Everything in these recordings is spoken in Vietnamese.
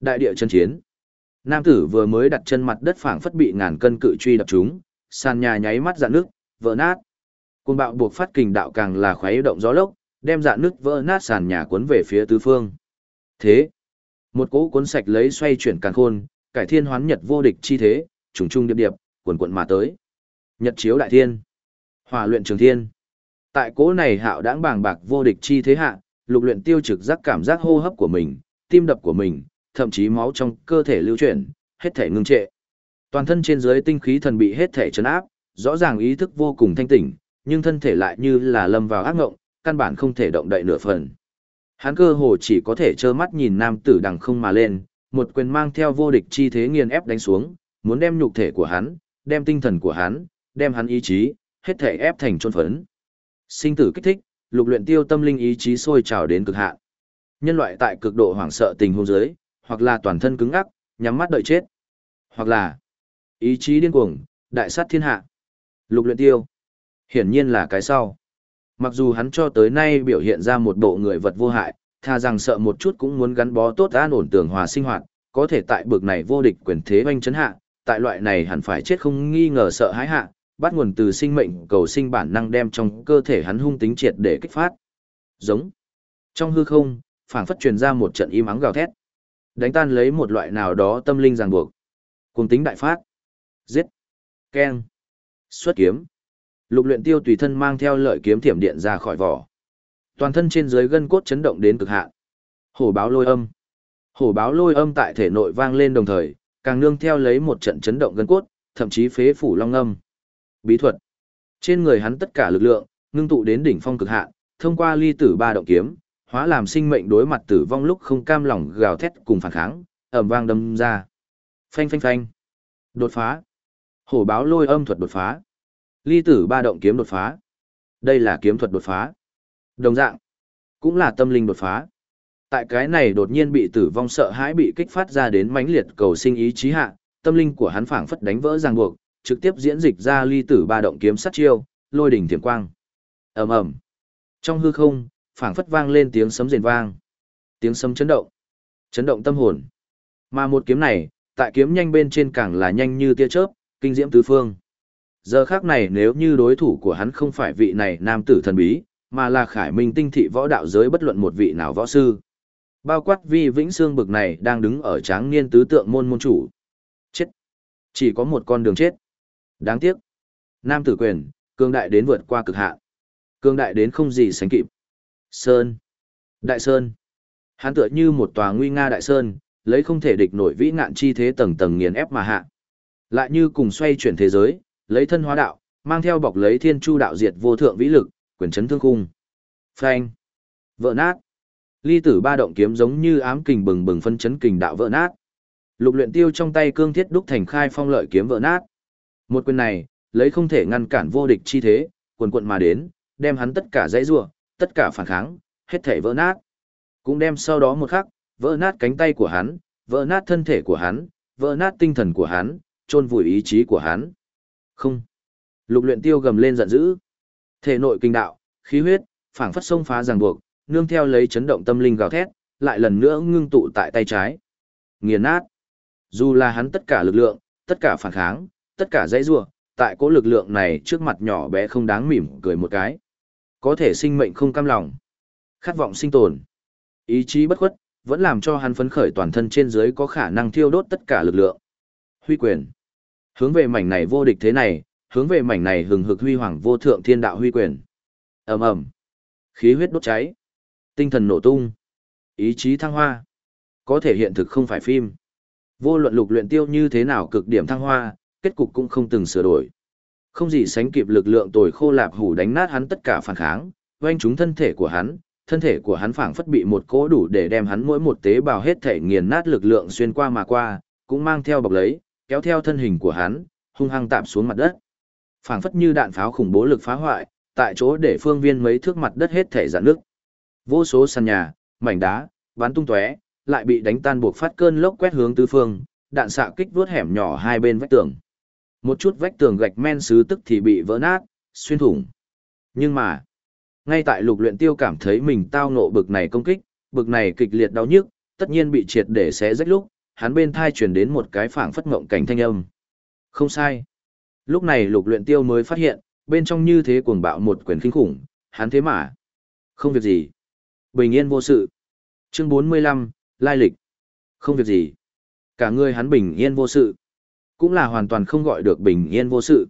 Đại địa chân chiến. Nam tử vừa mới đặt chân mặt đất phảng phất bị ngàn cân cự truy đập trúng, sàn nhà nháy mắt dạn nước, vỡ nát. Cơn bạo buộc phát kình đạo càng là khuấy động gió lốc, đem dạn nước vỡ nát sàn nhà cuốn về phía tứ phương. Thế, một cỗ cuốn sạch lấy xoay chuyển càng khôn, cải thiên hoán nhật vô địch chi thế, trùng trung điệp điệp, cuồn cuộn mà tới. Nhật chiếu đại thiên, hỏa luyện trường thiên. Tại cỗ này hạo đãng bàng bạc vô địch chi thế hạ, lục luyện tiêu trực giác cảm giác hô hấp của mình, tim đập của mình, thậm chí máu trong cơ thể lưu chuyển, hết thể ngưng trệ. Toàn thân trên dưới tinh khí thần bị hết thể chấn áp, rõ ràng ý thức vô cùng thanh tỉnh, nhưng thân thể lại như là lâm vào ác ngộng, căn bản không thể động đậy nửa phần. Hắn cơ hồ chỉ có thể trơ mắt nhìn nam tử đằng không mà lên, một quyền mang theo vô địch chi thế nghiền ép đánh xuống, muốn đem nhục thể của hắn, đem tinh thần của hắn, đem hắn ý chí, hết thể ép thành trôn phấn. Sinh tử kích thích, lục luyện tiêu tâm linh ý chí sôi trào đến cực hạn. Nhân loại tại cực độ hoảng sợ tình huống dưới, hoặc là toàn thân cứng ngắc, nhắm mắt đợi chết, hoặc là ý chí điên cuồng, đại sát thiên hạ. Lục luyện tiêu, hiển nhiên là cái sau. Mặc dù hắn cho tới nay biểu hiện ra một bộ người vật vô hại, tha rằng sợ một chút cũng muốn gắn bó tốt an ổn tưởng hòa sinh hoạt, có thể tại bực này vô địch quyền thế oanh chấn hạ, tại loại này hẳn phải chết không nghi ngờ sợ hãi hạ, bắt nguồn từ sinh mệnh cầu sinh bản năng đem trong cơ thể hắn hung tính triệt để kích phát. Giống. Trong hư không, phảng phất truyền ra một trận im ắng gào thét. Đánh tan lấy một loại nào đó tâm linh ràng buộc. Cùng tính đại phát. Giết. Keng. Xuất kiếm. Lục luyện tiêu tùy thân mang theo lợi kiếm thiểm điện ra khỏi vỏ. Toàn thân trên dưới gân cốt chấn động đến cực hạn. Hổ báo lôi âm. Hổ báo lôi âm tại thể nội vang lên đồng thời, càng nương theo lấy một trận chấn động gân cốt, thậm chí phế phủ long âm. Bí thuật. Trên người hắn tất cả lực lượng, ngưng tụ đến đỉnh phong cực hạn, thông qua ly tử ba động kiếm, hóa làm sinh mệnh đối mặt tử vong lúc không cam lòng gào thét cùng phản kháng, ầm vang đâm ra. Phanh phanh phanh. Đột phá. Hổ báo lôi âm thuật đột phá. Ly tử ba động kiếm đột phá. Đây là kiếm thuật đột phá. Đồng dạng, cũng là tâm linh đột phá. Tại cái này đột nhiên bị tử vong sợ hãi bị kích phát ra đến mãnh liệt cầu sinh ý chí hạ, tâm linh của hắn phảng phất đánh vỡ ràng buộc, trực tiếp diễn dịch ra ly tử ba động kiếm sát chiêu, lôi đỉnh thiểm quang. Ầm ầm. Trong hư không, phảng phất vang lên tiếng sấm rền vang. Tiếng sấm chấn động, chấn động tâm hồn. Mà một kiếm này, tại kiếm nhanh bên trên càng là nhanh như tia chớp, kinh diễm tứ phương. Giờ khác này nếu như đối thủ của hắn không phải vị này nam tử thần bí, mà là khải minh tinh thị võ đạo giới bất luận một vị nào võ sư. Bao quát vi vĩnh xương bực này đang đứng ở tráng niên tứ tượng môn môn chủ. Chết. Chỉ có một con đường chết. Đáng tiếc. Nam tử quyền, cương đại đến vượt qua cực hạn. Cương đại đến không gì sánh kịp. Sơn. Đại Sơn. Hắn tựa như một tòa nguy nga đại sơn, lấy không thể địch nổi vĩ ngạn chi thế tầng tầng nghiền ép mà hạ. Lại như cùng xoay chuyển thế giới, lấy thân hóa đạo, mang theo bọc lấy thiên chu đạo diệt vô thượng vĩ lực, quyền chấn thương khung. Phanh. Vỡ nát. Ly tử ba động kiếm giống như ám kình bừng bừng phân chấn kình đạo vỡ nát. Lục luyện tiêu trong tay cương thiết đúc thành khai phong lợi kiếm vỡ nát. Một quyền này, lấy không thể ngăn cản vô địch chi thế, quần quận mà đến, đem hắn tất cả dãy rủa, tất cả phản kháng, hết thể vỡ nát. Cũng đem sau đó một khắc, vỡ nát cánh tay của hắn, vỡ nát thân thể của hắn, vỡ nát tinh thần của hắn, chôn vùi ý chí của hắn. Không. Lục luyện tiêu gầm lên giận dữ. Thể nội kinh đạo, khí huyết, phảng phất sông phá ràng buộc, nương theo lấy chấn động tâm linh gào thét, lại lần nữa ngưng tụ tại tay trái. Nghiền nát. Dù là hắn tất cả lực lượng, tất cả phản kháng, tất cả dãy rủa, tại cố lực lượng này trước mặt nhỏ bé không đáng mỉm cười một cái. Có thể sinh mệnh không cam lòng. Khát vọng sinh tồn. Ý chí bất khuất, vẫn làm cho hắn phấn khởi toàn thân trên dưới có khả năng thiêu đốt tất cả lực lượng. Huy quyền. Hướng về mảnh này vô địch thế này, hướng về mảnh này hừng hực huy hoàng vô thượng thiên đạo huy quyền. Ầm ầm. Khí huyết đốt cháy. Tinh thần nổ tung. Ý chí thăng hoa. Có thể hiện thực không phải phim. Vô luận lục luyện tiêu như thế nào cực điểm thăng hoa, kết cục cũng không từng sửa đổi. Không gì sánh kịp lực lượng tồi khô lạp hủ đánh nát hắn tất cả phản kháng, oanh chúng thân thể của hắn, thân thể của hắn phảng phất bị một cỗ đủ để đem hắn mỗi một tế bào hết thể nghiền nát lực lượng xuyên qua mà qua, cũng mang theo bọc lấy, kéo theo thân hình của hắn, hung hăng tạm xuống mặt đất. Phảng phất như đạn pháo khủng bố lực phá hoại, tại chỗ để phương viên mấy thước mặt đất hết thể dạn nước. Vô số sàn nhà, mảnh đá, bắn tung tóe, lại bị đánh tan buộc phát cơn lốc quét hướng tứ phương, đạn xạ kích vuốt hẻm nhỏ hai bên vách tường. Một chút vách tường gạch men sứ tức thì bị vỡ nát, xuyên thủng. Nhưng mà, ngay tại lục luyện tiêu cảm thấy mình tao ngộ bực này công kích, bực này kịch liệt đau nhức, tất nhiên bị triệt để xé rách lúc, hắn bên thai truyền đến một cái phảng phất ngộng cảnh thanh âm. Không sai. Lúc này lục luyện tiêu mới phát hiện, bên trong như thế cuồng bạo một quyền kinh khủng, hắn thế mà. Không việc gì. Bình yên vô sự. Chương 45, Lai lịch. Không việc gì. Cả người hắn bình yên vô sự. Cũng là hoàn toàn không gọi được bình yên vô sự.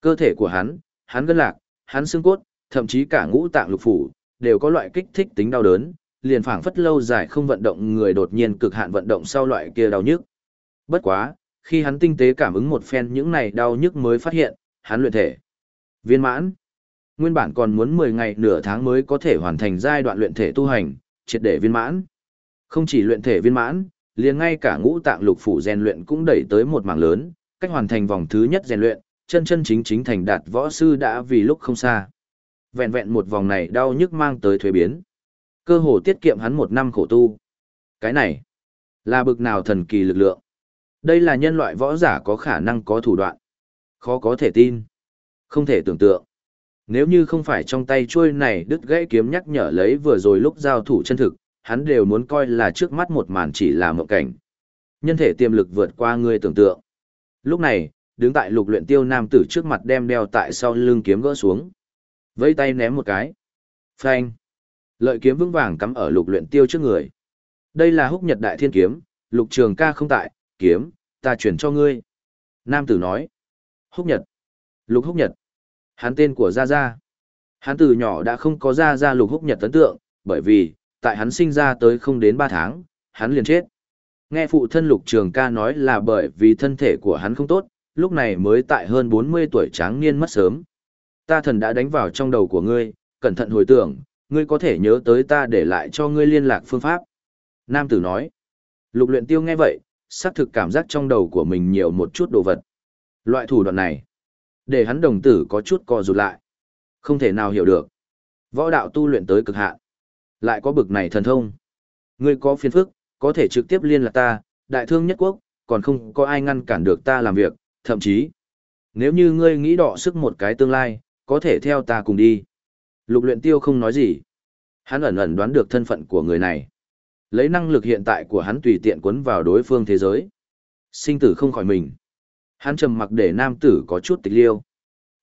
Cơ thể của hắn, hắn gân lạc, hắn xương cốt, thậm chí cả ngũ tạng lục phủ, đều có loại kích thích tính đau đớn, liền phảng phất lâu dài không vận động người đột nhiên cực hạn vận động sau loại kia đau nhức. Bất quá, khi hắn tinh tế cảm ứng một phen những này đau nhức mới phát hiện, hắn luyện thể. Viên mãn. Nguyên bản còn muốn 10 ngày nửa tháng mới có thể hoàn thành giai đoạn luyện thể tu hành, triệt để viên mãn. Không chỉ luyện thể viên mãn, liền ngay cả ngũ tạng lục phủ rèn luyện cũng đẩy tới một mảng lớn, cách hoàn thành vòng thứ nhất rèn luyện, chân chân chính chính thành đạt võ sư đã vì lúc không xa. Vẹn vẹn một vòng này đau nhức mang tới thuế biến. Cơ hồ tiết kiệm hắn một năm khổ tu. Cái này, là bực nào thần kỳ lực lượng. Đây là nhân loại võ giả có khả năng có thủ đoạn. Khó có thể tin. Không thể tưởng tượng. Nếu như không phải trong tay chuôi này đứt gãy kiếm nhắc nhở lấy vừa rồi lúc giao thủ chân thực, hắn đều muốn coi là trước mắt một màn chỉ là mộng cảnh. Nhân thể tiềm lực vượt qua người tưởng tượng. Lúc này, đứng tại lục luyện tiêu nam tử trước mặt đem đeo tại sau lưng kiếm gỡ xuống. Vây tay ném một cái. Phanh. Lợi kiếm vững vàng cắm ở lục luyện tiêu trước người. Đây là húc nhật đại thiên kiếm, lục trường ca không tại, kiếm, ta chuyển cho ngươi. Nam tử nói. Húc nhật. Lục húc nhật. Hắn tên của Gia Gia. Hắn từ nhỏ đã không có Gia Gia lục húc nhật ấn tượng, bởi vì, tại hắn sinh ra tới không đến 3 tháng, hắn liền chết. Nghe phụ thân lục trường ca nói là bởi vì thân thể của hắn không tốt, lúc này mới tại hơn 40 tuổi tráng niên mất sớm. Ta thần đã đánh vào trong đầu của ngươi, cẩn thận hồi tưởng, ngươi có thể nhớ tới ta để lại cho ngươi liên lạc phương pháp. Nam tử nói. Lục luyện tiêu nghe vậy, xác thực cảm giác trong đầu của mình nhiều một chút đồ vật. Loại thủ đoạn này, để hắn đồng tử có chút co rụt lại. Không thể nào hiểu được. Võ đạo tu luyện tới cực hạn. Lại có bực này thần thông. Ngươi có phiền phức, có thể trực tiếp liên lạc ta, đại thương nhất quốc, còn không có ai ngăn cản được ta làm việc, thậm chí. Nếu như ngươi nghĩ đọ sức một cái tương lai, có thể theo ta cùng đi. Lục luyện tiêu không nói gì. Hắn ẩn ẩn đoán được thân phận của người này. Lấy năng lực hiện tại của hắn tùy tiện cuốn vào đối phương thế giới. Sinh tử không khỏi mình. Hắn trầm mặc để nam tử có chút tịch liêu.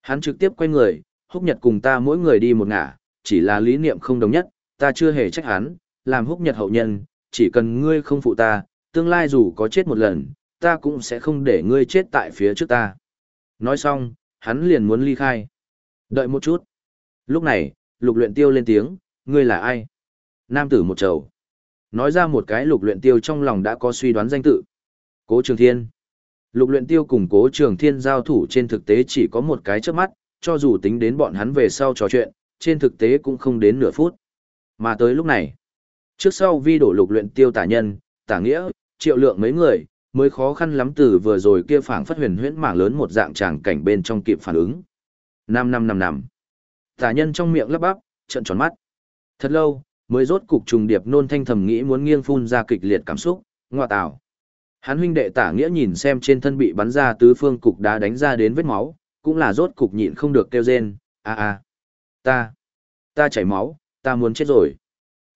Hắn trực tiếp quay người, húc nhật cùng ta mỗi người đi một ngả, chỉ là lý niệm không đồng nhất, ta chưa hề trách hắn, làm húc nhật hậu nhân, chỉ cần ngươi không phụ ta, tương lai dù có chết một lần, ta cũng sẽ không để ngươi chết tại phía trước ta. Nói xong, hắn liền muốn ly khai. Đợi một chút. Lúc này, lục luyện tiêu lên tiếng, ngươi là ai? Nam tử một trầu. Nói ra một cái lục luyện tiêu trong lòng đã có suy đoán danh tự. Cố Trường Thiên. Lục luyện tiêu cùng Cố Trường Thiên giao thủ trên thực tế chỉ có một cái chớp mắt, cho dù tính đến bọn hắn về sau trò chuyện, trên thực tế cũng không đến nửa phút. Mà tới lúc này, trước sau vi đổ lục luyện tiêu tả nhân, tả nghĩa, triệu lượng mấy người, mới khó khăn lắm từ vừa rồi kia phảng phất huyền huyễn mảng lớn một dạng tràng cảnh bên trong kịp phản ứng. Năm năm năm năm. Tả nhân trong miệng lắp bắp, trợn tròn mắt. Thật lâu, mới rốt cục trùng điệp nôn thanh thầm nghĩ muốn nghiêng phun ra kịch liệt cảm xúc, ngoa tào Hắn huynh đệ tả nghĩa nhìn xem trên thân bị bắn ra tứ phương cục đá đánh ra đến vết máu, cũng là rốt cục nhịn không được kêu rên, a a, ta, ta chảy máu, ta muốn chết rồi.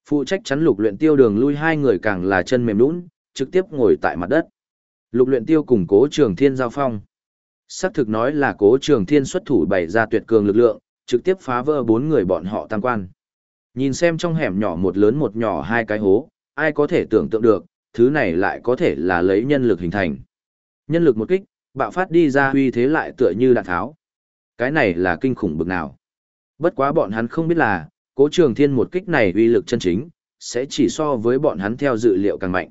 Phụ trách chắn lục luyện tiêu đường lui hai người càng là chân mềm nũng, trực tiếp ngồi tại mặt đất. Lục luyện tiêu cùng cố trường thiên giao phong. Sắc thực nói là cố trường thiên xuất thủ bày ra tuyệt cường lực lượng, trực tiếp phá vỡ bốn người bọn họ tam quan. Nhìn xem trong hẻm nhỏ một lớn một nhỏ hai cái hố, ai có thể tưởng tượng được, thứ này lại có thể là lấy nhân lực hình thành. Nhân lực một kích, bạo phát đi ra huy thế lại tựa như đạn tháo. Cái này là kinh khủng bực nào. Bất quá bọn hắn không biết là, cố trường thiên một kích này uy lực chân chính, sẽ chỉ so với bọn hắn theo dự liệu càng mạnh.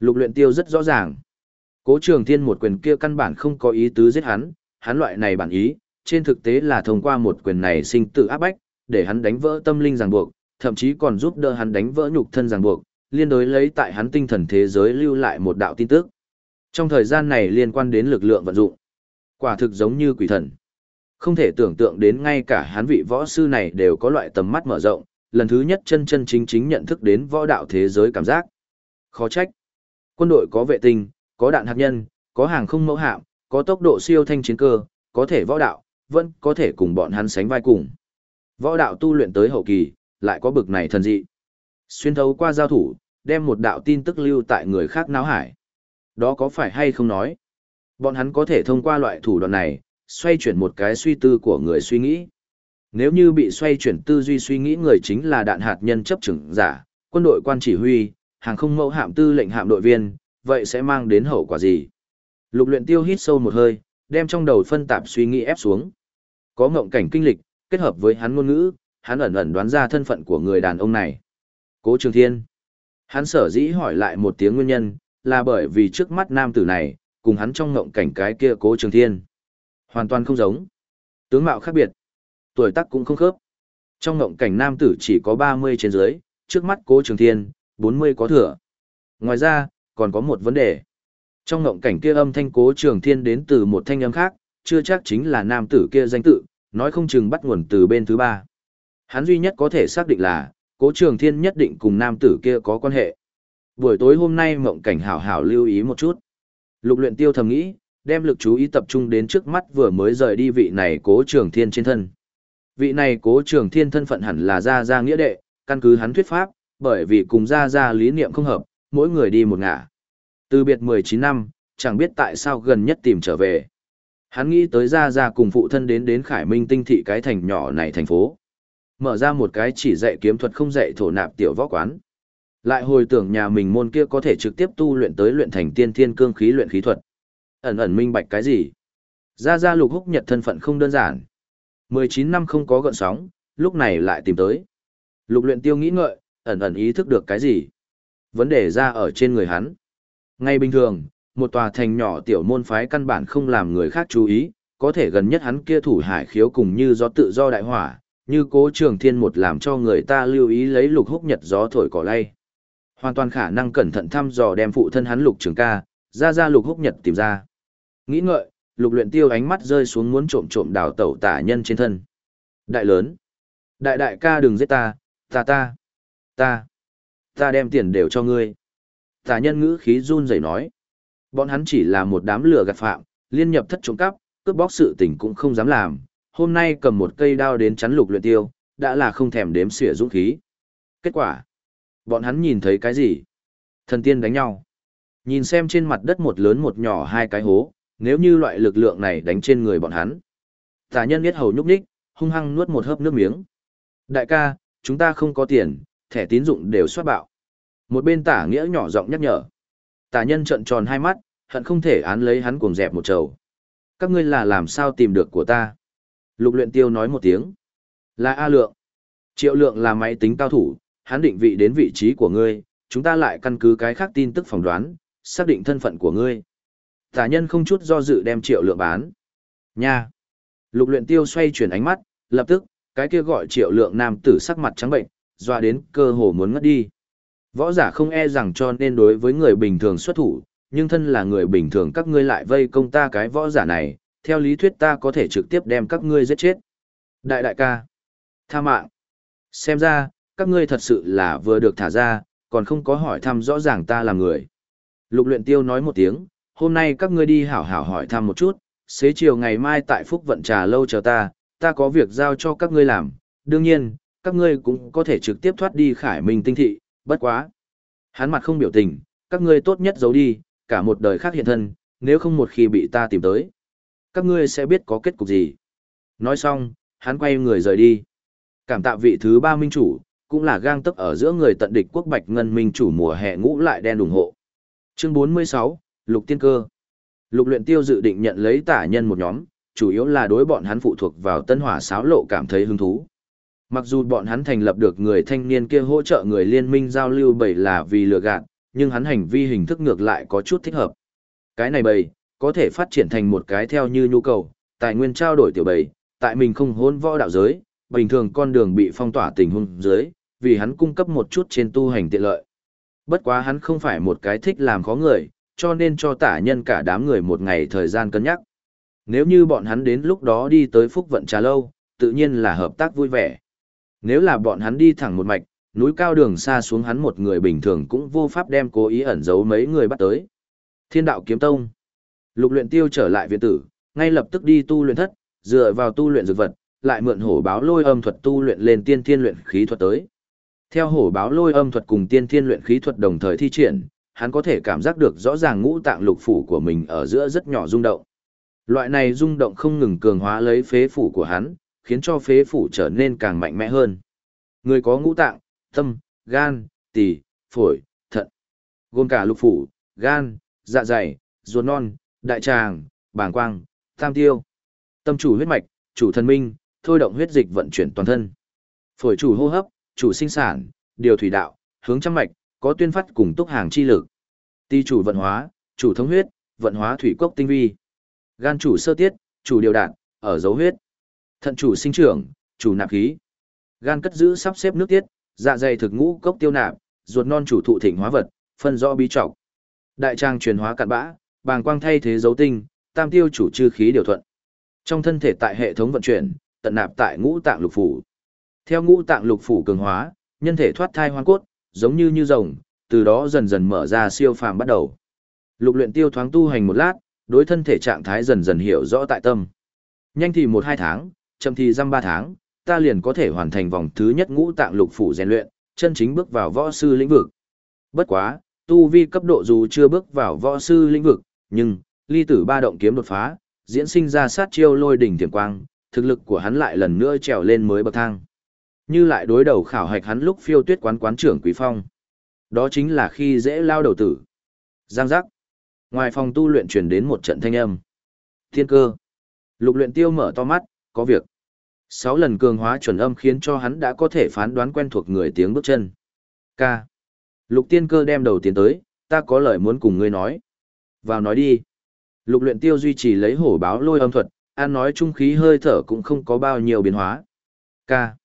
Lục luyện tiêu rất rõ ràng. Cố trường thiên một quyền kia căn bản không có ý tứ giết hắn, hắn loại này bản ý, trên thực tế là thông qua một quyền này sinh tự áp bách, để hắn đánh vỡ tâm linh ràng buộc, thậm chí còn giúp đỡ hắn đánh vỡ nhục thân ràng buộc, liên đối lấy tại hắn tinh thần thế giới lưu lại một đạo tin tức. Trong thời gian này liên quan đến lực lượng vận dụng, quả thực giống như quỷ thần. Không thể tưởng tượng đến ngay cả hắn vị võ sư này đều có loại tầm mắt mở rộng, lần thứ nhất chân chân chính chính nhận thức đến võ đạo thế giới cảm giác. Khó trách. Quân đội có vệ tinh, có đạn hạt nhân, có hàng không mẫu hạm, có tốc độ siêu thanh chiến cơ, có thể võ đạo, vẫn có thể cùng bọn hắn sánh vai cùng. Võ đạo tu luyện tới hậu kỳ, lại có bực này thần dị. Xuyên thấu qua giao thủ, đem một đạo tin tức lưu tại người khác não hải. Đó có phải hay không nói? Bọn hắn có thể thông qua loại thủ đoạn này, xoay chuyển một cái suy tư của người suy nghĩ. Nếu như bị xoay chuyển tư duy suy nghĩ người chính là đạn hạt nhân chấp trưởng giả, quân đội quan chỉ huy, hàng không mẫu hạm tư lệnh hạm đội viên, vậy sẽ mang đến hậu quả gì? Lục luyện tiêu hít sâu một hơi, đem trong đầu phân tạp suy nghĩ ép xuống. Có ngộng cảnh kinh lịch, kết hợp với hắn ngôn ngữ, hắn ẩn ẩn đoán ra thân phận của người đàn ông này. Cố Trường Thiên. Hắn sở dĩ hỏi lại một tiếng nguyên nhân, là bởi vì trước mắt nam tử này, cùng hắn trong ngộng cảnh cái kia Cố Trường Thiên. Hoàn toàn không giống. Tướng mạo khác biệt. Tuổi tác cũng không khớp. Trong ngộng cảnh nam tử chỉ có 30 trên dưới, trước mắt Cố Trường Thiên, 40 có thừa. Ngoài ra, còn có một vấn đề. Trong ngộng cảnh kia âm thanh Cố Trường Thiên đến từ một thanh âm khác, chưa chắc chính là nam tử kia danh tự, nói không chừng bắt nguồn từ bên thứ ba. Hắn duy nhất có thể xác định là, Cố Trường Thiên nhất định cùng nam tử kia có quan hệ. Buổi tối hôm nay mộng cảnh hảo hảo lưu ý một chút. Lục luyện tiêu thầm nghĩ, đem lực chú ý tập trung đến trước mắt vừa mới rời đi vị này Cố Trường Thiên trên thân. Vị này Cố Trường Thiên thân phận hẳn là gia gia nghĩa đệ, căn cứ hắn thuyết pháp, bởi vì cùng gia gia lý niệm không hợp, mỗi người đi một ngả. Từ biệt 19 năm, chẳng biết tại sao gần nhất tìm trở về. Hắn nghĩ tới gia gia cùng phụ thân đến đến Khải Minh tinh thị cái thành nhỏ này thành phố. Mở ra một cái chỉ dạy kiếm thuật không dạy thổ nạp tiểu võ quán. Lại hồi tưởng nhà mình môn kia có thể trực tiếp tu luyện tới luyện thành tiên thiên cương khí luyện khí thuật. Ẩn ẩn minh bạch cái gì? Gia Gia lục húc nhật thân phận không đơn giản. 19 năm không có gợn sóng, lúc này lại tìm tới. Lục luyện tiêu nghĩ ngợi, ẩn ẩn ý thức được cái gì? Vấn đề ra ở trên người hắn. Ngay bình thường, một tòa thành nhỏ tiểu môn phái căn bản không làm người khác chú ý, có thể gần nhất hắn kia thủ hải khiếu cùng như gió tự do đại hỏa, như cố trường thiên một làm cho người ta lưu ý lấy lục húc nhật gió thổi cỏ lay. Hoàn toàn khả năng cẩn thận thăm dò đem phụ thân hắn lục trường ca, ra ra lục húc nhật tìm ra. Nghĩ ngợi, lục luyện tiêu ánh mắt rơi xuống muốn trộm trộm đào tẩu tả nhân trên thân. Đại lớn. Đại đại ca đừng giết ta, ta ta, ta, ta đem tiền đều cho ngươi. Tả nhân ngữ khí run rẩy nói. Bọn hắn chỉ là một đám lừa gạt phạm, liên nhập thất trộm cắp, cướp bóc sự tình cũng không dám làm, hôm nay cầm một cây đao đến chắn lục luyện tiêu, đã là không thèm đếm xỉa dũng khí. Kết quả, bọn hắn nhìn thấy cái gì? Thần tiên đánh nhau. Nhìn xem trên mặt đất một lớn một nhỏ hai cái hố, nếu như loại lực lượng này đánh trên người bọn hắn. tà nhân biết hầu nhúc nhích, hung hăng nuốt một hớp nước miếng. Đại ca, chúng ta không có tiền, thẻ tín dụng đều soát bạo. Một bên tả nghĩa nhỏ giọng nhắc nhở. tà nhân trợn tròn hai mắt, hận không thể án lấy hắn cuồng dẹp một trầu. Các ngươi là làm sao tìm được của ta? Lục luyện tiêu nói một tiếng. Là A lượng. Triệu lượng là máy tính cao thủ, hắn định vị đến vị trí của ngươi, chúng ta lại căn cứ cái khác tin tức phỏng đoán, xác định thân phận của ngươi. Tả nhân không chút do dự đem triệu lượng bán. Nha. Lục luyện tiêu xoay chuyển ánh mắt, lập tức, cái kia gọi triệu lượng nam tử sắc mặt trắng bệnh, doa đến cơ hồ muốn ngất đi. Võ giả không e rằng cho nên đối với người bình thường xuất thủ, nhưng thân là người bình thường các ngươi lại vây công ta cái võ giả này, theo lý thuyết ta có thể trực tiếp đem các ngươi giết chết. Đại đại ca. Tha mạng. Xem ra, các ngươi thật sự là vừa được thả ra, còn không có hỏi thăm rõ ràng ta là người. Lục luyện tiêu nói một tiếng, hôm nay các ngươi đi hảo hảo hỏi thăm một chút, xế chiều ngày mai tại Phúc Vận Trà lâu chờ ta, ta có việc giao cho các ngươi làm, đương nhiên, các ngươi cũng có thể trực tiếp thoát đi khải minh tinh thị, bất quá. Hắn mặt không biểu tình, các ngươi tốt nhất giấu đi, cả một đời khác hiện thân, nếu không một khi bị ta tìm tới các ngươi sẽ biết có kết cục gì. Nói xong, hắn quay người rời đi. Cảm tạ vị thứ ba minh chủ, cũng là gang tấp ở giữa người tận địch quốc bạch ngân minh chủ mùa hè ngũ lại đen ủng hộ. Chương 46, Lục Tiên Cơ. Lục luyện tiêu dự định nhận lấy tả nhân một nhóm, chủ yếu là đối bọn hắn phụ thuộc vào tân hỏa sáo lộ cảm thấy hứng thú. Mặc dù bọn hắn thành lập được người thanh niên kia hỗ trợ người liên minh giao lưu bảy là vì lừa gạt, nhưng hắn hành vi hình thức ngược lại có chút thích hợp. Cái này bầy, có thể phát triển thành một cái theo như nhu cầu, tài nguyên trao đổi tiểu bầy, tại mình không hôn võ đạo giới, bình thường con đường bị phong tỏa tình huống dưới, vì hắn cung cấp một chút trên tu hành tiện lợi. Bất quá hắn không phải một cái thích làm khó người, cho nên cho tả nhân cả đám người một ngày thời gian cân nhắc. Nếu như bọn hắn đến lúc đó đi tới phúc vận trà lâu, tự nhiên là hợp tác vui vẻ. Nếu là bọn hắn đi thẳng một mạch, núi cao đường xa xuống hắn một người bình thường cũng vô pháp đem cố ý ẩn giấu mấy người bắt tới. Thiên đạo kiếm tông. Lục luyện tiêu trở lại viện tử, ngay lập tức đi tu luyện thất, dựa vào tu luyện dược vật, lại mượn hổ báo lôi âm thuật tu luyện lên tiên thiên luyện khí thuật tới. Theo hổ báo lôi âm thuật cùng tiên thiên luyện khí thuật đồng thời thi triển, hắn có thể cảm giác được rõ ràng ngũ tạng lục phủ của mình ở giữa rất nhỏ rung động. Loại này rung động không ngừng cường hóa lấy phế phủ của hắn, khiến cho phế phủ trở nên càng mạnh mẽ hơn. Người có ngũ tạng, tâm, gan, tỳ, phổi, thận, gồm cả lục phủ, gan, dạ dày, ruột non, đại tràng, bàng quang, tam tiêu. Tâm chủ huyết mạch, chủ thần minh, thôi động huyết dịch vận chuyển toàn thân. Phổi chủ hô hấp, chủ sinh sản, điều thủy đạo, hướng trăm mạch, có tuyên phát cùng túc hàng chi lực. Ti chủ vận hóa, chủ thống huyết, vận hóa thủy cốc tinh vi. Gan chủ sơ tiết, chủ điều đạn, ở dấu huyết. Thận chủ sinh trưởng, chủ nạp khí. Gan cất giữ sắp xếp nước tiết, dạ dày thực ngũ cốc tiêu nạp, ruột non chủ thụ thịnh hóa vật, phân rõ bí trọng. Đại trang truyền hóa cặn bã, bàng quang thay thế dấu tinh, tam tiêu chủ trư khí điều thuận. Trong thân thể tại hệ thống vận chuyển, tận nạp tại ngũ tạng lục phủ. Theo ngũ tạng lục phủ cường hóa, nhân thể thoát thai hoang cốt, giống như như rồng, từ đó dần dần mở ra siêu phàm bắt đầu. Lục luyện tiêu thoáng tu hành một lát, đối thân thể trạng thái dần dần hiểu rõ tại tâm. Nhanh thì một hai tháng, chậm thì răm ba tháng, ta liền có thể hoàn thành vòng thứ nhất ngũ tạng lục phủ rèn luyện, chân chính bước vào võ sư lĩnh vực. Bất quá, tu vi cấp độ dù chưa bước vào võ sư lĩnh vực, nhưng, ly tử ba động kiếm đột phá, diễn sinh ra sát chiêu lôi đỉnh tiềm quang, thực lực của hắn lại lần nữa trèo lên mới bậc thang. Như lại đối đầu khảo hạch hắn lúc phiêu tuyết quán quán trưởng Quý Phong. Đó chính là khi dễ lao đầu tử. Giang giác. Ngoài phòng tu luyện truyền đến một trận thanh âm. Thiên cơ. Lục luyện tiêu mở to mắt, có việc. Sáu lần cường hóa chuẩn âm khiến cho hắn đã có thể phán đoán quen thuộc người tiếng bước chân. Ca. Lục tiên cơ đem đầu tiến tới, ta có lời muốn cùng ngươi nói. Vào nói đi. Lục luyện tiêu duy trì lấy hổ báo lôi âm thuật, an nói trung khí hơi thở cũng không có bao nhiêu biến hóa. Ca.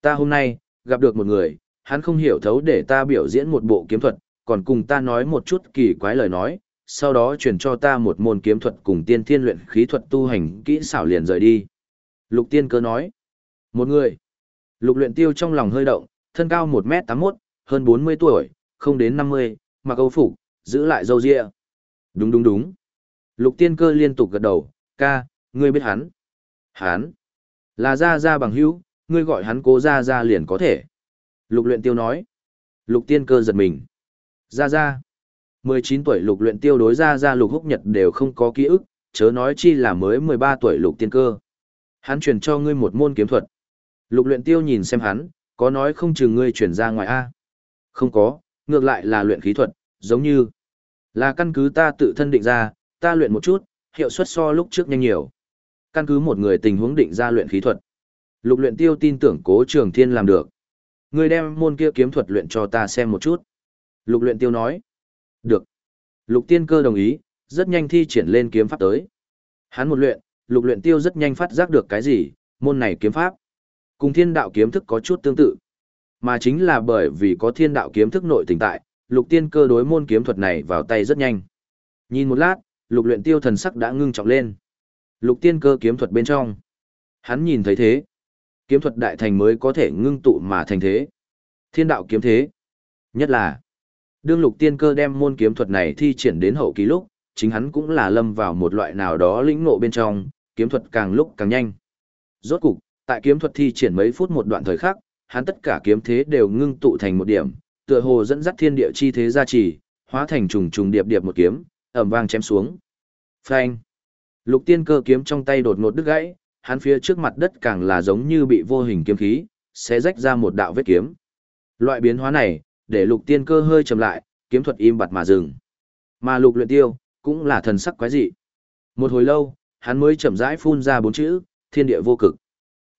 Ta hôm nay, gặp được một người, hắn không hiểu thấu để ta biểu diễn một bộ kiếm thuật, còn cùng ta nói một chút kỳ quái lời nói, sau đó truyền cho ta một môn kiếm thuật cùng tiên thiên luyện khí thuật tu hành kỹ xảo liền rời đi. Lục tiên cơ nói. Một người. Lục luyện tiêu trong lòng hơi động, thân cao 1m81, hơn 40 tuổi, không đến 50, mặc âu phục, giữ lại dâu ria. Đúng đúng đúng. Lục tiên cơ liên tục gật đầu, ca, ngươi biết hắn. Hắn. Là ra ra bằng hữu, ngươi gọi hắn cố ra ra liền có thể. Lục luyện tiêu nói. Lục tiên cơ giật mình. Ra ra. 19 tuổi lục luyện tiêu đối ra ra lục húc nhật đều không có ký ức, chớ nói chi là mới 13 tuổi lục tiên cơ. Hắn truyền cho ngươi một môn kiếm thuật. Lục luyện tiêu nhìn xem hắn, có nói không chừng ngươi truyền ra ngoài A. Không có, ngược lại là luyện khí thuật, giống như là căn cứ ta tự thân định ra, ta luyện một chút, hiệu suất so lúc trước nhanh nhiều. Căn cứ một người tình huống định ra luyện khí thuật. Lục luyện tiêu tin tưởng cố trường thiên làm được. Ngươi đem môn kia kiếm thuật luyện cho ta xem một chút. Lục luyện tiêu nói. Được. Lục tiên cơ đồng ý, rất nhanh thi triển lên kiếm pháp tới. Hắn một luyện, lục luyện tiêu rất nhanh phát giác được cái gì, môn này kiếm pháp. Cùng thiên đạo kiếm thức có chút tương tự. Mà chính là bởi vì có thiên đạo kiếm thức nội tình tại, lục tiên cơ đối môn kiếm thuật này vào tay rất nhanh. Nhìn một lát, lục luyện tiêu thần sắc đã ngưng trọng lên. Lục tiên cơ kiếm thuật bên trong. Hắn nhìn thấy thế. Kiếm thuật đại thành mới có thể ngưng tụ mà thành thế. Thiên đạo kiếm thế. Nhất là, đương lục tiên cơ đem môn kiếm thuật này thi triển đến hậu kỳ lúc, chính hắn cũng là lâm vào một loại nào đó lĩnh ngộ bên trong, kiếm thuật càng lúc càng nhanh. Rốt cục, tại kiếm thuật thi triển mấy phút một đoạn thời khắc, hắn tất cả kiếm thế đều ngưng tụ thành một điểm, tựa hồ dẫn dắt thiên địa chi thế gia trì, hóa thành trùng trùng điệp điệp một kiếm, ầm vang chém xuống. Phanh! Lục tiên cơ kiếm trong tay đột ngột đứt gãy, hắn phía trước mặt đất càng là giống như bị vô hình kiếm khí, sẽ rách ra một đạo vết kiếm. Loại biến hóa này, để lục tiên cơ hơi chậm lại, kiếm thuật im bặt mà dừng. Mà lục luyện tiêu, cũng là thần sắc quái dị. Một hồi lâu, hắn mới chậm rãi phun ra bốn chữ, thiên địa vô cực.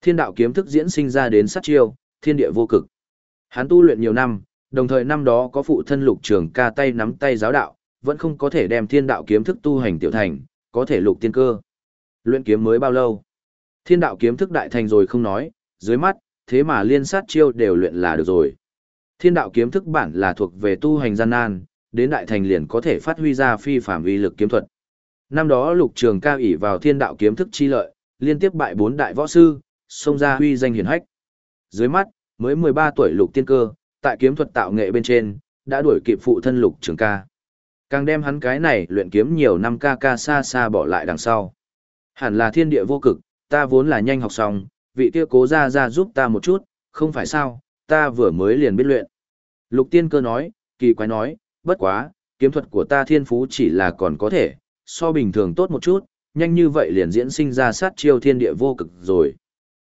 Thiên đạo kiếm thức diễn sinh ra đến sát chiêu, thiên địa vô cực. Hắn tu luyện nhiều năm, đồng thời năm đó có phụ thân lục trường ca tay nắm tay giáo đạo, vẫn không có thể đem thiên đạo kiếm thức tu hành tiểu thành, có thể lục tiên cơ. Luyện kiếm mới bao lâu? Thiên đạo kiếm thức đại thành rồi không nói, dưới mắt, thế mà liên sát chiêu đều luyện là được rồi. Thiên đạo kiếm thức bản là thuộc về tu hành gian nan, đến đại thành liền có thể phát huy ra phi phạm vi lực kiếm thuật. Năm đó lục trường cao ỷ vào thiên đạo kiếm thức chi lợi, liên tiếp bại bốn đại võ sư, xông ra huy danh hiển hách. Dưới mắt, mới 13 tuổi lục tiên cơ, tại kiếm thuật tạo nghệ bên trên, đã đuổi kịp phụ thân lục trường ca. Càng đem hắn cái này luyện kiếm nhiều năm ca ca xa xa bỏ lại đằng sau. Hẳn là thiên địa vô cực, ta vốn là nhanh học xong, vị kia cố ra ra giúp ta một chút, không phải sao, ta vừa mới liền biết luyện. Lục tiên cơ nói, kỳ quái nói, bất quá, kiếm thuật của ta thiên phú chỉ là còn có thể, so bình thường tốt một chút, nhanh như vậy liền diễn sinh ra sát chiêu thiên địa vô cực rồi.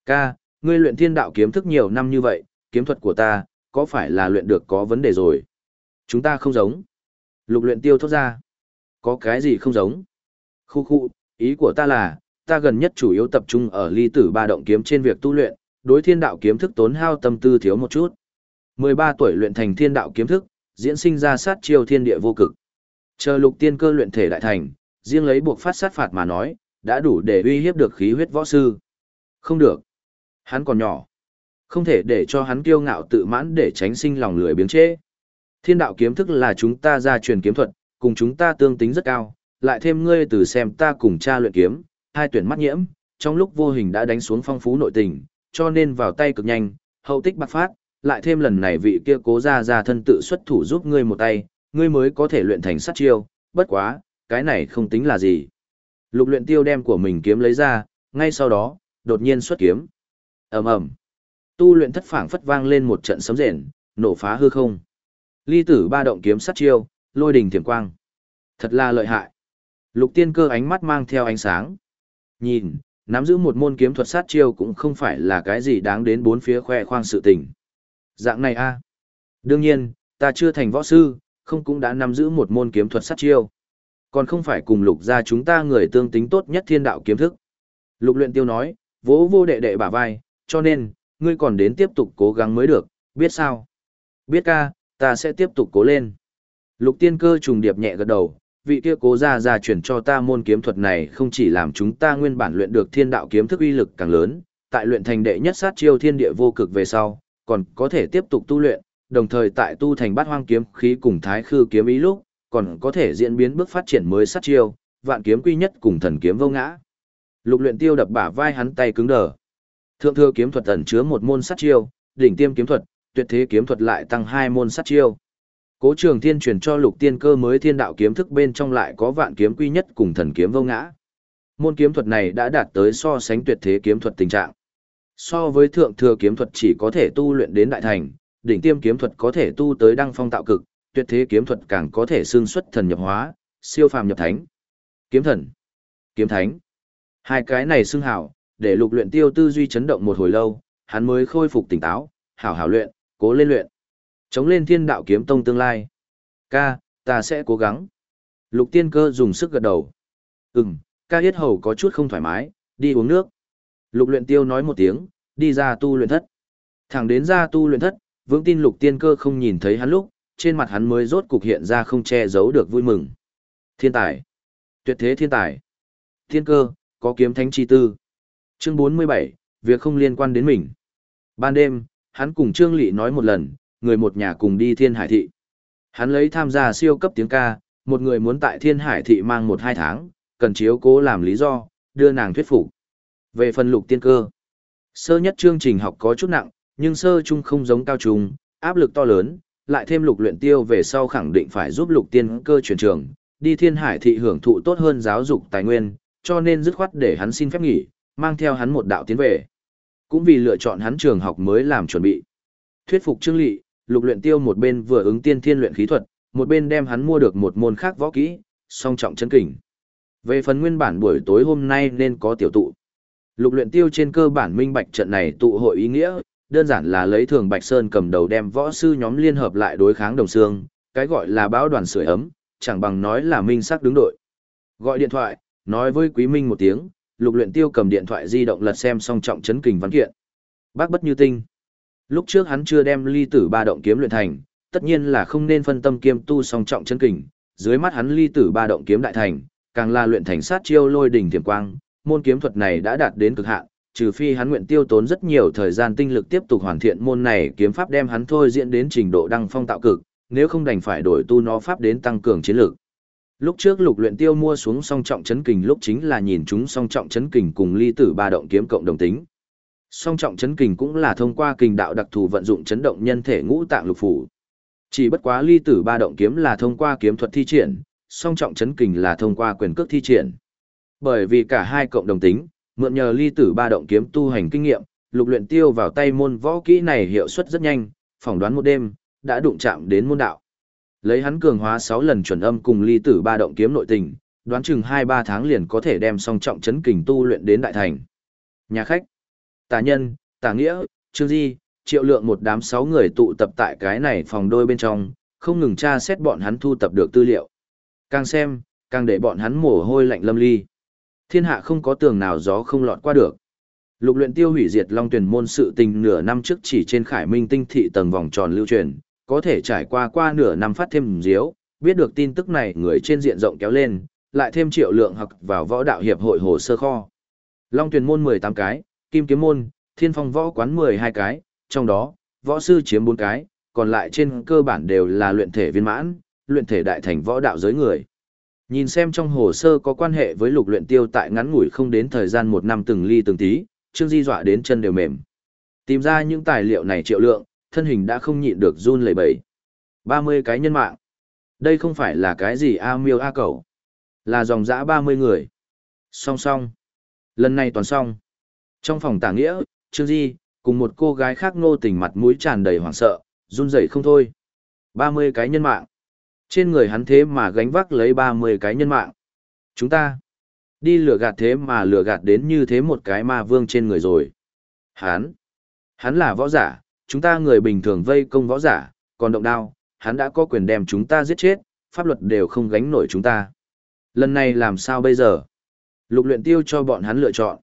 Ca, ngươi luyện thiên đạo kiếm thức nhiều năm như vậy, kiếm thuật của ta, có phải là luyện được có vấn đề rồi? Chúng ta không giống. Lục luyện tiêu thốt ra. Có cái gì không giống? Khu khu, ý của ta là, ta gần nhất chủ yếu tập trung ở ly tử ba động kiếm trên việc tu luyện, đối thiên đạo kiếm thức tốn hao tâm tư thiếu một chút. 13 tuổi luyện thành thiên đạo kiếm thức, diễn sinh ra sát chiêu thiên địa vô cực. Chờ lục tiên cơ luyện thể đại thành, riêng lấy buộc phát sát phạt mà nói, đã đủ để uy hiếp được khí huyết võ sư. Không được. Hắn còn nhỏ. Không thể để cho hắn kiêu ngạo tự mãn để tránh sinh lòng lười biếng chế. Thiên đạo kiếm thức là chúng ta gia truyền kiếm thuật, cùng chúng ta tương tính rất cao, lại thêm ngươi từ xem ta cùng cha luyện kiếm, hai tuyển mắt nhiễm, trong lúc vô hình đã đánh xuống phong phú nội tình, cho nên vào tay cực nhanh, hậu tích bạc phát, lại thêm lần này vị kia cố ra ra thân tự xuất thủ giúp ngươi một tay, ngươi mới có thể luyện thành sát chiêu, bất quá, cái này không tính là gì. Lục luyện tiêu đem của mình kiếm lấy ra, ngay sau đó, đột nhiên xuất kiếm. ầm ầm, Tu luyện thất phảng phất vang lên một trận sấm rền, nổ phá hư không. Ly tử ba động kiếm sát chiêu, lôi đình thiểm quang. Thật là lợi hại. Lục tiên cơ ánh mắt mang theo ánh sáng. Nhìn, nắm giữ một môn kiếm thuật sát chiêu cũng không phải là cái gì đáng đến bốn phía khoe khoang sự tình. Dạng này a Đương nhiên, ta chưa thành võ sư, không cũng đã nắm giữ một môn kiếm thuật sát chiêu. Còn không phải cùng lục gia chúng ta người tương tính tốt nhất thiên đạo kiếm thức. Lục luyện tiêu nói, vỗ vô đệ đệ bả vai, cho nên, ngươi còn đến tiếp tục cố gắng mới được, biết sao? Biết ca, ta sẽ tiếp tục cố lên. Lục tiên cơ trùng điệp nhẹ gật đầu, vị kia cố ra ra chuyển cho ta môn kiếm thuật này không chỉ làm chúng ta nguyên bản luyện được thiên đạo kiếm thức uy lực càng lớn, tại luyện thành đệ nhất sát chiêu thiên địa vô cực về sau, còn có thể tiếp tục tu luyện, đồng thời tại tu thành bát hoang kiếm khí cùng thái khư kiếm ý lúc, còn có thể diễn biến bước phát triển mới sát chiêu, vạn kiếm quy nhất cùng thần kiếm vô ngã. Lục luyện tiêu đập bả vai hắn tay cứng đờ. Thượng thừa kiếm thuật ẩn chứa một môn sát chiêu, đỉnh tiêm kiếm thuật, tuyệt thế kiếm thuật lại tăng hai môn sát chiêu. Cố Trường Thiên truyền cho Lục Tiên Cơ mới thiên đạo kiếm thức bên trong lại có vạn kiếm quy nhất cùng thần kiếm vô ngã. Môn kiếm thuật này đã đạt tới so sánh tuyệt thế kiếm thuật tình trạng. So với thượng thừa kiếm thuật chỉ có thể tu luyện đến đại thành, đỉnh tiêm kiếm thuật có thể tu tới đăng phong tạo cực, tuyệt thế kiếm thuật càng có thể xương xuất thần nhập hóa, siêu phàm nhập thánh. Kiếm thần, kiếm thánh. Hai cái này xưng hảo, để lục luyện tiêu tư duy chấn động một hồi lâu, hắn mới khôi phục tỉnh táo, hảo hảo luyện, cố lên luyện. Chống lên thiên đạo kiếm tông tương lai. Ca, ta sẽ cố gắng. Lục tiên cơ dùng sức gật đầu. Ừm, ca yết hầu có chút không thoải mái, đi uống nước. Lục luyện tiêu nói một tiếng, đi ra tu luyện thất. Thẳng đến ra tu luyện thất, vững tin lục tiên cơ không nhìn thấy hắn lúc, trên mặt hắn mới rốt cục hiện ra không che giấu được vui mừng. Thiên tài. Tuyệt thế thiên tài. Thiên cơ, có kiếm thánh chi tư. Chương 47, việc không liên quan đến mình. Ban đêm, hắn cùng Trương Lị nói một lần, người một nhà cùng đi Thiên Hải Thị. Hắn lấy tham gia siêu cấp tiếng ca, một người muốn tại Thiên Hải Thị mang một hai tháng, cần chiếu cố làm lý do, đưa nàng thuyết phục. Về phần lục tiên cơ, sơ nhất chương trình học có chút nặng, nhưng sơ trung không giống cao trung, áp lực to lớn, lại thêm lục luyện tiêu về sau khẳng định phải giúp lục tiên cơ chuyển trường, đi Thiên Hải Thị hưởng thụ tốt hơn giáo dục tài nguyên, cho nên dứt khoát để hắn xin phép nghỉ, mang theo hắn một đạo tiến về. Cũng vì lựa chọn hắn trường học mới làm chuẩn bị. Thuyết phục Trương Lị, lục luyện tiêu một bên vừa ứng tiên thiên luyện khí thuật, một bên đem hắn mua được một môn khác võ kỹ, song trọng chân kình. Về phần nguyên bản buổi tối hôm nay nên có tiểu tụ. Lục luyện tiêu trên cơ bản minh bạch trận này tụ hội ý nghĩa, đơn giản là lấy thường Bạch Sơn cầm đầu đem võ sư nhóm liên hợp lại đối kháng đồng xương, cái gọi là báo đoàn sưởi ấm, chẳng bằng nói là minh sắc đứng đội. Gọi điện thoại, nói với Quý Minh một tiếng, lục luyện tiêu cầm điện thoại di động lật xem song trọng chấn kình văn kiện. Bác bất như tinh. Lúc trước hắn chưa đem ly tử ba động kiếm luyện thành, tất nhiên là không nên phân tâm kiêm tu song trọng chân kình, dưới mắt hắn ly tử ba động kiếm đại thành, càng là luyện thành sát chiêu lôi đỉnh tiềm quang, môn kiếm thuật này đã đạt đến cực hạn, trừ phi hắn nguyện tiêu tốn rất nhiều thời gian tinh lực tiếp tục hoàn thiện môn này kiếm pháp đem hắn thôi diễn đến trình độ đăng phong tạo cực, nếu không đành phải đổi tu nó pháp đến tăng cường chiến lược. Lúc trước lục luyện tiêu mua xuống song trọng chấn kình lúc chính là nhìn chúng song trọng chấn kình cùng ly tử ba động kiếm cộng đồng tính. Song trọng chấn kình cũng là thông qua kình đạo đặc thù vận dụng chấn động nhân thể ngũ tạng lục phủ. Chỉ bất quá ly tử ba động kiếm là thông qua kiếm thuật thi triển, song trọng chấn kình là thông qua quyền cước thi triển. Bởi vì cả hai cộng đồng tính, mượn nhờ ly tử ba động kiếm tu hành kinh nghiệm, lục luyện tiêu vào tay môn võ kỹ này hiệu suất rất nhanh, phỏng đoán một đêm, đã đụng chạm đến môn đạo. Lấy hắn cường hóa 6 lần chuẩn âm cùng ly tử ba động kiếm nội tình, đoán chừng 2-3 tháng liền có thể đem song trọng chấn kình tu luyện đến đại thành. Nhà khách, tà nhân, tà nghĩa, trương di, triệu lượng một đám sáu người tụ tập tại cái này phòng đôi bên trong, không ngừng tra xét bọn hắn thu tập được tư liệu. Càng xem, càng để bọn hắn mồ hôi lạnh lâm ly. Thiên hạ không có tường nào gió không lọt qua được. Lục luyện tiêu hủy diệt long Tuyền môn sự tình nửa năm trước chỉ trên khải minh tinh thị tầng vòng tròn lưu truyền, có thể trải qua qua nửa năm phát thêm diếu, biết được tin tức này người trên diện rộng kéo lên, lại thêm triệu lượng học vào võ đạo hiệp hội hồ sơ kho. Long Tuyền môn 18 cái, kim kiếm môn, thiên phong võ quán 12 cái, trong đó, võ sư chiếm 4 cái, còn lại trên cơ bản đều là luyện thể viên mãn, luyện thể đại thành võ đạo giới người. Nhìn xem trong hồ sơ có quan hệ với lục luyện tiêu tại ngắn ngủi không đến thời gian một năm từng ly từng tí, Trương Di dọa đến chân đều mềm. Tìm ra những tài liệu này triệu lượng, thân hình đã không nhịn được run lẩy bẩy. 30 cái nhân mạng. Đây không phải là cái gì A miêu A cẩu, Là dòng dã 30 người. Song song. Lần này toàn song. Trong phòng tả nghĩa, Trương Di, cùng một cô gái khác ngô tình mặt mũi tràn đầy hoảng sợ, run rẩy không thôi. 30 cái nhân mạng. Trên người hắn thế mà gánh vác lấy 30 cái nhân mạng. Chúng ta đi lừa gạt thế mà lừa gạt đến như thế một cái ma vương trên người rồi. Hắn, hắn là võ giả, chúng ta người bình thường vây công võ giả, còn động đao, hắn đã có quyền đem chúng ta giết chết, pháp luật đều không gánh nổi chúng ta. Lần này làm sao bây giờ? Lục luyện tiêu cho bọn hắn lựa chọn.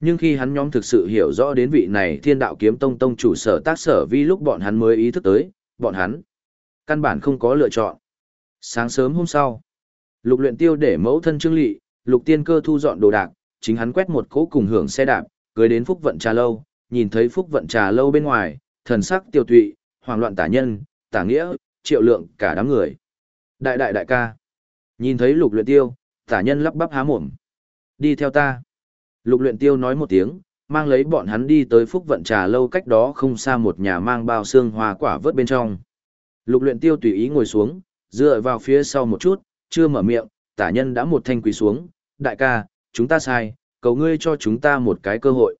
Nhưng khi hắn nhóm thực sự hiểu rõ đến vị này thiên đạo kiếm tông tông chủ sở tác sở vi lúc bọn hắn mới ý thức tới, bọn hắn căn bản không có lựa chọn. Sáng sớm hôm sau, lục luyện tiêu để mẫu thân trương lị, lục tiên cơ thu dọn đồ đạc, chính hắn quét một cỗ cùng hưởng xe đạp, cưới đến phúc vận trà lâu, nhìn thấy phúc vận trà lâu bên ngoài, thần sắc tiêu tụy, hoảng loạn tả nhân, tả nghĩa, triệu lượng cả đám người. Đại đại đại ca. Nhìn thấy lục luyện tiêu, tả nhân lắp bắp há mồm. Đi theo ta. Lục luyện tiêu nói một tiếng, mang lấy bọn hắn đi tới phúc vận trà lâu cách đó không xa một nhà mang bao xương hoa quả vớt bên trong. Lục luyện tiêu tùy ý ngồi xuống, dựa vào phía sau một chút, chưa mở miệng, tả nhân đã một thanh quỳ xuống, đại ca, chúng ta sai, cầu ngươi cho chúng ta một cái cơ hội.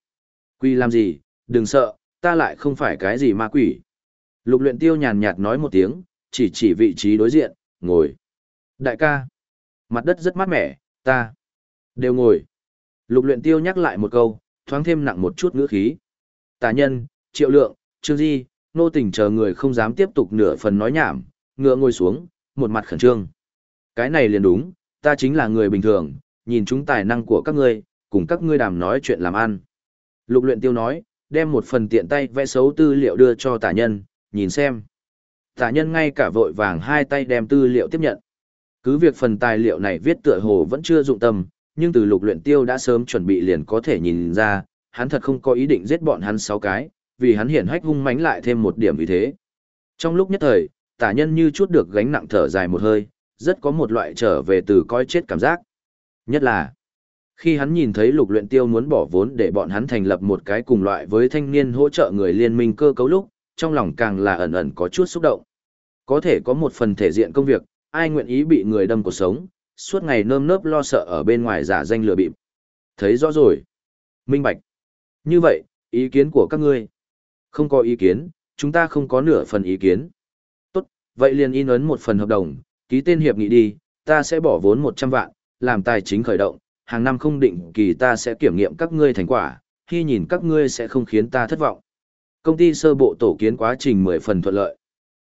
Quỳ làm gì, đừng sợ, ta lại không phải cái gì ma quỷ. Lục luyện tiêu nhàn nhạt nói một tiếng, chỉ chỉ vị trí đối diện, ngồi. Đại ca, mặt đất rất mát mẻ, ta đều ngồi. Lục luyện tiêu nhắc lại một câu, thoáng thêm nặng một chút ngữ khí. Tà nhân, triệu lượng, trương di, nô tình chờ người không dám tiếp tục nửa phần nói nhảm, ngựa ngồi xuống, một mặt khẩn trương. Cái này liền đúng, ta chính là người bình thường, nhìn chúng tài năng của các ngươi, cùng các ngươi đàm nói chuyện làm ăn. Lục luyện tiêu nói, đem một phần tiện tay vẽ xấu tư liệu đưa cho tả nhân, nhìn xem. Tả nhân ngay cả vội vàng hai tay đem tư liệu tiếp nhận. Cứ việc phần tài liệu này viết tựa hồ vẫn chưa dụng tâm, nhưng từ lục luyện tiêu đã sớm chuẩn bị liền có thể nhìn ra, hắn thật không có ý định giết bọn hắn sáu cái, vì hắn hiển hách hung mãnh lại thêm một điểm vì thế. Trong lúc nhất thời, tả nhân như chút được gánh nặng thở dài một hơi, rất có một loại trở về từ coi chết cảm giác. Nhất là, khi hắn nhìn thấy lục luyện tiêu muốn bỏ vốn để bọn hắn thành lập một cái cùng loại với thanh niên hỗ trợ người liên minh cơ cấu lúc, trong lòng càng là ẩn ẩn có chút xúc động. Có thể có một phần thể diện công việc, ai nguyện ý bị người đâm cuộc sống, suốt ngày nơm nớp lo sợ ở bên ngoài giả danh lừa bịp. Thấy rõ rồi. Minh bạch. Như vậy, ý kiến của các ngươi. Không có ý kiến, chúng ta không có nửa phần ý kiến. Tốt, vậy liền in ấn một phần hợp đồng, ký tên hiệp nghị đi, ta sẽ bỏ vốn 100 vạn, làm tài chính khởi động, hàng năm không định kỳ ta sẽ kiểm nghiệm các ngươi thành quả, khi nhìn các ngươi sẽ không khiến ta thất vọng. Công ty sơ bộ tổ kiến quá trình 10 phần thuận lợi.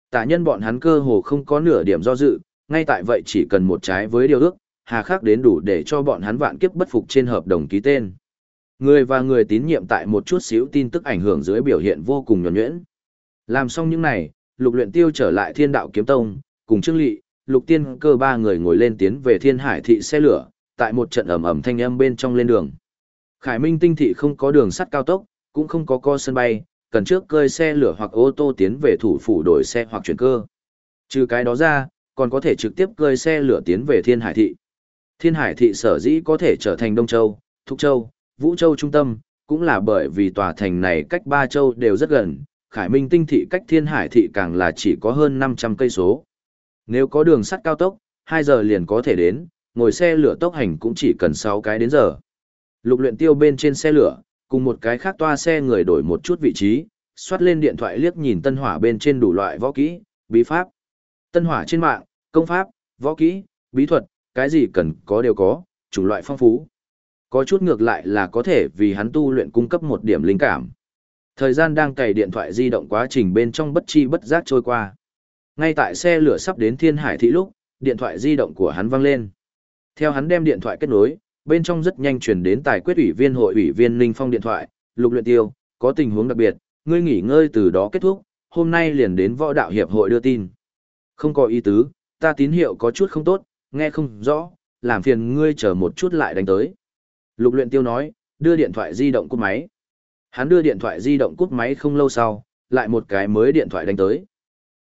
Tả nhân bọn hắn cơ hồ không có nửa điểm do dự, ngay tại vậy chỉ cần một trái với điều ước, hà khắc đến đủ để cho bọn hắn vạn kiếp bất phục trên hợp đồng ký tên. Người và người tín nhiệm tại một chút xíu tin tức ảnh hưởng dưới biểu hiện vô cùng nhuẩn nhuyễn. Làm xong những này, lục luyện tiêu trở lại thiên đạo kiếm tông, cùng Trương Lị, lục tiên cơ ba người ngồi lên tiến về thiên hải thị xe lửa, tại một trận ẩm ẩm thanh âm bên trong lên đường. Khải Minh tinh thị không có đường sắt cao tốc, cũng không có co sân bay, cần trước cơi xe lửa hoặc ô tô tiến về thủ phủ đổi xe hoặc chuyển cơ. Trừ cái đó ra, còn có thể trực tiếp cơi xe lửa tiến về Thiên Hải Thị. Thiên Hải Thị sở dĩ có thể trở thành Đông Châu, Thúc Châu, Vũ Châu trung tâm, cũng là bởi vì tòa thành này cách ba châu đều rất gần, Khải Minh Tinh Thị cách Thiên Hải Thị càng là chỉ có hơn 500 cây số. Nếu có đường sắt cao tốc, 2 giờ liền có thể đến, ngồi xe lửa tốc hành cũng chỉ cần 6 cái đến giờ. Lục luyện tiêu bên trên xe lửa, cùng một cái khác toa xe người đổi một chút vị trí, xoát lên điện thoại liếc nhìn tân hỏa bên trên đủ loại võ kỹ, bí pháp. Tân hỏa trên mạng, công pháp, võ kỹ, bí thuật, cái gì cần có đều có, chủng loại phong phú. Có chút ngược lại là có thể vì hắn tu luyện cung cấp một điểm linh cảm. Thời gian đang cày điện thoại di động quá trình bên trong bất chi bất giác trôi qua. Ngay tại xe lửa sắp đến Thiên Hải thị lúc, điện thoại di động của hắn vang lên. Theo hắn đem điện thoại kết nối, bên trong rất nhanh truyền đến tài quyết ủy viên hội ủy viên Ninh Phong điện thoại, lục luyện tiêu, có tình huống đặc biệt, ngươi nghỉ ngơi từ đó kết thúc, hôm nay liền đến võ đạo hiệp hội đưa tin. Không có ý tứ, ta tín hiệu có chút không tốt, nghe không rõ, làm phiền ngươi chờ một chút lại đánh tới. Lục luyện tiêu nói, đưa điện thoại di động cúp máy. Hắn đưa điện thoại di động cúp máy không lâu sau, lại một cái mới điện thoại đánh tới.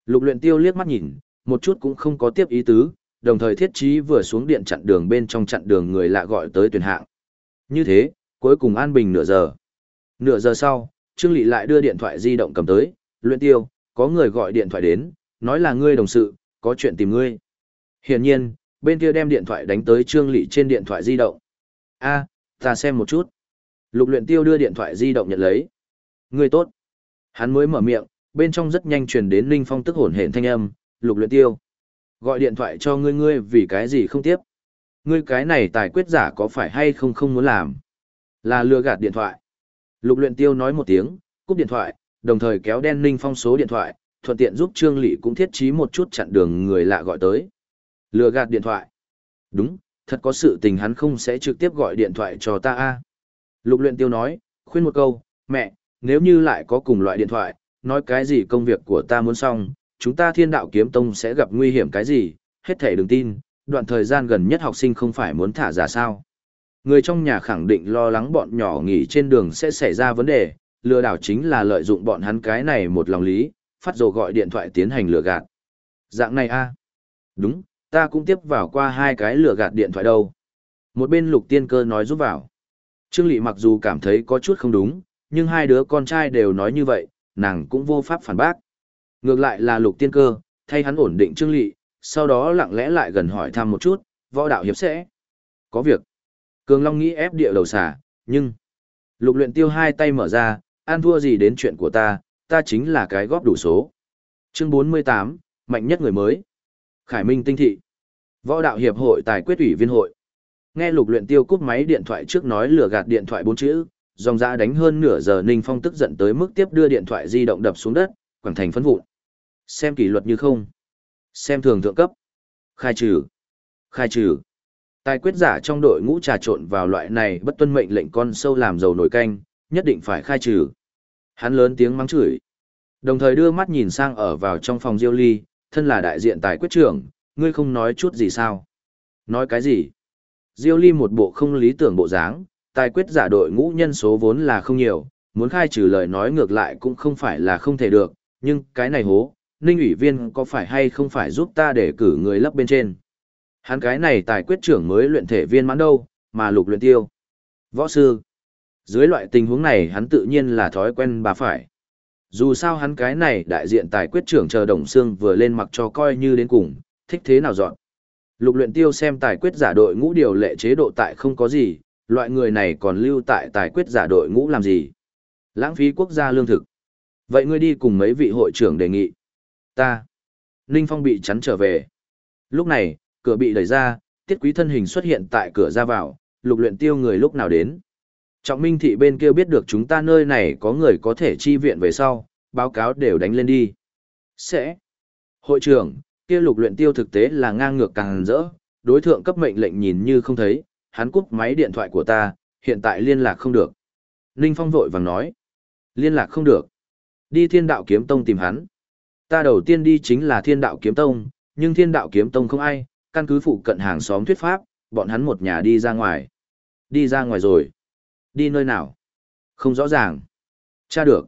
Lục luyện tiêu liếc mắt nhìn, một chút cũng không có tiếp ý tứ, đồng thời thiết trí vừa xuống điện chặn đường bên trong chặn đường người lạ gọi tới tuyển hạng. Như thế, cuối cùng an bình nửa giờ. Nửa giờ sau, Trương Lị lại đưa điện thoại di động cầm tới, luyện tiêu, có người gọi điện thoại đến, nói là ngươi đồng sự, có chuyện tìm ngươi. Hiển nhiên, bên kia đem điện thoại đánh tới Trương Lị trên điện thoại di động. A, ta xem một chút. Lục luyện tiêu đưa điện thoại di động nhận lấy. Ngươi tốt. Hắn mới mở miệng, bên trong rất nhanh truyền đến Linh Phong tức hồn hển thanh âm, lục luyện tiêu. Gọi điện thoại cho ngươi ngươi vì cái gì không tiếp. Ngươi cái này tài quyết giả có phải hay không không muốn làm. Là lừa gạt điện thoại. Lục luyện tiêu nói một tiếng, cúp điện thoại, đồng thời kéo đen Linh Phong số điện thoại, thuận tiện giúp Trương Lị cũng thiết trí một chút chặn đường người lạ gọi tới. Lừa gạt điện thoại. Đúng, thật có sự tình hắn không sẽ trực tiếp gọi điện thoại cho ta a. Lục luyện tiêu nói, khuyên một câu, mẹ, nếu như lại có cùng loại điện thoại, nói cái gì công việc của ta muốn xong, chúng ta thiên đạo kiếm tông sẽ gặp nguy hiểm cái gì, hết thể đừng tin, đoạn thời gian gần nhất học sinh không phải muốn thả giả sao. Người trong nhà khẳng định lo lắng bọn nhỏ nghỉ trên đường sẽ xảy ra vấn đề, lừa đảo chính là lợi dụng bọn hắn cái này một lòng lý, phát rồi gọi điện thoại tiến hành lừa gạt. Dạng này a Đúng, ta cũng tiếp vào qua hai cái lừa gạt điện thoại đâu. Một bên lục tiên cơ nói giúp vào. Trương Lị mặc dù cảm thấy có chút không đúng, nhưng hai đứa con trai đều nói như vậy, nàng cũng vô pháp phản bác. Ngược lại là lục tiên cơ, thay hắn ổn định Trương Lị, sau đó lặng lẽ lại gần hỏi thăm một chút, võ đạo hiệp sẽ. Có việc. Cường Long nghĩ ép địa đầu xả, nhưng... Lục luyện tiêu hai tay mở ra, an thua gì đến chuyện của ta, ta chính là cái góp đủ số. Chương 48, mạnh nhất người mới. Khải Minh tinh thị. Võ đạo hiệp hội tài quyết ủy viên hội. Nghe lục luyện tiêu cúp máy điện thoại trước nói lừa gạt điện thoại bốn chữ, dòng dã đánh hơn nửa giờ Ninh Phong tức giận tới mức tiếp đưa điện thoại di động đập xuống đất, quẳng thành phấn vụn. Xem kỷ luật như không. Xem thường thượng cấp. Khai trừ. Khai trừ. Tài quyết giả trong đội ngũ trà trộn vào loại này bất tuân mệnh lệnh con sâu làm dầu nổi canh, nhất định phải khai trừ. Hắn lớn tiếng mắng chửi. Đồng thời đưa mắt nhìn sang ở vào trong phòng Diêu Ly, thân là đại diện tài quyết trưởng, ngươi không nói chút gì sao? Nói cái gì? Diêu Ly một bộ không lý tưởng bộ dáng, tài quyết giả đội ngũ nhân số vốn là không nhiều, muốn khai trừ lời nói ngược lại cũng không phải là không thể được, nhưng cái này hố, Ninh ủy viên có phải hay không phải giúp ta để cử người lấp bên trên? Hắn cái này tài quyết trưởng mới luyện thể viên mãn đâu, mà lục luyện tiêu. Võ sư. Dưới loại tình huống này hắn tự nhiên là thói quen bà phải. Dù sao hắn cái này đại diện tài quyết trưởng chờ Đồng Sương vừa lên mặc cho coi như đến cùng, thích thế nào dọn. Lục luyện tiêu xem tài quyết giả đội ngũ điều lệ chế độ tại không có gì, loại người này còn lưu tại tài quyết giả đội ngũ làm gì? Lãng phí quốc gia lương thực. Vậy ngươi đi cùng mấy vị hội trưởng đề nghị. Ta. Ninh Phong bị chắn trở về. Lúc này, cửa bị đẩy ra, tiết quý thân hình xuất hiện tại cửa ra vào, lục luyện tiêu người lúc nào đến. Trọng Minh thị bên kia biết được chúng ta nơi này có người có thể chi viện về sau, báo cáo đều đánh lên đi. Sẽ. Hội trưởng, kia lục luyện tiêu thực tế là ngang ngược càng rỡ, đối thượng cấp mệnh lệnh nhìn như không thấy, hắn cúp máy điện thoại của ta, hiện tại liên lạc không được. Ninh Phong vội vàng nói. Liên lạc không được. Đi thiên đạo kiếm tông tìm hắn. Ta đầu tiên đi chính là thiên đạo kiếm tông, nhưng thiên đạo kiếm tông không ai, căn cứ phụ cận hàng xóm thuyết pháp, bọn hắn một nhà đi ra ngoài. Đi ra ngoài rồi. Đi nơi nào? Không rõ ràng. Cha được.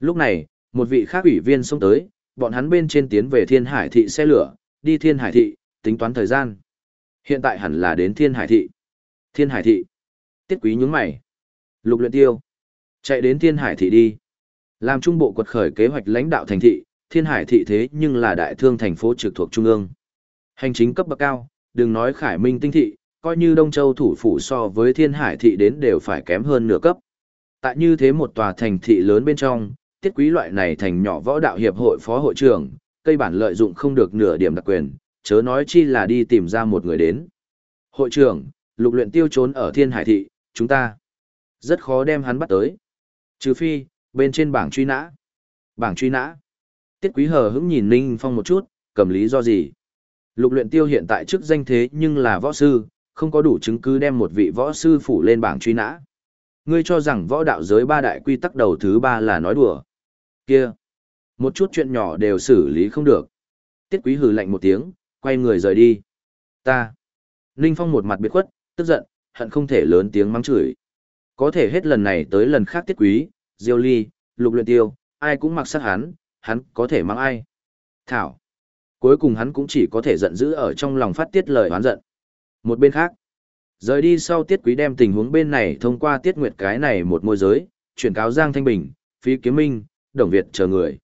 Lúc này, một vị khác ủy viên xông tới, bọn hắn bên trên tiến về Thiên Hải thị xe lửa, đi Thiên Hải thị, tính toán thời gian. Hiện tại hẳn là đến Thiên Hải thị. Thiên Hải thị. Tiết quý nhướng mày. Lục luyện tiêu. Chạy đến Thiên Hải thị đi. Làm trung bộ quật khởi kế hoạch lãnh đạo thành thị, Thiên Hải thị thế nhưng là đại thương thành phố trực thuộc trung ương. Hành chính cấp bậc cao, đừng nói Khải Minh tinh thị, coi như Đông Châu thủ phủ so với Thiên Hải thị đến đều phải kém hơn nửa cấp. Tại như thế một tòa thành thị lớn bên trong, tiết quý loại này thành nhỏ võ đạo hiệp hội phó hội trưởng, cây bản lợi dụng không được nửa điểm đặc quyền, chớ nói chi là đi tìm ra một người đến. Hội trưởng, lục luyện tiêu trốn ở thiên hải thị, chúng ta rất khó đem hắn bắt tới. Trừ phi, bên trên bảng truy nã. Bảng truy nã. Tiết quý hờ hững nhìn Ninh Phong một chút, cầm lý do gì? Lục luyện tiêu hiện tại chức danh thế nhưng là võ sư, không có đủ chứng cứ đem một vị võ sư phủ lên bảng truy nã. Ngươi cho rằng võ đạo giới ba đại quy tắc đầu thứ ba là nói đùa. Kia, một chút chuyện nhỏ đều xử lý không được. Tiết quý hừ lạnh một tiếng, quay người rời đi. Ta. Ninh Phong một mặt biệt khuất, tức giận, hận không thể lớn tiếng mắng chửi. Có thể hết lần này tới lần khác tiết quý, diêu ly, lục luyện tiêu, ai cũng mặc sắc hắn, hắn có thể mắng ai. Thảo. Cuối cùng hắn cũng chỉ có thể giận dữ ở trong lòng phát tiết lời oán giận. Một bên khác, rời đi sau tiết quý đem tình huống bên này thông qua tiết nguyệt cái này một môi giới, chuyển cáo Giang Thanh Bình, Phi Kiếm Minh, Đồng Việt chờ người.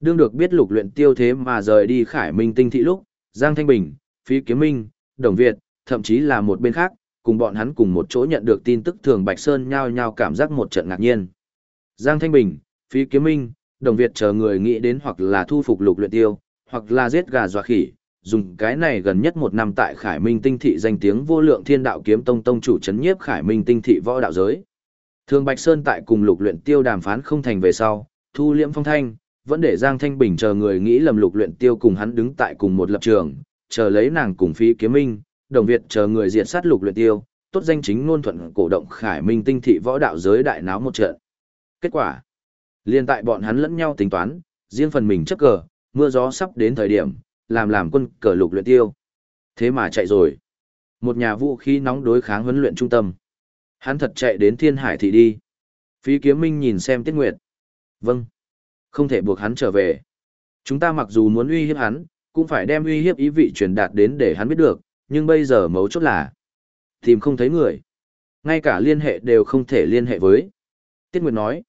Đương được biết lục luyện tiêu thế mà rời đi Khải Minh tinh thị lúc, Giang Thanh Bình, Phi Kiếm Minh, Đồng Việt, thậm chí là một bên khác, cùng bọn hắn cùng một chỗ nhận được tin tức thường Bạch Sơn nhao nhao cảm giác một trận ngạc nhiên. Giang Thanh Bình, Phi Kiếm Minh, Đồng Việt chờ người nghĩ đến hoặc là thu phục lục luyện tiêu, hoặc là giết gà dọa khỉ, dùng cái này gần nhất một năm tại Khải Minh Tinh Thị danh tiếng vô lượng thiên đạo kiếm tông tông chủ chấn nhiếp Khải Minh Tinh Thị võ đạo giới. Thường Bạch Sơn tại cùng lục luyện tiêu đàm phán không thành về sau, thu liễm phong thanh, vẫn để Giang Thanh Bình chờ người nghĩ lầm lục luyện tiêu cùng hắn đứng tại cùng một lập trường, chờ lấy nàng cùng Phi Kiếm Minh, Đồng Việt chờ người diệt sát lục luyện tiêu, tốt danh chính ngôn thuận cổ động Khải Minh Tinh Thị võ đạo giới đại náo một trận. Kết quả, liên tại bọn hắn lẫn nhau tính toán, riêng phần mình chấp cờ, mưa gió sắp đến thời điểm, làm làm quân cờ lục luyện tiêu. Thế mà chạy rồi. Một nhà vũ khí nóng đối kháng huấn luyện trung tâm. Hắn thật chạy đến thiên hải thị đi. Phí kiếm minh nhìn xem tiết nguyệt. Vâng. Không thể buộc hắn trở về. Chúng ta mặc dù muốn uy hiếp hắn, cũng phải đem uy hiếp ý vị truyền đạt đến để hắn biết được, nhưng bây giờ mấu chốt là tìm không thấy người. Ngay cả liên hệ đều không thể liên hệ với. Tiết Nguyệt nói,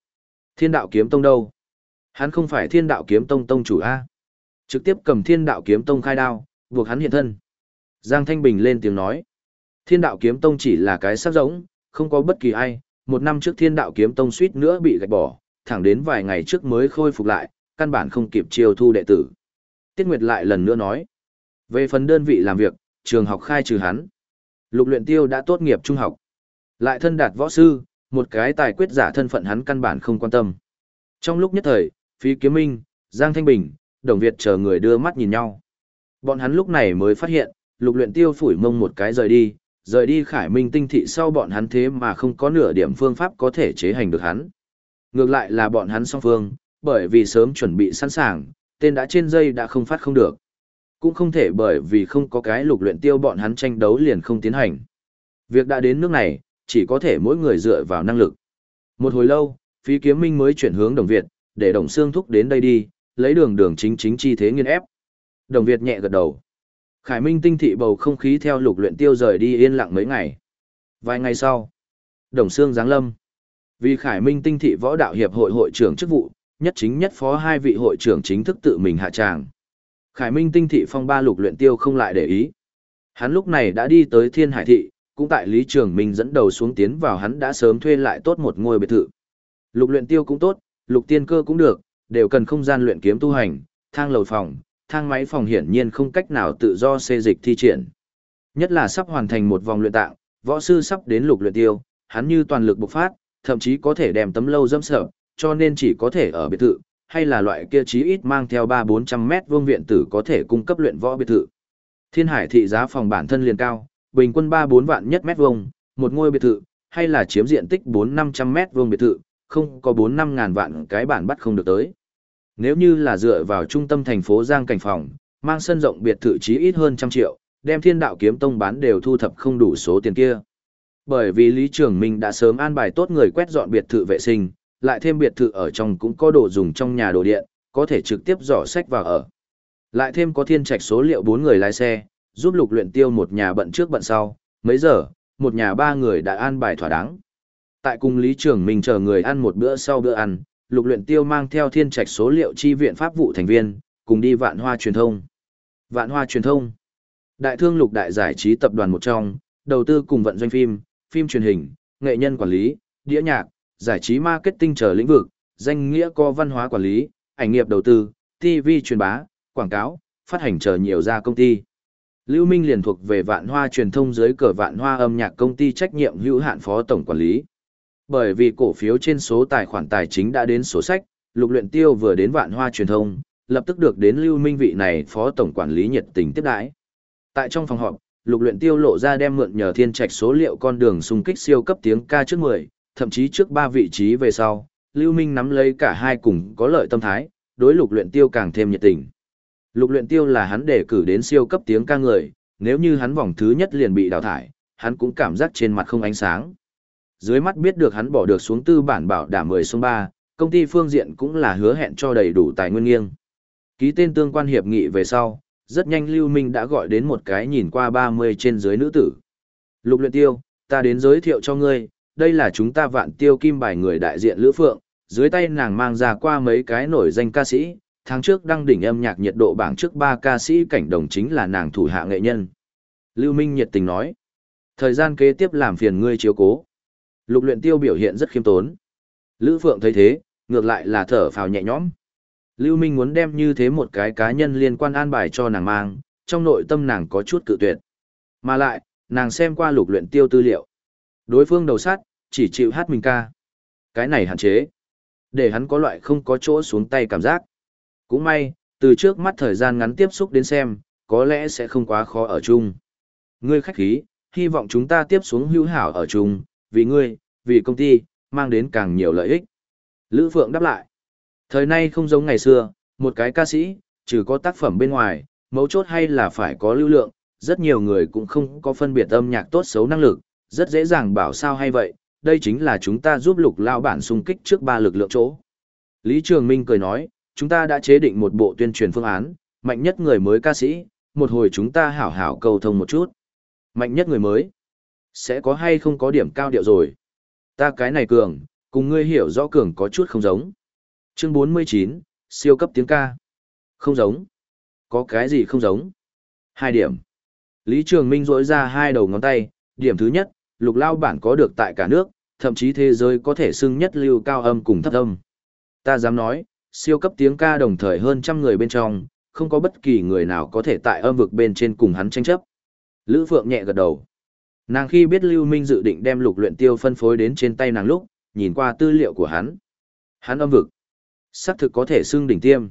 thiên đạo kiếm tông đâu? Hắn không phải thiên đạo kiếm tông tông chủ A. Trực tiếp cầm thiên đạo kiếm tông khai đao, buộc hắn hiện thân. Giang Thanh Bình lên tiếng nói. Thiên đạo kiếm tông chỉ là cái sắc giống, không có bất kỳ ai. Một năm trước thiên đạo kiếm tông suýt nữa bị gạch bỏ, thẳng đến vài ngày trước mới khôi phục lại, căn bản không kịp chiêu thu đệ tử. Tiết Nguyệt lại lần nữa nói. Về phần đơn vị làm việc, trường học khai trừ hắn. Lục luyện tiêu đã tốt nghiệp trung học. Lại thân đạt võ sư, một cái tài quyết giả thân phận hắn căn bản không quan tâm. Trong lúc nhất thời, Phi Kiếm Minh, Giang Thanh Bình, Đồng Việt chờ người đưa mắt nhìn nhau. Bọn hắn lúc này mới phát hiện, lục luyện tiêu phủi mông một cái rời đi, rời đi khải minh tinh thị sau bọn hắn thế mà không có nửa điểm phương pháp có thể chế hành được hắn. Ngược lại là bọn hắn song phương, bởi vì sớm chuẩn bị sẵn sàng, tên đã trên dây đã không phát không được. Cũng không thể bởi vì không có cái lục luyện tiêu bọn hắn tranh đấu liền không tiến hành. Việc đã đến nước này, chỉ có thể mỗi người dựa vào năng lực. Một hồi lâu, phí kiếm minh mới chuyển hướng đồng Việt, để đồng xương thúc đến đây đi, lấy đường đường chính chính chi thế nghiên ép. Đồng Việt nhẹ gật đầu. Khải Minh tinh thị bầu không khí theo lục luyện tiêu rời đi yên lặng mấy ngày. Vài ngày sau, Đồng Sương giáng lâm. Vì Khải Minh tinh thị võ đạo hiệp hội hội trưởng chức vụ, nhất chính nhất phó hai vị hội trưởng chính thức tự mình hạ tràng. Khải Minh tinh thị phong ba lục luyện tiêu không lại để ý. Hắn lúc này đã đi tới Thiên Hải thị, cũng tại Lý Trường Minh dẫn đầu xuống tiến vào hắn đã sớm thuê lại tốt một ngôi biệt thự. Lục luyện tiêu cũng tốt, lục tiên cơ cũng được, đều cần không gian luyện kiếm tu hành, thang lầu phòng, thang máy phòng hiển nhiên không cách nào tự do xê dịch thi triển. Nhất là sắp hoàn thành một vòng luyện tạng, võ sư sắp đến lục luyện tiêu, hắn như toàn lực bộc phát, thậm chí có thể đem tấm lâu dâm sợ, cho nên chỉ có thể ở biệt thự, hay là loại kia chí ít mang theo 3-400 mét vuông viện tử có thể cung cấp luyện võ biệt thự. Thiên Hải thị giá phòng bản thân liền cao, bình quân 3-4 vạn nhất mét vuông, một ngôi biệt thự, hay là chiếm diện tích 4-500 mét vuông biệt thự, không có 4-5 ngàn vạn cái bản bắt không được tới. Nếu như là dựa vào trung tâm thành phố Giang Cảnh Phòng, mang sân rộng biệt thự chí ít hơn trăm triệu, đem thiên đạo kiếm tông bán đều thu thập không đủ số tiền kia. Bởi vì Lý Trường Minh đã sớm an bài tốt người quét dọn biệt thự vệ sinh, lại thêm biệt thự ở trong cũng có đồ dùng trong nhà đồ điện, có thể trực tiếp dò sách vào ở. Lại thêm có thiên trạch số liệu bốn người lái xe, giúp lục luyện tiêu một nhà bận trước bận sau, mấy giờ, một nhà ba người đã an bài thỏa đáng. Tại cùng Lý Trường Minh chờ người ăn một bữa sau bữa ăn, lục luyện tiêu mang theo thiên trạch số liệu chi viện pháp vụ thành viên, cùng đi vạn hoa truyền thông. Vạn hoa truyền thông. Đại thương lục đại giải trí tập đoàn một trong, đầu tư cùng vận doanh phim, phim truyền hình, nghệ nhân quản lý, đĩa nhạc, giải trí marketing chờ lĩnh vực, danh nghĩa co văn hóa quản lý, ảnh nghiệp đầu tư, TV truyền bá, quảng cáo, phát hành chờ nhiều ra công ty. Lưu Minh liền thuộc về vạn hoa truyền thông dưới cờ vạn hoa âm nhạc công ty trách nhiệm hữu hạn phó tổng quản lý. Bởi vì cổ phiếu trên số tài khoản tài chính đã đến số sách, lục luyện tiêu vừa đến vạn hoa truyền thông, lập tức được đến Lưu Minh vị này phó tổng quản lý nhiệt tình tiếp đãi. Tại trong phòng họp, lục luyện tiêu lộ ra đem mượn nhờ thiên trạch số liệu con đường xung kích siêu cấp tiếng ca trước 10, thậm chí trước 3 vị trí về sau, Lưu Minh nắm lấy cả hai cùng có lợi tâm thái, đối lục luyện tiêu càng thêm nhiệt tình. Lục luyện tiêu là hắn đề cử đến siêu cấp tiếng ca người, nếu như hắn vòng thứ nhất liền bị đào thải, hắn cũng cảm giác trên mặt không ánh sáng. Dưới mắt biết được hắn bỏ được xuống tư bản bảo đảm 10 xuống 3, công ty phương diện cũng là hứa hẹn cho đầy đủ tài nguyên nghiêng. Ký tên tương quan hiệp nghị về sau, rất nhanh Lưu Minh đã gọi đến một cái nhìn qua 30 trên dưới nữ tử. Lục luyện tiêu, ta đến giới thiệu cho ngươi, đây là chúng ta vạn tiêu kim bài người đại diện Lữ Phượng, dưới tay nàng mang ra qua mấy cái nổi danh ca sĩ, tháng trước đăng đỉnh âm nhạc nhiệt độ bảng trước ba ca sĩ cảnh đồng chính là nàng thủ hạ nghệ nhân. Lưu Minh nhiệt tình nói, thời gian kế tiếp làm phiền ngươi chiếu cố. Lục luyện tiêu biểu hiện rất khiêm tốn. Lữ Phượng thấy thế, ngược lại là thở phào nhẹ nhõm. Lưu Minh muốn đem như thế một cái cá nhân liên quan an bài cho nàng mang, trong nội tâm nàng có chút cự tuyệt. Mà lại, nàng xem qua lục luyện tiêu tư liệu. Đối phương đầu sát, chỉ chịu hát mình ca. Cái này hạn chế. Để hắn có loại không có chỗ xuống tay cảm giác. Cũng may, từ trước mắt thời gian ngắn tiếp xúc đến xem, có lẽ sẽ không quá khó ở chung. Ngươi khách khí, hy vọng chúng ta tiếp xuống hữu hảo ở chung, vì ngươi, vì công ty, mang đến càng nhiều lợi ích. Lữ Phượng đáp lại. Thời nay không giống ngày xưa, một cái ca sĩ, trừ có tác phẩm bên ngoài, mấu chốt hay là phải có lưu lượng, rất nhiều người cũng không có phân biệt âm nhạc tốt xấu năng lực, rất dễ dàng bảo sao hay vậy, đây chính là chúng ta giúp lục lao bản xung kích trước ba lực lượng chỗ. Lý Trường Minh cười nói, chúng ta đã chế định một bộ tuyên truyền phương án, mạnh nhất người mới ca sĩ, một hồi chúng ta hảo hảo cầu thông một chút. Mạnh nhất người mới, sẽ có hay không có điểm cao điệu rồi. Ta cái này cường, cùng ngươi hiểu rõ cường có chút không giống. Chương 49, siêu cấp tiếng ca. Không giống. Có cái gì không giống? Hai điểm. Lý Trường Minh rỗi ra hai đầu ngón tay, điểm thứ nhất, lục lao bản có được tại cả nước, thậm chí thế giới có thể xưng nhất lưu cao âm cùng thấp âm. Ta dám nói, siêu cấp tiếng ca đồng thời hơn trăm người bên trong, không có bất kỳ người nào có thể tại âm vực bên trên cùng hắn tranh chấp. Lữ Phượng nhẹ gật đầu. Nàng khi biết Lưu Minh dự định đem lục luyện tiêu phân phối đến trên tay nàng lúc, nhìn qua tư liệu của hắn. Hắn âm vực. xác thực có thể xưng đỉnh tiêm.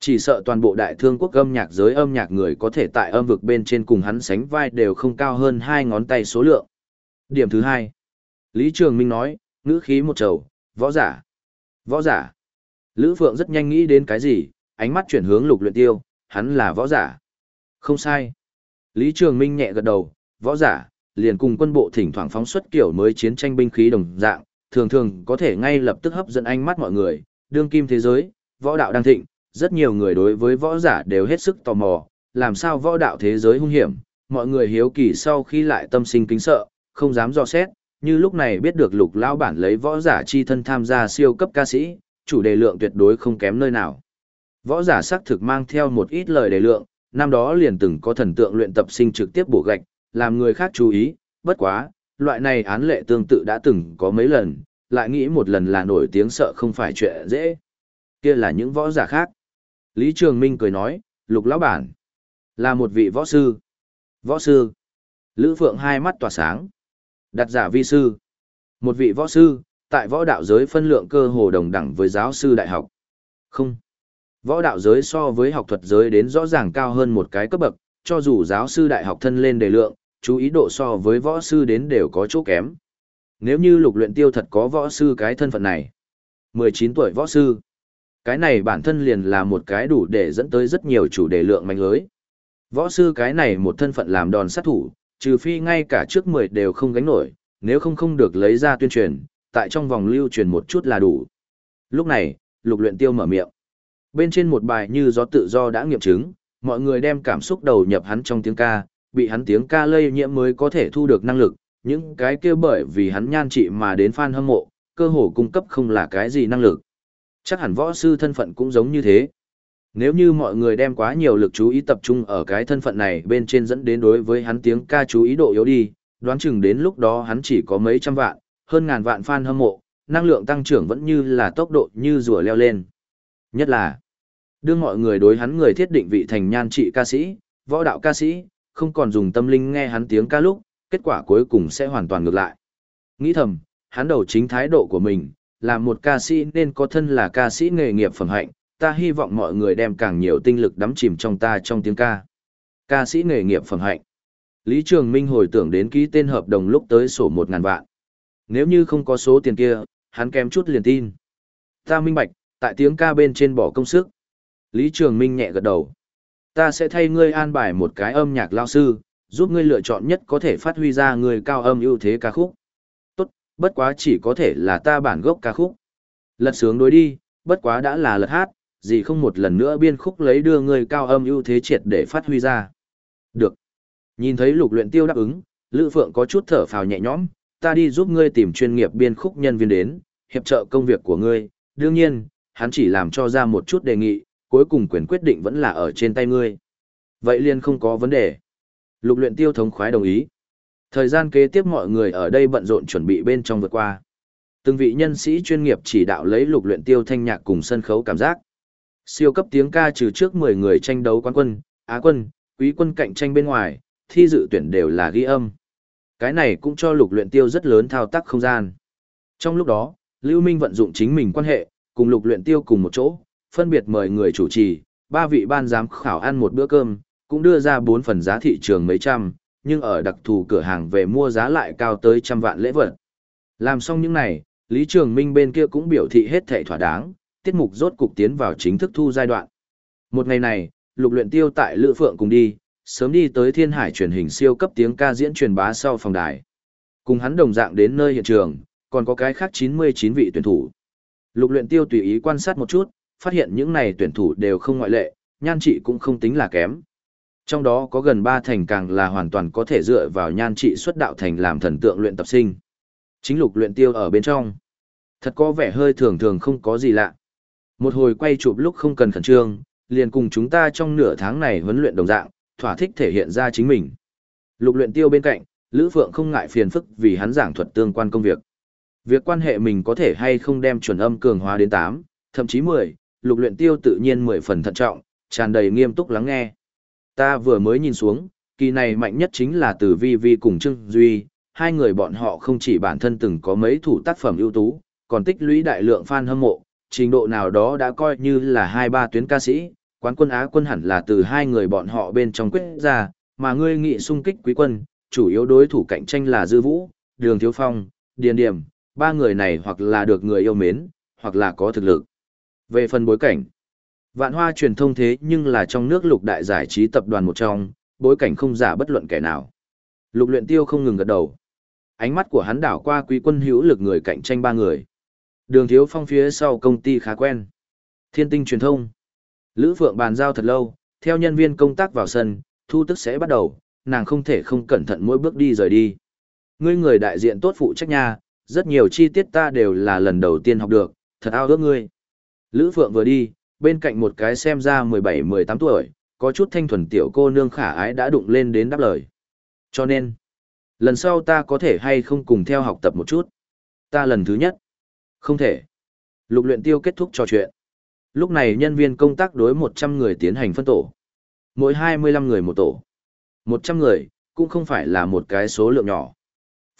Chỉ sợ toàn bộ đại thương quốc âm nhạc giới âm nhạc người có thể tại âm vực bên trên cùng hắn sánh vai đều không cao hơn hai ngón tay số lượng. Điểm thứ hai. Lý Trường Minh nói, ngữ khí một trầu, võ giả. Võ giả. Lữ Phượng rất nhanh nghĩ đến cái gì, ánh mắt chuyển hướng lục luyện tiêu, hắn là võ giả. Không sai. Lý Trường Minh nhẹ gật đầu, võ giả, liền cùng quân bộ thỉnh thoảng phóng xuất kiểu mới chiến tranh binh khí đồng dạng, thường thường có thể ngay lập tức hấp dẫn ánh mắt mọi người, đương kim thế giới, võ đạo đang thịnh, rất nhiều người đối với võ giả đều hết sức tò mò, làm sao võ đạo thế giới hung hiểm, mọi người hiếu kỳ sau khi lại tâm sinh kính sợ, không dám dò xét, như lúc này biết được lục lao bản lấy võ giả chi thân tham gia siêu cấp ca sĩ, chủ đề lượng tuyệt đối không kém nơi nào. Võ giả xác thực mang theo một ít lời đề lượng, năm đó liền từng có thần tượng luyện tập sinh trực tiếp bổ gạch, làm người khác chú ý, bất quá, loại này án lệ tương tự đã từng có mấy lần, lại nghĩ một lần là nổi tiếng sợ không phải chuyện dễ. Kia là những võ giả khác. Lý Trường Minh cười nói, lục lão bản, là một vị võ sư. Võ sư. Lữ Phượng hai mắt tỏa sáng. Đặt giả vi sư. Một vị võ sư, tại võ đạo giới phân lượng cơ hồ đồng đẳng với giáo sư đại học. Không. Võ đạo giới so với học thuật giới đến rõ ràng cao hơn một cái cấp bậc, cho dù giáo sư đại học thân lên đề lượng, chú ý độ so với võ sư đến đều có chỗ kém. Nếu như lục luyện tiêu thật có võ sư cái thân phận này, 19 tuổi võ sư, cái này bản thân liền là một cái đủ để dẫn tới rất nhiều chủ đề lượng mạnh lưới. Võ sư cái này một thân phận làm đòn sát thủ, trừ phi ngay cả trước 10 đều không gánh nổi, nếu không không được lấy ra tuyên truyền, tại trong vòng lưu truyền một chút là đủ. Lúc này, lục luyện tiêu mở miệng. Bên trên một bài như gió tự do đã nghiệm chứng, mọi người đem cảm xúc đầu nhập hắn trong tiếng ca, bị hắn tiếng ca lây nhiễm mới có thể thu được năng lực, những cái kia bởi vì hắn nhan trị mà đến fan hâm mộ, cơ hồ cung cấp không là cái gì năng lực. Chắc hẳn võ sư thân phận cũng giống như thế. Nếu như mọi người đem quá nhiều lực chú ý tập trung ở cái thân phận này bên trên dẫn đến đối với hắn tiếng ca chú ý độ yếu đi, đoán chừng đến lúc đó hắn chỉ có mấy trăm vạn, hơn ngàn vạn fan hâm mộ, năng lượng tăng trưởng vẫn như là tốc độ như rùa leo lên. Nhất là, đưa mọi người đối hắn người thiết định vị thành nhan trị ca sĩ, võ đạo ca sĩ, không còn dùng tâm linh nghe hắn tiếng ca lúc, kết quả cuối cùng sẽ hoàn toàn ngược lại. Nghĩ thầm, hắn đầu chính thái độ của mình, là một ca sĩ nên có thân là ca sĩ nghề nghiệp phẩm hạnh, ta hy vọng mọi người đem càng nhiều tinh lực đắm chìm trong ta trong tiếng ca. Ca sĩ nghề nghiệp phẩm hạnh. Lý Trường Minh hồi tưởng đến ký tên hợp đồng lúc tới sổ 1.000 vạn. Nếu như không có số tiền kia, hắn kém chút liền tin. Ta minh bạch, tại tiếng ca bên trên bỏ công sức. Lý Trường Minh nhẹ gật đầu. Ta sẽ thay ngươi an bài một cái âm nhạc lao sư, giúp ngươi lựa chọn nhất có thể phát huy ra người cao âm ưu thế ca khúc. Tốt, bất quá chỉ có thể là ta bản gốc ca khúc. Lật sướng đối đi, bất quá đã là lật hát, gì không một lần nữa biên khúc lấy đưa người cao âm ưu thế triệt để phát huy ra. Được. Nhìn thấy lục luyện tiêu đáp ứng, Lữ Phượng có chút thở phào nhẹ nhõm, ta đi giúp ngươi tìm chuyên nghiệp biên khúc nhân viên đến, hiệp trợ công việc của ngươi. Đương nhiên, hắn chỉ làm cho ra một chút đề nghị, cuối cùng quyền quyết định vẫn là ở trên tay ngươi. Vậy liền không có vấn đề. Lục luyện tiêu thống khoái đồng ý. Thời gian kế tiếp mọi người ở đây bận rộn chuẩn bị bên trong vượt qua. Từng vị nhân sĩ chuyên nghiệp chỉ đạo lấy lục luyện tiêu thanh nhạc cùng sân khấu cảm giác. Siêu cấp tiếng ca trừ trước 10 người tranh đấu quán quân, á quân, quý quân cạnh tranh bên ngoài, thi dự tuyển đều là ghi âm. Cái này cũng cho lục luyện tiêu rất lớn thao tác không gian. Trong lúc đó, Lưu Minh vận dụng chính mình quan hệ, cùng lục luyện tiêu cùng một chỗ, phân biệt mời người chủ trì, ba vị ban giám khảo ăn một bữa cơm, cũng đưa ra bốn phần giá thị trường mấy trăm, nhưng ở đặc thù cửa hàng về mua giá lại cao tới trăm vạn lễ vật. Làm xong những này, Lý Trường Minh bên kia cũng biểu thị hết thảy thỏa đáng, tiết mục rốt cục tiến vào chính thức thu giai đoạn. Một ngày này, Lục Luyện Tiêu tại Lữ Phượng cùng đi, sớm đi tới Thiên Hải truyền hình siêu cấp tiếng ca diễn truyền bá sau phòng đài. Cùng hắn đồng dạng đến nơi hiện trường, còn có cái khác 99 vị tuyển thủ. Lục Luyện Tiêu tùy ý quan sát một chút, phát hiện những này tuyển thủ đều không ngoại lệ, nhan trị cũng không tính là kém. Trong đó có gần ba thành càng là hoàn toàn có thể dựa vào nhan trị xuất đạo thành làm thần tượng luyện tập sinh. Chính lục luyện tiêu ở bên trong. Thật có vẻ hơi thường thường không có gì lạ. Một hồi quay chụp lúc không cần khẩn trương, liền cùng chúng ta trong nửa tháng này huấn luyện đồng dạng, thỏa thích thể hiện ra chính mình. Lục luyện tiêu bên cạnh, Lữ Phượng không ngại phiền phức vì hắn giảng thuật tương quan công việc. Việc quan hệ mình có thể hay không đem chuẩn âm cường hóa đến 8, thậm chí 10, lục luyện tiêu tự nhiên 10 phần thận trọng, tràn đầy nghiêm túc lắng nghe. Ta vừa mới nhìn xuống, kỳ này mạnh nhất chính là từ Vi Vi cùng Trương Duy, hai người bọn họ không chỉ bản thân từng có mấy thủ tác phẩm ưu tú, còn tích lũy đại lượng fan hâm mộ, trình độ nào đó đã coi như là hai ba tuyến ca sĩ, quán quân Á quân hẳn là từ hai người bọn họ bên trong quyết ra, mà ngươi nghị xung kích quý quân, chủ yếu đối thủ cạnh tranh là Dư Vũ, Đường Thiếu Phong, Điền Điểm, ba người này hoặc là được người yêu mến, hoặc là có thực lực. Về phần bối cảnh, Vạn Hoa truyền thông thế nhưng là trong nước lục đại giải trí tập đoàn một trong, bối cảnh không giả bất luận kẻ nào. Lục luyện tiêu không ngừng gật đầu. Ánh mắt của hắn đảo qua quý quân hữu lực người cạnh tranh ba người. Đường thiếu phong phía sau công ty khá quen. Thiên tinh truyền thông. Lữ Phượng bàn giao thật lâu, theo nhân viên công tác vào sân, thu tức sẽ bắt đầu, nàng không thể không cẩn thận mỗi bước đi rời đi. Ngươi người đại diện tốt phụ trách nha, rất nhiều chi tiết ta đều là lần đầu tiên học được, thật ao ước ngươi. Lữ Phượng vừa đi, bên cạnh một cái xem ra 17-18 tuổi, có chút thanh thuần tiểu cô nương khả ái đã đụng lên đến đáp lời. Cho nên, lần sau ta có thể hay không cùng theo học tập một chút. Ta lần thứ nhất. Không thể. Lục luyện tiêu kết thúc trò chuyện. Lúc này nhân viên công tác đối 100 người tiến hành phân tổ. Mỗi 25 người một tổ. 100 người, cũng không phải là một cái số lượng nhỏ.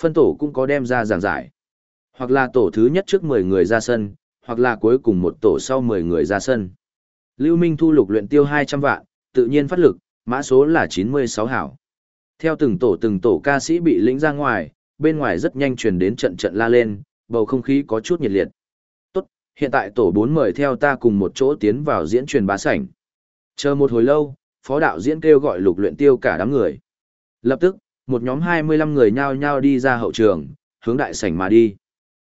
Phân tổ cũng có đem ra giảng giải. Hoặc là tổ thứ nhất trước 10 người ra sân, hoặc là cuối cùng một tổ sau 10 người ra sân. Lưu Minh thu lục luyện tiêu 200 vạn, tự nhiên phát lực, mã số là 96 hảo. Theo từng tổ từng tổ ca sĩ bị lĩnh ra ngoài, bên ngoài rất nhanh truyền đến trận trận la lên, bầu không khí có chút nhiệt liệt. Tốt, hiện tại tổ 4 mời theo ta cùng một chỗ tiến vào diễn truyền bá sảnh. Chờ một hồi lâu, phó đạo diễn kêu gọi lục luyện tiêu cả đám người. Lập tức, một nhóm 25 người nhao nhao đi ra hậu trường, hướng đại sảnh mà đi.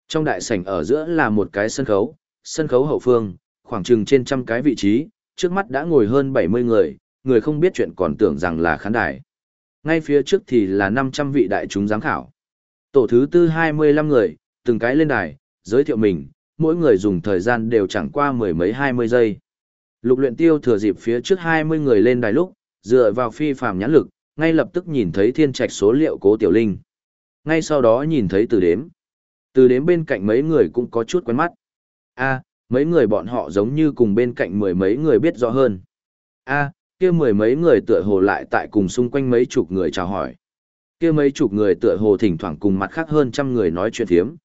Trong đại sảnh ở giữa là một cái sân khấu, sân khấu hậu phương, khoảng chừng trên trăm cái vị trí, trước mắt đã ngồi hơn 70 người, người không biết chuyện còn tưởng rằng là khán đài. Ngay phía trước thì là 500 vị đại chúng giám khảo. Tổ thứ tư 25 người, từng cái lên đài, giới thiệu mình, mỗi người dùng thời gian đều chẳng qua mười mấy 20 giây. Lục luyện tiêu thừa dịp phía trước 20 người lên đài lúc, dựa vào phi phàm nhãn lực, ngay lập tức nhìn thấy thiên trạch số liệu cố tiểu linh. Ngay sau đó nhìn thấy từ đếm. Từ đến bên cạnh mấy người cũng có chút quen mắt. a mấy người bọn họ giống như cùng bên cạnh mười mấy người biết rõ hơn. a kia mười mấy người tựa hồ lại tại cùng xung quanh mấy chục người chào hỏi. Kia mấy chục người tựa hồ thỉnh thoảng cùng mặt khác hơn trăm người nói chuyện thiếm.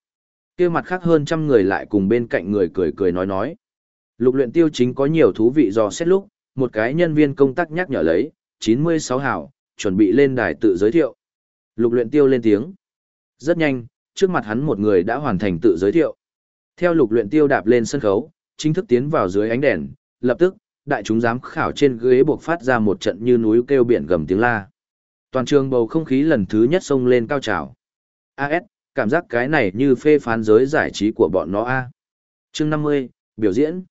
Kia mặt khác hơn trăm người lại cùng bên cạnh người cười cười nói nói. Lục luyện tiêu chính có nhiều thú vị do xét lúc, một cái nhân viên công tác nhắc nhở lấy, 96 hảo, chuẩn bị lên đài tự giới thiệu. Lục luyện tiêu lên tiếng. Rất nhanh, trước mặt hắn một người đã hoàn thành tự giới thiệu. Theo lục luyện tiêu đạp lên sân khấu, chính thức tiến vào dưới ánh đèn, lập tức, đại chúng giám khảo trên ghế buộc phát ra một trận như núi kêu biển gầm tiếng la. Toàn trường bầu không khí lần thứ nhất xông lên cao trào. AS, cảm giác cái này như phê phán giới giải trí của bọn nó A. Chương 50, biểu diễn.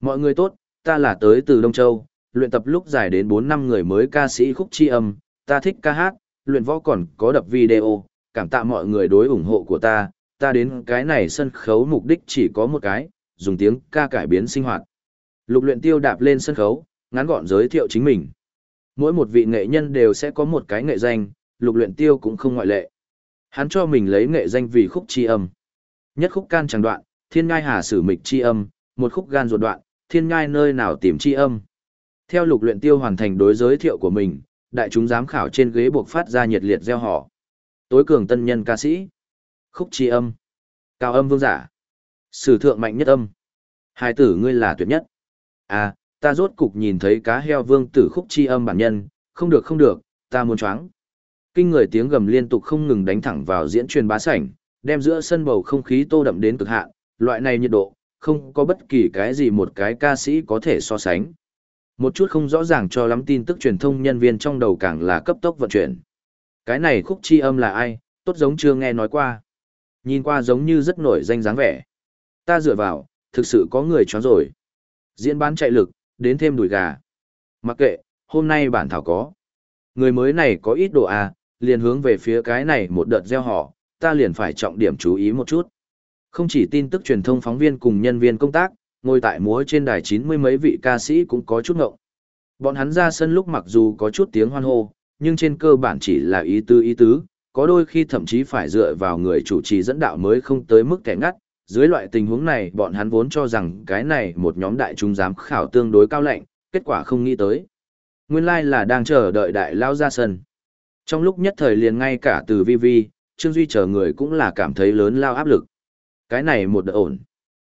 Mọi người tốt, ta là tới từ Đông Châu, luyện tập lúc dài đến 4 năm người mới ca sĩ khúc chi âm, ta thích ca hát, luyện võ còn có đập video, cảm tạ mọi người đối ủng hộ của ta, ta đến cái này sân khấu mục đích chỉ có một cái, dùng tiếng ca cải biến sinh hoạt. Lục luyện tiêu đạp lên sân khấu, ngắn gọn giới thiệu chính mình. Mỗi một vị nghệ nhân đều sẽ có một cái nghệ danh, lục luyện tiêu cũng không ngoại lệ. Hắn cho mình lấy nghệ danh vì khúc chi âm. Nhất khúc can chẳng đoạn, thiên ngai hà sử mịch chi âm, một khúc gan ruột đoạn, thiên ngai nơi nào tìm chi âm. Theo lục luyện tiêu hoàn thành đối giới thiệu của mình, đại chúng giám khảo trên ghế buộc phát ra nhiệt liệt gieo họ. Tối cường tân nhân ca sĩ. Khúc chi âm. Cao âm vương giả. Sử thượng mạnh nhất âm. Hai tử ngươi là tuyệt nhất. À, ta rốt cục nhìn thấy cá heo vương tử khúc chi âm bản nhân, không được không được, ta muốn choáng. Kinh người tiếng gầm liên tục không ngừng đánh thẳng vào diễn truyền bá sảnh, đem giữa sân bầu không khí tô đậm đến cực hạn, loại này nhiệt độ, không có bất kỳ cái gì một cái ca sĩ có thể so sánh. Một chút không rõ ràng cho lắm tin tức truyền thông nhân viên trong đầu càng là cấp tốc vận chuyển. Cái này khúc chi âm là ai, tốt giống chưa nghe nói qua. Nhìn qua giống như rất nổi danh dáng vẻ. Ta dựa vào, thực sự có người choáng rồi. Diễn bán chạy lực, đến thêm đùi gà. Mặc kệ, hôm nay bản thảo có. Người mới này có ít độ à, liền hướng về phía cái này một đợt gieo họ, ta liền phải trọng điểm chú ý một chút. Không chỉ tin tức truyền thông phóng viên cùng nhân viên công tác, ngồi tại múa trên đài chín mươi mấy vị ca sĩ cũng có chút ngộng. Bọn hắn ra sân lúc mặc dù có chút tiếng hoan hô, nhưng trên cơ bản chỉ là ý tứ ý tứ, có đôi khi thậm chí phải dựa vào người chủ trì dẫn đạo mới không tới mức kẻ ngắt. Dưới loại tình huống này bọn hắn vốn cho rằng cái này một nhóm đại chúng giám khảo tương đối cao lạnh, kết quả không nghĩ tới. Nguyên lai like là đang chờ đợi đại lao ra sân. Trong lúc nhất thời liền ngay cả từ vi vi, Trương Duy chờ người cũng là cảm thấy lớn lao áp lực. Cái này một đợt ổn.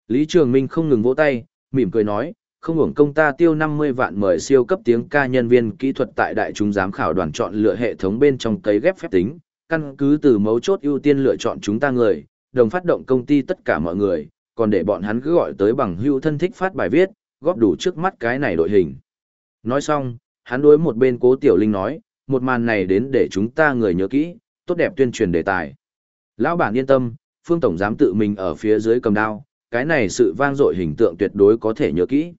Lý Trường Minh không ngừng vỗ tay, mỉm cười nói, không hưởng công ta tiêu 50 vạn mời siêu cấp tiếng ca nhân viên kỹ thuật tại đại chúng giám khảo đoàn chọn lựa hệ thống bên trong cấy ghép phép tính, căn cứ từ mấu chốt ưu tiên lựa chọn chúng ta người, đồng phát động công ty tất cả mọi người, còn để bọn hắn cứ gọi tới bằng hữu thân thích phát bài viết, góp đủ trước mắt cái này đội hình. Nói xong, hắn đối một bên cố tiểu linh nói, một màn này đến để chúng ta người nhớ kỹ, tốt đẹp tuyên truyền đề tài. Lão bản yên tâm, Phương Tổng giám tự mình ở phía dưới cầm đao, cái này sự vang dội hình tượng tuyệt đối có thể nhớ kỹ.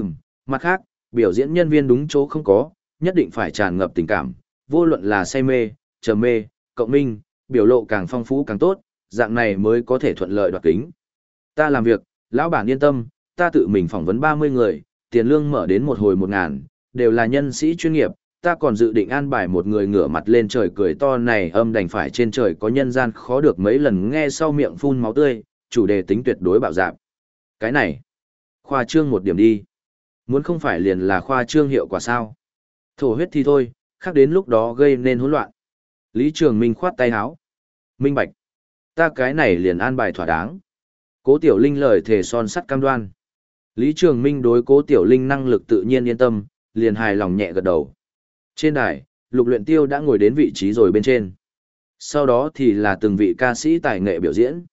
Ừm, mặt khác, biểu diễn nhân viên đúng chỗ không có, nhất định phải tràn ngập tình cảm, vô luận là say mê, trầm mê, cộng minh, biểu lộ càng phong phú càng tốt, dạng này mới có thể thuận lợi đoạt kính. Ta làm việc, lão bản yên tâm, ta tự mình phỏng vấn 30 người, tiền lương mở đến một hồi một ngàn, đều là nhân sĩ chuyên nghiệp, ta còn dự định an bài một người ngửa mặt lên trời cười to này âm đành phải trên trời có nhân gian khó được mấy lần nghe sau miệng phun máu tươi, chủ đề tính tuyệt đối bạo dạp. Cái này, khoa trương một điểm đi. Muốn không phải liền là khoa trương hiệu quả sao. Thổ huyết thì thôi, khác đến lúc đó gây nên hỗn loạn. Lý Trường Minh khoát tay áo. Minh Bạch. Ta cái này liền an bài thỏa đáng. Cố Tiểu Linh lời thề son sắt cam đoan. Lý Trường Minh đối Cố Tiểu Linh năng lực tự nhiên yên tâm, liền hài lòng nhẹ gật đầu. Trên đài, Lục Luyện Tiêu đã ngồi đến vị trí rồi bên trên. Sau đó thì là từng vị ca sĩ tài nghệ biểu diễn.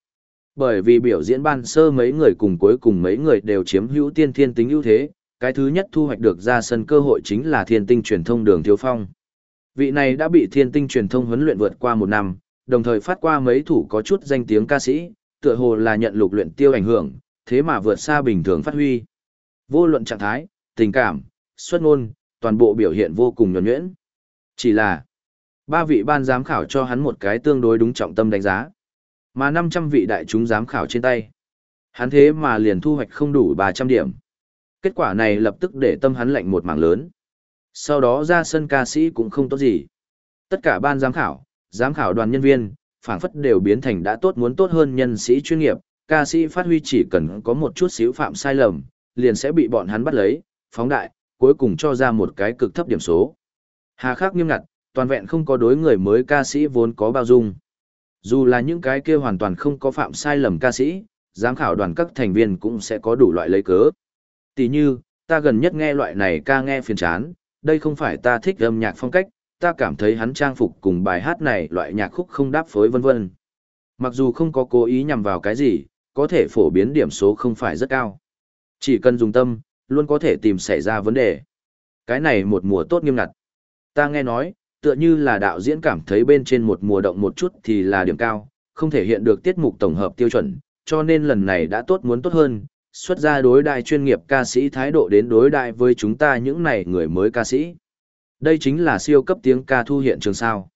Bởi vì biểu diễn ban sơ mấy người cùng cuối cùng mấy người đều chiếm hữu tiên thiên tính ưu thế, cái thứ nhất thu hoạch được ra sân cơ hội chính là thiên tinh truyền thông đường thiếu phong. Vị này đã bị thiên tinh truyền thông huấn luyện vượt qua một năm, đồng thời phát qua mấy thủ có chút danh tiếng ca sĩ, tựa hồ là nhận lục luyện tiêu ảnh hưởng, thế mà vượt xa bình thường phát huy. Vô luận trạng thái, tình cảm, xuất ngôn, toàn bộ biểu hiện vô cùng nhuần nhuyễn. Chỉ là, ba vị ban giám khảo cho hắn một cái tương đối đúng trọng tâm đánh giá. Mà 500 vị đại chúng giám khảo trên tay. Hắn thế mà liền thu hoạch không đủ 300 điểm. Kết quả này lập tức để tâm hắn lạnh một mảng lớn. Sau đó ra sân ca sĩ cũng không tốt gì. Tất cả ban giám khảo, giám khảo đoàn nhân viên, phảng phất đều biến thành đã tốt muốn tốt hơn nhân sĩ chuyên nghiệp, ca sĩ phát huy chỉ cần có một chút xíu phạm sai lầm, liền sẽ bị bọn hắn bắt lấy, phóng đại, cuối cùng cho ra một cái cực thấp điểm số. Hà khắc nghiêm ngặt, toàn vẹn không có đối người mới ca sĩ vốn có bao dung. Dù là những cái kia hoàn toàn không có phạm sai lầm ca sĩ, giám khảo đoàn các thành viên cũng sẽ có đủ loại lấy cớ. Tỷ như, ta gần nhất nghe loại này ca nghe phiền chán, đây không phải ta thích âm nhạc phong cách, ta cảm thấy hắn trang phục cùng bài hát này loại nhạc khúc không đáp phối vân vân. Mặc dù không có cố ý nhằm vào cái gì, có thể phổ biến điểm số không phải rất cao. Chỉ cần dùng tâm, luôn có thể tìm xảy ra vấn đề. Cái này một mùa tốt nghiêm ngặt. Ta nghe nói, tựa như là đạo diễn cảm thấy bên trên một mùa động một chút thì là điểm cao, không thể hiện được tiết mục tổng hợp tiêu chuẩn, cho nên lần này đã tốt muốn tốt hơn, xuất ra đối đại chuyên nghiệp ca sĩ thái độ đến đối đại với chúng ta những này người mới ca sĩ. Đây chính là siêu cấp tiếng ca thu hiện trường sao.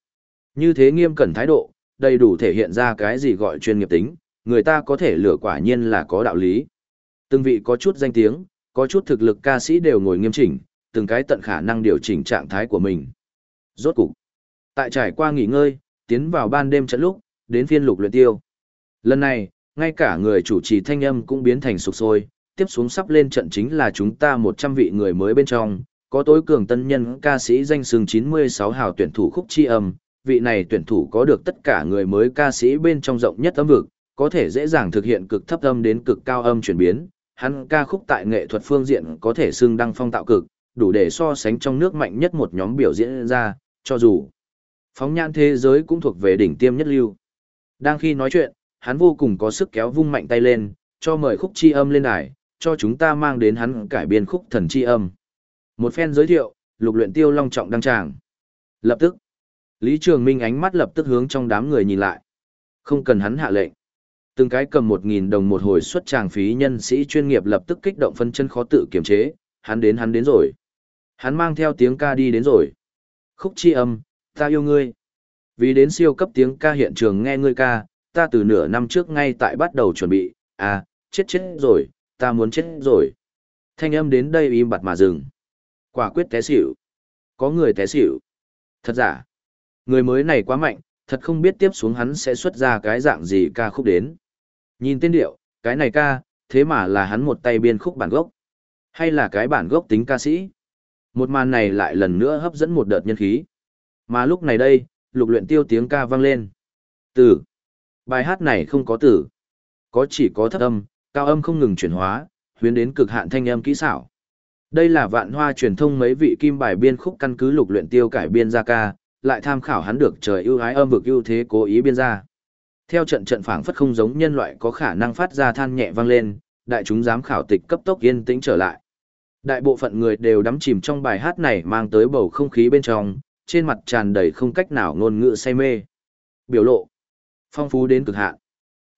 Như thế nghiêm cẩn thái độ, đầy đủ thể hiện ra cái gì gọi chuyên nghiệp tính, người ta có thể lửa quả nhiên là có đạo lý. Từng vị có chút danh tiếng, có chút thực lực ca sĩ đều ngồi nghiêm chỉnh, từng cái tận khả năng điều chỉnh trạng thái của mình. Rốt cục, tại trải qua nghỉ ngơi, tiến vào ban đêm trận lúc, đến phiên lục luyện tiêu. Lần này, ngay cả người chủ trì thanh âm cũng biến thành sục sôi, tiếp xuống sắp lên trận chính là chúng ta 100 vị người mới bên trong, có tối cường tân nhân ca sĩ danh xưng 96 hào tuyển thủ khúc chi âm, vị này tuyển thủ có được tất cả người mới ca sĩ bên trong rộng nhất âm vực, có thể dễ dàng thực hiện cực thấp âm đến cực cao âm chuyển biến, hắn ca khúc tại nghệ thuật phương diện có thể xưng đăng phong tạo cực, đủ để so sánh trong nước mạnh nhất một nhóm biểu diễn ra, cho dù phóng nhãn thế giới cũng thuộc về đỉnh tiêm nhất lưu. Đang khi nói chuyện, hắn vô cùng có sức kéo vung mạnh tay lên, cho mời khúc chi âm lên đài, cho chúng ta mang đến hắn cải biên khúc thần chi âm. Một phen giới thiệu, lục luyện tiêu long trọng đăng tràng. Lập tức, Lý Trường Minh ánh mắt lập tức hướng trong đám người nhìn lại. Không cần hắn hạ lệnh. Từng cái cầm một nghìn đồng một hồi xuất tràng phí nhân sĩ chuyên nghiệp lập tức kích động phân chân khó tự kiềm chế, hắn đến hắn đến rồi. Hắn mang theo tiếng ca đi đến rồi. Khúc chi âm, ta yêu ngươi. Vì đến siêu cấp tiếng ca hiện trường nghe ngươi ca, ta từ nửa năm trước ngay tại bắt đầu chuẩn bị, à, chết chết rồi, ta muốn chết rồi. Thanh âm đến đây im bặt mà dừng. Quả quyết té xỉu. Có người té xỉu. Thật giả. Người mới này quá mạnh, thật không biết tiếp xuống hắn sẽ xuất ra cái dạng gì ca khúc đến. Nhìn tên điệu, cái này ca, thế mà là hắn một tay biên khúc bản gốc. Hay là cái bản gốc tính ca sĩ. Một màn này lại lần nữa hấp dẫn một đợt nhân khí. Mà lúc này đây, lục luyện tiêu tiếng ca vang lên. Từ. Bài hát này không có từ. Có chỉ có thấp âm, cao âm không ngừng chuyển hóa, huyến đến cực hạn thanh âm kỹ xảo. Đây là vạn hoa truyền thông mấy vị kim bài biên khúc căn cứ lục luyện tiêu cải biên ra ca, lại tham khảo hắn được trời ưu ái âm vực ưu thế cố ý biên ra. Theo trận trận phảng phất không giống nhân loại có khả năng phát ra than nhẹ vang lên, đại chúng giám khảo tịch cấp tốc yên tĩnh trở lại. Đại bộ phận người đều đắm chìm trong bài hát này mang tới bầu không khí bên trong, trên mặt tràn đầy không cách nào ngôn ngữ say mê. Biểu lộ phong phú đến cực hạn.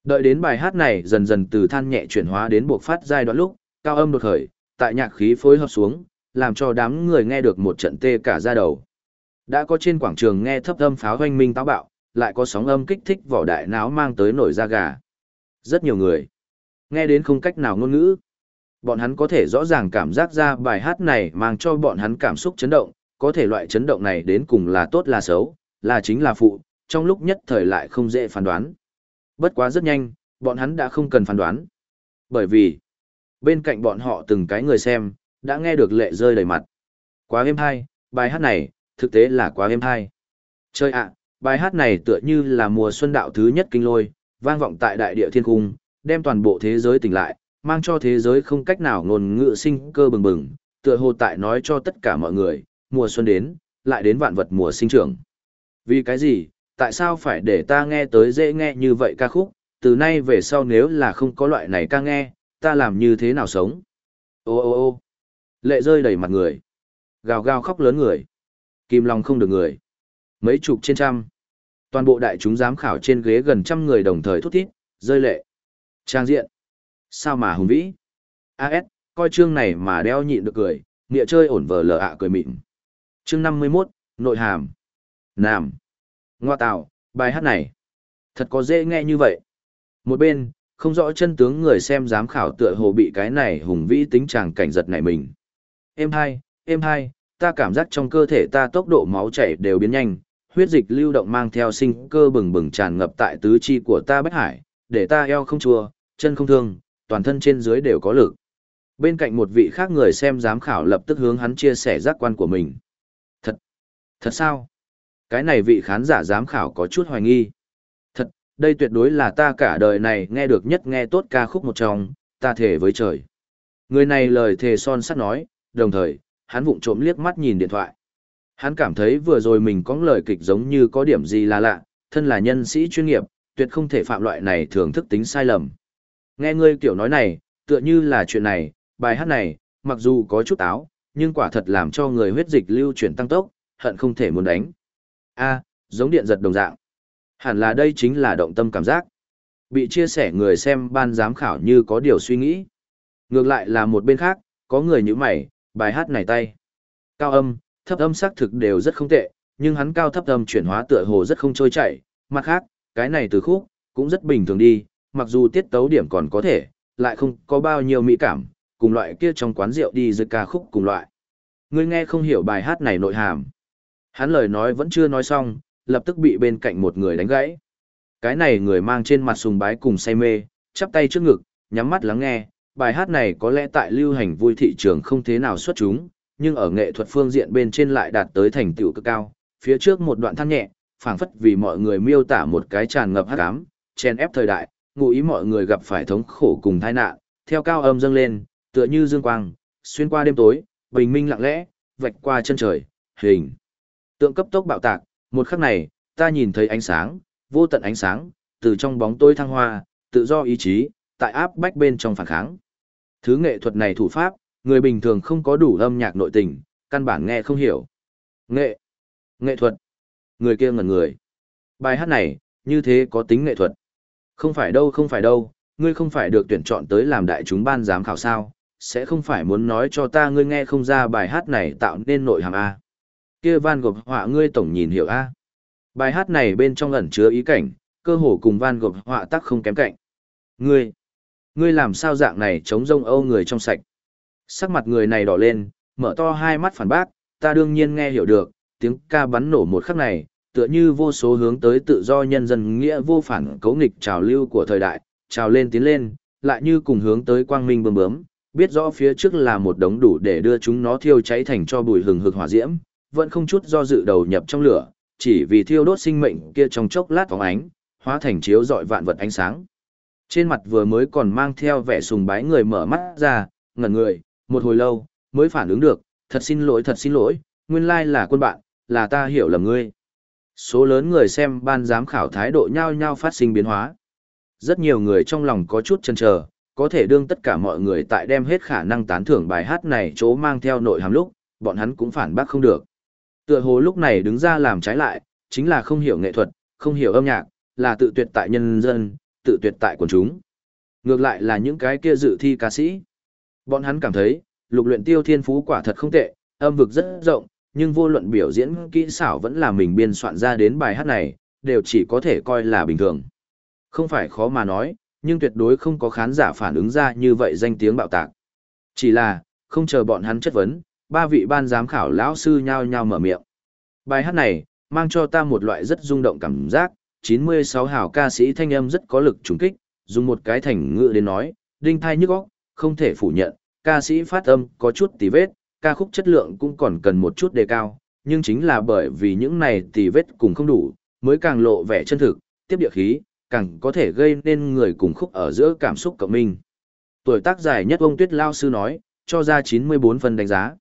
Đợi đến bài hát này dần dần từ than nhẹ chuyển hóa đến buộc phát giai đoạn lúc, cao âm đột khởi, tại nhạc khí phối hợp xuống, làm cho đám người nghe được một trận tê cả da đầu. Đã có trên quảng trường nghe thấp âm pháo hoanh minh táo bạo, lại có sóng âm kích thích vỏ đại não mang tới nổi da gà. Rất nhiều người nghe đến không cách nào ngôn ngữ. Bọn hắn có thể rõ ràng cảm giác ra bài hát này mang cho bọn hắn cảm xúc chấn động, có thể loại chấn động này đến cùng là tốt là xấu, là chính là phụ, trong lúc nhất thời lại không dễ phán đoán. Bất quá rất nhanh, bọn hắn đã không cần phán đoán. Bởi vì, bên cạnh bọn họ từng cái người xem, đã nghe được lệ rơi đầy mặt. Quá êm hay, bài hát này, thực tế là quá êm hay. Chơi ạ, bài hát này tựa như là mùa xuân đạo thứ nhất kinh lôi, vang vọng tại đại địa thiên cung, đem toàn bộ thế giới tỉnh lại, mang cho thế giới không cách nào ngôn ngữ sinh cơ bừng bừng, tựa hồ tại nói cho tất cả mọi người, mùa xuân đến, lại đến vạn vật mùa sinh trưởng. Vì cái gì, tại sao phải để ta nghe tới dễ nghe như vậy ca khúc, từ nay về sau nếu là không có loại này ca nghe, ta làm như thế nào sống? Ô ô ô lệ rơi đầy mặt người, gào gào khóc lớn người, kim lòng không được người, mấy chục trên trăm. Toàn bộ đại chúng giám khảo trên ghế gần trăm người đồng thời thút thít, rơi lệ. Trang diện. Sao mà hùng vĩ? AS, coi chương này mà đeo nhịn được cười, nghĩa chơi ổn vờ lờ ạ cười mịn. Chương 51, nội hàm. Nam. Ngoa tạo, bài hát này. Thật có dễ nghe như vậy. Một bên, không rõ chân tướng người xem giám khảo tựa hồ bị cái này hùng vĩ tính chàng cảnh giật này mình. Em hai, em hai, ta cảm giác trong cơ thể ta tốc độ máu chảy đều biến nhanh, huyết dịch lưu động mang theo sinh cơ bừng bừng tràn ngập tại tứ chi của ta bách hải, để ta eo không chua, chân không thương, toàn thân trên dưới đều có lực. Bên cạnh một vị khác người xem giám khảo lập tức hướng hắn chia sẻ giác quan của mình. Thật, thật sao? Cái này vị khán giả giám khảo có chút hoài nghi. Thật, đây tuyệt đối là ta cả đời này nghe được nhất nghe tốt ca khúc một trong, ta thể với trời. Người này lời thề son sắt nói, đồng thời, hắn vụng trộm liếc mắt nhìn điện thoại. Hắn cảm thấy vừa rồi mình có lời kịch giống như có điểm gì là lạ, thân là nhân sĩ chuyên nghiệp, tuyệt không thể phạm loại này thường thức tính sai lầm. Nghe ngươi kiểu nói này, tựa như là chuyện này, bài hát này, mặc dù có chút áo, nhưng quả thật làm cho người huyết dịch lưu chuyển tăng tốc, hận không thể muốn đánh. A, giống điện giật đồng dạng. Hẳn là đây chính là động tâm cảm giác. Bị chia sẻ người xem ban giám khảo như có điều suy nghĩ. Ngược lại là một bên khác, có người như mày, bài hát này tay. Cao âm, thấp âm xác thực đều rất không tệ, nhưng hắn cao thấp âm chuyển hóa tựa hồ rất không trôi chảy. Mặt khác, cái này từ khúc, cũng rất bình thường đi, mặc dù tiết tấu điểm còn có thể, lại không có bao nhiêu mỹ cảm, cùng loại kia trong quán rượu đi dưới ca khúc cùng loại. Ngươi nghe không hiểu bài hát này nội hàm. Hắn lời nói vẫn chưa nói xong, lập tức bị bên cạnh một người đánh gãy. Cái này người mang trên mặt sùng bái cùng say mê, chắp tay trước ngực, nhắm mắt lắng nghe, bài hát này có lẽ tại lưu hành vui thị trường không thế nào xuất chúng, nhưng ở nghệ thuật phương diện bên trên lại đạt tới thành tựu cực cao. Phía trước một đoạn than nhẹ, phảng phất vì mọi người miêu tả một cái tràn ngập hắc ám, chen ép thời đại, ngụ ý mọi người gặp phải thống khổ cùng tai nạn, theo cao âm dâng lên, tựa như dương quang, xuyên qua đêm tối, bình minh lặng lẽ, vạch qua chân trời, hình. Tượng cấp tốc bạo tạc, một khắc này, ta nhìn thấy ánh sáng, vô tận ánh sáng, từ trong bóng tối thăng hoa, tự do ý chí, tại áp bách bên trong phản kháng. Thứ nghệ thuật này thủ pháp, người bình thường không có đủ âm nhạc nội tình, căn bản nghe không hiểu. Nghệ, nghệ thuật, người kia ngẩn người. Bài hát này, như thế có tính nghệ thuật. Không phải đâu không phải đâu, ngươi không phải được tuyển chọn tới làm đại chúng ban giám khảo sao, sẽ không phải muốn nói cho ta ngươi nghe không ra bài hát này tạo nên nội hàm A. Kia van gộp họa ngươi tổng nhìn hiểu A. Bài hát này bên trong ẩn chứa ý cảnh, cơ hồ cùng van gộp họa tác không kém cạnh. Ngươi, ngươi làm sao dạng này chống rông âu người trong sạch. Sắc mặt người này đỏ lên, mở to hai mắt phản bác, ta đương nhiên nghe hiểu được, tiếng ca bắn nổ một khắc này, tựa như vô số hướng tới tự do nhân dân nghĩa vô phản cấu nghịch trào lưu của thời đại, trào lên tiến lên, lại như cùng hướng tới quang minh bơm bướm, biết rõ phía trước là một đống đủ để đưa chúng nó thiêu cháy thành cho bụi hừng hực hỏa diễm, vẫn không chút do dự đầu nhập trong lửa, chỉ vì thiêu đốt sinh mệnh kia trong chốc lát phóng ánh, hóa thành chiếu rọi vạn vật ánh sáng. Trên mặt vừa mới còn mang theo vẻ sùng bái người mở mắt ra, ngẩn người, một hồi lâu, mới phản ứng được, thật xin lỗi thật xin lỗi, nguyên lai là quân bạn, là ta hiểu lầm ngươi. Số lớn người xem ban giám khảo thái độ nhau nhau phát sinh biến hóa. Rất nhiều người trong lòng có chút chần chờ, có thể đương tất cả mọi người tại đem hết khả năng tán thưởng bài hát này chỗ mang theo nội hàm lúc, bọn hắn cũng phản bác không được. Tựa hồ lúc này đứng ra làm trái lại, chính là không hiểu nghệ thuật, không hiểu âm nhạc, là tự tuyệt tại nhân dân, tự tuyệt tại quần chúng. Ngược lại là những cái kia dự thi ca sĩ. Bọn hắn cảm thấy, lục luyện tiêu thiên phú quả thật không tệ, âm vực rất rộng, nhưng vô luận biểu diễn kỹ xảo vẫn là mình biên soạn ra đến bài hát này, đều chỉ có thể coi là bình thường. Không phải khó mà nói, nhưng tuyệt đối không có khán giả phản ứng ra như vậy danh tiếng bạo tạc. Chỉ là, không chờ bọn hắn chất vấn, ba vị ban giám khảo lão sư nhao nhao mở miệng. Bài hát này, mang cho ta một loại rất rung động cảm giác, 96 hào ca sĩ thanh âm rất có lực trùng kích, dùng một cái thành ngữ đến nói, đinh thai nhức óc, không thể phủ nhận, ca sĩ phát âm có chút tì vết, ca khúc chất lượng cũng còn cần một chút đề cao, nhưng chính là bởi vì những này tì vết cùng không đủ, mới càng lộ vẻ chân thực, tiếp địa khí, càng có thể gây nên người cùng khúc ở giữa cảm xúc cộng minh. Tuổi tác dài nhất ông Tuyết Lao Sư nói, cho ra 94 phần đánh giá.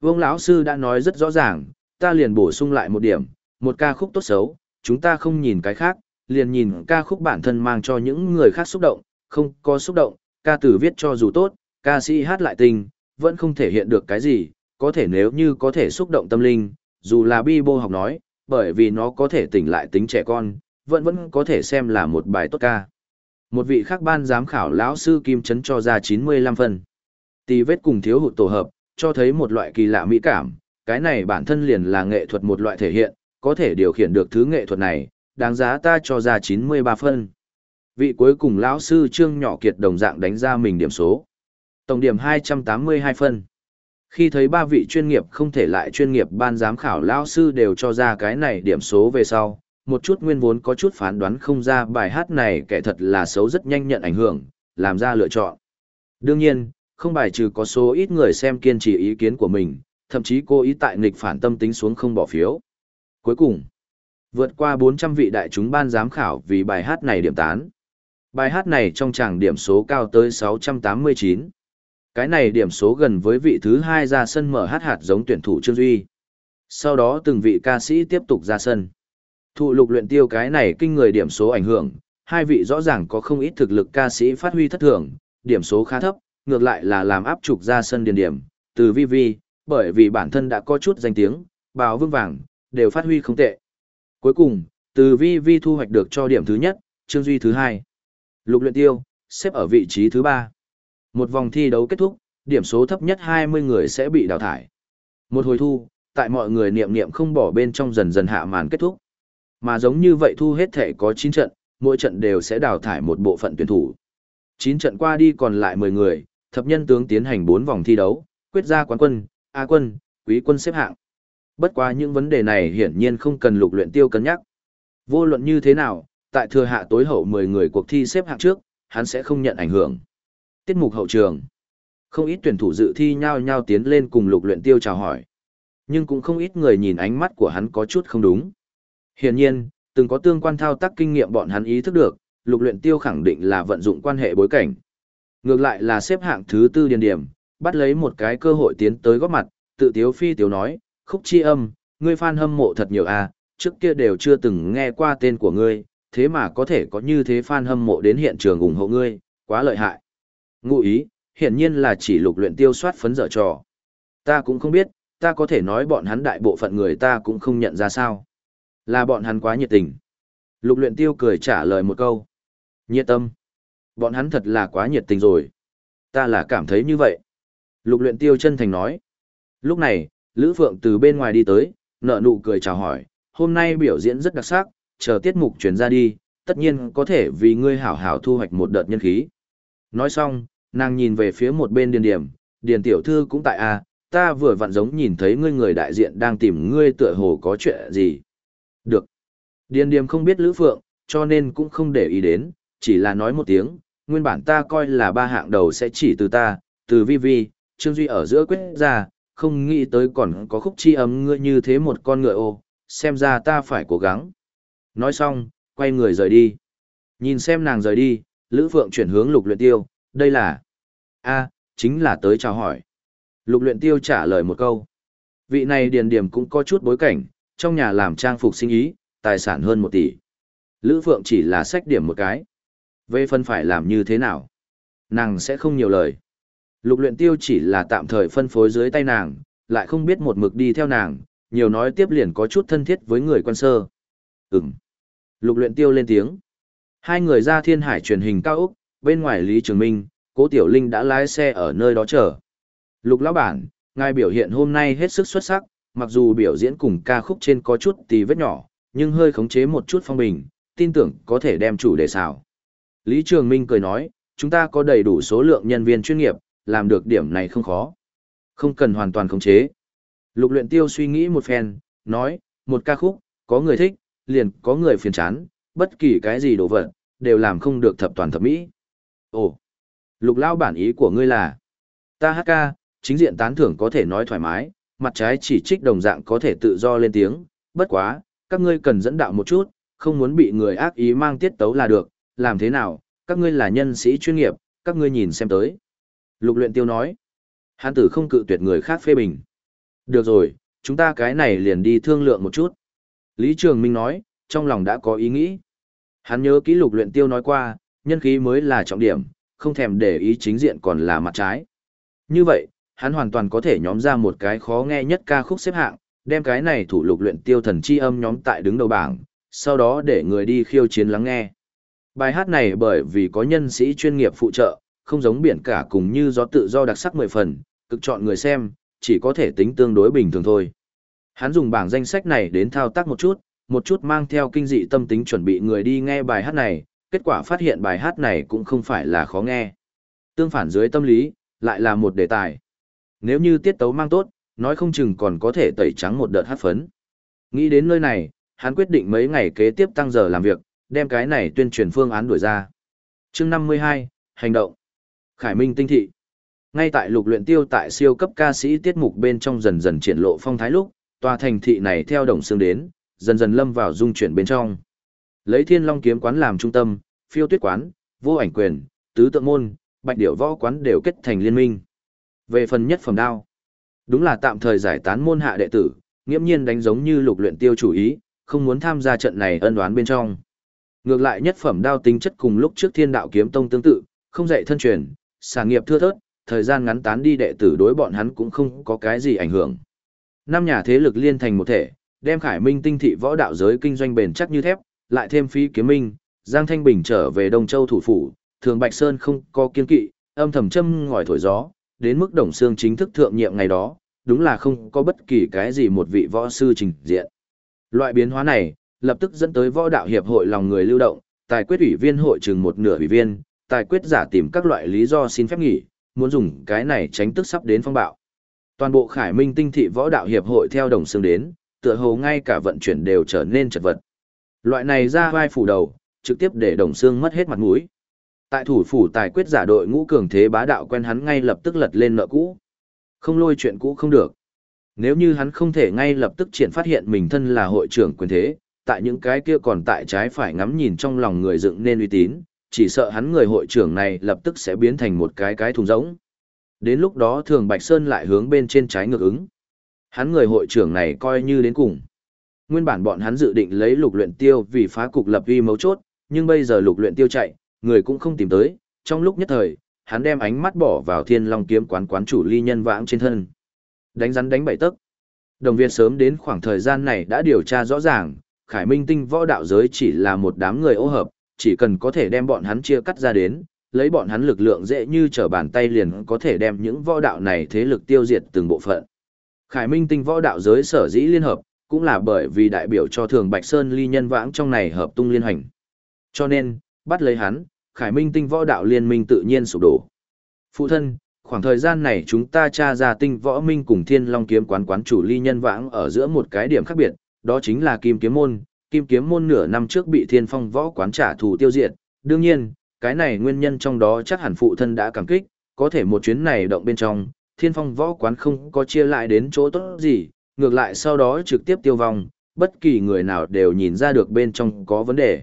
Vương lão Sư đã nói rất rõ ràng, ta liền bổ sung lại một điểm, một ca khúc tốt xấu, chúng ta không nhìn cái khác, liền nhìn ca khúc bản thân mang cho những người khác xúc động, không có xúc động, ca từ viết cho dù tốt, ca sĩ hát lại tình, vẫn không thể hiện được cái gì, có thể nếu như có thể xúc động tâm linh, dù là bi bô học nói, bởi vì nó có thể tỉnh lại tính trẻ con, vẫn vẫn có thể xem là một bài tốt ca. Một vị khác ban giám khảo lão sư Kim Trấn cho ra 95 phân. Tì vết cùng thiếu hụt tổ hợp, cho thấy một loại kỳ lạ mỹ cảm, cái này bản thân liền là nghệ thuật một loại thể hiện, có thể điều khiển được thứ nghệ thuật này, đáng giá ta cho ra 93 phân. Vị cuối cùng lão sư Trương Nhỏ Kiệt đồng dạng đánh ra mình điểm số. Tổng điểm 282 phân. Khi thấy ba vị chuyên nghiệp không thể lại chuyên nghiệp ban giám khảo lão sư đều cho ra cái này điểm số về sau, một chút nguyên vốn có chút phán đoán không ra bài hát này kẻ thật là xấu rất nhanh nhận ảnh hưởng, làm ra lựa chọn. Đương nhiên, không bài trừ có số ít người xem kiên trì ý kiến của mình, thậm chí cố ý tại nghịch phản tâm tính xuống không bỏ phiếu. Cuối cùng, vượt qua 400 vị đại chúng ban giám khảo vì bài hát này điểm tán. Bài hát này trong tràng điểm số cao tới 689. Cái này điểm số gần với vị thứ hai ra sân mở hát hạt giống tuyển thủ Trương Duy. Sau đó từng vị ca sĩ tiếp tục ra sân. Thụ lục luyện tiêu cái này kinh người điểm số ảnh hưởng, hai vị rõ ràng có không ít thực lực ca sĩ phát huy thất thường, điểm số khá thấp, ngược lại là làm áp trục ra sân điền điểm, từ vi vi, bởi vì bản thân đã có chút danh tiếng, báo vương vàng, đều phát huy không tệ. Cuối cùng, từ vi vi thu hoạch được cho điểm thứ nhất, Trương Duy thứ hai. Lục luyện tiêu, xếp ở vị trí thứ ba. Một vòng thi đấu kết thúc, điểm số thấp nhất 20 người sẽ bị đào thải. Một hồi thu, tại mọi người niệm niệm không bỏ bên trong dần dần hạ màn kết thúc. Mà giống như vậy thu hết thể có 9 trận, mỗi trận đều sẽ đào thải một bộ phận tuyển thủ. 9 trận qua đi còn lại 10 người, thập nhân tướng tiến hành 4 vòng thi đấu, quyết ra quán quân, A quân, quý quân xếp hạng. Bất quá những vấn đề này hiển nhiên không cần lục luyện tiêu cân nhắc. Vô luận như thế nào, tại thừa hạ tối hậu 10 người cuộc thi xếp hạng trước, hắn sẽ không nhận ảnh hưởng. Tiết mục hậu trường. Không ít tuyển thủ dự thi nhau nhau tiến lên cùng lục luyện tiêu chào hỏi. Nhưng cũng không ít người nhìn ánh mắt của hắn có chút không đúng. Hiển nhiên, từng có tương quan thao tác kinh nghiệm bọn hắn ý thức được, lục luyện tiêu khẳng định là vận dụng quan hệ bối cảnh. Ngược lại là xếp hạng thứ tư điền điểm, bắt lấy một cái cơ hội tiến tới góp mặt, tự tiếu phi tiếu nói, khúc chi âm, ngươi fan hâm mộ thật nhiều à, trước kia đều chưa từng nghe qua tên của ngươi, thế mà có thể có như thế fan hâm mộ đến hiện trường ủng hộ ngươi, quá lợi hại. Ngụ ý, hiển nhiên là chỉ lục luyện tiêu soát phấn dở trò. Ta cũng không biết, ta có thể nói bọn hắn đại bộ phận người ta cũng không nhận ra sao. Là bọn hắn quá nhiệt tình. Lục luyện tiêu cười trả lời một câu. Nhiệt tâm. Bọn hắn thật là quá nhiệt tình rồi. Ta là cảm thấy như vậy. Lục luyện tiêu chân thành nói. Lúc này, Lữ Phượng từ bên ngoài đi tới, nở nụ cười chào hỏi. Hôm nay biểu diễn rất đặc sắc, chờ tiết mục chuyển ra đi, tất nhiên có thể vì ngươi hảo hảo thu hoạch một đợt nhân khí. Nói xong, nàng nhìn về phía một bên điền điểm, điền tiểu thư cũng tại a, à, ta vừa vặn giống nhìn thấy ngươi người đại diện đang tìm ngươi tựa hồ có chuyện gì. Được. Điền điểm không biết Lữ Phượng, cho nên cũng không để ý đến, chỉ là nói một tiếng, nguyên bản ta coi là ba hạng đầu sẽ chỉ từ ta, từ vi vi, Trương Duy ở giữa quyết ra, không nghĩ tới còn có khúc chi ấm ngươi như thế một con ngựa ô, xem ra ta phải cố gắng. Nói xong, quay người rời đi. Nhìn xem nàng rời đi, Lữ Phượng chuyển hướng lục luyện tiêu, đây là... a chính là tới chào hỏi. Lục luyện tiêu trả lời một câu. Vị này điền điểm cũng có chút bối cảnh, trong nhà làm trang phục sinh ý, tài sản hơn một tỷ. Lữ Phượng chỉ là sách điểm một cái. Về phân phải làm như thế nào? Nàng sẽ không nhiều lời. Lục luyện tiêu chỉ là tạm thời phân phối dưới tay nàng, lại không biết một mực đi theo nàng, nhiều nói tiếp liền có chút thân thiết với người quan sơ. Ừm. Lục luyện tiêu lên tiếng. Hai người ra thiên hải truyền hình cao Úc, bên ngoài Lý Trường Minh, Cố Tiểu Linh đã lái xe ở nơi đó chờ. Lục lão bản, ngài biểu hiện hôm nay hết sức xuất sắc, mặc dù biểu diễn cùng ca khúc trên có chút tì vết nhỏ, nhưng hơi khống chế một chút phong bình, tin tưởng có thể đem chủ đề xảo. Lý Trường Minh cười nói, chúng ta có đầy đủ số lượng nhân viên chuyên nghiệp, làm được điểm này không khó. Không cần hoàn toàn khống chế. Lục luyện tiêu suy nghĩ một phen, nói, một ca khúc, có người thích, liền có người phiền chán, bất kỳ cái gì đồ vật, đều làm không được thập toàn thập mỹ. Ồ, lục lao bản ý của ngươi là, ta hát ca, chính diện tán thưởng có thể nói thoải mái, mặt trái chỉ trích đồng dạng có thể tự do lên tiếng, bất quá, các ngươi cần dẫn đạo một chút, không muốn bị người ác ý mang tiết tấu là được, làm thế nào, các ngươi là nhân sĩ chuyên nghiệp, các ngươi nhìn xem tới. Lục luyện tiêu nói, hán tử không cự tuyệt người khác phê bình. Được rồi, chúng ta cái này liền đi thương lượng một chút. Lý Trường Minh nói, trong lòng đã có ý nghĩ. Hắn nhớ kỹ lục luyện tiêu nói qua, nhân khí mới là trọng điểm, không thèm để ý chính diện còn là mặt trái. Như vậy, hắn hoàn toàn có thể nhóm ra một cái khó nghe nhất ca khúc xếp hạng, đem cái này thủ lục luyện tiêu thần chi âm nhóm tại đứng đầu bảng, sau đó để người đi khiêu chiến lắng nghe. Bài hát này bởi vì có nhân sĩ chuyên nghiệp phụ trợ, không giống biển cả cùng như gió tự do đặc sắc mười phần, cực chọn người xem, chỉ có thể tính tương đối bình thường thôi. Hắn dùng bảng danh sách này đến thao tác một chút, một chút mang theo kinh dị tâm tính chuẩn bị người đi nghe bài hát này, kết quả phát hiện bài hát này cũng không phải là khó nghe. Tương phản dưới tâm lý, lại là một đề tài. Nếu như tiết tấu mang tốt, nói không chừng còn có thể tẩy trắng một đợt hát phấn. Nghĩ đến nơi này, hắn quyết định mấy ngày kế tiếp tăng giờ làm việc, đem cái này tuyên truyền phương án đuổi ra. chương 52, Hành động. Khải Minh tinh thị. Ngay tại lục luyện tiêu tại siêu cấp ca sĩ tiết mục bên trong dần dần triển lộ phong thái lúc, tòa thành thị này theo đồng xương đến, dần dần lâm vào dung chuyển bên trong. Lấy thiên long kiếm quán làm trung tâm, phiêu tuyết quán, vô ảnh quyền, tứ tượng môn, bạch điểu võ quán đều kết thành liên minh. Về phần nhất phẩm đao, đúng là tạm thời giải tán môn hạ đệ tử, nghiễm nhiên đánh giống như lục luyện tiêu chủ ý, không muốn tham gia trận này ân đoán bên trong. Ngược lại nhất phẩm đao tính chất cùng lúc trước thiên đạo kiếm tông tương tự, không dạy thân truyền, sản nghiệp thưa thớt, thời gian ngắn tán đi đệ tử đối bọn hắn cũng không có cái gì ảnh hưởng. Năm nhà thế lực liên thành một thể, đem Khải Minh tinh thị võ đạo giới kinh doanh bền chắc như thép, lại thêm phí kiếm minh, Giang Thanh Bình trở về Đông Châu thủ phủ, Thường Bạch Sơn không có kiên kỵ, âm thầm châm ngòi thổi gió, đến mức Đồng Sương chính thức thượng nhiệm ngày đó, đúng là không có bất kỳ cái gì một vị võ sư trình diện. Loại biến hóa này, lập tức dẫn tới võ đạo hiệp hội lòng người lưu động, tài quyết ủy viên hội chừng một nửa ủy viên, tài quyết giả tìm các loại lý do xin phép nghỉ, muốn dùng cái này tránh tức sắp đến phong bạo. Toàn bộ Khải Minh tinh thị võ đạo hiệp hội theo đồng xương đến, tựa hồ ngay cả vận chuyển đều trở nên chật vật. Loại này ra vai phủ đầu, trực tiếp để đồng xương mất hết mặt mũi. Tại thủ phủ tài quyết giả đội ngũ cường thế bá đạo quen hắn ngay lập tức lật lên nợ cũ. Không lôi chuyện cũ không được. Nếu như hắn không thể ngay lập tức triển phát hiện mình thân là hội trưởng quyền thế, tại những cái kia còn tại trái phải ngắm nhìn trong lòng người dựng nên uy tín, chỉ sợ hắn người hội trưởng này lập tức sẽ biến thành một cái cái thùng rỗng. Đến lúc đó thường Bạch Sơn lại hướng bên trên trái ngược ứng. Hắn người hội trưởng này coi như đến cùng. Nguyên bản bọn hắn dự định lấy lục luyện tiêu vì phá cục lập uy mấu chốt, nhưng bây giờ lục luyện tiêu chạy, người cũng không tìm tới, trong lúc nhất thời, hắn đem ánh mắt bỏ vào thiên long kiếm quán quán chủ ly nhân vãng trên thân. Đánh rắn đánh bảy tấc. Đồng viên sớm đến khoảng thời gian này đã điều tra rõ ràng, Khải Minh tinh võ đạo giới chỉ là một đám người ô hợp, chỉ cần có thể đem bọn hắn chia cắt ra đến, lấy bọn hắn lực lượng dễ như trở bàn tay liền có thể đem những võ đạo này thế lực tiêu diệt từng bộ phận. Khải Minh tinh võ đạo giới sở dĩ liên hợp, cũng là bởi vì đại biểu cho thường Bạch Sơn ly nhân vãng trong này hợp tung liên hành. Cho nên, bắt lấy hắn, Khải Minh tinh võ đạo liên minh tự nhiên sụp đổ. Phụ thân, khoảng thời gian này chúng ta tra ra tinh võ minh cùng thiên long kiếm quán quán chủ ly nhân vãng ở giữa một cái điểm khác biệt, đó chính là kim kiếm môn. Kim kiếm môn nửa năm trước bị thiên phong võ quán trả thù tiêu diệt, đương nhiên, cái này nguyên nhân trong đó chắc hẳn phụ thân đã cảm kích, có thể một chuyến này động bên trong, thiên phong võ quán không có chia lại đến chỗ tốt gì, ngược lại sau đó trực tiếp tiêu vong, bất kỳ người nào đều nhìn ra được bên trong có vấn đề.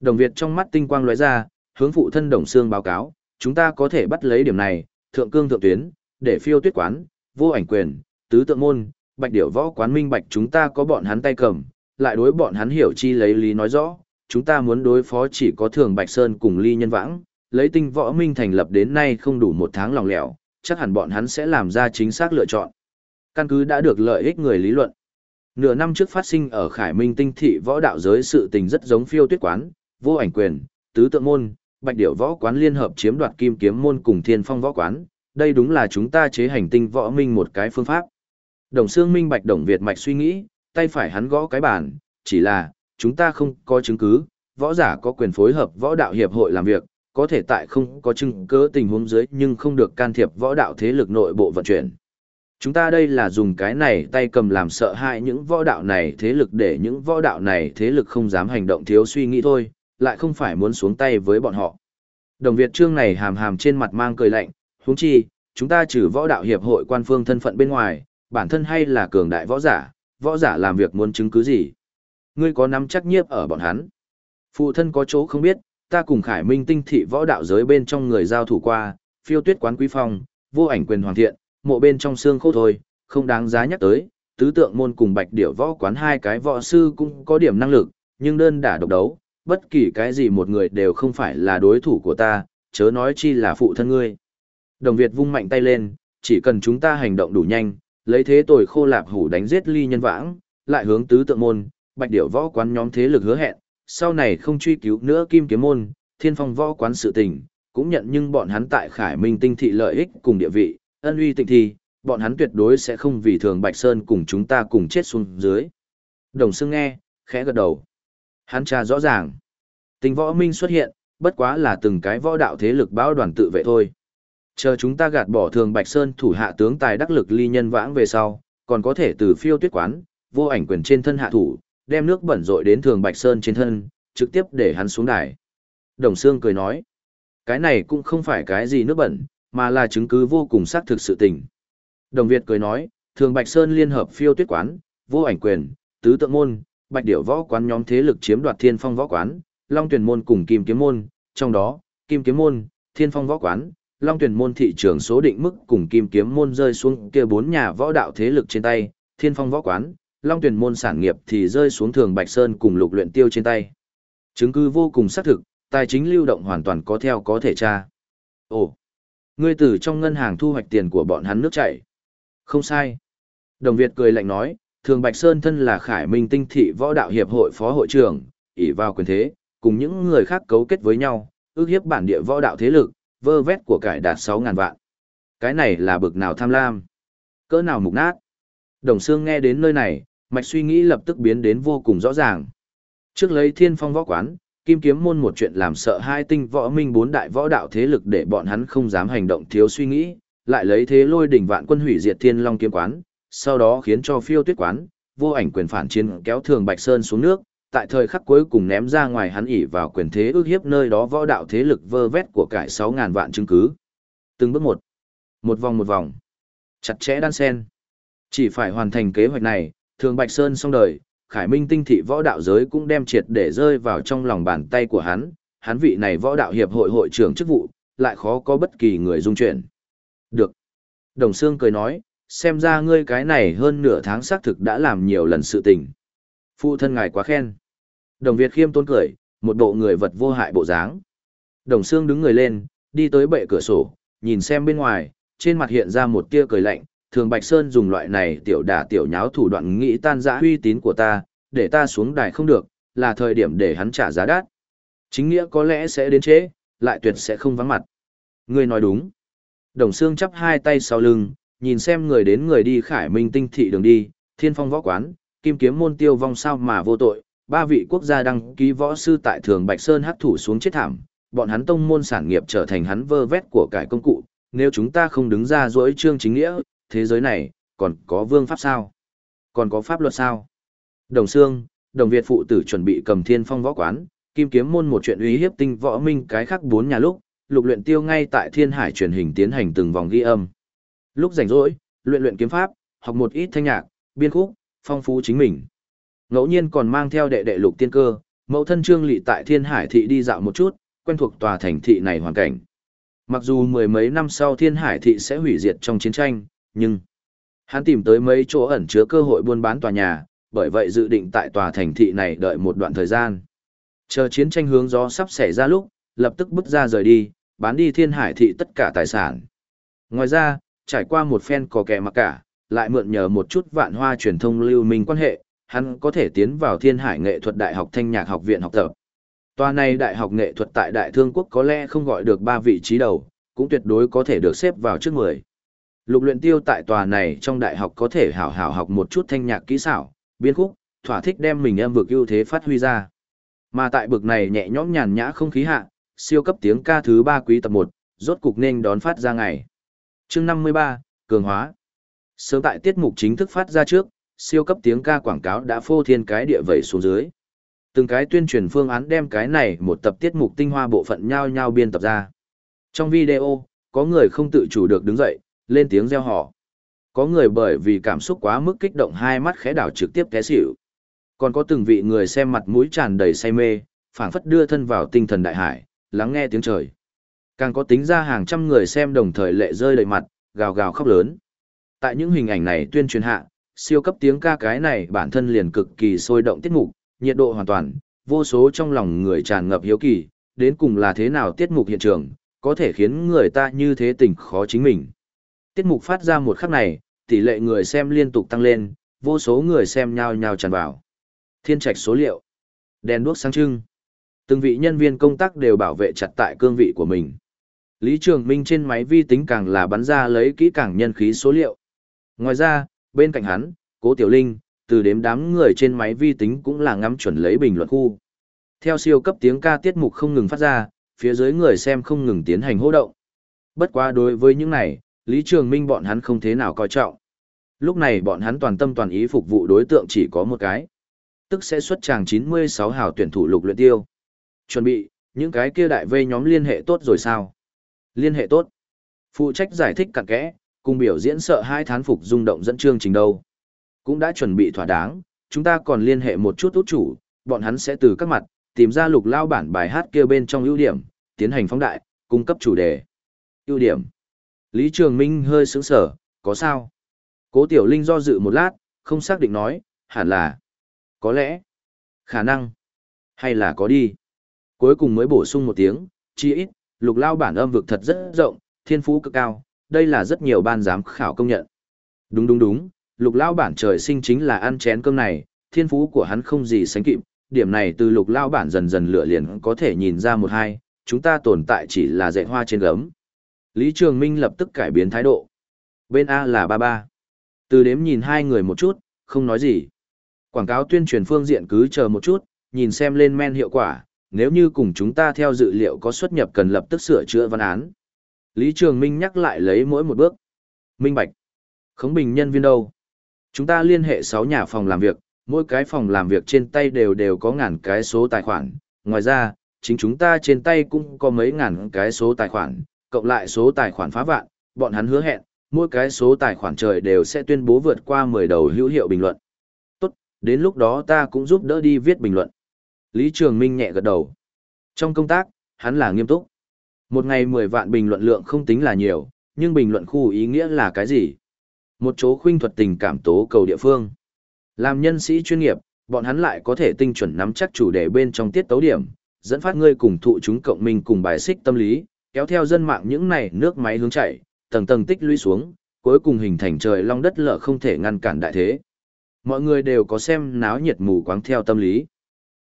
Đồng Việt trong mắt tinh quang lóe ra, hướng phụ thân Đồng Sương báo cáo, chúng ta có thể bắt lấy điểm này, thượng cương thượng tuyến, để phiêu tuyết quán, vô ảnh quyền, tứ tượng môn, bạch điểu võ quán minh bạch chúng ta có bọn hắn tay cầm, lại đối bọn hắn hiểu chi lấy lý nói rõ, chúng ta muốn đối phó chỉ có thường bạch sơn cùng ly nhân vãng, lấy tinh võ minh thành lập đến nay không đủ một tháng lòng lẻo, chắc hẳn bọn hắn sẽ làm ra chính xác lựa chọn. Căn cứ đã được lợi ích người lý luận. Nửa năm trước phát sinh ở Khải Minh tinh thị võ đạo giới sự tình rất giống phiêu tuyết quán, vô ảnh quyền, tứ tượng môn, bạch điểu võ quán liên hợp chiếm đoạt kim kiếm môn cùng thiên phong võ quán, đây đúng là chúng ta chế hành tinh võ minh một cái phương pháp. Đồng Sương Minh Bạch Đồng Việt Mạch suy nghĩ, tay phải hắn gõ cái bàn, chỉ là, chúng ta không có chứng cứ, võ giả có quyền phối hợp võ đạo hiệp hội làm việc, có thể tại không có chứng cứ tình huống dưới nhưng không được can thiệp võ đạo thế lực nội bộ vận chuyển. Chúng ta đây là dùng cái này tay cầm làm sợ hãi những võ đạo này thế lực để những võ đạo này thế lực không dám hành động thiếu suy nghĩ thôi, lại không phải muốn xuống tay với bọn họ. Đồng Việt Trương này hàm hàm trên mặt mang cười lạnh, huống chi, chúng ta trừ võ đạo hiệp hội quan phương thân phận bên ngoài, bản thân hay là cường đại võ giả, võ giả làm việc muốn chứng cứ gì. Ngươi có nắm chắc nhiếp ở bọn hắn. Phụ thân có chỗ không biết, ta cùng Khải Minh tinh thị võ đạo giới bên trong người giao thủ qua, phiêu tuyết quán quý phong, vô ảnh quyền hoàng thiện, mộ bên trong xương khô thôi, không đáng giá nhắc tới. Tứ tượng môn cùng bạch điểu võ quán hai cái võ sư cũng có điểm năng lực, nhưng đơn đả độc đấu, bất kỳ cái gì một người đều không phải là đối thủ của ta, chớ nói chi là phụ thân ngươi. Đồng Việt vung mạnh tay lên, chỉ cần chúng ta hành động đủ nhanh, lấy thế tồi khô lạp hủ đánh giết ly nhân vãng, lại hướng tứ tượng môn, bạch điểu võ quán nhóm thế lực hứa hẹn, sau này không truy cứu nữa kim kiếm môn, thiên phong võ quán sự tình, cũng nhận nhưng bọn hắn tại khải minh tinh thị lợi ích cùng địa vị, ân uy tịnh thi, bọn hắn tuyệt đối sẽ không vì thường Bạch Sơn cùng chúng ta cùng chết xuống dưới. Đồng Sương nghe, khẽ gật đầu. Hắn tra rõ ràng. Tình võ minh xuất hiện, bất quá là từng cái võ đạo thế lực báo đoàn tự vệ thôi. Chờ chúng ta gạt bỏ thường Bạch Sơn thủ hạ tướng tài đắc lực ly nhân vãng về sau, còn có thể từ phiêu tuyết quán, vô ảnh quyền trên thân hạ thủ, đem nước bẩn rội đến thường Bạch Sơn trên thân, trực tiếp để hắn xuống đài. Đồng Sương cười nói, cái này cũng không phải cái gì nước bẩn, mà là chứng cứ vô cùng xác thực sự tình. Đồng Việt cười nói, thường Bạch Sơn liên hợp phiêu tuyết quán, vô ảnh quyền, tứ tượng môn, bạch điểu võ quán nhóm thế lực chiếm đoạt thiên phong võ quán, long tuyển môn cùng kim kiếm môn, trong đó, kim kiếm môn, thiên phong võ quán, long tuyển môn thị trường số định mức cùng kim kiếm môn rơi xuống kia bốn nhà võ đạo thế lực trên tay, thiên phong võ quán, long tuyển môn sản nghiệp thì rơi xuống thường bạch sơn cùng lục luyện tiêu trên tay. Chứng cứ vô cùng xác thực, tài chính lưu động hoàn toàn có theo có thể tra. Ồ, ngươi từ trong ngân hàng thu hoạch tiền của bọn hắn nước chảy. Không sai. Đồng Việt cười lạnh nói, thường Bạch Sơn thân là Khải Minh Tinh Thị Võ Đạo Hiệp hội Phó Hội trưởng, ỷ vào quyền thế, cùng những người khác cấu kết với nhau, ước hiếp bản địa võ đạo thế lực, vơ vét của cải đạt 6.000 vạn. Cái này là bực nào tham lam, cỡ nào mục nát. Đồng Sương nghe đến nơi này, mạch suy nghĩ lập tức biến đến vô cùng rõ ràng. Trước lấy thiên phong võ quán, kim kiếm môn một chuyện làm sợ hai tinh võ minh bốn đại võ đạo thế lực để bọn hắn không dám hành động thiếu suy nghĩ, lại lấy thế lôi đỉnh vạn quân hủy diệt thiên long kiếm quán, sau đó khiến cho phiêu tuyết quán, vô ảnh quyền phản chiến kéo thường Bạch Sơn xuống nước, tại thời khắc cuối cùng ném ra ngoài hắn ỉ vào quyền thế ước hiếp nơi đó võ đạo thế lực vơ vét của cải 6.000 vạn chứng cứ. Từng bước một, một vòng một vòng, chặt chẽ đan sen. Chỉ phải hoàn thành kế hoạch này, thường Bạch Sơn xong đời, Khải Minh tinh thị võ đạo giới cũng đem triệt để rơi vào trong lòng bàn tay của hắn, hắn vị này võ đạo hiệp hội hội trưởng chức vụ, lại khó có bất kỳ người dung chuyển. Được. Đồng Sương cười nói, xem ra ngươi cái này hơn nửa tháng xác thực đã làm nhiều lần sự tình. Phụ thân ngài quá khen. Đồng Việt khiêm tôn cười, một bộ người vật vô hại bộ dáng. Đồng Sương đứng người lên, đi tới bệ cửa sổ, nhìn xem bên ngoài, trên mặt hiện ra một tia cười lạnh, thường Bạch Sơn dùng loại này tiểu đả tiểu nháo thủ đoạn nghĩ tan rã uy tín của ta, để ta xuống đài không được, là thời điểm để hắn trả giá đắt. Chính nghĩa có lẽ sẽ đến chế, lại tuyệt sẽ không vắng mặt. Ngươi nói đúng. Đồng Sương chắp hai tay sau lưng, nhìn xem người đến người đi khải minh tinh thị đường đi, thiên phong võ quán, kim kiếm môn tiêu vong sao mà vô tội, ba vị quốc gia đăng ký võ sư tại thường Bạch Sơn hắc thủ xuống chết thảm, bọn hắn tông môn sản nghiệp trở thành hắn vơ vét của cải công cụ, nếu chúng ta không đứng ra dỗi trương chính nghĩa, thế giới này, còn có vương pháp sao? Còn có pháp luật sao? Đồng Sương, Đồng Việt phụ tử chuẩn bị cầm thiên phong võ quán, kim kiếm môn một chuyện uy hiếp tinh võ minh cái khác bốn nhà lúc, lục luyện tiêu ngay tại thiên hải truyền hình tiến hành từng vòng ghi âm. Lúc rảnh rỗi, luyện luyện kiếm pháp, học một ít thanh nhạc, biên khúc, phong phú chính mình. Ngẫu nhiên còn mang theo đệ đệ lục tiên cơ, mẫu thân trương lị tại thiên hải thị đi dạo một chút, quen thuộc tòa thành thị này hoàn cảnh. Mặc dù mười mấy năm sau thiên hải thị sẽ hủy diệt trong chiến tranh, nhưng hắn tìm tới mấy chỗ ẩn chứa cơ hội buôn bán tòa nhà, bởi vậy dự định tại tòa thành thị này đợi một đoạn thời gian. Chờ chiến tranh hướng gió sắp xảy ra lúc, lập tức bước ra rời đi, bán đi thiên hải thị tất cả tài sản. Ngoài ra, trải qua một phen có kẻ mặc cả, lại mượn nhờ một chút vạn hoa truyền thông lưu minh quan hệ, hắn có thể tiến vào thiên hải nghệ thuật đại học thanh nhạc học viện học tập. Tòa này đại học nghệ thuật tại đại thương quốc có lẽ không gọi được ba vị trí đầu, cũng tuyệt đối có thể được xếp vào trước mười. Lục luyện tiêu tại tòa này trong đại học có thể hảo hảo học một chút thanh nhạc kỹ xảo, biên khúc, thỏa thích đem mình em vực ưu thế phát huy ra. Mà tại bực này nhẹ nhõm nhàn nhã không khí hạ, siêu cấp tiếng ca thứ ba quý tập 1, rốt cục nên đón phát ra ngày. Chương 53, Cường hóa. Sớm tại tiết mục chính thức phát ra trước, siêu cấp tiếng ca quảng cáo đã phô thiên cái địa vẩy xuống dưới. Từng cái tuyên truyền phương án đem cái này một tập tiết mục tinh hoa bộ phận nhau nhau biên tập ra. Trong video, có người không tự chủ được đứng dậy, lên tiếng reo hò. Có người bởi vì cảm xúc quá mức kích động hai mắt khẽ đảo trực tiếp té xỉu. Còn có từng vị người xem mặt mũi tràn đầy say mê, phảng phất đưa thân vào tinh thần đại hải, lắng nghe tiếng trời. Càng có tính ra hàng trăm người xem đồng thời lệ rơi đầy mặt, gào gào khóc lớn. Tại những hình ảnh này tuyên truyền hạ, siêu cấp tiếng ca cái này bản thân liền cực kỳ sôi động tiết mục, nhiệt độ hoàn toàn, vô số trong lòng người tràn ngập hiếu kỳ, đến cùng là thế nào tiết mục hiện trường, có thể khiến người ta như thế tình khó chính mình. Tiết mục phát ra một khắc này, tỷ lệ người xem liên tục tăng lên, vô số người xem nhao nhao tràn vào. Thiên trạch số liệu. Đèn đuốc sáng trưng. Từng vị nhân viên công tác đều bảo vệ chặt tại cương vị của mình. Lý Trường Minh trên máy vi tính càng là bắn ra lấy kỹ càng nhân khí số liệu. Ngoài ra, bên cạnh hắn, Cố Tiểu Linh, từ đếm đám người trên máy vi tính cũng là ngắm chuẩn lấy bình luận khu. Theo siêu cấp tiếng ca tiết mục không ngừng phát ra, phía dưới người xem không ngừng tiến hành hô động. Bất quá đối với những này, Lý Trường Minh bọn hắn không thế nào coi trọng. Lúc này bọn hắn toàn tâm toàn ý phục vụ đối tượng chỉ có một cái. Tức sẽ xuất tràng 96 hào tuyển thủ lục luyện tiêu. Chuẩn bị, những cái kia đại vây nhóm liên hệ tốt rồi sao? Liên hệ tốt. Phụ trách giải thích cặn kẽ, cùng biểu diễn sợ hai thán phục rung động dẫn chương trình đâu. Cũng đã chuẩn bị thỏa đáng, chúng ta còn liên hệ một chút út chủ, bọn hắn sẽ từ các mặt, tìm ra lục lao bản bài hát kia bên trong ưu điểm, tiến hành phóng đại, cung cấp chủ đề. Ưu điểm. Lý Trường Minh hơi sững sở, có sao? Cố Tiểu Linh do dự một lát, không xác định nói, hẳn là, có lẽ, khả năng, hay là có đi. Cuối cùng mới bổ sung một tiếng, chi ít, lục lao bản âm vực thật rất rộng, thiên phú cực cao, đây là rất nhiều ban giám khảo công nhận. Đúng đúng đúng, lục lao bản trời sinh chính là ăn chén cơm này, thiên phú của hắn không gì sánh kịp, điểm này từ lục lao bản dần dần lựa liền có thể nhìn ra một hai, chúng ta tồn tại chỉ là dạy hoa trên gấm. Lý Trường Minh lập tức cải biến thái độ. Bên A là ba ba. Từ đếm nhìn hai người một chút, không nói gì. Quảng cáo tuyên truyền phương diện cứ chờ một chút, nhìn xem lên men hiệu quả, nếu như cùng chúng ta theo dự liệu có xuất nhập cần lập tức sửa chữa văn án. Lý Trường Minh nhắc lại lấy mỗi một bước. Minh Bạch. Khống bình nhân viên đâu? Chúng ta liên hệ 6 nhà phòng làm việc, mỗi cái phòng làm việc trên tay đều đều có ngàn cái số tài khoản. Ngoài ra, chính chúng ta trên tay cũng có mấy ngàn cái số tài khoản, cộng lại số tài khoản phá vạn, bọn hắn hứa hẹn, mỗi cái số tài khoản trời đều sẽ tuyên bố vượt qua 10 đầu hữu hiệu bình luận. Tốt, đến lúc đó ta cũng giúp đỡ đi viết bình luận. Lý Trường Minh nhẹ gật đầu. Trong công tác, hắn là nghiêm túc. Một ngày 10 vạn bình luận lượng không tính là nhiều, nhưng bình luận khu ý nghĩa là cái gì? Một chỗ khuynh thuật tình cảm tố cầu địa phương. Làm nhân sĩ chuyên nghiệp, bọn hắn lại có thể tinh chuẩn nắm chắc chủ đề bên trong tiết tấu điểm, dẫn phát ngươi cùng thụ chúng cộng minh cùng bài xích tâm lý, kéo theo dân mạng những này nước máy hướng chảy tầng tầng tích lũy xuống, cuối cùng hình thành trời long đất lở không thể ngăn cản đại thế. Mọi người đều có xem náo nhiệt mù quáng theo tâm lý.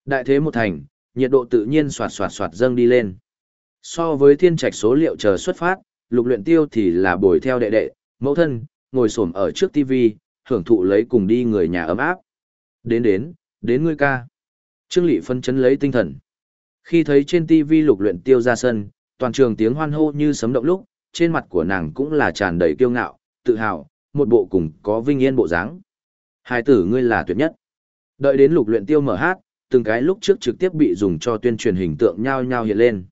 Đại thế một thành, nhiệt độ tự nhiên xoạt xoạt xoạt dâng đi lên. So với thiên trạch số liệu chờ xuất phát, lục luyện tiêu thì là bồi theo đệ đệ, mẫu thân, ngồi xổm ở trước tivi, hưởng thụ lấy cùng đi người nhà ấm áp. Đến đến, đến ngươi ca. Trương Lệ phân chấn lấy tinh thần. Khi thấy trên tivi lục luyện tiêu ra sân, toàn trường tiếng hoan hô như sấm động lúc, trên mặt của nàng cũng là tràn đầy kiêu ngạo, tự hào, một bộ cùng có vinh yên bộ dáng. Hai tử ngươi là tuyệt nhất. Đợi đến lục luyện tiêu mở hát, từng cái lúc trước trực tiếp bị dùng cho tuyên truyền hình tượng nhau nhau hiện lên.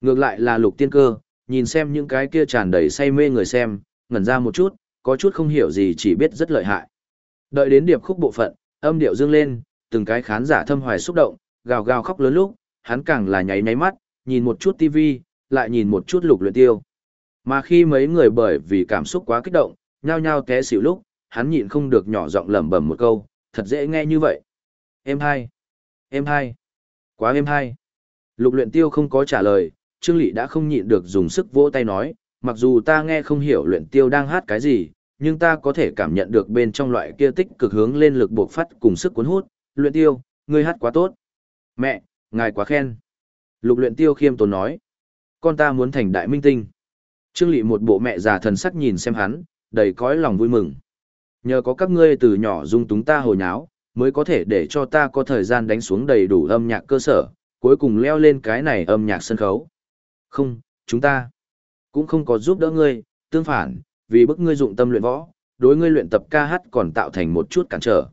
Ngược lại là lục tiên cơ, nhìn xem những cái kia tràn đầy say mê người xem, ngẩn ra một chút, có chút không hiểu gì chỉ biết rất lợi hại. Đợi đến điệp khúc bộ phận, âm điệu dương lên, từng cái khán giả thâm hoài xúc động, gào gào khóc lớn lúc, hắn càng là nháy nháy mắt, nhìn một chút tivi, lại nhìn một chút lục luyện tiêu. Mà khi mấy người bởi vì cảm xúc quá kích động, nhao nhao té xỉu lúc, hắn nhịn không được nhỏ giọng lẩm bẩm một câu, thật dễ nghe như vậy. Em hai. Em hai. Quá em hai. Lục luyện tiêu không có trả lời, Trương Lị đã không nhịn được dùng sức vỗ tay nói, mặc dù ta nghe không hiểu luyện tiêu đang hát cái gì, nhưng ta có thể cảm nhận được bên trong loại kia tích cực hướng lên lực bộc phát cùng sức cuốn hút, luyện tiêu, ngươi hát quá tốt. Mẹ, ngài quá khen. Lục luyện tiêu khiêm tốn nói, con ta muốn thành đại minh tinh. Trương Lị một bộ mẹ già thần sắc nhìn xem hắn, đầy cõi lòng vui mừng. Nhờ có các ngươi từ nhỏ dung túng ta hồ nháo, mới có thể để cho ta có thời gian đánh xuống đầy đủ âm nhạc cơ sở, cuối cùng leo lên cái này âm nhạc sân khấu. Không, chúng ta cũng không có giúp đỡ ngươi, tương phản, vì bức ngươi dụng tâm luyện võ, đối ngươi luyện tập ca hát còn tạo thành một chút cản trở.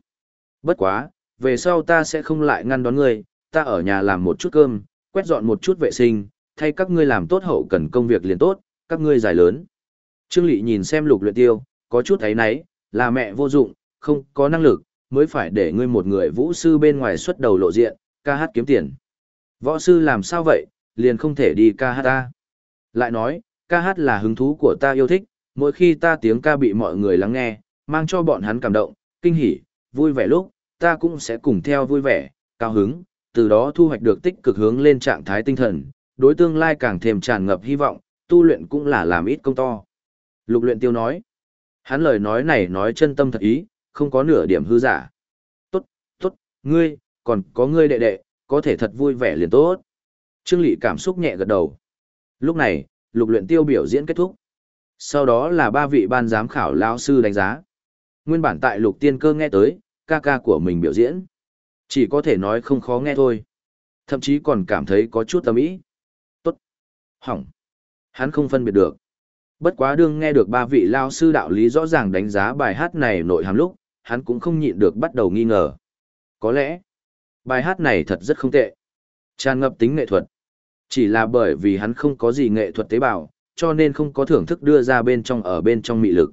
Bất quá, về sau ta sẽ không lại ngăn đón ngươi, ta ở nhà làm một chút cơm, quét dọn một chút vệ sinh, thay các ngươi làm tốt hậu cần công việc liền tốt, các ngươi giải lớn. Trương Lệ nhìn xem lục luyện tiêu, có chút thấy nấy, là mẹ vô dụng, không có năng lực, mới phải để ngươi một người vũ sư bên ngoài xuất đầu lộ diện, ca hát kiếm tiền. Võ sư làm sao vậy, liền không thể đi ca hát ta. Lại nói, ca hát là hứng thú của ta yêu thích, mỗi khi ta tiếng ca bị mọi người lắng nghe, mang cho bọn hắn cảm động, kinh hỉ, vui vẻ lúc, ta cũng sẽ cùng theo vui vẻ, cao hứng, từ đó thu hoạch được tích cực hướng lên trạng thái tinh thần, đối tương lai càng thêm tràn ngập hy vọng, tu luyện cũng là làm ít công to. Lục luyện tiêu nói, hắn lời nói này nói chân tâm thật ý, không có nửa điểm hư giả. Tốt, tốt, ngươi, còn có ngươi đệ đệ, có thể thật vui vẻ liền tốt. Trương Lị cảm xúc nhẹ gật đầu. Lúc này, lục luyện tiêu biểu diễn kết thúc. Sau đó là ba vị ban giám khảo lão sư đánh giá. Nguyên bản tại lục tiên cơ nghe tới, ca ca của mình biểu diễn. Chỉ có thể nói không khó nghe thôi. Thậm chí còn cảm thấy có chút tâm ý. Tốt. Hỏng. Hắn không phân biệt được. Bất quá đương nghe được ba vị lao sư đạo lý rõ ràng đánh giá bài hát này nội hàm lúc, hắn cũng không nhịn được bắt đầu nghi ngờ. Có lẽ, bài hát này thật rất không tệ. Tràn ngập tính nghệ thuật. Chỉ là bởi vì hắn không có gì nghệ thuật tế bào, cho nên không có thưởng thức đưa ra bên trong ở bên trong mị lực.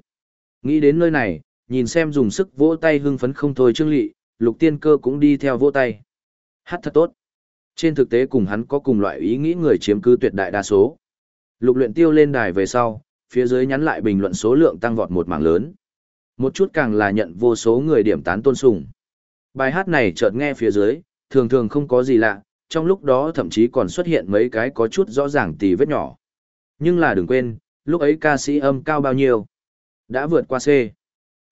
Nghĩ đến nơi này, nhìn xem dùng sức vỗ tay hưng phấn không thôi Trương Lị, Lục Tiên Cơ cũng đi theo vỗ tay. Hát thật tốt. Trên thực tế cùng hắn có cùng loại ý nghĩ người chiếm cứ tuyệt đại đa số. Lục luyện tiêu lên đài về sau, phía dưới nhắn lại bình luận số lượng tăng vọt một mảng lớn. Một chút càng là nhận vô số người điểm tán tôn sùng. Bài hát này chợt nghe phía dưới, thường thường không có gì lạ, trong lúc đó thậm chí còn xuất hiện mấy cái có chút rõ ràng tì vết nhỏ. Nhưng là đừng quên, lúc ấy ca sĩ âm cao bao nhiêu? Đã vượt qua C.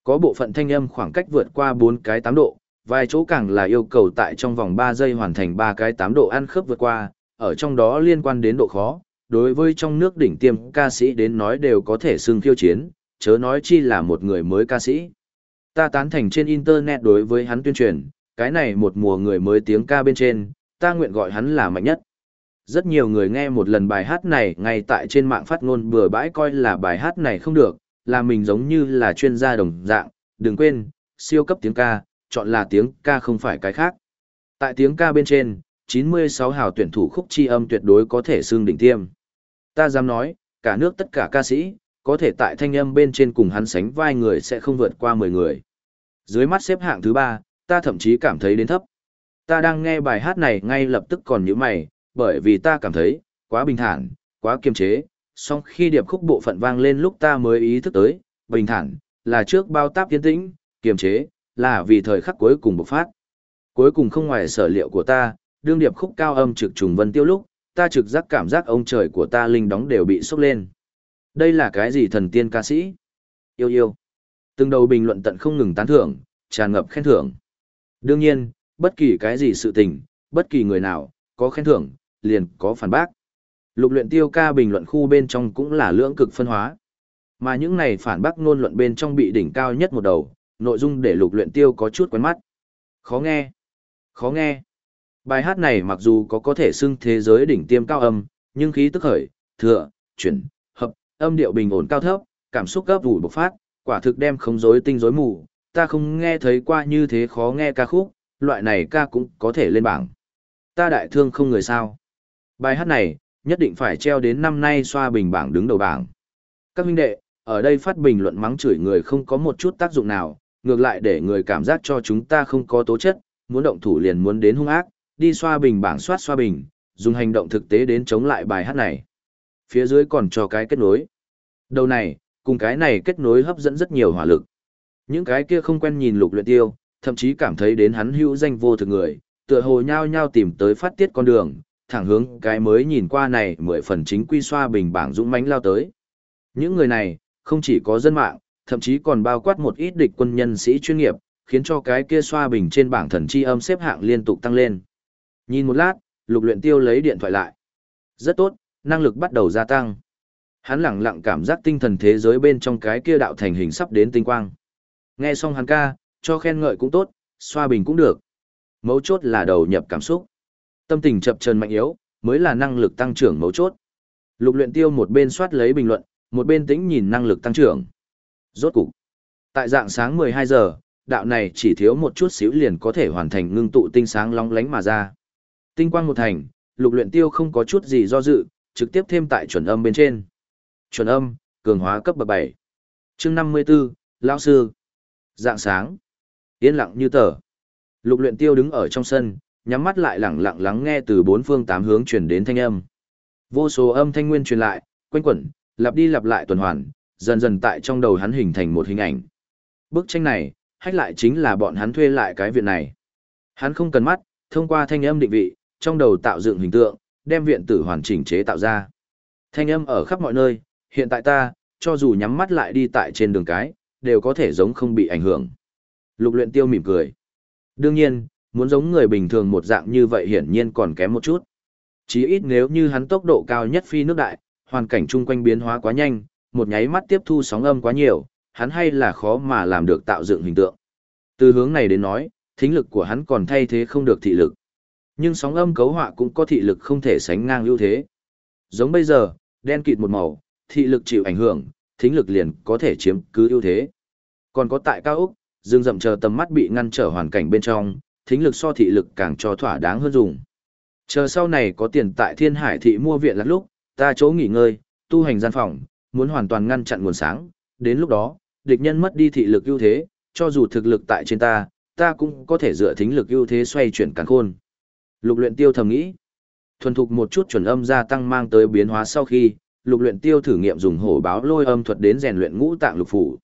Có bộ phận thanh âm khoảng cách vượt qua 4 cái 8 độ, vài chỗ càng là yêu cầu tại trong vòng 3 giây hoàn thành 3 cái 8 độ ăn khớp vượt qua, ở trong đó liên quan đến độ khó, đối với trong nước đỉnh tiêm ca sĩ đến nói đều có thể xưng khiêu chiến, chớ nói chi là một người mới ca sĩ. Ta tán thành trên internet đối với hắn tuyên truyền, cái này một mùa người mới tiếng ca bên trên, ta nguyện gọi hắn là mạnh nhất. Rất nhiều người nghe một lần bài hát này ngay tại trên mạng phát ngôn bừa bãi coi là bài hát này không được, là mình giống như là chuyên gia đồng dạng, đừng quên, siêu cấp tiếng ca, chọn là tiếng ca không phải cái khác. Tại tiếng ca bên trên, 96 hào tuyển thủ khúc chi âm tuyệt đối có thể xương đỉnh tiêm. Ta dám nói, cả nước tất cả ca sĩ, có thể tại thanh âm bên trên cùng hắn sánh vai người sẽ không vượt qua 10 người. Dưới mắt xếp hạng thứ 3, ta thậm chí cảm thấy đến thấp. Ta đang nghe bài hát này ngay lập tức còn nhíu mày, bởi vì ta cảm thấy, quá bình thản, quá kiềm chế, song khi điệp khúc bộ phận vang lên lúc ta mới ý thức tới, bình thản, là trước bao táp tiến tĩnh, kiềm chế, là vì thời khắc cuối cùng bộc phát. Cuối cùng không ngoài sở liệu của ta, đương điệp khúc cao âm trực trùng vân tiêu lúc, ta trực giác cảm giác ông trời của ta linh đóng đều bị sốc lên. Đây là cái gì thần tiên ca sĩ? Yêu yêu. Từng đầu bình luận tận không ngừng tán thưởng, tràn ngập khen thưởng. Đương nhiên, bất kỳ cái gì sự tình, bất kỳ người nào, có khen thưởng, liền có phản bác. Lục luyện tiêu ca bình luận khu bên trong cũng là lưỡng cực phân hóa. Mà những này phản bác ngôn luận bên trong bị đỉnh cao nhất một đầu, nội dung để lục luyện tiêu có chút quen mắt. Khó nghe. Khó nghe. Bài hát này mặc dù có có thể xưng thế giới đỉnh tiêm cao âm, nhưng khí tức khởi, thừa, chuyển, hợp, âm điệu bình ổn cao thấp, cảm xúc gấp vùi bộc phát, quả thực đem không rối tinh rối mù, ta không nghe thấy qua như thế khó nghe ca khúc, loại này ca cũng có thể lên bảng. Ta đại thương không người sao. Bài hát này, nhất định phải treo đến năm nay xoa bình bảng đứng đầu bảng. Các huynh đệ, ở đây phát bình luận mắng chửi người không có một chút tác dụng nào, ngược lại để người cảm giác cho chúng ta không có tố chất, muốn động thủ liền muốn đến hung ác, đi xoa bình bảng soát xoa bình, dùng hành động thực tế đến chống lại bài hát này. Phía dưới còn cho cái kết nối. Đầu này, cùng cái này kết nối hấp dẫn rất nhiều hỏa lực. Những cái kia không quen nhìn lục luyện tiêu, thậm chí cảm thấy đến hắn hữu danh vô thực người, tựa hồ nhau nhau tìm tới phát tiết con đường, thẳng hướng cái mới nhìn qua này mười phần chính quy xoa bình bảng dũng mãnh lao tới. Những người này, không chỉ có dân mạng, thậm chí còn bao quát một ít địch quân nhân sĩ chuyên nghiệp, khiến cho cái kia xoa bình trên bảng thần chi âm xếp hạng liên tục tăng lên. Nhìn một lát, lục luyện tiêu lấy điện thoại lại. Rất tốt, năng lực bắt đầu gia tăng. Hắn lặng lặng cảm giác tinh thần thế giới bên trong cái kia đạo thành hình sắp đến tinh quang. Nghe xong hắn ca, cho khen ngợi cũng tốt, xoa bình cũng được. Mấu chốt là đầu nhập cảm xúc. Tâm tình chập chờn mạnh yếu, mới là năng lực tăng trưởng mấu chốt. Lục luyện tiêu một bên soát lấy bình luận, một bên tĩnh nhìn năng lực tăng trưởng. Rốt cục. Tại dạng sáng 12 giờ, đạo này chỉ thiếu một chút xíu liền có thể hoàn thành ngưng tụ tinh sáng long lánh mà ra. Tinh quang một thành, lục luyện tiêu không có chút gì do dự, trực tiếp thêm tại chuẩn âm bên trên. Chuẩn âm, cường hóa cấp bậc 7. Chương 54, lão sư. Dạng sáng. Yên lặng như tờ. Lục luyện tiêu đứng ở trong sân, nhắm mắt lại lặng lặng lắng nghe từ bốn phương tám hướng truyền đến thanh âm. Vô số âm thanh nguyên truyền lại, quanh quẩn, lặp đi lặp lại tuần hoàn, dần dần tại trong đầu hắn hình thành một hình ảnh. Bức tranh này, hách lại chính là bọn hắn thuê lại cái viện này. Hắn không cần mắt, thông qua thanh âm định vị, trong đầu tạo dựng hình tượng, đem viện tử hoàn chỉnh chế tạo ra. Thanh âm ở khắp mọi nơi, hiện tại ta, cho dù nhắm mắt lại đi tại trên đường cái, đều có thể giống không bị ảnh hưởng. Lục luyện tiêu mỉm cười. Đương nhiên, muốn giống người bình thường một dạng như vậy hiển nhiên còn kém một chút. Chỉ ít nếu như hắn tốc độ cao nhất phi nước đại, hoàn cảnh chung quanh biến hóa quá nhanh, một nháy mắt tiếp thu sóng âm quá nhiều, hắn hay là khó mà làm được tạo dựng hình tượng. Từ hướng này đến nói, thính lực của hắn còn thay thế không được thị lực. Nhưng sóng âm cấu họa cũng có thị lực không thể sánh ngang ưu thế. Giống bây giờ, đen kịt một màu, thị lực chịu ảnh hưởng, thính lực liền có thể chiếm cứ ưu thế. Còn có tại cao ốc, rừng rậm chờ tầm mắt bị ngăn trở hoàn cảnh bên trong, thính lực so thị lực càng cho thỏa đáng hơn dùng. Chờ sau này có tiền tại Thiên Hải thị mua viện lát lúc, ta chỗ nghỉ ngơi, tu hành gian phòng, muốn hoàn toàn ngăn chặn nguồn sáng, đến lúc đó, địch nhân mất đi thị lực ưu thế, cho dù thực lực tại trên ta, ta cũng có thể dựa thính lực ưu thế xoay chuyển càn khôn. Lục luyện tiêu thầm nghĩ, thuần thục một chút chuẩn âm gia tăng mang tới biến hóa sau khi, lục luyện tiêu thử nghiệm dùng hổ báo lôi âm thuật đến rèn luyện ngũ tạng lục phủ.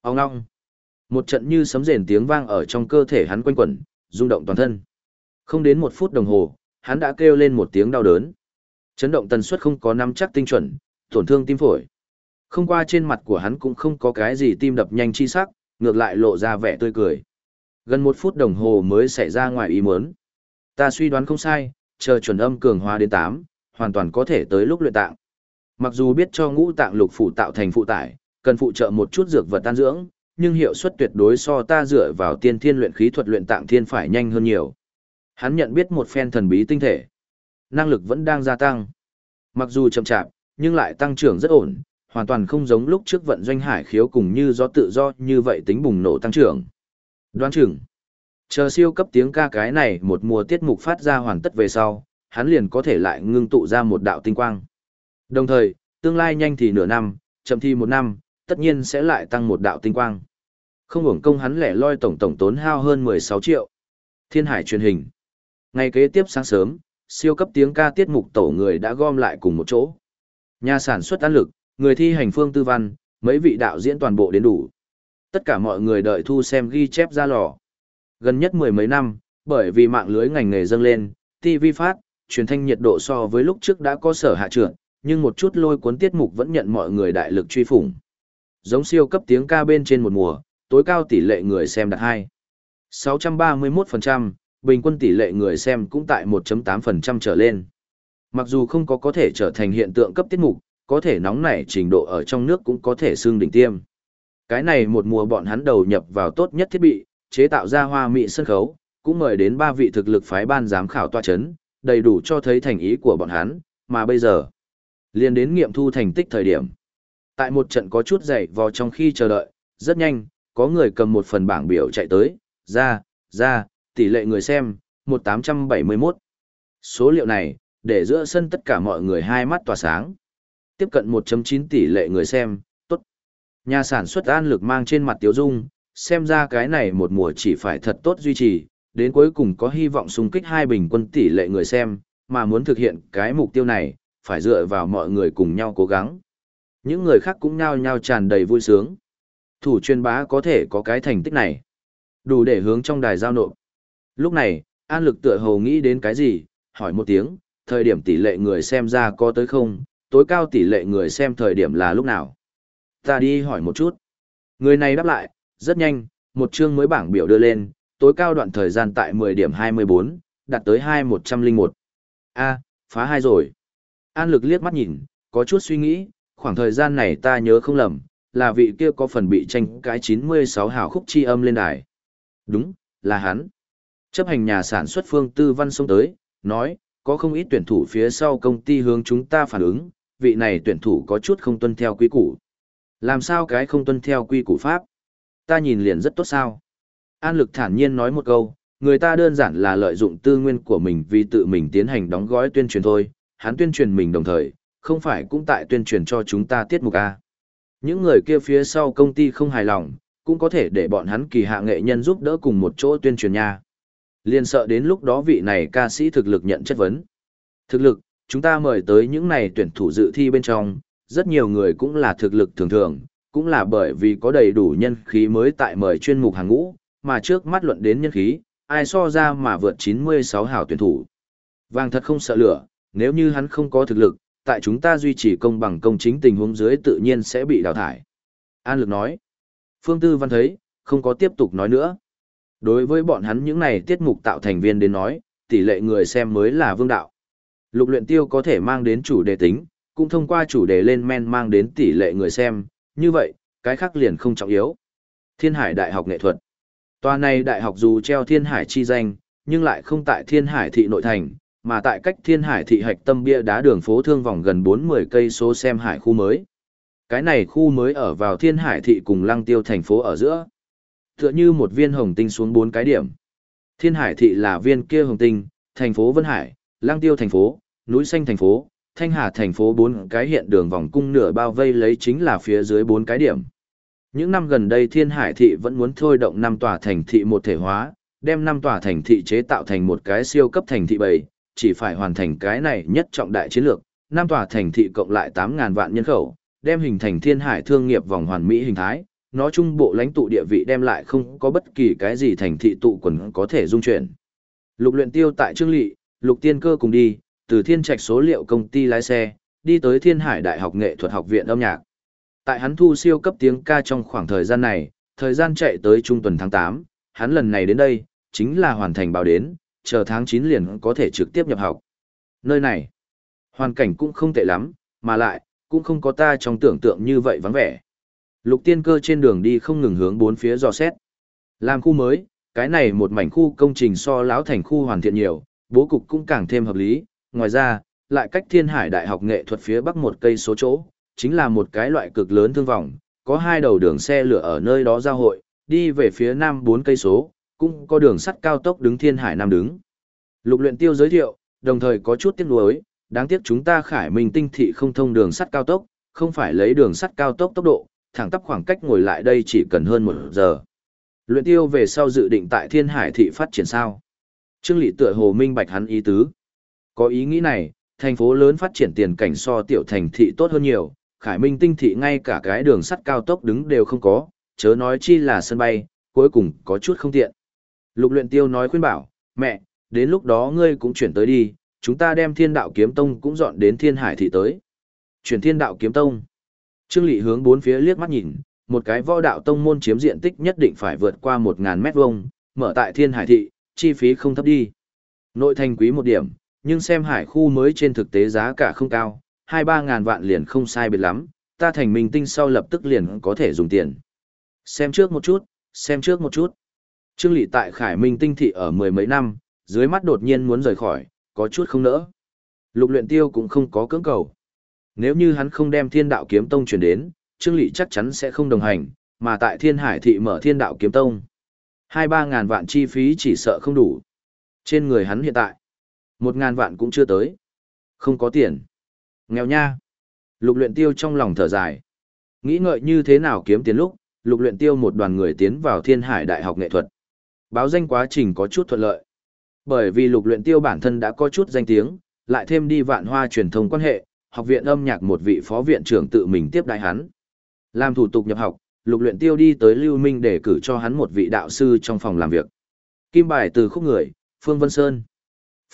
Ông ngong. Một trận như sấm rền tiếng vang ở trong cơ thể hắn quanh quẩn, rung động toàn thân. Không đến một phút đồng hồ, hắn đã kêu lên một tiếng đau đớn. Chấn động tần suất không có nắm chắc tinh chuẩn, tổn thương tim phổi. Không qua trên mặt của hắn cũng không có cái gì tim đập nhanh chi sắc, ngược lại lộ ra vẻ tươi cười. Gần một phút đồng hồ mới xảy ra ngoài ý muốn. Ta suy đoán không sai, chờ chuẩn âm cường hóa đến 8, hoàn toàn có thể tới lúc luyện tạng. Mặc dù biết cho ngũ tạng lục phủ tạo thành phụ tải, cần phụ trợ một chút dược vật tan dưỡng, nhưng hiệu suất tuyệt đối so ta dựa vào tiên thiên luyện khí thuật luyện tạng thiên phải nhanh hơn nhiều. Hắn nhận biết một phen thần bí tinh thể. Năng lực vẫn đang gia tăng. Mặc dù chậm chạp, nhưng lại tăng trưởng rất ổn, hoàn toàn không giống lúc trước vận doanh hải khiếu cùng như do tự do như vậy tính bùng nổ tăng trưởng. Đoán chừng. Chờ siêu cấp tiếng ca cái này một mùa tiết mục phát ra hoàn tất về sau, hắn liền có thể lại ngưng tụ ra một đạo tinh quang. Đồng thời, tương lai nhanh thì nửa năm, chậm thì một năm, tất nhiên sẽ lại tăng một đạo tinh quang. Không hưởng công hắn lẻ loi tổng tổng tốn hao hơn 16 triệu. Thiên hải truyền hình. Ngày kế tiếp sáng sớm, siêu cấp tiếng ca tiết mục tổ người đã gom lại cùng một chỗ. Nhà sản xuất án lực, người thi hành phương tư văn, mấy vị đạo diễn toàn bộ đến đủ. Tất cả mọi người đợi thu xem ghi chép ra lò. Gần nhất mười mấy năm, bởi vì mạng lưới ngành nghề dâng lên, TV phát, truyền thanh nhiệt độ so với lúc trước đã có sở hạ trưởng, nhưng một chút lôi cuốn tiết mục vẫn nhận mọi người đại lực truy phủng. Giống siêu cấp tiếng ca bên trên một mùa, tối cao tỷ lệ người xem đạt 2. 631%, bình quân tỷ lệ người xem cũng tại 1.8% trở lên. Mặc dù không có có thể trở thành hiện tượng cấp tiết mục, có thể nóng nảy trình độ ở trong nước cũng có thể xương đỉnh tiêm. Cái này một mùa bọn hắn đầu nhập vào tốt nhất thiết bị, chế tạo ra hoa mỹ sân khấu, cũng mời đến ba vị thực lực phái ban giám khảo tòa chấn, đầy đủ cho thấy thành ý của bọn hắn, mà bây giờ, liền đến nghiệm thu thành tích thời điểm. Tại một trận có chút dày vò trong khi chờ đợi, rất nhanh, có người cầm một phần bảng biểu chạy tới, ra, ra, tỷ lệ người xem, 1871. Số liệu này, để giữa sân tất cả mọi người hai mắt tỏa sáng. Tiếp cận 1.9 tỷ lệ người xem, tốt. Nhà sản xuất an lực mang trên mặt tiếu dung, xem ra cái này một mùa chỉ phải thật tốt duy trì, đến cuối cùng có hy vọng xung kích hai bình quân tỷ lệ người xem, mà muốn thực hiện cái mục tiêu này, phải dựa vào mọi người cùng nhau cố gắng. Những người khác cũng nhao nhao tràn đầy vui sướng. Thủ truyền bá có thể có cái thành tích này. Đủ để hướng trong đài giao nộp. Lúc này, An Lực tựa hồ nghĩ đến cái gì, hỏi một tiếng, thời điểm tỷ lệ người xem ra có tới không, tối cao tỷ lệ người xem thời điểm là lúc nào. Ta đi hỏi một chút. Người này đáp lại, rất nhanh, một chương mới bảng biểu đưa lên, tối cao đoạn thời gian tại 10 điểm 24, đạt tới 2101. A, phá hai rồi. An lực liếc mắt nhìn, có chút suy nghĩ, khoảng thời gian này ta nhớ không lầm, là vị kia có phần bị tranh cái 96 hào khúc chi âm lên đài. Đúng, là hắn. Chấp hành nhà sản xuất phương tư văn xông tới, nói, có không ít tuyển thủ phía sau công ty hướng chúng ta phản ứng, vị này tuyển thủ có chút không tuân theo quy củ. Làm sao cái không tuân theo quy củ pháp? Ta nhìn liền rất tốt sao. An lực thản nhiên nói một câu, người ta đơn giản là lợi dụng tư nguyên của mình vì tự mình tiến hành đóng gói tuyên truyền thôi, hắn tuyên truyền mình đồng thời, không phải cũng tại tuyên truyền cho chúng ta tiết mục A. Những người kia phía sau công ty không hài lòng, cũng có thể để bọn hắn kỳ hạ nghệ nhân giúp đỡ cùng một chỗ tuyên truyền nha. Liên sợ đến lúc đó vị này ca sĩ thực lực nhận chất vấn. Thực lực, chúng ta mời tới những này tuyển thủ dự thi bên trong, rất nhiều người cũng là thực lực thường thường, cũng là bởi vì có đầy đủ nhân khí mới tại mời chuyên mục hàng ngũ, mà trước mắt luận đến nhân khí, ai so ra mà vượt 96 hảo tuyển thủ. Vàng thật không sợ lửa, nếu như hắn không có thực lực, tại chúng ta duy trì công bằng công chính tình huống dưới tự nhiên sẽ bị đào thải. An Lực nói. Phương Tư Văn thấy, không có tiếp tục nói nữa. Đối với bọn hắn những này tiết mục tạo thành viên đến nói, tỷ lệ người xem mới là vương đạo. Lục luyện tiêu có thể mang đến chủ đề tính, cũng thông qua chủ đề lên men mang đến tỷ lệ người xem, như vậy, cái khác liền không trọng yếu. Thiên Hải Đại học Nghệ thuật Tòa này đại học dù treo Thiên Hải chi danh, nhưng lại không tại Thiên Hải thị nội thành, mà tại cách Thiên Hải thị hạch tâm bia đá đường phố thương vòng gần 40 cây số xem hải khu mới. Cái này khu mới ở vào thiên hải thị cùng lăng tiêu thành phố ở giữa. Tựa như một viên hồng tinh xuống bốn cái điểm. Thiên hải thị là viên kia hồng tinh, thành phố Vân Hải, lăng tiêu thành phố, núi xanh thành phố, thanh hà thành phố bốn cái hiện đường vòng cung nửa bao vây lấy chính là phía dưới bốn cái điểm. Những năm gần đây thiên hải thị vẫn muốn thôi động năm tòa thành thị một thể hóa, đem năm tòa thành thị chế tạo thành một cái siêu cấp thành thị bảy, chỉ phải hoàn thành cái này nhất trọng đại chiến lược, năm tòa thành thị cộng lại 8.000 vạn nhân khẩu, đem hình thành thiên hải thương nghiệp vòng hoàn mỹ hình thái, nó trung bộ lãnh tụ địa vị đem lại không có bất kỳ cái gì thành thị tụ quần có thể dung chuyển. Lục luyện tiêu tại Trương Lị, Lục Tiên Cơ cùng đi, từ Thiên Trạch số liệu công ty lái xe, đi tới Thiên Hải Đại học Nghệ thuật học viện âm nhạc. Tại hắn thu siêu cấp tiếng ca trong khoảng thời gian này, thời gian chạy tới trung tuần tháng 8, hắn lần này đến đây, chính là hoàn thành báo đến, chờ tháng 9 liền có thể trực tiếp nhập học. Nơi này, hoàn cảnh cũng không tệ lắm, mà lại, cũng không có ta trong tưởng tượng như vậy vắng vẻ. Lục tiên cơ trên đường đi không ngừng hướng bốn phía dò xét. Làm khu mới, cái này một mảnh khu công trình so lão thành khu hoàn thiện nhiều, bố cục cũng càng thêm hợp lý. Ngoài ra, lại cách thiên hải đại học nghệ thuật phía bắc một cây số chỗ, chính là một cái loại cực lớn thương vọng, có hai đầu đường xe lửa ở nơi đó giao hội, đi về phía nam bốn cây số, cũng có đường sắt cao tốc đứng thiên hải nam đứng. Lục luyện tiêu giới thiệu, đồng thời có chút tiếc nuối, đáng tiếc chúng ta khải minh tinh thị không thông đường sắt cao tốc, không phải lấy đường sắt cao tốc tốc độ, thẳng tắp khoảng cách ngồi lại đây chỉ cần hơn một giờ. Luyện tiêu về sau dự định tại thiên hải thị phát triển sao. Trương Lệ tựa hồ minh bạch hắn ý tứ. Có ý nghĩ này, thành phố lớn phát triển tiền cảnh so tiểu thành thị tốt hơn nhiều, khải minh tinh thị ngay cả cái đường sắt cao tốc đứng đều không có, chớ nói chi là sân bay, cuối cùng có chút không tiện. Lục luyện tiêu nói khuyên bảo, mẹ, đến lúc đó ngươi cũng chuyển tới đi, chúng ta đem thiên đạo kiếm tông cũng dọn đến thiên hải thị tới. Chuyển thiên đạo kiếm tông. Trương Lị hướng bốn phía liếc mắt nhìn, một cái võ đạo tông môn chiếm diện tích nhất định phải vượt qua 1.000 mét vuông, mở tại thiên hải thị, chi phí không thấp đi. Nội thành quý một điểm, nhưng xem hải khu mới trên thực tế giá cả không cao, 2-3 ngàn vạn liền không sai biệt lắm, ta thành minh tinh sau lập tức liền có thể dùng tiền. Xem trước một chút, xem trước một chút. Trương Lị tại Khải Minh tinh thị ở mười mấy năm, dưới mắt đột nhiên muốn rời khỏi, có chút không nỡ. Lục luyện tiêu cũng không có cưỡng cầu. Nếu như hắn không đem thiên đạo kiếm tông chuyển đến, Trương Lị chắc chắn sẽ không đồng hành, mà tại thiên hải thị mở thiên đạo kiếm tông. Hai ba ngàn vạn chi phí chỉ sợ không đủ. Trên người hắn hiện tại, một ngàn vạn cũng chưa tới. Không có tiền. Nghèo nha. Lục luyện tiêu trong lòng thở dài. Nghĩ ngợi như thế nào kiếm tiền lúc, lục luyện tiêu một đoàn người tiến vào thiên hải đại học nghệ thuật. Báo danh quá trình có chút thuận lợi. Bởi vì lục luyện tiêu bản thân đã có chút danh tiếng, lại thêm đi vạn hoa truyền thông quan hệ, học viện âm nhạc một vị phó viện trưởng tự mình tiếp đại hắn. Làm thủ tục nhập học, lục luyện tiêu đi tới Lưu Minh để cử cho hắn một vị đạo sư trong phòng làm việc. Kim bài từ khúc người, Phương Vân Sơn.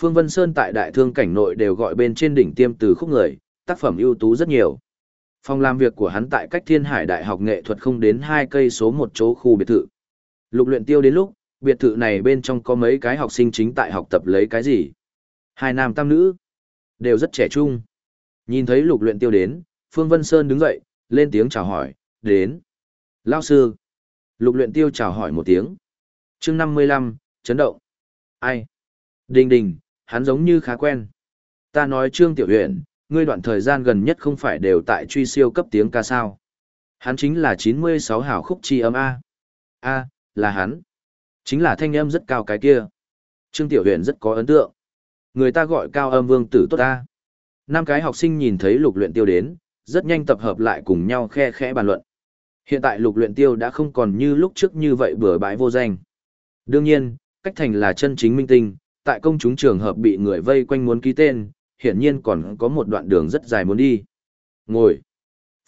Phương Vân Sơn tại đại thương cảnh nội đều gọi bên trên đỉnh tiêm từ khúc người, tác phẩm ưu tú rất nhiều. Phòng làm việc của hắn tại cách Thiên Hải Đại học nghệ thuật không đến hai cây số một chỗ khu biệt thự. Lục luyện tiêu đến lúc, biệt thự này bên trong có mấy cái học sinh chính tại học tập lấy cái gì. Hai nam tam nữ, đều rất trẻ trung. Nhìn thấy lục luyện tiêu đến, Phương Vân Sơn đứng dậy, lên tiếng chào hỏi, đến. Lao sư. Lục luyện tiêu chào hỏi một tiếng. Chương 55, chấn động. Ai? Đình đình, hắn giống như khá quen. Ta nói Trương Tiểu Huyền, ngươi đoạn thời gian gần nhất không phải đều tại truy siêu cấp tiếng ca sao. Hắn chính là 96 hảo khúc chi âm A. A, là hắn. Chính là thanh âm rất cao cái kia. Trương Tiểu Huyền rất có ấn tượng. Người ta gọi cao âm vương tử tốt ta, Năm cái học sinh nhìn thấy lục luyện tiêu đến, rất nhanh tập hợp lại cùng nhau khe khẽ bàn luận. Hiện tại lục luyện tiêu đã không còn như lúc trước như vậy bừa bãi vô danh. Đương nhiên, cách thành là chân chính minh tinh, tại công chúng trường hợp bị người vây quanh muốn ký tên, hiển nhiên còn có một đoạn đường rất dài muốn đi. Ngồi.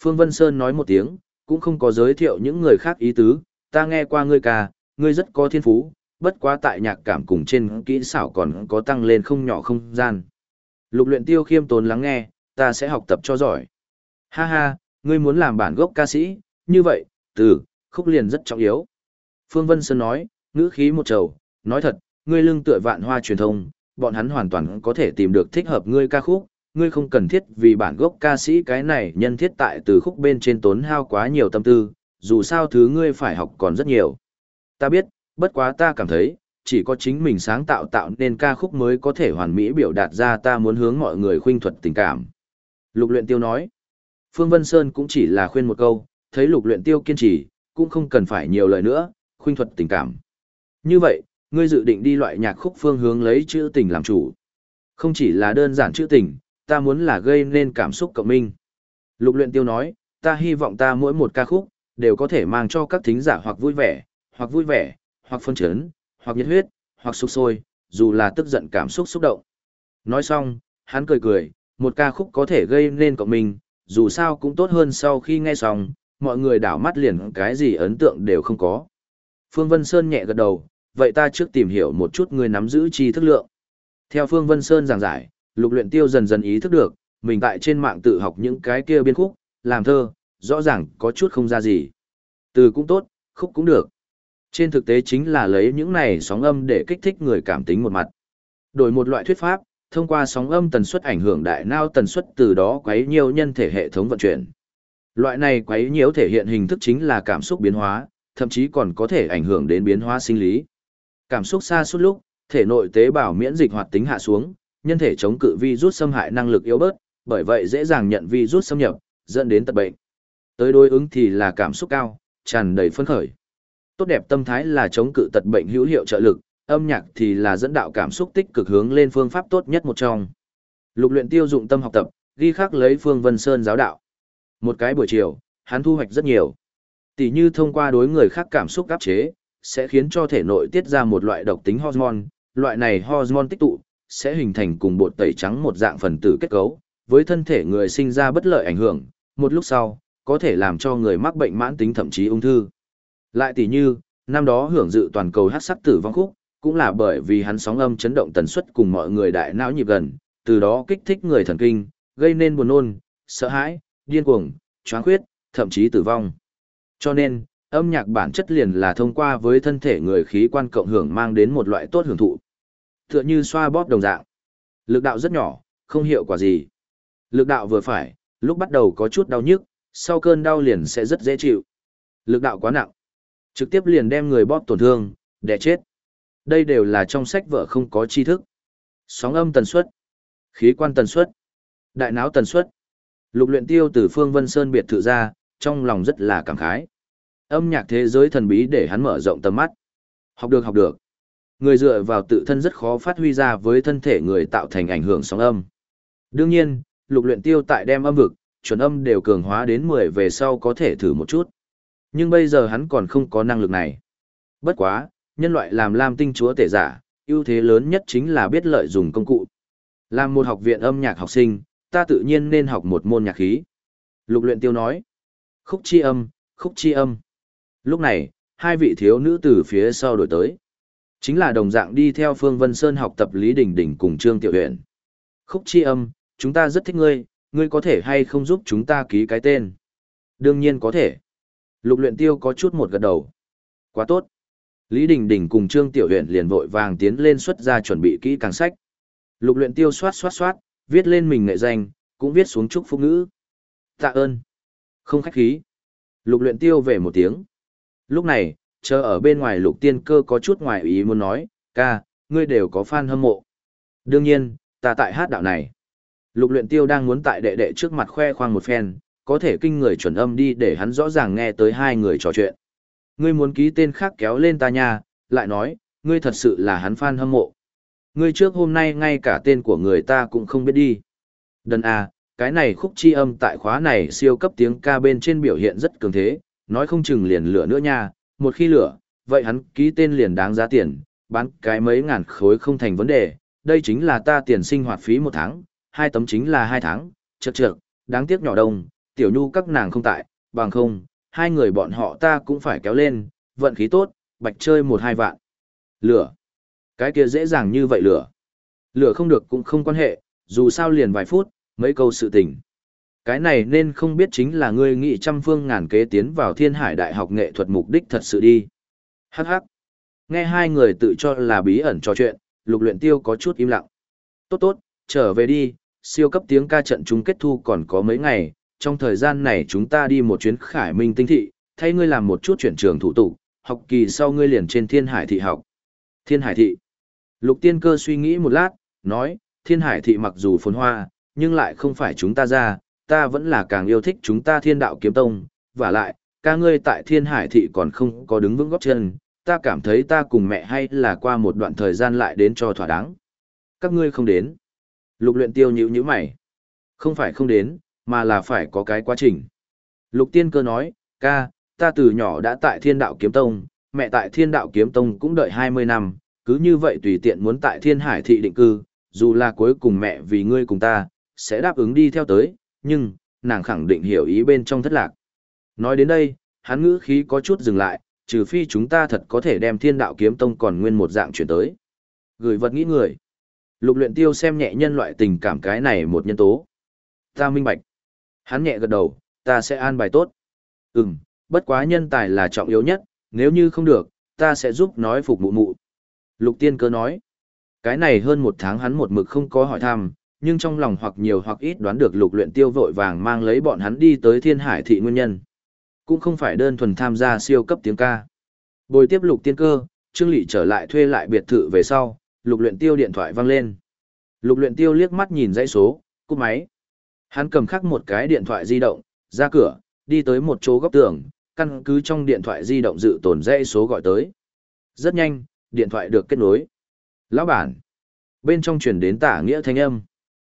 Phương Vân Sơn nói một tiếng, cũng không có giới thiệu những người khác ý tứ, ta nghe qua ngươi ca, ngươi rất có thiên phú, bất quá tại nhạc cảm cùng trên kỹ xảo còn có tăng lên không nhỏ không gian. Lục luyện tiêu khiêm tốn lắng nghe, ta sẽ học tập cho giỏi. Ha ha, ngươi muốn làm bản gốc ca sĩ, như vậy, từ, khúc liền rất trọng yếu. Phương Vân Sơn nói, ngữ khí một trầu, nói thật, ngươi lưng tựa vạn hoa truyền thông, bọn hắn hoàn toàn có thể tìm được thích hợp ngươi ca khúc, ngươi không cần thiết vì bản gốc ca sĩ cái này nhân thiết tại từ khúc bên trên tốn hao quá nhiều tâm tư, dù sao thứ ngươi phải học còn rất nhiều. Ta biết, bất quá ta cảm thấy, chỉ có chính mình sáng tạo tạo nên ca khúc mới có thể hoàn mỹ biểu đạt ra ta muốn hướng mọi người khuynh thuật tình cảm. Lục luyện tiêu nói. Phương Vân Sơn cũng chỉ là khuyên một câu, thấy lục luyện tiêu kiên trì, cũng không cần phải nhiều lời nữa, khuynh thuật tình cảm. Như vậy, ngươi dự định đi loại nhạc khúc phương hướng lấy chữ tình làm chủ. Không chỉ là đơn giản chữ tình, ta muốn là gây nên cảm xúc cộng minh. Lục luyện tiêu nói, ta hy vọng ta mỗi một ca khúc, đều có thể mang cho các thính giả hoặc vui vẻ, hoặc vui vẻ, hoặc phân chấn, hoặc nhiệt huyết, hoặc sục sôi, dù là tức giận cảm xúc xúc động. Nói xong, hắn cười cười, một ca khúc có thể gây nên cộng mình, dù sao cũng tốt hơn sau khi nghe xong, mọi người đảo mắt liền cái gì ấn tượng đều không có. Phương Vân Sơn nhẹ gật đầu, vậy ta trước tìm hiểu một chút người nắm giữ tri thức lượng. Theo Phương Vân Sơn giảng giải, lục luyện tiêu dần dần ý thức được, mình tại trên mạng tự học những cái kia biên khúc, làm thơ, rõ ràng có chút không ra gì. Từ cũng tốt, khúc cũng được. Trên thực tế chính là lấy những này sóng âm để kích thích người cảm tính một mặt. Đổi một loại thuyết pháp, thông qua sóng âm tần suất ảnh hưởng đại não tần suất từ đó quấy nhiều nhân thể hệ thống vận chuyển. Loại này quấy nhiễu thể hiện hình thức chính là cảm xúc biến hóa, thậm chí còn có thể ảnh hưởng đến biến hóa sinh lý. Cảm xúc xa suốt lúc, thể nội tế bào miễn dịch hoạt tính hạ xuống, nhân thể chống cự virus xâm hại năng lực yếu bớt, bởi vậy dễ dàng nhận virus xâm nhập, dẫn đến tật bệnh. Tới đối ứng thì là cảm xúc cao, tràn đầy phấn khởi. Tốt đẹp tâm thái là chống cự tật bệnh hữu hiệu trợ lực, âm nhạc thì là dẫn đạo cảm xúc tích cực hướng lên phương pháp tốt nhất một trong. Lục luyện tiêu dụng tâm học tập, ghi khắc lấy Phương Vân Sơn giáo đạo. Một cái buổi chiều, hắn thu hoạch rất nhiều. Tỷ như thông qua đối người khác cảm xúc áp chế, sẽ khiến cho thể nội tiết ra một loại độc tính hormone, loại này hormone tích tụ, sẽ hình thành cùng bột tẩy trắng một dạng phần tử kết cấu, với thân thể người sinh ra bất lợi ảnh hưởng, một lúc sau, có thể làm cho người mắc bệnh mãn tính thậm chí ung thư. Lại tỷ như, năm đó hưởng dự toàn cầu hát sắc tử vong khúc, cũng là bởi vì hắn sóng âm chấn động tần suất cùng mọi người đại não nhịp gần, từ đó kích thích người thần kinh, gây nên buồn nôn, sợ hãi, điên cuồng, choáng khuyết, thậm chí tử vong. Cho nên, âm nhạc bản chất liền là thông qua với thân thể người khí quan cộng hưởng mang đến một loại tốt hưởng thụ. Tựa như xoa bóp đồng dạng. Lực đạo rất nhỏ, không hiệu quả gì. Lực đạo vừa phải, lúc bắt đầu có chút đau nhức, sau cơn đau liền sẽ rất dễ chịu. Lực đạo quá nặng, trực tiếp liền đem người bóp tổn thương, đẻ chết. Đây đều là trong sách vở không có tri thức. Sóng âm tần suất, khí quan tần suất, đại não tần suất. Lục luyện tiêu từ phương Vân Sơn biệt thự ra, trong lòng rất là cảm khái. Âm nhạc thế giới thần bí để hắn mở rộng tầm mắt. Học được học được. Người dựa vào tự thân rất khó phát huy ra với thân thể người tạo thành ảnh hưởng sóng âm. Đương nhiên, lục luyện tiêu tại đem âm vực, chuẩn âm đều cường hóa đến 10 về sau có thể thử một chút. Nhưng bây giờ hắn còn không có năng lực này. Bất quá, nhân loại làm lam tinh chúa tể giả, ưu thế lớn nhất chính là biết lợi dụng công cụ. Làm một học viện âm nhạc học sinh, ta tự nhiên nên học một môn nhạc khí. Lục luyện tiêu nói. Khúc chi âm, khúc chi âm. Lúc này, hai vị thiếu nữ từ phía sau đổi tới. Chính là đồng dạng đi theo Phương Vân Sơn học tập Lý Đình Đình cùng Trương Tiểu Huyền. Khúc chi âm, chúng ta rất thích ngươi, ngươi có thể hay không giúp chúng ta ký cái tên? Đương nhiên có thể. Lục luyện tiêu có chút một gật đầu. Quá tốt. Lý Đình Đình cùng Trương Tiểu Huyền liền vội vàng tiến lên xuất ra chuẩn bị kỹ càng sách. Lục luyện tiêu xoát xoát xoát, viết lên mình nghệ danh, cũng viết xuống chúc phúc ngữ. Tạ ơn. Không khách khí. Lục luyện tiêu về một tiếng. Lúc này, chờ ở bên ngoài lục tiên cơ có chút ngoài ý muốn nói, ca, ngươi đều có fan hâm mộ. Đương nhiên, ta tại hát đạo này. Lục luyện tiêu đang muốn tại đệ đệ trước mặt khoe khoang một phen, có thể kinh người chuẩn âm đi để hắn rõ ràng nghe tới hai người trò chuyện. Ngươi muốn ký tên khác kéo lên ta nha, lại nói, ngươi thật sự là hắn fan hâm mộ. Ngươi trước hôm nay ngay cả tên của người ta cũng không biết đi. Đần à, cái này khúc chi âm tại khóa này siêu cấp tiếng ca bên trên biểu hiện rất cường thế, nói không chừng liền lửa nữa nha, một khi lửa, vậy hắn ký tên liền đáng giá tiền, bán cái mấy ngàn khối không thành vấn đề, đây chính là ta tiền sinh hoạt phí một tháng, hai tấm chính là hai tháng, chật chật, đáng tiếc nhỏ đông, tiểu nhu các nàng không tại, bằng không, hai người bọn họ ta cũng phải kéo lên, vận khí tốt, bạch chơi một hai vạn. Lửa. Cái kia dễ dàng như vậy lửa. Lửa không được cũng không quan hệ, dù sao liền vài phút, mấy câu sự tình. Cái này nên không biết chính là ngươi nghị trăm phương ngàn kế tiến vào thiên hải đại học nghệ thuật mục đích thật sự đi. Hắc hắc. Nghe hai người tự cho là bí ẩn trò chuyện, lục luyện tiêu có chút im lặng. Tốt tốt, trở về đi, siêu cấp tiếng ca trận chung kết thu còn có mấy ngày, trong thời gian này chúng ta đi một chuyến khải minh tinh thị, thay ngươi làm một chút chuyển trường thủ tục, học kỳ sau ngươi liền trên thiên hải thị học. Thiên hải thị. Lục tiên cơ suy nghĩ một lát, nói, thiên hải thị mặc dù phồn hoa, nhưng lại không phải chúng ta ra, ta vẫn là càng yêu thích chúng ta thiên đạo kiếm tông, và lại, ca ngươi tại thiên hải thị còn không có đứng vững góp chân, ta cảm thấy ta cùng mẹ hay là qua một đoạn thời gian lại đến cho thỏa đáng. Các ngươi không đến. Lục luyện tiêu nhíu nhíu mày. Không phải không đến, mà là phải có cái quá trình. Lục tiên cơ nói, ca, ta từ nhỏ đã tại thiên đạo kiếm tông, mẹ tại thiên đạo kiếm tông cũng đợi 20 năm, cứ như vậy tùy tiện muốn tại thiên hải thị định cư, dù là cuối cùng mẹ vì ngươi cùng ta, sẽ đáp ứng đi theo tới, nhưng, nàng khẳng định hiểu ý bên trong thất lạc. Nói đến đây, hắn ngữ khí có chút dừng lại, trừ phi chúng ta thật có thể đem thiên đạo kiếm tông còn nguyên một dạng chuyển tới. Gửi vật nghĩ người. Lục luyện tiêu xem nhẹ nhân loại tình cảm cái này một nhân tố. Ta minh bạch. Hắn nhẹ gật đầu, ta sẽ an bài tốt. Ừm, bất quá nhân tài là trọng yếu nhất, nếu như không được, ta sẽ giúp nói phục mụ mụ. Lục tiên cơ nói. Cái này hơn một tháng hắn một mực không có hỏi thăm, nhưng trong lòng hoặc nhiều hoặc ít đoán được lục luyện tiêu vội vàng mang lấy bọn hắn đi tới thiên hải thị nguyên nhân. Cũng không phải đơn thuần tham gia siêu cấp tiếng ca. Bồi tiếp lục tiên cơ, Trương Lị trở lại thuê lại biệt thự về sau, lục luyện tiêu điện thoại vang lên. Lục luyện tiêu liếc mắt nhìn dãy số, cúp máy. Hắn cầm khắc một cái điện thoại di động, ra cửa, đi tới một chỗ góc tường, căn cứ trong điện thoại di động dự tồn dãy số gọi tới. Rất nhanh, điện thoại được kết nối. Lão bản. Bên trong truyền đến tả nghĩa thanh âm.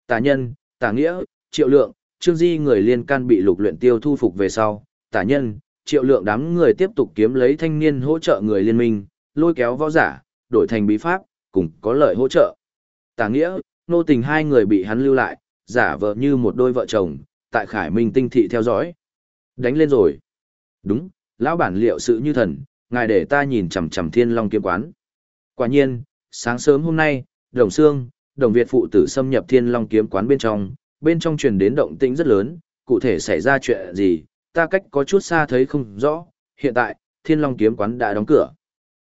Tả nhân, tả nghĩa, triệu lượng, trương di người liên can bị lục luyện tiêu thu phục về sau. Tả nhân, triệu lượng đám người tiếp tục kiếm lấy thanh niên hỗ trợ người liên minh, lôi kéo võ giả, đổi thành bí pháp, cùng có lợi hỗ trợ. Tả nghĩa, nô tình hai người bị hắn lưu lại, giả vờ như một đôi vợ chồng, tại Khải Minh tinh thị theo dõi. Đánh lên rồi. Đúng, lão bản liệu sự như thần, ngài để ta nhìn chằm chằm thiên long kiếm quán. Quả nhiên, sáng sớm hôm nay, đồng Sương, đồng Việt phụ tử xâm nhập thiên long kiếm quán bên trong, bên trong truyền đến động tĩnh rất lớn, cụ thể xảy ra chuyện gì, ta cách có chút xa thấy không rõ, hiện tại, thiên long kiếm quán đã đóng cửa.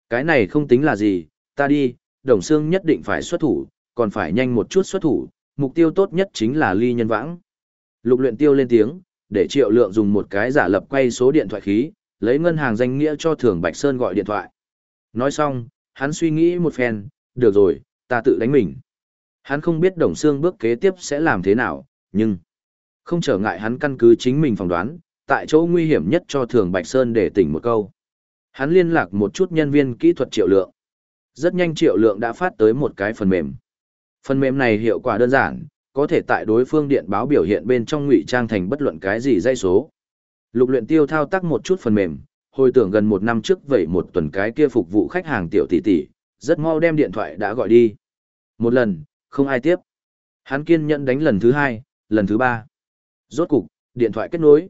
Cái này không tính là gì, ta đi, đồng Sương nhất định phải xuất thủ, còn phải nhanh một chút xuất thủ, mục tiêu tốt nhất chính là ly nhân vãng. Lục luyện tiêu lên tiếng, để triệu lượng dùng một cái giả lập quay số điện thoại khí, lấy ngân hàng danh nghĩa cho thường Bạch Sơn gọi điện thoại. Nói xong, hắn suy nghĩ một phen, được rồi, ta tự đánh mình. Hắn không biết Đồng Sương bước kế tiếp sẽ làm thế nào, nhưng không trở ngại hắn căn cứ chính mình phỏng đoán, tại chỗ nguy hiểm nhất cho Thường Bạch Sơn để tỉnh một câu. Hắn liên lạc một chút nhân viên kỹ thuật triệu lượng. Rất nhanh triệu lượng đã phát tới một cái phần mềm. Phần mềm này hiệu quả đơn giản, có thể tại đối phương điện báo biểu hiện bên trong ngụy trang thành bất luận cái gì dây số. Lục luyện tiêu thao tác một chút phần mềm, hồi tưởng gần một năm trước vậy một tuần cái kia phục vụ khách hàng tiểu tỷ tỷ, rất mau đem điện thoại đã gọi đi. Một lần, không ai tiếp. Hắn kiên nhẫn đánh lần thứ hai, lần thứ ba. Rốt cục, điện thoại kết nối.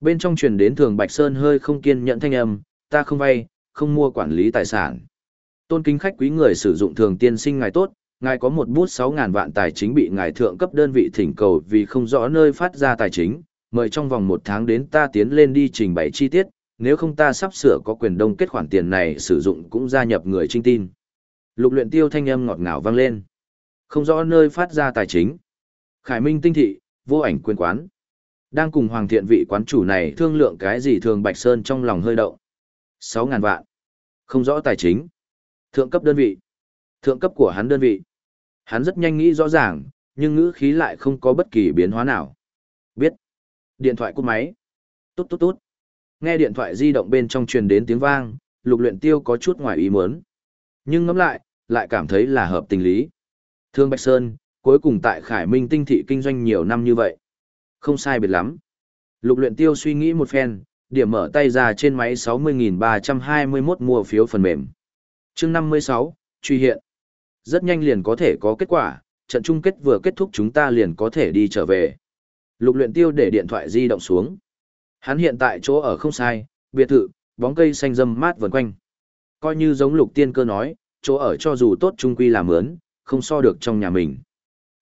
Bên trong truyền đến thường Bạch Sơn hơi không kiên nhẫn thanh âm, ta không vay, không mua quản lý tài sản. Tôn kính khách quý người sử dụng thường tiên sinh ngài tốt, ngài có một bút 6.000 vạn tài chính bị ngài thượng cấp đơn vị thỉnh cầu vì không rõ nơi phát ra tài chính, mời trong vòng một tháng đến ta tiến lên đi trình bày chi tiết, nếu không ta sắp sửa có quyền đông kết khoản tiền này sử dụng cũng gia nhập người trinh tin. Lục luyện tiêu thanh âm ngọt ngào vang lên. Không rõ nơi phát ra tài chính. Khải Minh tinh thị, vô ảnh quyền quán. Đang cùng Hoàng thiện vị quán chủ này thương lượng cái gì thường Bạch Sơn trong lòng hơi động. 6.000 vạn. Không rõ tài chính. Thượng cấp đơn vị. Thượng cấp của hắn đơn vị. Hắn rất nhanh nghĩ rõ ràng, nhưng ngữ khí lại không có bất kỳ biến hóa nào. Biết. Điện thoại cúp máy. Tốt tốt tốt. Nghe điện thoại di động bên trong truyền đến tiếng vang, lục luyện tiêu có chút ngoài ý muốn. Nhưng ngẫm lại, lại cảm thấy là hợp tình lý. Thương Bạch Sơn, cuối cùng tại Khải Minh tinh thị kinh doanh nhiều năm như vậy. Không sai biệt lắm. Lục luyện tiêu suy nghĩ một phen, điểm mở tay ra trên máy 60.321 mua phiếu phần mềm. Chương 56, truy hiện. Rất nhanh liền có thể có kết quả, trận chung kết vừa kết thúc chúng ta liền có thể đi trở về. Lục luyện tiêu để điện thoại di động xuống. Hắn hiện tại chỗ ở không sai, biệt thự, bóng cây xanh râm mát vần quanh. Coi như giống lục tiên cơ nói, chỗ ở cho dù tốt trung quy là mướn, không so được trong nhà mình.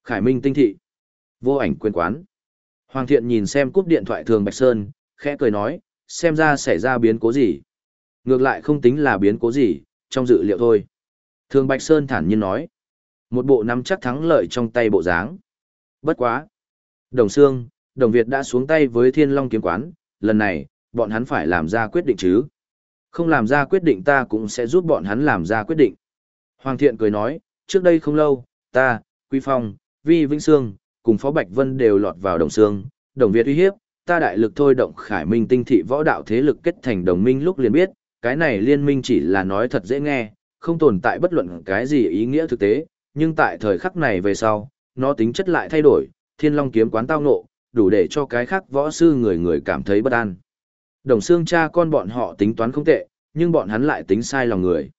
Khải Minh tinh thị. Vô ảnh quên quán. Hoàng thiện nhìn xem cúp điện thoại thường Bạch Sơn, khẽ cười nói, xem ra xảy ra biến cố gì. Ngược lại không tính là biến cố gì, trong dự liệu thôi. Thường Bạch Sơn thản nhiên nói. Một bộ nắm chắc thắng lợi trong tay bộ dáng. Bất quá. Đồng Sương, Đồng Việt đã xuống tay với Thiên Long kiếm quán, lần này, bọn hắn phải làm ra quyết định chứ. Không làm ra quyết định ta cũng sẽ giúp bọn hắn làm ra quyết định. Hoàng thiện cười nói, trước đây không lâu, ta, Quý Phong, Vi Vĩnh Sương, cùng Phó Bạch Vân đều lọt vào Đồng Sương, đồng Việt uy hiếp, ta đại lực thôi động khải minh tinh thị võ đạo thế lực kết thành đồng minh lúc liền biết, cái này liên minh chỉ là nói thật dễ nghe, không tồn tại bất luận cái gì ý nghĩa thực tế, nhưng tại thời khắc này về sau, nó tính chất lại thay đổi, thiên long kiếm quán tao ngộ, đủ để cho cái khác võ sư người người cảm thấy bất an. Đồng xương cha con bọn họ tính toán không tệ, nhưng bọn hắn lại tính sai lòng người.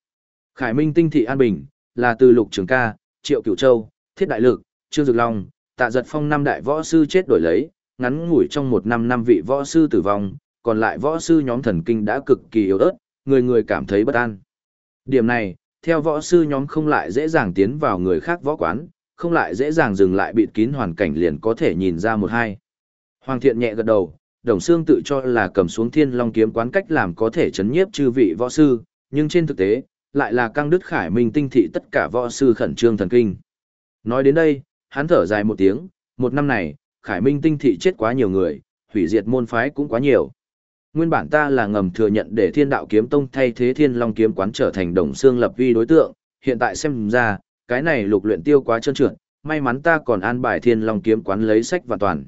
Khải Minh tinh thị an bình, là từ lục trường ca, triệu cửu châu, thiết đại lực, trương dực long, tạ giật phong năm đại võ sư chết đổi lấy, ngắn ngủi trong một năm năm vị võ sư tử vong, còn lại võ sư nhóm thần kinh đã cực kỳ yếu ớt, người người cảm thấy bất an. Điểm này, theo võ sư nhóm không lại dễ dàng tiến vào người khác võ quán, không lại dễ dàng dừng lại bịt kín hoàn cảnh liền có thể nhìn ra một hai. Hoàng thiện nhẹ gật đầu, đồng xương tự cho là cầm xuống thiên long kiếm quán cách làm có thể chấn nhiếp chư vị võ sư, nhưng trên thực tế, lại là căng đứt khải minh tinh thị tất cả võ sư khẩn trương thần kinh. Nói đến đây, hắn thở dài một tiếng, một năm này, khải minh tinh thị chết quá nhiều người, hủy diệt môn phái cũng quá nhiều. Nguyên bản ta là ngầm thừa nhận để thiên đạo kiếm tông thay thế thiên long kiếm quán trở thành đồng xương lập vi đối tượng, hiện tại xem ra, cái này lục luyện tiêu quá trơn trượt, may mắn ta còn an bài thiên long kiếm quán lấy sách và toàn.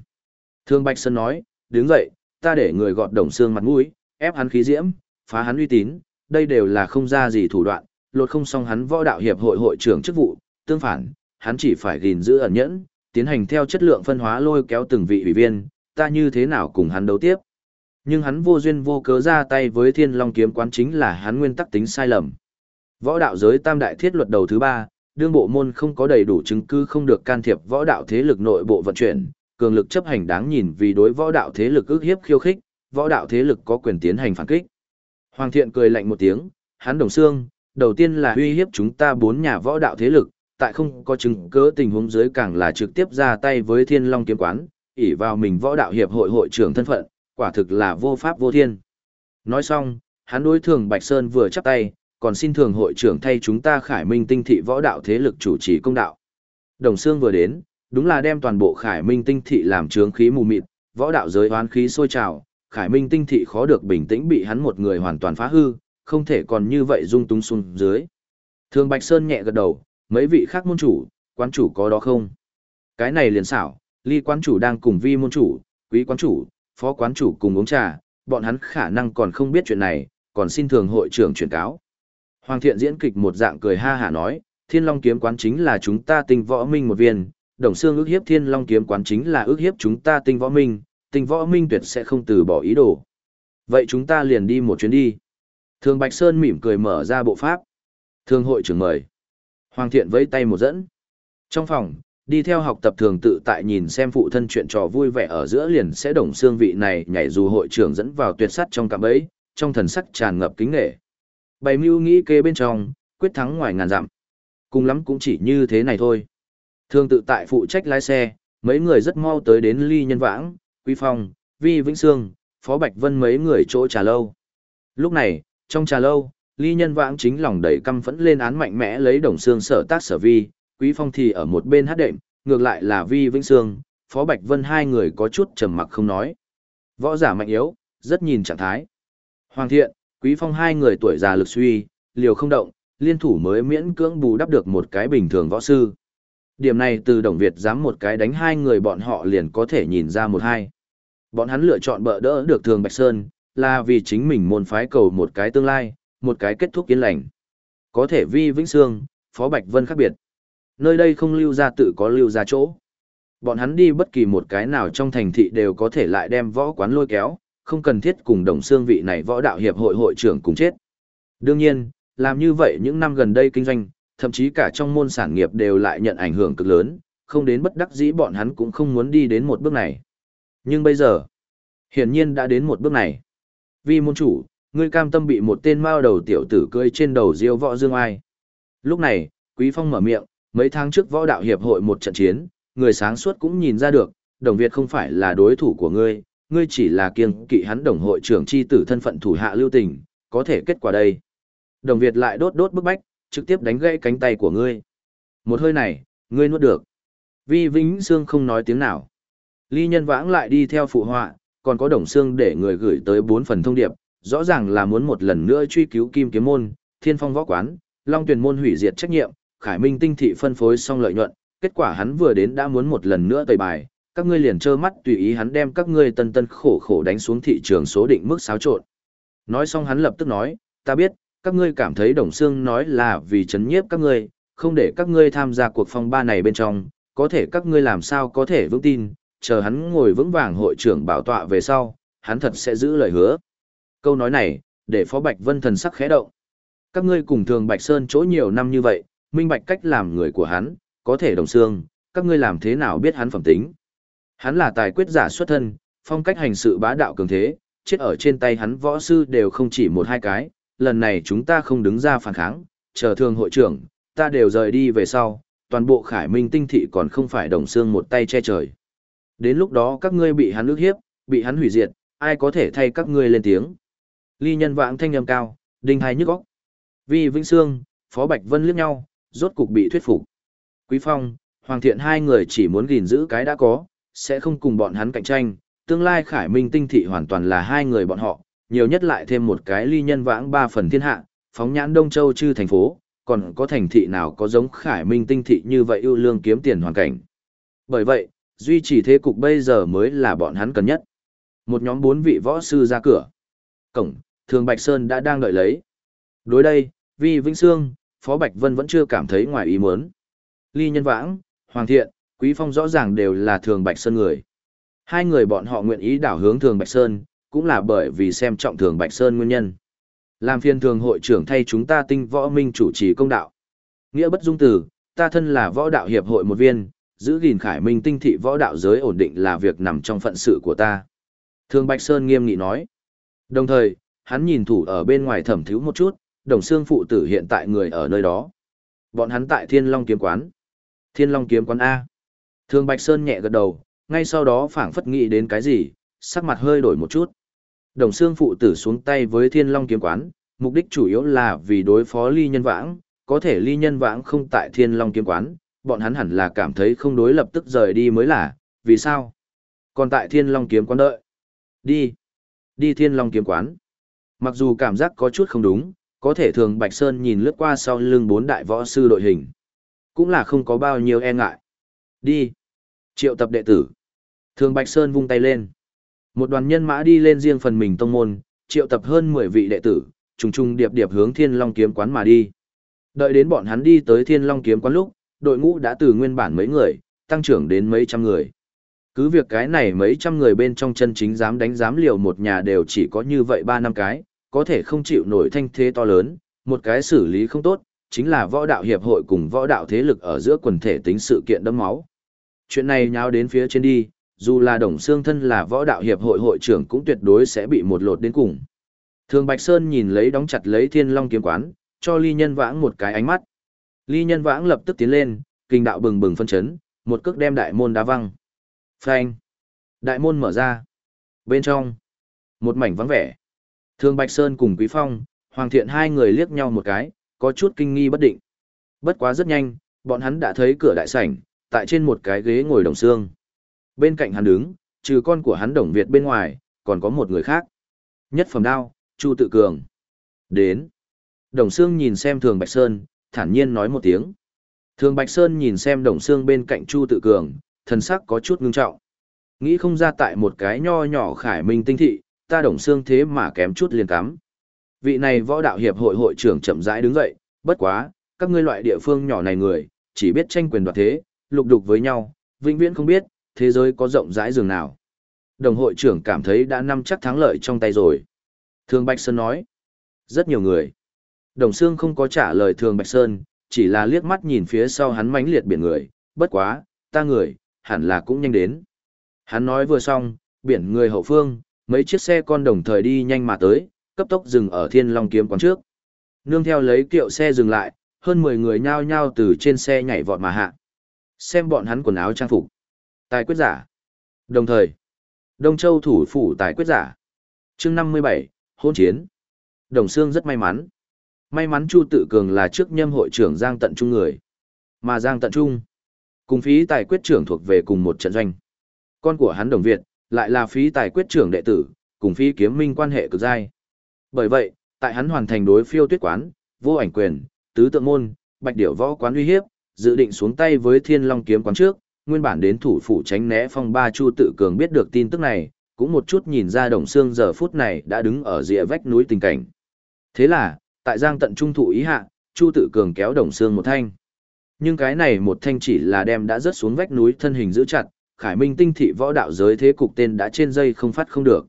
Thương Bạch Sơn nói, đứng dậy, ta để người gọt đồng xương mặt mũi, ép hắn khí diễm, phá hắn uy tín, đây đều là không ra gì thủ đoạn, lột không xong hắn võ đạo hiệp hội hội trưởng chức vụ, tương phản, hắn chỉ phải gìn giữ ẩn nhẫn, tiến hành theo chất lượng phân hóa lôi kéo từng vị ủy viên, ta như thế nào cùng hắn đấu tiếp. Nhưng hắn vô duyên vô cớ ra tay với thiên long kiếm quán chính là hắn nguyên tắc tính sai lầm. Võ đạo giới tam đại thiết luật đầu thứ ba, đương bộ môn không có đầy đủ chứng cứ không được can thiệp võ đạo thế lực nội bộ vận chuyển, cường lực chấp hành đáng nhìn vì đối võ đạo thế lực ức hiếp khiêu khích, võ đạo thế lực có quyền tiến hành phản kích. Hoàng thiện cười lạnh một tiếng, hắn đồng xương, đầu tiên là uy hiếp chúng ta bốn nhà võ đạo thế lực, tại không có chứng cứ tình huống dưới càng là trực tiếp ra tay với thiên long kiếm quán, ỷ vào mình võ đạo hiệp hội hội trưởng thân phận, quả thực là vô pháp vô thiên. Nói xong, hắn đối thường Bạch Sơn vừa chắp tay, còn xin thường hội trưởng thay chúng ta khải minh tinh thị võ đạo thế lực chủ trì công đạo. Đồng Sương vừa đến, đúng là đem toàn bộ khải minh tinh thị làm trướng khí mù mịt, võ đạo giới hoán khí sôi trào, khải minh tinh thị khó được bình tĩnh bị hắn một người hoàn toàn phá hư, không thể còn như vậy dung túng xuống dưới. Thường Bạch Sơn nhẹ gật đầu, mấy vị khác môn chủ, quán chủ có đó không? Cái này liền xảo, ly quán chủ đang cùng vi môn chủ, quý quán chủ, phó quán chủ cùng uống trà, bọn hắn khả năng còn không biết chuyện này, còn xin thường hội trưởng chuyển cáo. Hoàng thiện diễn kịch một dạng cười ha hả nói, thiên long kiếm quán chính là chúng ta tinh võ minh một viên, đồng xương ước hiếp thiên long kiếm quán chính là ước hiếp chúng ta tinh võ minh, tinh võ minh tuyệt sẽ không từ bỏ ý đồ. Vậy chúng ta liền đi một chuyến đi. Thường Bạch Sơn mỉm cười mở ra bộ pháp. Thường hội trưởng mời. Hoàng thiện vẫy tay một dẫn. Trong phòng, đi theo học tập thường tự tại nhìn xem phụ thân chuyện trò vui vẻ ở giữa liền sẽ đồng xương vị này nhảy dù hội trưởng dẫn vào tuyệt sắt trong cạm bẫy, trong thần sắc tràn ngập kính nghệ. Bày mưu nghĩ kế bên trong, quyết thắng ngoài ngàn dặm. Cùng lắm cũng chỉ như thế này thôi. Thường tự tại phụ trách lái xe, mấy người rất mau tới đến ly nhân vãng, quý phong, vi vĩnh sương, phó bạch vân mấy người chỗ trà lâu. Lúc này, trong trà lâu, ly nhân vãng chính lòng đầy căm phẫn lên án mạnh mẽ lấy đồng xương sở tác sở vi, quý phong thì ở một bên hát đệm, ngược lại là vi vĩnh sương, phó bạch vân hai người có chút trầm mặc không nói. Võ giả mạnh yếu, rất nhìn trạng thái. Hoàng thiện, quý phong hai người tuổi già lực suy, liều không động, liên thủ mới miễn cưỡng bù đắp được một cái bình thường võ sư. Điểm này từ Đồng Việt dám một cái đánh hai người bọn họ liền có thể nhìn ra một hai. Bọn hắn lựa chọn bỡ đỡ được Thường Bạch Sơn, là vì chính mình môn phái cầu một cái tương lai, một cái kết thúc yên lành. Có thể vi Vĩnh Sương, Phó Bạch Vân khác biệt. Nơi đây không lưu ra tự có lưu ra chỗ. Bọn hắn đi bất kỳ một cái nào trong thành thị đều có thể lại đem võ quán lôi kéo, không cần thiết cùng đồng xương vị này võ đạo hiệp hội hội trưởng cùng chết. Đương nhiên, làm như vậy những năm gần đây kinh doanh, thậm chí cả trong môn sản nghiệp đều lại nhận ảnh hưởng cực lớn, không đến bất đắc dĩ bọn hắn cũng không muốn đi đến một bước này. Nhưng bây giờ, hiển nhiên đã đến một bước này. Vì môn chủ, ngươi cam tâm bị một tên mao đầu tiểu tử cưỡi trên đầu diêu võ dương ai. Lúc này, Quý Phong mở miệng, mấy tháng trước võ đạo hiệp hội một trận chiến, người sáng suốt cũng nhìn ra được, đồng Việt không phải là đối thủ của ngươi, ngươi chỉ là kiêng kỵ hắn đồng hội trưởng chi tử thân phận thủ hạ lưu tình, có thể kết quả đây. Đồng Việt lại đốt đốt bức bách, trực tiếp đánh gãy cánh tay của ngươi. Một hơi này, ngươi nuốt được. Vi Vĩnh Sương không nói tiếng nào. Ly Nhân Vãng lại đi theo phụ họa, còn có Đồng Sương để người gửi tới bốn phần thông điệp, rõ ràng là muốn một lần nữa truy cứu Kim Kiếm môn, Thiên Phong võ quán, Long Tuyền môn hủy diệt trách nhiệm, Khải Minh tinh thị phân phối xong lợi nhuận, kết quả hắn vừa đến đã muốn một lần nữa tẩy bài, các ngươi liền trơ mắt tùy ý hắn đem các ngươi tân tân khổ khổ đánh xuống thị trường số định mức xáo trộn. Nói xong hắn lập tức nói, ta biết, các ngươi cảm thấy Đồng Sương nói là vì chấn nhiếp các ngươi, không để các ngươi tham gia cuộc phong ba này bên trong, có thể các ngươi làm sao có thể vững tin, chờ hắn ngồi vững vàng hội trưởng bảo tọa về sau, hắn thật sẽ giữ lời hứa. Câu nói này, để Phó Bạch Vân thần sắc khẽ động. Các ngươi cùng thường Bạch Sơn chỗ nhiều năm như vậy, minh bạch cách làm người của hắn, có thể đồng xương, các ngươi làm thế nào biết hắn phẩm tính. Hắn là tài quyết giả xuất thân, phong cách hành sự bá đạo cường thế, chết ở trên tay hắn võ sư đều không chỉ một hai cái, lần này chúng ta không đứng ra phản kháng, chờ thường hội trưởng, ta đều rời đi về sau, toàn bộ khải minh tinh thị còn không phải đồng xương một tay che trời. Đến lúc đó các ngươi bị hắn ước hiếp, bị hắn hủy diệt, ai có thể thay các ngươi lên tiếng. Ly nhân vãng thanh âm cao, đinh hai nhức óc. Vì Vĩnh Sương, Phó Bạch Vân liếc nhau, rốt cục bị thuyết phục. Quý Phong, Hoàng Thiện hai người chỉ muốn gìn giữ cái đã có, sẽ không cùng bọn hắn cạnh tranh, tương lai Khải Minh tinh thị hoàn toàn là hai người bọn họ, nhiều nhất lại thêm một cái ly nhân vãng ba phần thiên hạ, phóng nhãn Đông Châu chư thành phố, còn có thành thị nào có giống Khải Minh tinh thị như vậy ưu lương kiếm tiền hoàn cảnh. Bởi vậy, duy trì thế cục bây giờ mới là bọn hắn cần nhất. Một nhóm bốn vị võ sư ra cửa. Cổng, Thường Bạch Sơn đã đang đợi lấy. Đối đây, vì Vĩnh Sương, Phó Bạch Vân vẫn chưa cảm thấy ngoài ý muốn. Ly Nhân Vãng, Hoàng Thiện, Quý Phong rõ ràng đều là Thường Bạch Sơn người. Hai người bọn họ nguyện ý đảo hướng Thường Bạch Sơn, cũng là bởi vì xem trọng Thường Bạch Sơn nguyên nhân. Làm phiên thường hội trưởng thay chúng ta tinh võ minh chủ trì công đạo. Nghĩa bất dung tử, ta thân là võ đạo hiệp hội một viên, giữ gìn khải minh tinh thị võ đạo giới ổn định là việc nằm trong phận sự của ta. Thường Bạch Sơn nghiêm nghị nói. Đồng thời, hắn nhìn thủ ở bên ngoài thẩm thiếu một chút, đồng xương phụ tử hiện tại người ở nơi đó. Bọn hắn tại Thiên Long kiếm quán. Thiên Long kiếm quán A. Thường Bạch Sơn nhẹ gật đầu, ngay sau đó phảng phất nghĩ đến cái gì, sắc mặt hơi đổi một chút. Đồng xương phụ tử xuống tay với Thiên Long kiếm quán, mục đích chủ yếu là vì đối phó ly nhân vãng, có thể ly nhân vãng không tại Thiên Long kiếm quán, bọn hắn hẳn là cảm thấy không đối lập tức rời đi mới là, vì sao? Còn tại Thiên Long kiếm quán đợi. Đi. Đi Thiên Long kiếm quán. Mặc dù cảm giác có chút không đúng, có thể thường Bạch Sơn nhìn lướt qua sau lưng bốn đại võ sư đội hình. Cũng là không có bao nhiêu e ngại. Đi. Triệu tập đệ tử. Thường Bạch Sơn vung tay lên. Một đoàn nhân mã đi lên riêng phần mình tông môn, triệu tập hơn 10 vị đệ tử, trùng trùng điệp điệp hướng Thiên Long kiếm quán mà đi. Đợi đến bọn hắn đi tới Thiên Long kiếm quán lúc, đội ngũ đã từ nguyên bản mấy người, tăng trưởng đến mấy trăm người. Cứ việc cái này mấy trăm người bên trong chân chính dám đánh dám liều một nhà đều chỉ có như vậy ba năm cái, có thể không chịu nổi thanh thế to lớn, một cái xử lý không tốt, chính là võ đạo hiệp hội cùng võ đạo thế lực ở giữa quần thể tính sự kiện đẫm máu. Chuyện này nháo đến phía trên đi, dù là Đồng Xương thân là võ đạo hiệp hội hội trưởng cũng tuyệt đối sẽ bị một lột đến cùng. Thường Bạch Sơn nhìn lấy đóng chặt lấy Thiên Long kiếm quán, cho Ly Nhân Vãng một cái ánh mắt. Ly Nhân Vãng lập tức tiến lên, kinh đạo bừng bừng phân chấn, một cước đem đại môn đá văng. Phanh. Đại môn mở ra. Bên trong, một mảnh vắng vẻ. Thương Bạch Sơn cùng Quý Phong, Hoàng Thiện hai người liếc nhau một cái, có chút kinh nghi bất định. Bất quá rất nhanh, bọn hắn đã thấy cửa đại sảnh, tại trên một cái ghế ngồi đồng xương. Bên cạnh hắn đứng, trừ con của hắn đồng Việt bên ngoài, còn có một người khác. Nhất phẩm đao, Chu Tự Cường. Đến. Đồng Sương nhìn xem Thường Bạch Sơn, thản nhiên nói một tiếng. Thường Bạch Sơn nhìn xem Đồng Sương bên cạnh Chu Tự Cường, thần sắc có chút ngưng trọng. Nghĩ không ra tại một cái nho nhỏ khải minh tinh thị, ta đồng xương thế mà kém chút liền cắm. Vị này võ đạo hiệp hội hội trưởng chậm rãi đứng dậy, bất quá, các ngươi loại địa phương nhỏ này người, chỉ biết tranh quyền đoạt thế, lục đục với nhau, vĩnh viễn không biết, thế giới có rộng rãi dường nào. Đồng hội trưởng cảm thấy đã nắm chắc thắng lợi trong tay rồi. Thường Bạch Sơn nói, rất nhiều người. Đồng Sương không có trả lời Thường Bạch Sơn, chỉ là liếc mắt nhìn phía sau hắn mãnh liệt biển người, bất quá, ta người, hẳn là cũng nhanh đến. Hắn nói vừa xong, biển người hậu phương, mấy chiếc xe con đồng thời đi nhanh mà tới, cấp tốc dừng ở Thiên Long kiếm quán trước. Nương theo lấy kiệu xe dừng lại, hơn 10 người nhao nhao từ trên xe nhảy vọt mà hạ. Xem bọn hắn quần áo trang phục. Tài quyết giả. Đồng thời, Đông Châu thủ phủ tài quyết giả. chương 57, hôn chiến. Đồng Sương rất may mắn. May mắn Chu Tự Cường là trước nhâm hội trưởng Giang Tận Trung người. Mà Giang Tận Trung, cùng phí tài quyết trưởng thuộc về cùng một trận doanh. Con của hắn Đồng Việt, lại là phí tài quyết trưởng đệ tử, cùng phí kiếm minh quan hệ cực dai. Bởi vậy, tại hắn hoàn thành đối phiêu tuyết quán, vô ảnh quyền, tứ tượng môn, bạch điểu võ quán uy hiếp, dự định xuống tay với thiên long kiếm quán trước, nguyên bản đến thủ phủ tránh né phong ba Chu Tự Cường biết được tin tức này, cũng một chút nhìn ra Đồng Xương giờ phút này đã đứng ở rìa vách núi tình cảnh. Thế là, tại Giang tận trung thủ ý hạ, Chu Tự Cường kéo Đồng Xương một thanh. Nhưng cái này một thanh chỉ là đem đã rớt xuống vách núi thân hình giữ chặt, Khải Minh tinh thị võ đạo giới thế cục tên đã trên dây không phát không được.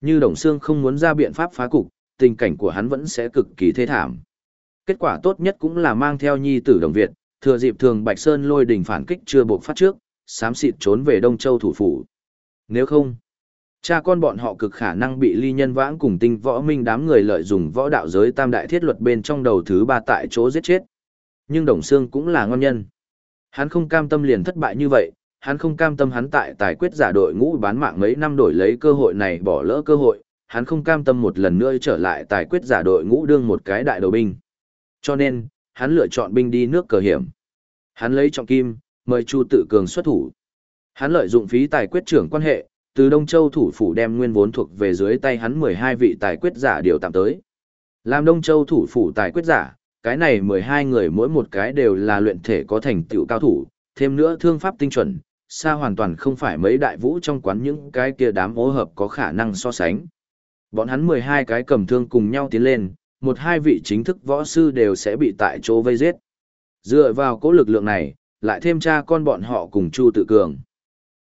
Như Đồng Xương không muốn ra biện pháp phá cục, tình cảnh của hắn vẫn sẽ cực kỳ thê thảm. Kết quả tốt nhất cũng là mang theo nhi tử đồng Việt, thừa dịp thường Bạch Sơn lôi đỉnh phản kích chưa buộc phát trước, xám xịt trốn về Đông Châu thủ phủ. Nếu không, cha con bọn họ cực khả năng bị ly nhân vãng cùng tinh võ minh đám người lợi dụng võ đạo giới tam đại thiết luật bên trong đầu thứ ba tại chỗ giết chết. Nhưng Đồng Sương cũng là ngon nhân. Hắn không cam tâm liền thất bại như vậy, hắn không cam tâm hắn tại tài quyết giả đội ngũ bán mạng mấy năm đổi lấy cơ hội này bỏ lỡ cơ hội, hắn không cam tâm một lần nữa trở lại tài quyết giả đội ngũ đương một cái đại đầu binh. Cho nên, hắn lựa chọn binh đi nước cờ hiểm. Hắn lấy trọng kim, mời Chu Tự Cường xuất thủ. Hắn lợi dụng phí tài quyết trưởng quan hệ, từ Đông Châu thủ phủ đem nguyên vốn thuộc về dưới tay hắn 12 vị tài quyết giả điều tạm tới. Làm Đông Châu thủ phủ tài quyết giả, cái này 12 người mỗi một cái đều là luyện thể có thành tựu cao thủ, thêm nữa thương pháp tinh chuẩn, xa hoàn toàn không phải mấy đại vũ trong quán những cái kia đám ố hợp có khả năng so sánh. Bọn hắn 12 cái cầm thương cùng nhau tiến lên, một hai vị chính thức võ sư đều sẽ bị tại chỗ vây giết. Dựa vào cố lực lượng này, lại thêm cha con bọn họ cùng Chu Tự Cường.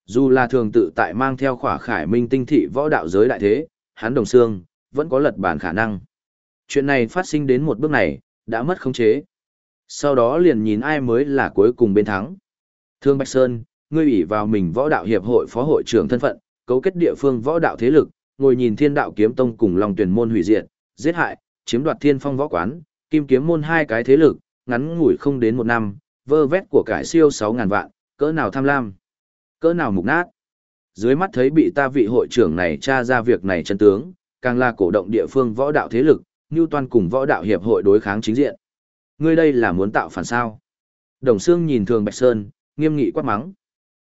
Dù là thường tự tại mang theo khỏa khải minh tinh thị võ đạo giới đại thế, hắn đồng xương, vẫn có lật bản khả năng. Chuyện này phát sinh đến một bước này, đã mất khống chế. Sau đó liền nhìn ai mới là cuối cùng bên thắng. Thương Bạch Sơn, ngươi ủy vào mình võ đạo hiệp hội phó hội trưởng thân phận, cấu kết địa phương võ đạo thế lực, ngồi nhìn thiên đạo kiếm tông cùng Long tuyển môn hủy diệt, giết hại, chiếm đoạt thiên phong võ quán, kim kiếm môn hai cái thế lực, ngắn ngủi không đến một năm, vơ vét của cải siêu 6000 vạn, cỡ nào tham lam, cỡ nào mục nát. Dưới mắt thấy bị ta vị hội trưởng này tra ra việc này chân tướng, càng là cổ động địa phương võ đạo thế lực, như toàn cùng võ đạo hiệp hội đối kháng chính diện. Ngươi đây là muốn tạo phản sao? Đồng Sương nhìn Thường Bạch Sơn, nghiêm nghị quát mắng.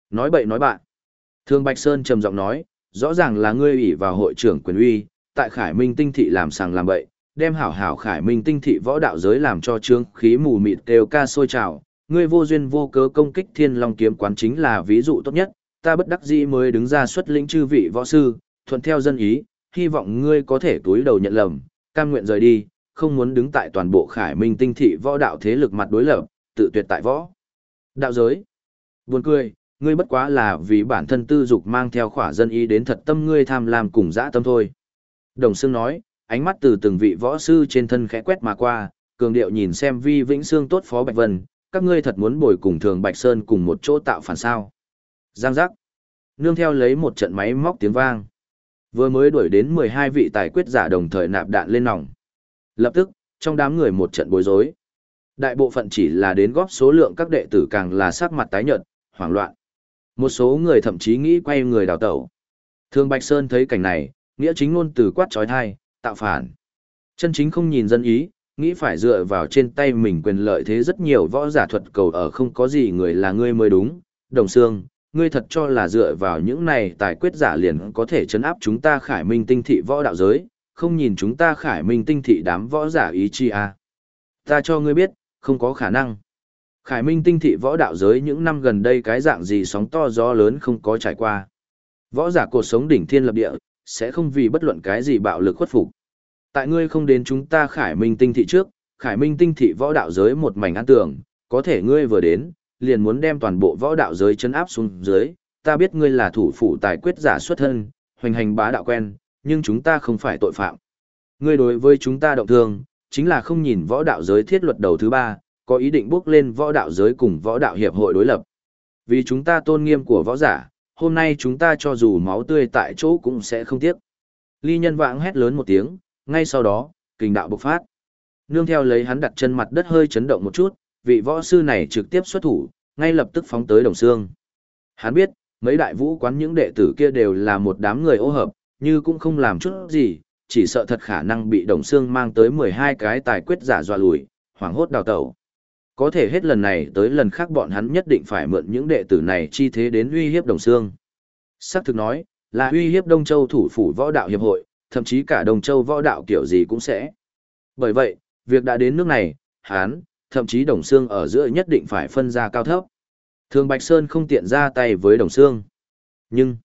Nói bậy nói bạn. thương Bạch Sơn trầm giọng nói, rõ ràng là ngươi ủy vào hội trưởng quyền uy, tại Khải Minh tinh thị làm sàng làm bậy, đem hảo hảo Khải Minh tinh thị võ đạo giới làm cho trương khí mù mịt kêu ca sôi trào, ngươi vô duyên vô cớ công kích Thiên Long kiếm quán chính là ví dụ tốt nhất, ta bất đắc dĩ mới đứng ra xuất lĩnh chư vị võ sư, thuận theo dân ý, hy vọng ngươi có thể túi đầu nhận lầm, cam nguyện rời đi, không muốn đứng tại toàn bộ Khải Minh tinh thị võ đạo thế lực mặt đối lập, tự tuyệt tại võ. Đạo giới. Buồn cười, ngươi bất quá là vì bản thân tư dục mang theo khỏa dân ý đến thật tâm ngươi tham lam cùng dã tâm thôi. Đồng Sương nói, ánh mắt từ từng vị võ sư trên thân khẽ quét mà qua, cường điệu nhìn xem vi vĩnh xương tốt phó Bạch Vân, các ngươi thật muốn bồi cùng thường Bạch Sơn cùng một chỗ tạo phản sao. Giang giác. Nương theo lấy một trận máy móc tiếng vang. Vừa mới đuổi đến 12 vị tài quyết giả đồng thời nạp đạn lên nòng. Lập tức, trong đám người một trận bối rối. Đại bộ phận chỉ là đến góp số lượng các đệ tử càng là sắc mặt tái nhợt, hoảng loạn. Một số người thậm chí nghĩ quay người đào tẩu. Thương Bạch Sơn thấy cảnh này, nghĩa chính ngôn từ quát trói thai, tạo phản. Chân chính không nhìn dân ý, nghĩ phải dựa vào trên tay mình quyền lợi thế rất nhiều võ giả thuật cầu ở không có gì người là ngươi mới đúng. Đồng Sương, ngươi thật cho là dựa vào những này tài quyết giả liền có thể chấn áp chúng ta khải minh tinh thị võ đạo giới, không nhìn chúng ta khải minh tinh thị đám võ giả ý chi à. Ta cho ngươi biết, không có khả năng. Khải Minh tinh thị võ đạo giới những năm gần đây cái dạng gì sóng to gió lớn không có trải qua. Võ giả cuộc sống đỉnh thiên lập địa, sẽ không vì bất luận cái gì bạo lực khuất phục. Tại ngươi không đến chúng ta Khải Minh tinh thị trước, Khải Minh tinh thị võ đạo giới một mảnh an tường, có thể ngươi vừa đến, liền muốn đem toàn bộ võ đạo giới chấn áp xuống dưới, ta biết ngươi là thủ phủ tài quyết giả xuất thân, hoành hành bá đạo quen, nhưng chúng ta không phải tội phạm. Ngươi đối với chúng ta động thương, chính là không nhìn võ đạo giới thiết luật đầu thứ ba, có ý định bước lên võ đạo giới cùng võ đạo hiệp hội đối lập. Vì chúng ta tôn nghiêm của võ giả, hôm nay chúng ta cho dù máu tươi tại chỗ cũng sẽ không tiếc. Ly nhân vãng hét lớn một tiếng, ngay sau đó, kình đạo bộc phát. Nương theo lấy hắn đặt chân mặt đất hơi chấn động một chút, vị võ sư này trực tiếp xuất thủ, ngay lập tức phóng tới đồng xương. Hắn biết, mấy đại vũ quán những đệ tử kia đều là một đám người ô hợp, như cũng không làm chút gì, chỉ sợ thật khả năng bị đồng xương mang tới 12 cái tài quyết giả dọa lùi, hoảng hốt đào tẩu có thể hết lần này tới lần khác bọn hắn nhất định phải mượn những đệ tử này chi thế đến uy hiếp đồng xương. Sắc thực nói, là uy hiếp Đông Châu thủ phủ võ đạo hiệp hội, thậm chí cả Đông Châu võ đạo kiểu gì cũng sẽ. Bởi vậy, việc đã đến nước này, hán, thậm chí đồng xương ở giữa nhất định phải phân ra cao thấp. Thường Bạch Sơn không tiện ra tay với Đồng Sương. Nhưng,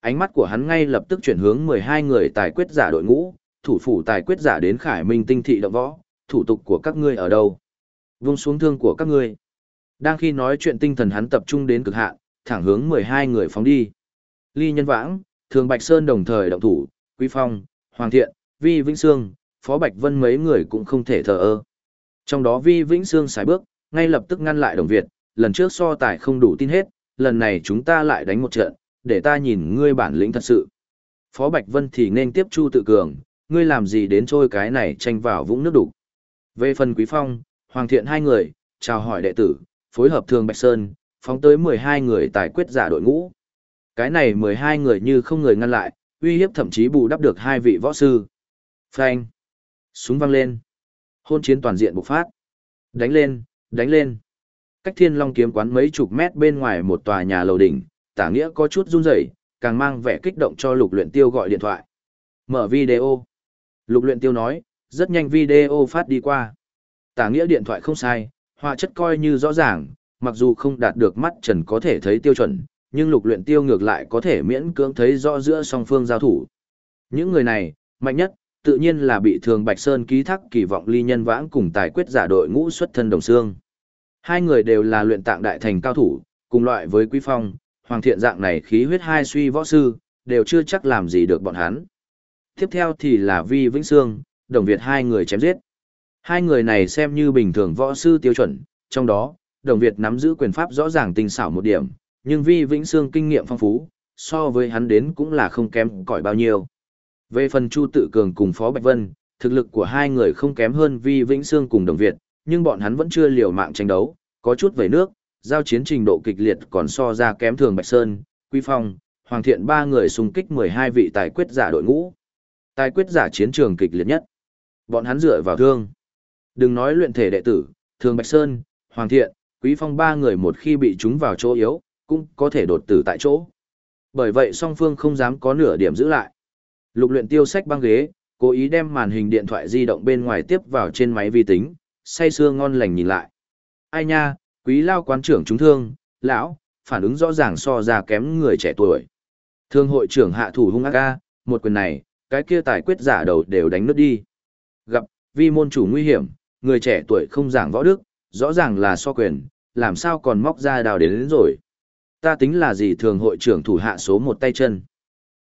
ánh mắt của hắn ngay lập tức chuyển hướng 12 người tài quyết giả đội ngũ, thủ phủ tài quyết giả đến Khải Minh tinh thị động võ, thủ tục của các ngươi ở đâu? Vung xuống thương của các ngươi. Đang khi nói chuyện tinh thần hắn tập trung đến cực hạn, thẳng hướng 12 người phóng đi. Ly Nhân Vãng, Thường Bạch Sơn đồng thời động thủ, Quý Phong, Hoàng Thiện, Vi Vĩnh Sương, Phó Bạch Vân mấy người cũng không thể thờ ơ. Trong đó Vi Vĩnh Sương sải bước, ngay lập tức ngăn lại đồng Việt, lần trước so tài không đủ tin hết, lần này chúng ta lại đánh một trận, để ta nhìn ngươi bản lĩnh thật sự. Phó Bạch Vân thì nên tiếp Chu tự cường, ngươi làm gì đến trôi cái này tranh vào vũng nước đủ. Về phần Quý Phong, Hoàng Thiện hai người, chào hỏi đệ tử, phối hợp thường Bạch Sơn, phóng tới 12 người tài quyết giả đội ngũ. Cái này 12 người như không người ngăn lại, uy hiếp thậm chí bù đắp được hai vị võ sư. Phanh. Súng văng lên. Hôn chiến toàn diện bộc phát. Đánh lên, đánh lên. Cách thiên long kiếm quán mấy chục mét bên ngoài một tòa nhà lầu đỉnh, tả nghĩa có chút run rẩy, càng mang vẻ kích động cho lục luyện tiêu gọi điện thoại. Mở video. Lục luyện tiêu nói, rất nhanh video phát đi qua. Tả nghĩa điện thoại không sai, họa chất coi như rõ ràng, mặc dù không đạt được mắt trần có thể thấy tiêu chuẩn, nhưng lục luyện tiêu ngược lại có thể miễn cưỡng thấy rõ giữa song phương giao thủ. Những người này, mạnh nhất, tự nhiên là bị thường Bạch Sơn ký thác kỳ vọng ly nhân vãng cùng tài quyết giả đội ngũ xuất thân đồng xương. Hai người đều là luyện tạng đại thành cao thủ, cùng loại với Quý Phong, Hoàng Thiện dạng này khí huyết hai suy võ sư, đều chưa chắc làm gì được bọn hắn. Tiếp theo thì là Vi Vĩnh Sương, Đồng Việt hai người chém giết. Hai người này xem như bình thường võ sư tiêu chuẩn, trong đó, Đồng Việt nắm giữ quyền pháp rõ ràng tinh xảo một điểm, nhưng Vi Vĩnh Sương kinh nghiệm phong phú, so với hắn đến cũng là không kém cỏi bao nhiêu. Về phần Chu Tự Cường cùng Phó Bạch Vân, thực lực của hai người không kém hơn Vi Vĩnh Sương cùng Đồng Việt, nhưng bọn hắn vẫn chưa liều mạng tranh đấu, có chút về nước, giao chiến trình độ kịch liệt còn so ra kém thường Bạch Sơn, Quy Phong, Hoàng Thiện ba người xung kích 12 vị tài quyết giả đội ngũ. Tài quyết giả chiến trường kịch liệt nhất. Bọn hắn dựa vào thương. Đừng nói luyện thể đệ tử, thường Bạch Sơn, Hoàng Thiện, Quý Phong ba người một khi bị chúng vào chỗ yếu, cũng có thể đột tử tại chỗ. Bởi vậy song phương không dám có nửa điểm giữ lại. Lục luyện tiêu sách băng ghế, cố ý đem màn hình điện thoại di động bên ngoài tiếp vào trên máy vi tính, say sưa ngon lành nhìn lại. Ai nha, quý lao quán trưởng chúng thương, lão, phản ứng rõ ràng so ra kém người trẻ tuổi. Thương hội trưởng hạ thủ hung ác ca, một quyền này, cái kia tài quyết giả đầu đều đánh nứt đi. Gặp, vi môn chủ nguy hiểm, người trẻ tuổi không giảng võ đức, rõ ràng là so quyền, làm sao còn móc ra đào đến, đến rồi. Ta tính là gì thường hội trưởng thủ hạ số một tay chân.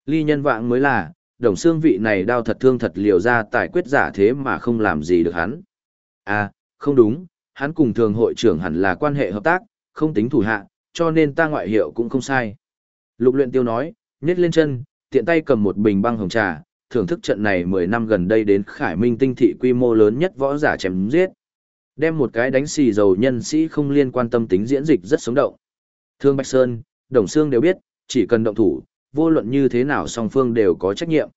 Ly nhân vạng mới là, đồng xương vị này đao thật thương thật liều ra tài quyết giả thế mà không làm gì được hắn. À, không đúng, hắn cùng thường hội trưởng hẳn là quan hệ hợp tác, không tính thủ hạ, cho nên ta ngoại hiệu cũng không sai. Lục luyện tiêu nói, nhét lên chân, tiện tay cầm một bình băng hồng trà, thưởng thức trận này 10 năm gần đây đến Khải Minh tinh thị quy mô lớn nhất võ giả chém giết. Đem một cái đánh xì dầu nhân sĩ không liên quan tâm tính diễn dịch rất sống động. Thương Bạch Sơn, Đồng Sương đều biết, chỉ cần động thủ, vô luận như thế nào song phương đều có trách nhiệm.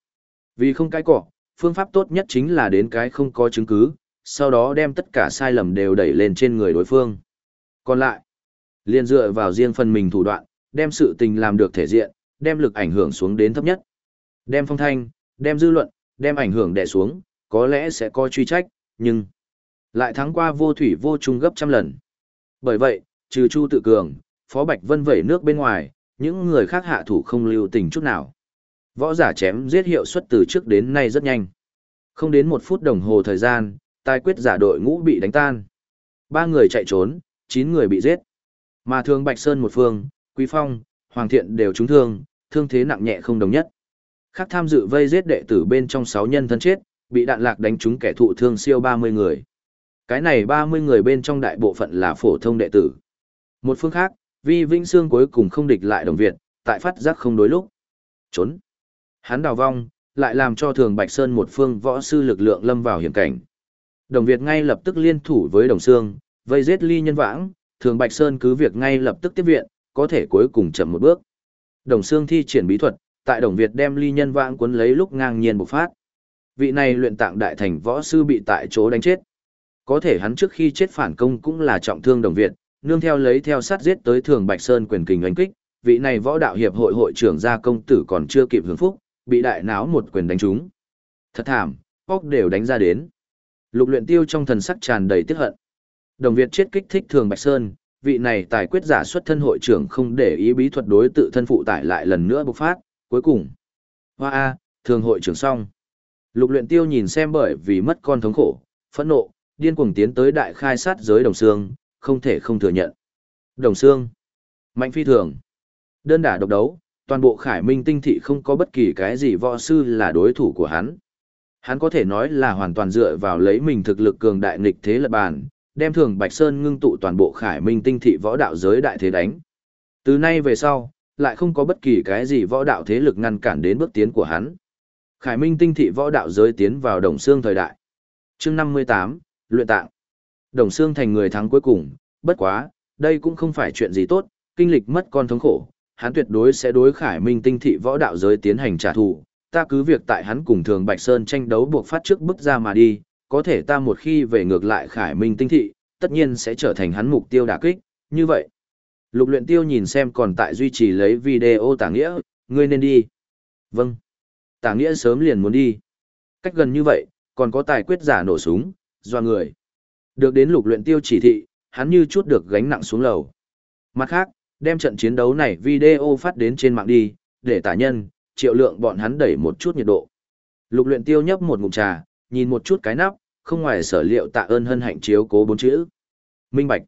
Vì không cái cỏ, phương pháp tốt nhất chính là đến cái không có chứng cứ, sau đó đem tất cả sai lầm đều đẩy lên trên người đối phương. Còn lại, liền dựa vào riêng phần mình thủ đoạn, đem sự tình làm được thể diện, đem lực ảnh hưởng xuống đến thấp nhất. Đem phong thanh, đem dư luận, đem ảnh hưởng đè xuống, có lẽ sẽ coi truy trách, nhưng lại thắng qua vô thủy vô trung gấp trăm lần. Bởi vậy, trừ Chu Tự Cường, Phó Bạch Vân vẩy nước bên ngoài, những người khác hạ thủ không lưu tình chút nào. Võ giả chém giết hiệu suất từ trước đến nay rất nhanh. Không đến một phút đồng hồ thời gian, tài quyết giả đội ngũ bị đánh tan. Ba người chạy trốn, chín người bị giết. Mà thường Bạch Sơn một phương, Quý Phong, Hoàng Thiện đều trúng thương, thương thế nặng nhẹ không đồng nhất. Khác tham dự vây giết đệ tử bên trong sáu nhân thân chết, bị đạn lạc đánh trúng kẻ thụ thương siêu 30 người. Cái này 30 người bên trong đại bộ phận là phổ thông đệ tử. Một phương khác, Vi Vĩnh Sương cuối cùng không địch lại đồng Việt, tại phát giác không đối lúc. Trốn. Hắn đào vong, lại làm cho thường Bạch Sơn một phương võ sư lực lượng lâm vào hiểm cảnh. Đồng Việt ngay lập tức liên thủ với Đồng Sương, vây giết ly nhân vãng, thường Bạch Sơn cứ việc ngay lập tức tiếp viện, có thể cuối cùng chậm một bước. Đồng Sương thi triển bí thuật, tại Đồng Việt đem ly nhân vãng cuốn lấy lúc ngang nhiên bộc phát. Vị này luyện tạng đại thành võ sư bị tại chỗ đánh chết. Có thể hắn trước khi chết phản công cũng là trọng thương Đồng Việt, nương theo lấy theo sát giết tới thường Bạch Sơn quyền kình đánh kích, vị này võ đạo hiệp hội hội trưởng gia công tử còn chưa kịp hưởng phúc, bị đại náo một quyền đánh trúng. Thật thảm, óc đều đánh ra đến. Lục luyện tiêu trong thần sắc tràn đầy tiếc hận. Đồng Việt chết kích thích thường Bạch Sơn, vị này tài quyết giả xuất thân hội trưởng không để ý bí thuật đối tự thân phụ tải lại lần nữa bộc phát, cuối cùng. Hoa A, thường hội trưởng xong. Lục luyện tiêu nhìn xem bởi vì mất con thống khổ, phẫn nộ, điên cuồng tiến tới đại khai sát giới đồng xương, không thể không thừa nhận. Đồng xương, mạnh phi thường. Đơn đả độc đấu, toàn bộ khải minh tinh thị không có bất kỳ cái gì võ sư là đối thủ của hắn. Hắn có thể nói là hoàn toàn dựa vào lấy mình thực lực cường đại nghịch thế lập bàn, đem thường Bạch Sơn ngưng tụ toàn bộ khải minh tinh thị võ đạo giới đại thế đánh. Từ nay về sau, lại không có bất kỳ cái gì võ đạo thế lực ngăn cản đến bước tiến của hắn. Khải minh tinh thị võ đạo giới tiến vào đồng xương thời đại. chương 58, luyện tạng. Đồng xương thành người thắng cuối cùng, bất quá, đây cũng không phải chuyện gì tốt, kinh lịch mất con thống khổ, hắn tuyệt đối sẽ đối khải minh tinh thị võ đạo giới tiến hành trả thù. Ta cứ việc tại hắn cùng thường Bạch Sơn tranh đấu buộc phát trước bước ra mà đi, có thể ta một khi về ngược lại khải minh tinh thị, tất nhiên sẽ trở thành hắn mục tiêu đả kích, như vậy. Lục luyện tiêu nhìn xem còn tại duy trì lấy video tả nghĩa, ngươi nên đi. Vâng. Tả nghĩa sớm liền muốn đi. Cách gần như vậy, còn có tài quyết giả nổ súng, doa người. Được đến lục luyện tiêu chỉ thị, hắn như chút được gánh nặng xuống lầu. Mặt khác, đem trận chiến đấu này video phát đến trên mạng đi, để tả nhân, triệu lượng bọn hắn đẩy một chút nhiệt độ. Lục luyện tiêu nhấp một ngụm trà, nhìn một chút cái nắp, không ngoài sở liệu tạ ơn hân hạnh chiếu cố bốn chữ. Minh Bạch.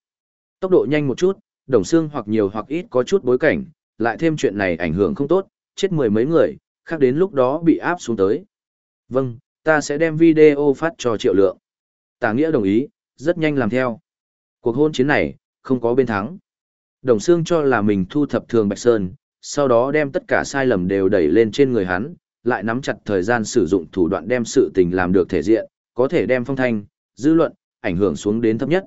Tốc độ nhanh một chút, đồng xương hoặc nhiều hoặc ít có chút bối cảnh, lại thêm chuyện này ảnh hưởng không tốt, chết mười mấy người, khác đến lúc đó bị áp xuống tới. Vâng, ta sẽ đem video phát cho triệu lượng. Tả nghĩa đồng ý, rất nhanh làm theo. Cuộc hôn chiến này, không có bên thắng. Đồng xương cho là mình thu thập thường Bạch Sơn, sau đó đem tất cả sai lầm đều đẩy lên trên người hắn, lại nắm chặt thời gian sử dụng thủ đoạn đem sự tình làm được thể diện, có thể đem phong thanh, dư luận, ảnh hưởng xuống đến thấp nhất.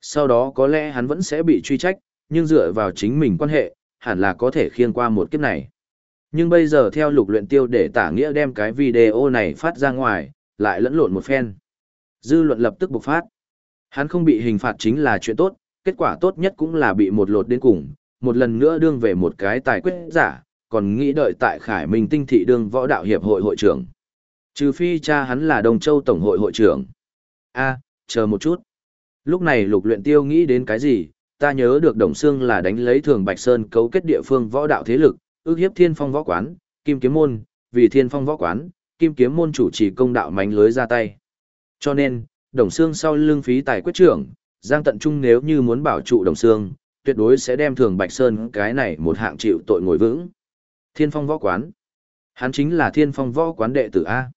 Sau đó có lẽ hắn vẫn sẽ bị truy trách, nhưng dựa vào chính mình quan hệ, hẳn là có thể khiên qua một kiếp này. Nhưng bây giờ theo lục luyện tiêu để tả nghĩa đem cái video này phát ra ngoài, lại lẫn lộn một phen. Dư luận lập tức bộc phát. Hắn không bị hình phạt chính là chuyện tốt, kết quả tốt nhất cũng là bị một lột đến cùng, một lần nữa đương về một cái tài quyết giả, còn nghĩ đợi tại Khải Minh Tinh Thị đương võ đạo hiệp hội hội trưởng. Trừ phi cha hắn là Đông Châu Tổng hội hội trưởng. a chờ một chút. Lúc này lục luyện tiêu nghĩ đến cái gì, ta nhớ được Đồng Sương là đánh lấy thường Bạch Sơn cấu kết địa phương võ đạo thế lực, ước hiếp thiên phong võ quán, kim kiếm môn, vì thiên phong võ quán, kim kiếm môn chủ trì công đạo mánh lưới ra tay. Cho nên, Đồng Sương sau lưng phí tài quyết trưởng, Giang Tận Trung nếu như muốn bảo trụ Đồng Sương, tuyệt đối sẽ đem thường Bạch Sơn cái này một hạng chịu tội ngồi vững. Thiên phong võ quán. Hắn chính là thiên phong võ quán đệ tử A.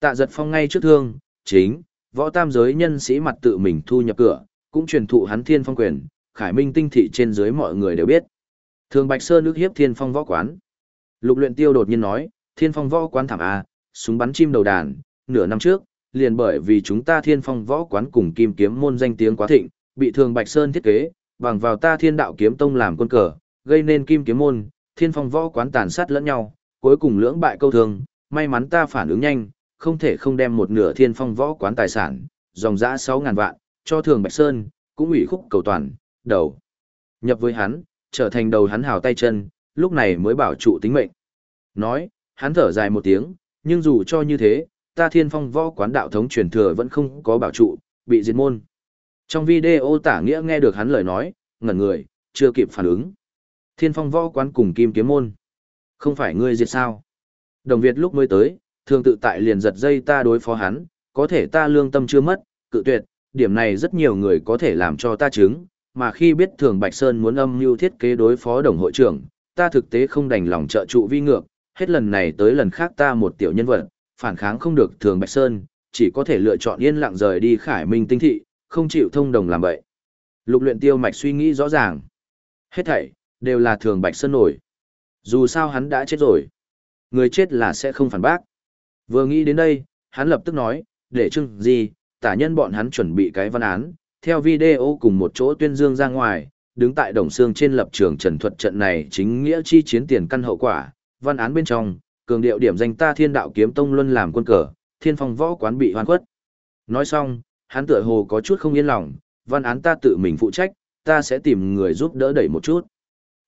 Tạ giật phong ngay trước thương, chính, võ tam giới nhân sĩ mặt tự mình thu nhập cửa, cũng truyền thụ hắn thiên phong quyền, khải minh tinh thị trên dưới mọi người đều biết. Thường Bạch Sơn ước hiếp thiên phong võ quán. Lục luyện tiêu đột nhiên nói, thiên phong võ quán thảm A, súng bắn chim đầu đàn, nửa năm trước, liền bởi vì chúng ta thiên phong võ quán cùng kim kiếm môn danh tiếng quá thịnh, bị thường Bạch Sơn thiết kế, bằng vào ta thiên đạo kiếm tông làm quân cờ, gây nên kim kiếm môn, thiên phong võ quán tàn sát lẫn nhau, cuối cùng lưỡng bại câu thường. may mắn ta phản ứng nhanh, không thể không đem một nửa thiên phong võ quán tài sản, dòng giã 6.000 vạn, cho thường Bạch Sơn, cũng ủy khúc cầu toàn, đầu. Nhập với hắn, trở thành đầu hắn hào tay chân, lúc này mới bảo trụ tính mệnh. Nói, hắn thở dài một tiếng, nhưng dù cho như thế, ta thiên phong võ quán đạo thống truyền thừa vẫn không có bảo trụ, bị diệt môn. Trong video tả nghĩa nghe được hắn lời nói, ngẩn người, chưa kịp phản ứng. Thiên phong võ quán cùng kim kiếm môn. Không phải ngươi diệt sao? Đồng Việt lúc mới tới, thường tự tại liền giật dây ta đối phó hắn, có thể ta lương tâm chưa mất, cự tuyệt, điểm này rất nhiều người có thể làm cho ta chứng, mà khi biết thường Bạch Sơn muốn âm mưu thiết kế đối phó đồng hội trưởng, ta thực tế không đành lòng trợ trụ vi ngược, hết lần này tới lần khác ta một tiểu nhân vật, phản kháng không được thường Bạch Sơn, chỉ có thể lựa chọn yên lặng rời đi khải minh tinh thị, không chịu thông đồng làm vậy. Lục luyện tiêu mạch suy nghĩ rõ ràng. Hết thảy, đều là thường Bạch Sơn nổi. Dù sao hắn đã chết rồi. Người chết là sẽ không phản bác. Vừa nghĩ đến đây, hắn lập tức nói, để chưng gì, tả nhân bọn hắn chuẩn bị cái văn án, theo video cùng một chỗ tuyên dương ra ngoài, đứng tại đồng xương trên lập trường trần thuật trận này chính nghĩa chi chiến tiền căn hậu quả, văn án bên trong, cường điệu điểm danh ta thiên đạo kiếm tông luân làm quân cờ, thiên phong võ quán bị hoan khuất. Nói xong, hắn tựa hồ có chút không yên lòng, văn án ta tự mình phụ trách, ta sẽ tìm người giúp đỡ đẩy một chút.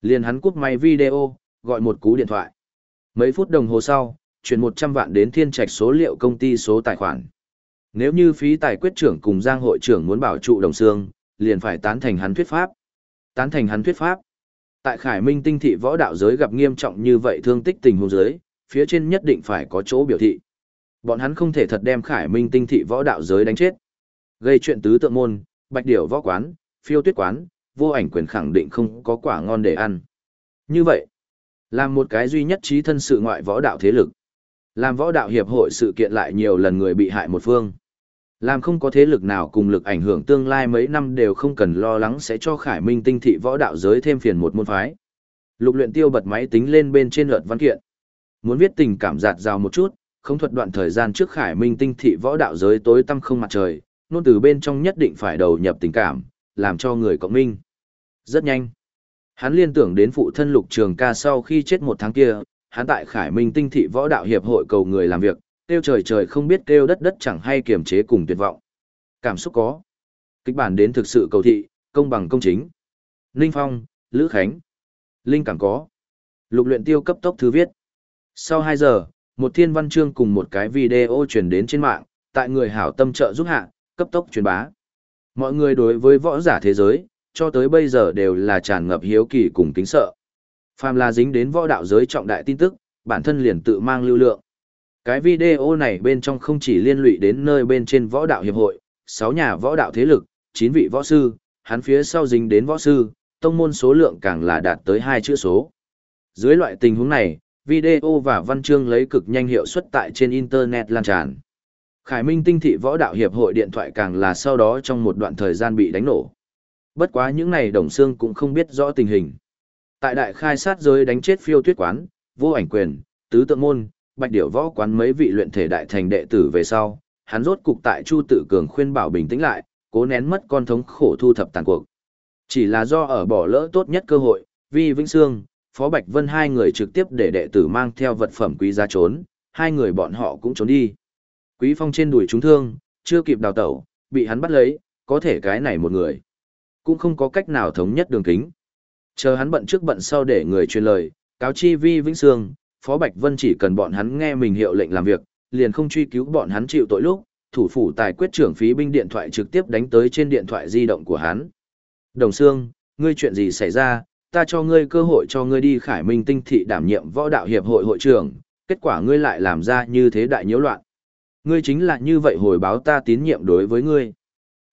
Liền hắn cúp máy video, gọi một cú điện thoại. Mấy phút đồng hồ sau, chuyển 100 vạn đến thiên trạch số liệu công ty số tài khoản. Nếu như phí tài quyết trưởng cùng giang hội trưởng muốn bảo trụ đồng xương, liền phải tán thành hắn thuyết pháp. Tán thành hắn thuyết pháp. Tại Khải Minh tinh thị võ đạo giới gặp nghiêm trọng như vậy thương tích tình huống giới, phía trên nhất định phải có chỗ biểu thị. Bọn hắn không thể thật đem Khải Minh tinh thị võ đạo giới đánh chết. Gây chuyện tứ tượng môn, bạch điểu võ quán, phiêu tuyết quán, vô ảnh quyền khẳng định không có quả ngon để ăn. Như vậy, làm một cái duy nhất trí thân sự ngoại võ đạo thế lực. Làm võ đạo hiệp hội sự kiện lại nhiều lần người bị hại một phương. Làm không có thế lực nào cùng lực ảnh hưởng tương lai mấy năm đều không cần lo lắng sẽ cho Khải Minh tinh thị võ đạo giới thêm phiền một môn phái. Lục luyện tiêu bật máy tính lên bên trên luật văn kiện. Muốn viết tình cảm giạt rào một chút, không thuật đoạn thời gian trước Khải Minh tinh thị võ đạo giới tối tăm không mặt trời, nôn từ bên trong nhất định phải đầu nhập tình cảm, làm cho người cộng minh. Rất nhanh. Hắn liên tưởng đến phụ thân lục trường ca sau khi chết một tháng kia, hắn tại Khải Minh tinh thị võ đạo hiệp hội cầu người làm việc, kêu trời trời không biết kêu đất đất chẳng hay kiềm chế cùng tuyệt vọng. Cảm xúc có. Kịch bản đến thực sự cầu thị, công bằng công chính. Ninh Phong, Lữ Khánh. Linh cảm có. Lục luyện tiêu cấp tốc thư viết. Sau 2 giờ, một thiên văn chương cùng một cái video truyền đến trên mạng, tại người hảo tâm trợ giúp hạ, cấp tốc truyền bá. Mọi người đối với võ giả thế giới, cho tới bây giờ đều là tràn ngập hiếu kỳ cùng kính sợ. Phàm là dính đến võ đạo giới trọng đại tin tức, bản thân liền tự mang lưu lượng. Cái video này bên trong không chỉ liên lụy đến nơi bên trên võ đạo hiệp hội, 6 nhà võ đạo thế lực, 9 vị võ sư, hắn phía sau dính đến võ sư, tông môn số lượng càng là đạt tới hai chữ số. Dưới loại tình huống này, video và văn chương lấy cực nhanh hiệu suất tại trên internet lan tràn. Khải Minh tinh thị võ đạo hiệp hội điện thoại càng là sau đó trong một đoạn thời gian bị đánh nổ. Bất quá những này đồng xương cũng không biết rõ tình hình. Tại đại khai sát giới đánh chết phiêu tuyết quán, vô ảnh quyền, tứ tượng môn, bạch điểu võ quán mấy vị luyện thể đại thành đệ tử về sau, hắn rốt cục tại Chu Tự Cường khuyên bảo bình tĩnh lại, cố nén mất con thống khổ thu thập tàn cuộc. Chỉ là do ở bỏ lỡ tốt nhất cơ hội, Vi Vĩnh Sương, Phó Bạch Vân hai người trực tiếp để đệ tử mang theo vật phẩm quý giá trốn, hai người bọn họ cũng trốn đi. Quý Phong trên đùi trúng thương, chưa kịp đào tẩu, bị hắn bắt lấy, có thể cái này một người. Cũng không có cách nào thống nhất đường kính. Chờ hắn bận trước bận sau để người truyền lời, cáo chi Vi Vĩnh Sương, Phó Bạch Vân chỉ cần bọn hắn nghe mình hiệu lệnh làm việc, liền không truy cứu bọn hắn chịu tội lúc, thủ phủ tài quyết trưởng phí binh điện thoại trực tiếp đánh tới trên điện thoại di động của hắn. Đồng Sương, ngươi chuyện gì xảy ra, ta cho ngươi cơ hội cho ngươi đi khải minh tinh thị đảm nhiệm võ đạo hiệp hội hội trưởng, kết quả ngươi lại làm ra như thế đại nhiễu loạn. Ngươi chính là như vậy hồi báo ta tín nhiệm đối với ngươi.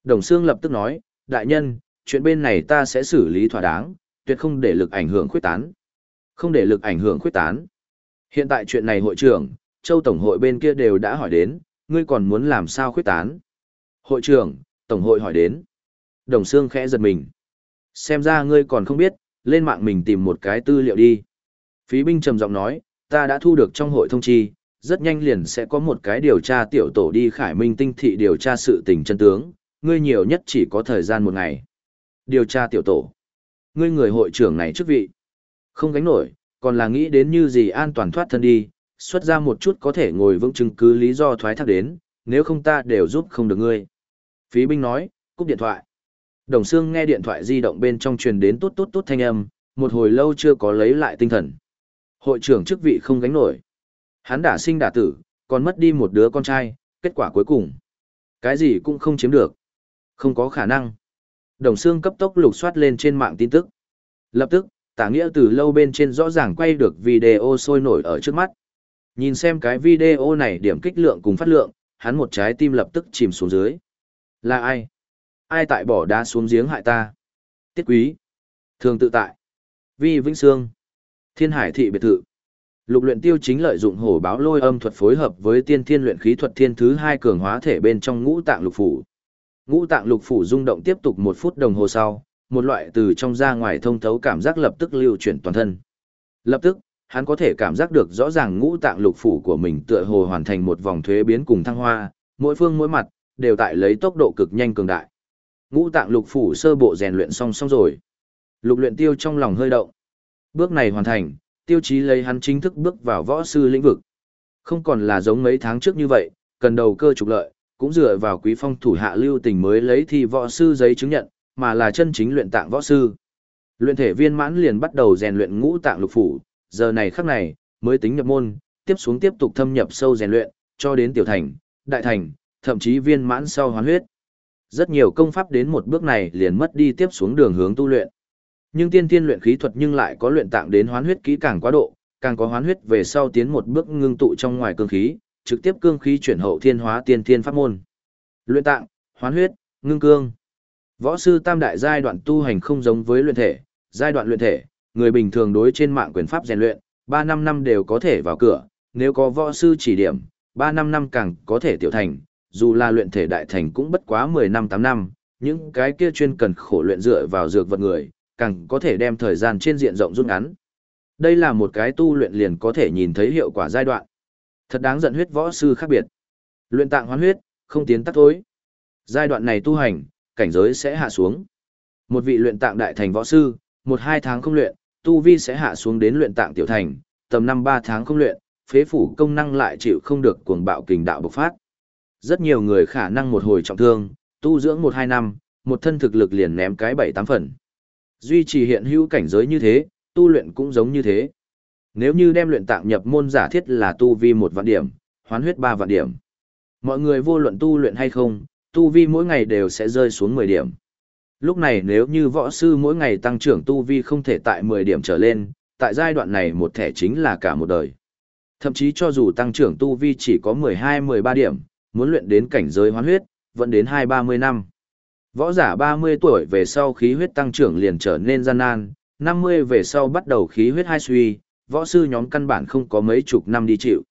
Đồng Sương lập tức nói, đại nhân, chuyện bên này ta sẽ xử lý thỏa đáng, tuyệt không để lực ảnh hưởng khuyết tán. Không để lực ảnh hưởng khuyết tán. Hiện tại chuyện này hội trưởng, châu tổng hội bên kia đều đã hỏi đến, ngươi còn muốn làm sao khuyết tán. Hội trưởng, tổng hội hỏi đến. Đồng Sương khẽ giật mình. Xem ra ngươi còn không biết, lên mạng mình tìm một cái tư liệu đi. Phí binh trầm giọng nói, ta đã thu được trong hội thông chi, rất nhanh liền sẽ có một cái điều tra tiểu tổ đi khải minh tinh thị điều tra sự tình chân tướng, ngươi nhiều nhất chỉ có thời gian một ngày. Điều tra tiểu tổ. Ngươi người hội trưởng này chức vị. Không gánh nổi, còn là nghĩ đến như gì an toàn thoát thân đi, xuất ra một chút có thể ngồi vững chứng cứ lý do thoái thác đến, nếu không ta đều giúp không được ngươi. Phí binh nói, cúp điện thoại. Đồng Sương nghe điện thoại di động bên trong truyền đến tốt tốt tốt thanh âm, một hồi lâu chưa có lấy lại tinh thần. Hội trưởng chức vị không gánh nổi. Hắn đã sinh đả tử, còn mất đi một đứa con trai, kết quả cuối cùng. Cái gì cũng không chiếm được. Không có khả năng. Đồng xương cấp tốc lục soát lên trên mạng tin tức. Lập tức, tả nghĩa từ lâu bên trên rõ ràng quay được video sôi nổi ở trước mắt. Nhìn xem cái video này điểm kích lượng cùng phát lượng, hắn một trái tim lập tức chìm xuống dưới. Là ai? Ai tại bỏ đá xuống giếng hại ta? Tiết quý. Thường tự tại. Vi Vĩnh Sương. Thiên Hải thị biệt thự. Lục luyện tiêu chính lợi dụng hổ báo lôi âm thuật phối hợp với tiên thiên luyện khí thuật thiên thứ hai cường hóa thể bên trong ngũ tạng lục phủ. Ngũ tạng lục phủ rung động tiếp tục một phút đồng hồ sau, một loại từ trong ra ngoài thông thấu cảm giác lập tức lưu chuyển toàn thân. Lập tức, hắn có thể cảm giác được rõ ràng ngũ tạng lục phủ của mình tựa hồ hoàn thành một vòng thuế biến cùng thăng hoa, mỗi phương mỗi mặt, đều tại lấy tốc độ cực nhanh cường đại. Ngũ tạng lục phủ sơ bộ rèn luyện xong xong rồi. Lục luyện tiêu trong lòng hơi động. Bước này hoàn thành, tiêu chí lấy hắn chính thức bước vào võ sư lĩnh vực. Không còn là giống mấy tháng trước như vậy, cần đầu cơ trục lợi, cũng dựa vào quý phong thủ hạ lưu tình mới lấy thi võ sư giấy chứng nhận, mà là chân chính luyện tạng võ sư. Luyện thể viên mãn liền bắt đầu rèn luyện ngũ tạng lục phủ, giờ này khắc này, mới tính nhập môn, tiếp xuống tiếp tục thâm nhập sâu rèn luyện, cho đến tiểu thành, đại thành, thậm chí viên mãn sau hoàn huyết. Rất nhiều công pháp đến một bước này liền mất đi tiếp xuống đường hướng tu luyện. Nhưng tiên tiên luyện khí thuật nhưng lại có luyện tạng đến hoán huyết kỹ càng quá độ, càng có hoán huyết về sau tiến một bước ngưng tụ trong ngoài cương khí, trực tiếp cương khí chuyển hậu thiên hóa tiên thiên pháp môn. Luyện tạng, hoán huyết, ngưng cương. Võ sư tam đại giai đoạn tu hành không giống với luyện thể, giai đoạn luyện thể, người bình thường đối trên mạng quyền pháp rèn luyện, 3 năm năm đều có thể vào cửa, nếu có võ sư chỉ điểm, 3 năm năm càng có thể tiểu thành, dù là luyện thể đại thành cũng bất quá 10 năm 8 năm, những cái kia chuyên cần khổ luyện dựa vào dược vật người, càng có thể đem thời gian trên diện rộng rút ngắn. Đây là một cái tu luyện liền có thể nhìn thấy hiệu quả giai đoạn. Thật đáng giận huyết võ sư khác biệt. Luyện tạng hoán huyết, không tiến tắt thối. Giai đoạn này tu hành, cảnh giới sẽ hạ xuống. Một vị luyện tạng đại thành võ sư, một hai tháng không luyện, tu vi sẽ hạ xuống đến luyện tạng tiểu thành, tầm năm ba tháng không luyện, phế phủ công năng lại chịu không được cuồng bạo kình đạo bộc phát. Rất nhiều người khả năng một hồi trọng thương, tu dưỡng một hai năm, một thân thực lực liền ném cái bảy tám phần. Duy trì hiện hữu cảnh giới như thế, tu luyện cũng giống như thế. Nếu như đem luyện tạng nhập môn giả thiết là tu vi một vạn điểm, hoán huyết ba vạn điểm. Mọi người vô luận tu luyện hay không, tu vi mỗi ngày đều sẽ rơi xuống 10 điểm. Lúc này nếu như võ sư mỗi ngày tăng trưởng tu vi không thể tại 10 điểm trở lên, tại giai đoạn này một thẻ chính là cả một đời. Thậm chí cho dù tăng trưởng tu vi chỉ có 12-13 điểm, muốn luyện đến cảnh giới hoán huyết, vẫn đến 2-30 năm. Võ giả 30 tuổi về sau khí huyết tăng trưởng liền trở nên gian nan, 50 về sau bắt đầu khí huyết hai suy, võ sư nhóm căn bản không có mấy chục năm đi chịu.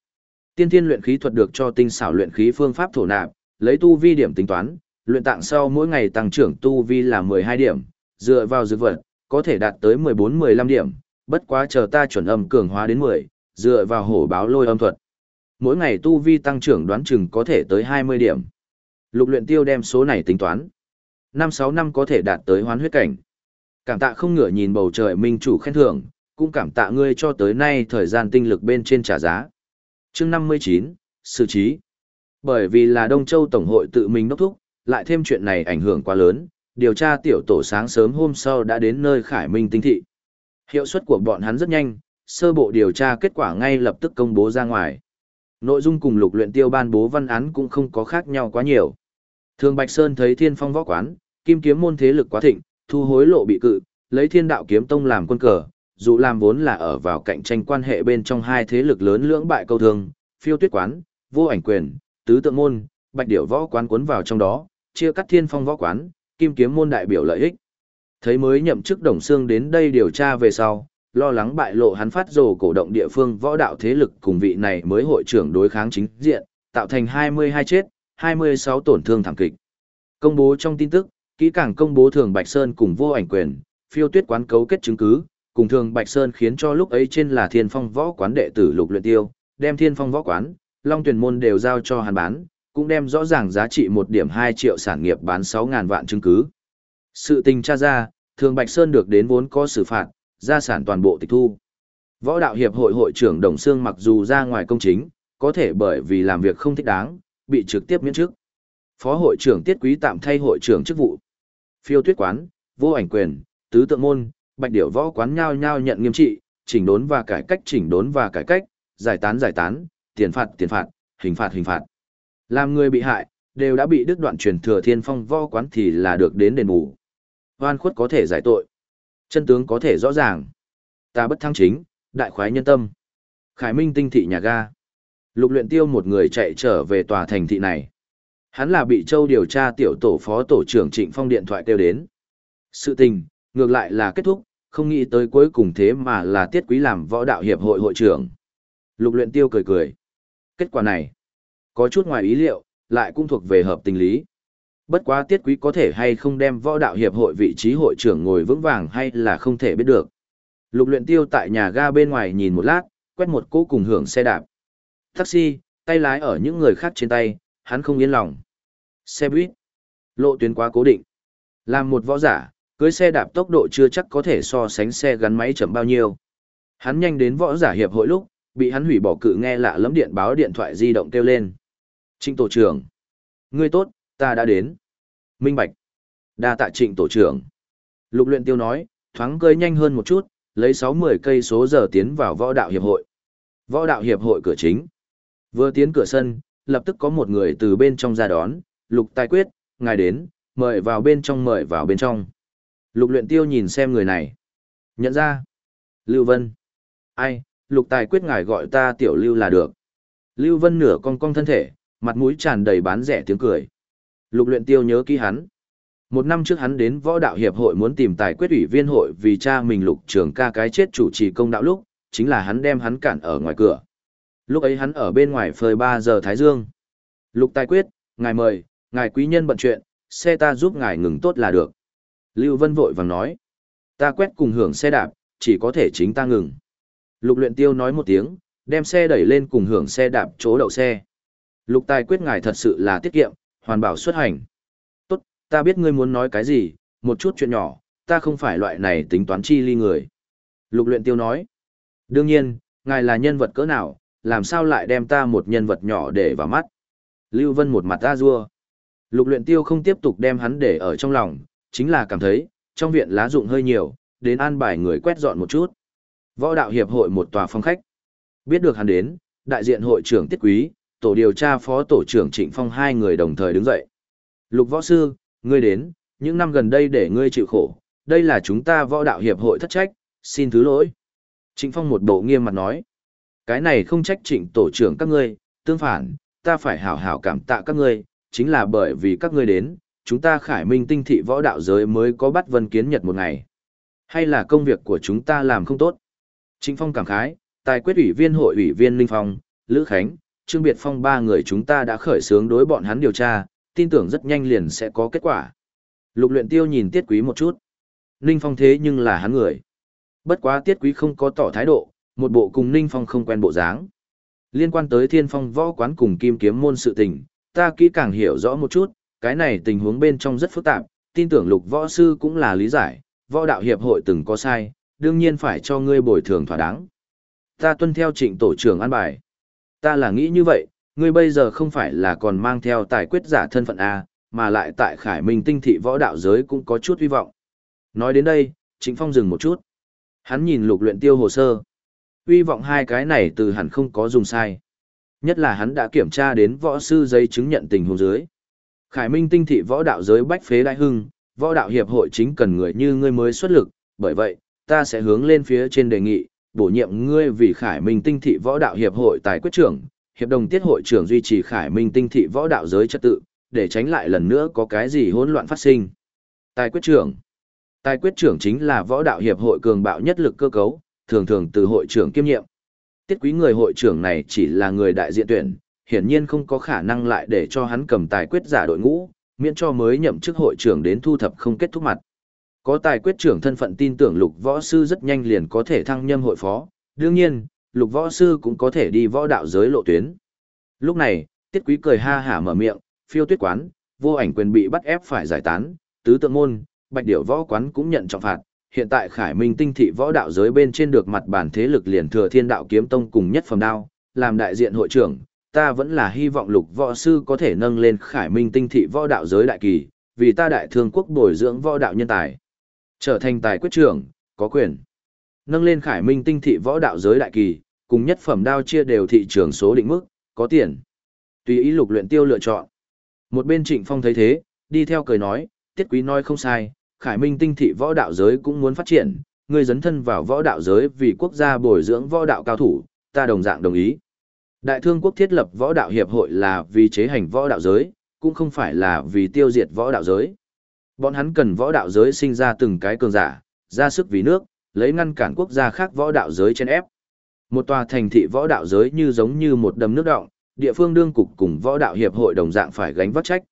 Tiên thiên luyện khí thuật được cho tinh xảo luyện khí phương pháp thổ nạp, lấy tu vi điểm tính toán, luyện tạng sau mỗi ngày tăng trưởng tu vi là 12 điểm, dựa vào dược vật, có thể đạt tới 14-15 điểm, bất quá chờ ta chuẩn âm cường hóa đến 10, dựa vào hổ báo lôi âm thuật. Mỗi ngày tu vi tăng trưởng đoán chừng có thể tới 20 điểm. Lục luyện tiêu đem số này tính toán. 5-6 năm có thể đạt tới hoán huyết cảnh. Cảm tạ không ngửa nhìn bầu trời minh chủ khen thưởng, cũng cảm tạ ngươi cho tới nay thời gian tinh lực bên trên trả giá. Chương 59, Sự trí. Bởi vì là Đông Châu Tổng hội tự mình đốc thúc, lại thêm chuyện này ảnh hưởng quá lớn, điều tra tiểu tổ sáng sớm hôm sau đã đến nơi Khải Minh tinh thị. Hiệu suất của bọn hắn rất nhanh, sơ bộ điều tra kết quả ngay lập tức công bố ra ngoài. Nội dung cùng lục luyện tiêu ban bố văn án cũng không có khác nhau quá nhiều. Thường Bạch Sơn thấy thiên phong võ quán, kim kiếm môn thế lực quá thịnh, thu hối lộ bị cự, lấy thiên đạo kiếm tông làm quân cờ, dù làm vốn là ở vào cạnh tranh quan hệ bên trong hai thế lực lớn lưỡng bại câu thương, phiêu tuyết quán, vô ảnh quyền, tứ tượng môn, bạch điểu võ quán cuốn vào trong đó, chia cắt thiên phong võ quán, kim kiếm môn đại biểu lợi ích. Thấy mới nhậm chức đồng xương đến đây điều tra về sau, lo lắng bại lộ hắn phát rồ cổ động địa phương võ đạo thế lực cùng vị này mới hội trưởng đối kháng chính diện, tạo thành 22 chết, 26 tổn thương thảm kịch. Công bố trong tin tức, kỹ càng công bố thường Bạch Sơn cùng vô ảnh quyền, phiêu tuyết quán cấu kết chứng cứ, cùng thường Bạch Sơn khiến cho lúc ấy trên là thiên phong võ quán đệ tử lục luyện tiêu, đem thiên phong võ quán, long tuyển môn đều giao cho hắn bán, cũng đem rõ ràng giá trị một điểm hai triệu sản nghiệp bán sáu ngàn vạn chứng cứ. Sự tình tra ra, thường Bạch Sơn được đến vốn có xử phạt, gia sản toàn bộ tịch thu. Võ đạo hiệp hội hội trưởng Đồng Sương mặc dù ra ngoài công chính, có thể bởi vì làm việc không thích đáng, bị trực tiếp miễn chức. Phó hội trưởng Tiết Quý tạm thay hội trưởng chức vụ. Phiêu Tuyết quán, vô ảnh quyền, tứ tượng môn, bạch điểu võ quán nhao nhao nhận nghiêm trị, chỉnh đốn và cải cách chỉnh đốn và cải cách, giải tán giải tán, tiền phạt tiền phạt, hình phạt hình phạt. Làm người bị hại, đều đã bị đứt đoạn truyền thừa thiên phong võ quán thì là được đến đền bù. oan khuất có thể giải tội. Chân tướng có thể rõ ràng. Ta bất thăng chính, đại khoái nhân tâm. Khải Minh tinh thị nhà ga. Lục luyện tiêu một người chạy trở về tòa thành thị này. Hắn là bị châu điều tra tiểu tổ phó tổ trưởng Trịnh Phong điện thoại kêu đến. Sự tình, ngược lại là kết thúc, không nghĩ tới cuối cùng thế mà là tiết quý làm võ đạo hiệp hội hội trưởng. Lục luyện tiêu cười cười. Kết quả này, có chút ngoài ý liệu, lại cũng thuộc về hợp tình lý. Bất quá tiết quý có thể hay không đem võ đạo hiệp hội vị trí hội trưởng ngồi vững vàng hay là không thể biết được. Lục luyện tiêu tại nhà ga bên ngoài nhìn một lát, quét một cỗ cùng hưởng xe đạp. Taxi, tay lái ở những người khác trên tay, hắn không yên lòng. Xe buýt, lộ tuyến quá cố định. Làm một võ giả, cưới xe đạp tốc độ chưa chắc có thể so sánh xe gắn máy chậm bao nhiêu. Hắn nhanh đến võ giả hiệp hội lúc, bị hắn hủy bỏ cự nghe lạ lẫm điện báo điện thoại di động kêu lên. Trịnh tổ trưởng. Ngươi tốt, ta đã đến. Minh Bạch. Đa tạ trịnh tổ trưởng. Lục luyện tiêu nói, thoáng cưỡi nhanh hơn một chút, lấy 6-10 cây số giờ tiến vào võ đạo hiệp hội. Võ đạo hiệp hội cửa chính. Vừa tiến cửa sân, lập tức có một người từ bên trong ra đón, lục tài quyết, ngài đến, mời vào bên trong mời vào bên trong. Lục luyện tiêu nhìn xem người này. Nhận ra. Lưu Vân. Ai, lục tài quyết ngài gọi ta tiểu lưu là được. Lưu Vân nửa cong cong thân thể, mặt mũi tràn đầy bán rẻ tiếng cười. Lục luyện tiêu nhớ kỹ hắn. Một năm trước hắn đến võ đạo hiệp hội muốn tìm tài quyết ủy viên hội vì cha mình lục trường ca cái chết chủ trì công đạo lúc, chính là hắn đem hắn cản ở ngoài cửa. Lúc ấy hắn ở bên ngoài phơi 3 giờ Thái Dương. Lục tài quyết, ngài mời, ngài quý nhân bận chuyện, xe ta giúp ngài ngừng tốt là được. Lưu Vân vội vàng nói. Ta quét cùng hưởng xe đạp, chỉ có thể chính ta ngừng. Lục luyện tiêu nói một tiếng, đem xe đẩy lên cùng hưởng xe đạp chỗ đậu xe. Lục tài quyết ngài thật sự là tiết kiệm, hoàn bảo xuất hành. Tốt, ta biết ngươi muốn nói cái gì, một chút chuyện nhỏ, ta không phải loại này tính toán chi ly người. Lục luyện tiêu nói. Đương nhiên, ngài là nhân vật cỡ nào, làm sao lại đem ta một nhân vật nhỏ để vào mắt. Lưu Vân một mặt ta rua. Lục luyện tiêu không tiếp tục đem hắn để ở trong lòng, chính là cảm thấy, trong viện lá dụng hơi nhiều, đến an bài người quét dọn một chút. Võ đạo hiệp hội một tòa phòng khách. Biết được hắn đến, đại diện hội trưởng Tiết Quý, tổ điều tra phó tổ trưởng Trịnh Phong hai người đồng thời đứng dậy. Lục võ sư, ngươi đến, những năm gần đây để ngươi chịu khổ, đây là chúng ta võ đạo hiệp hội thất trách, xin thứ lỗi. Trịnh Phong một bộ nghiêm mặt nói, cái này không trách trịnh tổ trưởng các ngươi, tương phản, ta phải hảo hảo cảm tạ các ngươi, chính là bởi vì các ngươi đến, chúng ta khải minh tinh thị võ đạo giới mới có bắt vân kiến nhật một ngày. Hay là công việc của chúng ta làm không tốt? Trịnh Phong cảm khái, tài quyết ủy viên hội ủy viên Linh Phong, Lữ Khánh, Trương Biệt Phong ba người chúng ta đã khởi xướng đối bọn hắn điều tra, tin tưởng rất nhanh liền sẽ có kết quả. Lục luyện tiêu nhìn tiết quý một chút. Ninh Phong thế nhưng là hắn người. Bất quá tiết quý không có tỏ thái độ, một bộ cùng Ninh Phong không quen bộ dáng. Liên quan tới thiên phong võ quán cùng kim kiếm môn sự tình, ta kỹ càng hiểu rõ một chút, cái này tình huống bên trong rất phức tạp, tin tưởng lục võ sư cũng là lý giải, võ đạo hiệp hội từng có sai, đương nhiên phải cho ngươi bồi thường thỏa đáng. Ta tuân theo trịnh tổ trưởng an bài. Ta là nghĩ như vậy, ngươi bây giờ không phải là còn mang theo tài quyết giả thân phận A, mà lại tại khải minh tinh thị võ đạo giới cũng có chút hy vọng. Nói đến đây, Trịnh Phong dừng một chút. Hắn nhìn lục luyện tiêu hồ sơ. Hy vọng hai cái này từ hẳn không có dùng sai. Nhất là hắn đã kiểm tra đến võ sư giấy chứng nhận tình huống dưới. Khải minh tinh thị võ đạo giới bách phế đại hưng, võ đạo hiệp hội chính cần người như ngươi mới xuất lực, bởi vậy, ta sẽ hướng lên phía trên đề nghị, bổ nhiệm ngươi vì Khải Minh Tinh thị võ đạo hiệp hội tài quyết trưởng, hiệp đồng tiết hội trưởng duy trì Khải Minh Tinh thị võ đạo giới trật tự, để tránh lại lần nữa có cái gì hỗn loạn phát sinh. Tài quyết trưởng Tài quyết trưởng chính là võ đạo hiệp hội cường bạo nhất lực cơ cấu, thường thường từ hội trưởng kiêm nhiệm. Tiết quý người hội trưởng này chỉ là người đại diện tuyển, hiển nhiên không có khả năng lại để cho hắn cầm tài quyết giả đội ngũ, miễn cho mới nhậm chức hội trưởng đến thu thập không kết thúc mặt. Có tài quyết trưởng thân phận tin tưởng lục võ sư rất nhanh liền có thể thăng nhâm hội phó, đương nhiên, lục võ sư cũng có thể đi võ đạo giới lộ tuyến. Lúc này, tiết quý cười ha hả mở miệng, phiêu tuyết quán, vô ảnh quyền bị bắt ép phải giải tán, tứ tượng môn, bạch điểu võ quán cũng nhận trọng phạt. Hiện tại Khải Minh tinh thị võ đạo giới bên trên được mặt bản thế lực liền thừa thiên đạo kiếm tông cùng nhất phẩm đao, làm đại diện hội trưởng, ta vẫn là hy vọng lục võ sư có thể nâng lên Khải Minh tinh thị võ đạo giới đại kỳ, vì ta đại thương quốc bồi dưỡng võ đạo nhân tài. Trở thành tài quyết trưởng, có quyền. Nâng lên khải minh tinh thị võ đạo giới đại kỳ, cùng nhất phẩm đao chia đều thị trường số định mức, có tiền. Tùy ý lục luyện tiêu lựa chọn. Một bên trịnh phong thấy thế, đi theo cười nói, tiết quý nói không sai, khải minh tinh thị võ đạo giới cũng muốn phát triển, người dấn thân vào võ đạo giới vì quốc gia bồi dưỡng võ đạo cao thủ, ta đồng dạng đồng ý. Đại thương quốc thiết lập võ đạo hiệp hội là vì chế hành võ đạo giới, cũng không phải là vì tiêu diệt võ đạo giới. Bọn hắn cần võ đạo giới sinh ra từng cái cường giả, ra sức vì nước, lấy ngăn cản quốc gia khác võ đạo giới trên ép. Một tòa thành thị võ đạo giới như giống như một đầm nước động, địa phương đương cục cùng võ đạo hiệp hội đồng dạng phải gánh vác trách.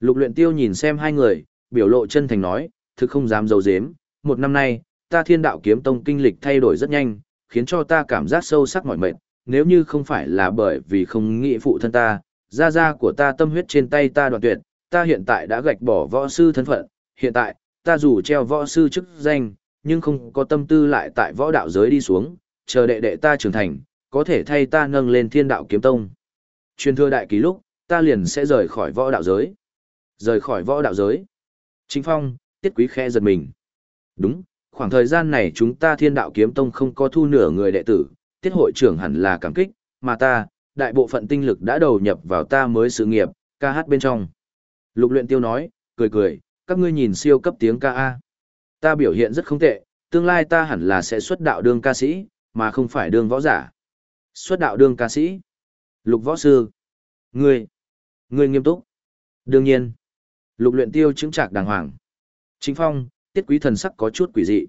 Lục luyện tiêu nhìn xem hai người, biểu lộ chân thành nói, thực không dám dấu dếm, một năm nay, ta thiên đạo kiếm tông kinh lịch thay đổi rất nhanh, khiến cho ta cảm giác sâu sắc mỏi mệt, nếu như không phải là bởi vì không nghĩ phụ thân ta, gia gia của ta tâm huyết trên tay ta đoạn tuyệt, ta hiện tại đã gạch bỏ võ sư thân phận, hiện tại, ta dù treo võ sư chức danh, nhưng không có tâm tư lại tại võ đạo giới đi xuống, chờ đệ đệ ta trưởng thành, có thể thay ta nâng lên thiên đạo kiếm tông. Truyền thừa đại ký lúc, ta liền sẽ rời khỏi võ đạo giới. Rời khỏi võ đạo giới. Chính phong, tiết quý khẽ giật mình. Đúng, khoảng thời gian này chúng ta thiên đạo kiếm tông không có thu nửa người đệ tử, tiết hội trưởng hẳn là cảm kích, mà ta, đại bộ phận tinh lực đã đầu nhập vào ta mới sự nghiệp, ca hát bên trong. Lục luyện tiêu nói, cười cười, các ngươi nhìn siêu cấp tiếng ca A. Ta biểu hiện rất không tệ, tương lai ta hẳn là sẽ xuất đạo đương ca sĩ, mà không phải đương võ giả. Xuất đạo đương ca sĩ. Lục võ sư. Ngươi. Ngươi nghiêm túc. Đương nhiên. Lục luyện tiêu chứng trạc đàng hoàng. Chính phong, tiết quý thần sắc có chút quỷ dị.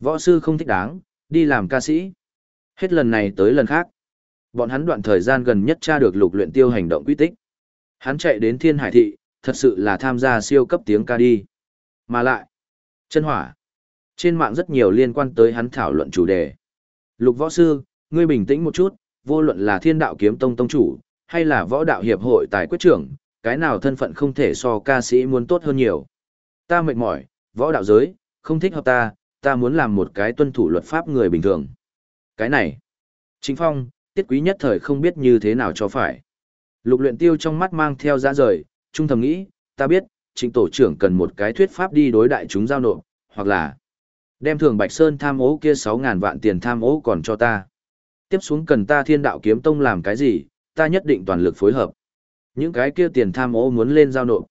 Võ sư không thích đáng, đi làm ca sĩ. Hết lần này tới lần khác. Bọn hắn đoạn thời gian gần nhất tra được lục luyện tiêu hành động quy tích. Hắn chạy đến thiên hải thị, thật sự là tham gia siêu cấp tiếng ca đi. Mà lại, chân hỏa. Trên mạng rất nhiều liên quan tới hắn thảo luận chủ đề. Lục võ sư, ngươi bình tĩnh một chút, vô luận là thiên đạo kiếm tông tông chủ, hay là võ đạo hiệp hội tài quyết trưởng, cái nào thân phận không thể so ca sĩ muốn tốt hơn nhiều. Ta mệt mỏi, võ đạo giới, không thích hợp ta, ta muốn làm một cái tuân thủ luật pháp người bình thường. Cái này, chính phong, tiết quý nhất thời không biết như thế nào cho phải. Lục luyện tiêu trong mắt mang theo ra rời, trung thầm nghĩ, ta biết, chính tổ trưởng cần một cái thuyết pháp đi đối đại chúng giao nộp, hoặc là đem thường Bạch Sơn tham ố kia 6.000 vạn tiền tham ố còn cho ta. Tiếp xuống cần ta thiên đạo kiếm tông làm cái gì, ta nhất định toàn lực phối hợp. Những cái kia tiền tham ố muốn lên giao nộp.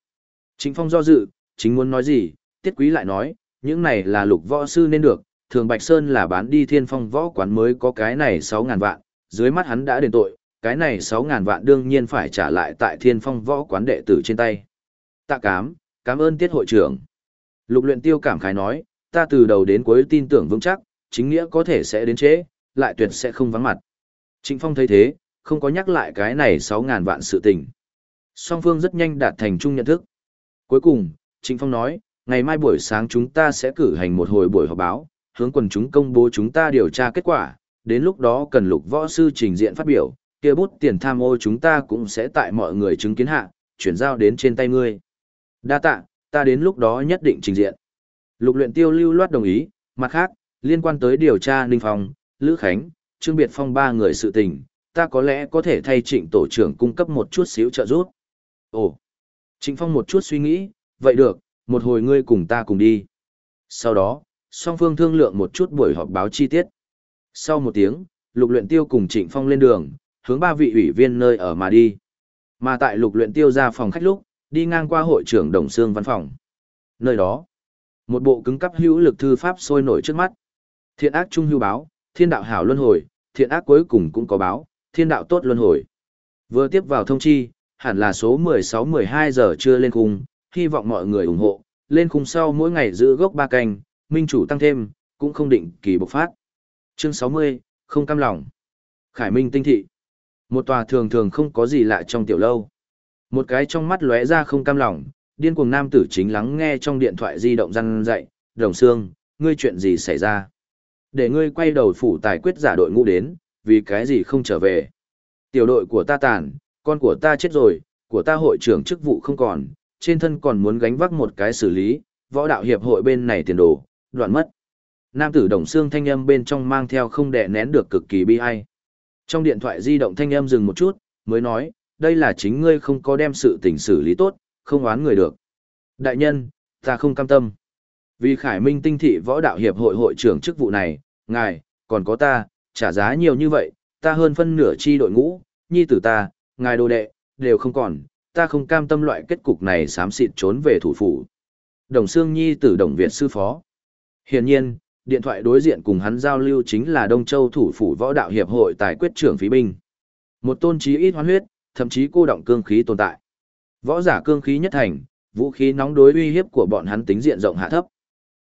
Chính phong do dự, chính muốn nói gì, tiết quý lại nói, những này là lục võ sư nên được, thường Bạch Sơn là bán đi thiên phong võ quán mới có cái này 6.000 vạn, dưới mắt hắn đã đền tội, cái này 6.000 vạn đương nhiên phải trả lại tại thiên phong võ quán đệ tử trên tay. Tạ cám, cảm ơn tiết hội trưởng. Lục luyện tiêu cảm khái nói, ta từ đầu đến cuối tin tưởng vững chắc, chính nghĩa có thể sẽ đến chế, lại tuyệt sẽ không vắng mặt. Trịnh Phong thấy thế, không có nhắc lại cái này 6.000 vạn sự tình. Song phương rất nhanh đạt thành chung nhận thức. Cuối cùng, Trịnh Phong nói, ngày mai buổi sáng chúng ta sẽ cử hành một hồi buổi họp báo, hướng quần chúng công bố chúng ta điều tra kết quả, đến lúc đó cần lục võ sư trình diện phát biểu, kia bút tiền tham ô chúng ta cũng sẽ tại mọi người chứng kiến hạ, chuyển giao đến trên tay ngươi. Đa tạ, ta đến lúc đó nhất định trình diện. Lục luyện tiêu lưu loát đồng ý, mặt khác, liên quan tới điều tra Ninh Phong, Lữ Khánh, Trương Biệt Phong ba người sự tình, ta có lẽ có thể thay trịnh tổ trưởng cung cấp một chút xíu trợ giúp. Ồ, Trịnh Phong một chút suy nghĩ, vậy được, một hồi ngươi cùng ta cùng đi. Sau đó, song phương thương lượng một chút buổi họp báo chi tiết. Sau một tiếng, lục luyện tiêu cùng Trịnh Phong lên đường, hướng ba vị ủy viên nơi ở mà đi. Mà tại lục luyện tiêu ra phòng khách lúc, đi ngang qua hội trưởng Đồng Sương văn phòng. Nơi đó, một bộ cứng cắp hữu lực thư pháp sôi nổi trước mắt. Thiện ác trung hưu báo, thiên đạo hảo luân hồi, thiện ác cuối cùng cũng có báo, thiên đạo tốt luân hồi. Vừa tiếp vào thông chi, hẳn là số 16-12 giờ chưa lên khung, hy vọng mọi người ủng hộ, lên khung sau mỗi ngày giữ gốc ba canh, minh chủ tăng thêm, cũng không định kỳ bộc phát. Chương 60, không cam lòng. Khải Minh tinh thị. Một tòa thường thường không có gì lạ trong tiểu lâu. Một cái trong mắt lóe ra không cam lòng, điên cuồng nam tử chính lắng nghe trong điện thoại di động răn dậy, đồng xương, ngươi chuyện gì xảy ra? Để ngươi quay đầu phủ tài quyết giả đội ngũ đến, vì cái gì không trở về? Tiểu đội của ta tàn, con của ta chết rồi, của ta hội trưởng chức vụ không còn, trên thân còn muốn gánh vác một cái xử lý, võ đạo hiệp hội bên này tiền đồ, đoạn mất. Nam tử đồng xương thanh âm bên trong mang theo không đè nén được cực kỳ bi ai. Trong điện thoại di động thanh âm dừng một chút, mới nói, đây là chính ngươi không có đem sự tình xử lý tốt, không oán người được. Đại nhân, ta không cam tâm. Vì Khải Minh tinh thị võ đạo hiệp hội hội trưởng chức vụ này, ngài, còn có ta, trả giá nhiều như vậy, ta hơn phân nửa chi đội ngũ, nhi tử ta, ngài đồ đệ, đều không còn, ta không cam tâm loại kết cục này xám xịt trốn về thủ phủ. Đồng Sương Nhi tử Đồng Việt sư phó. Hiển nhiên, điện thoại đối diện cùng hắn giao lưu chính là Đông Châu thủ phủ võ đạo hiệp hội tài quyết trưởng phí binh. Một tôn trí ít hoán huyết, thậm chí cô động cương khí tồn tại. Võ giả cương khí nhất thành, vũ khí nóng đối uy hiếp của bọn hắn tính diện rộng hạ thấp.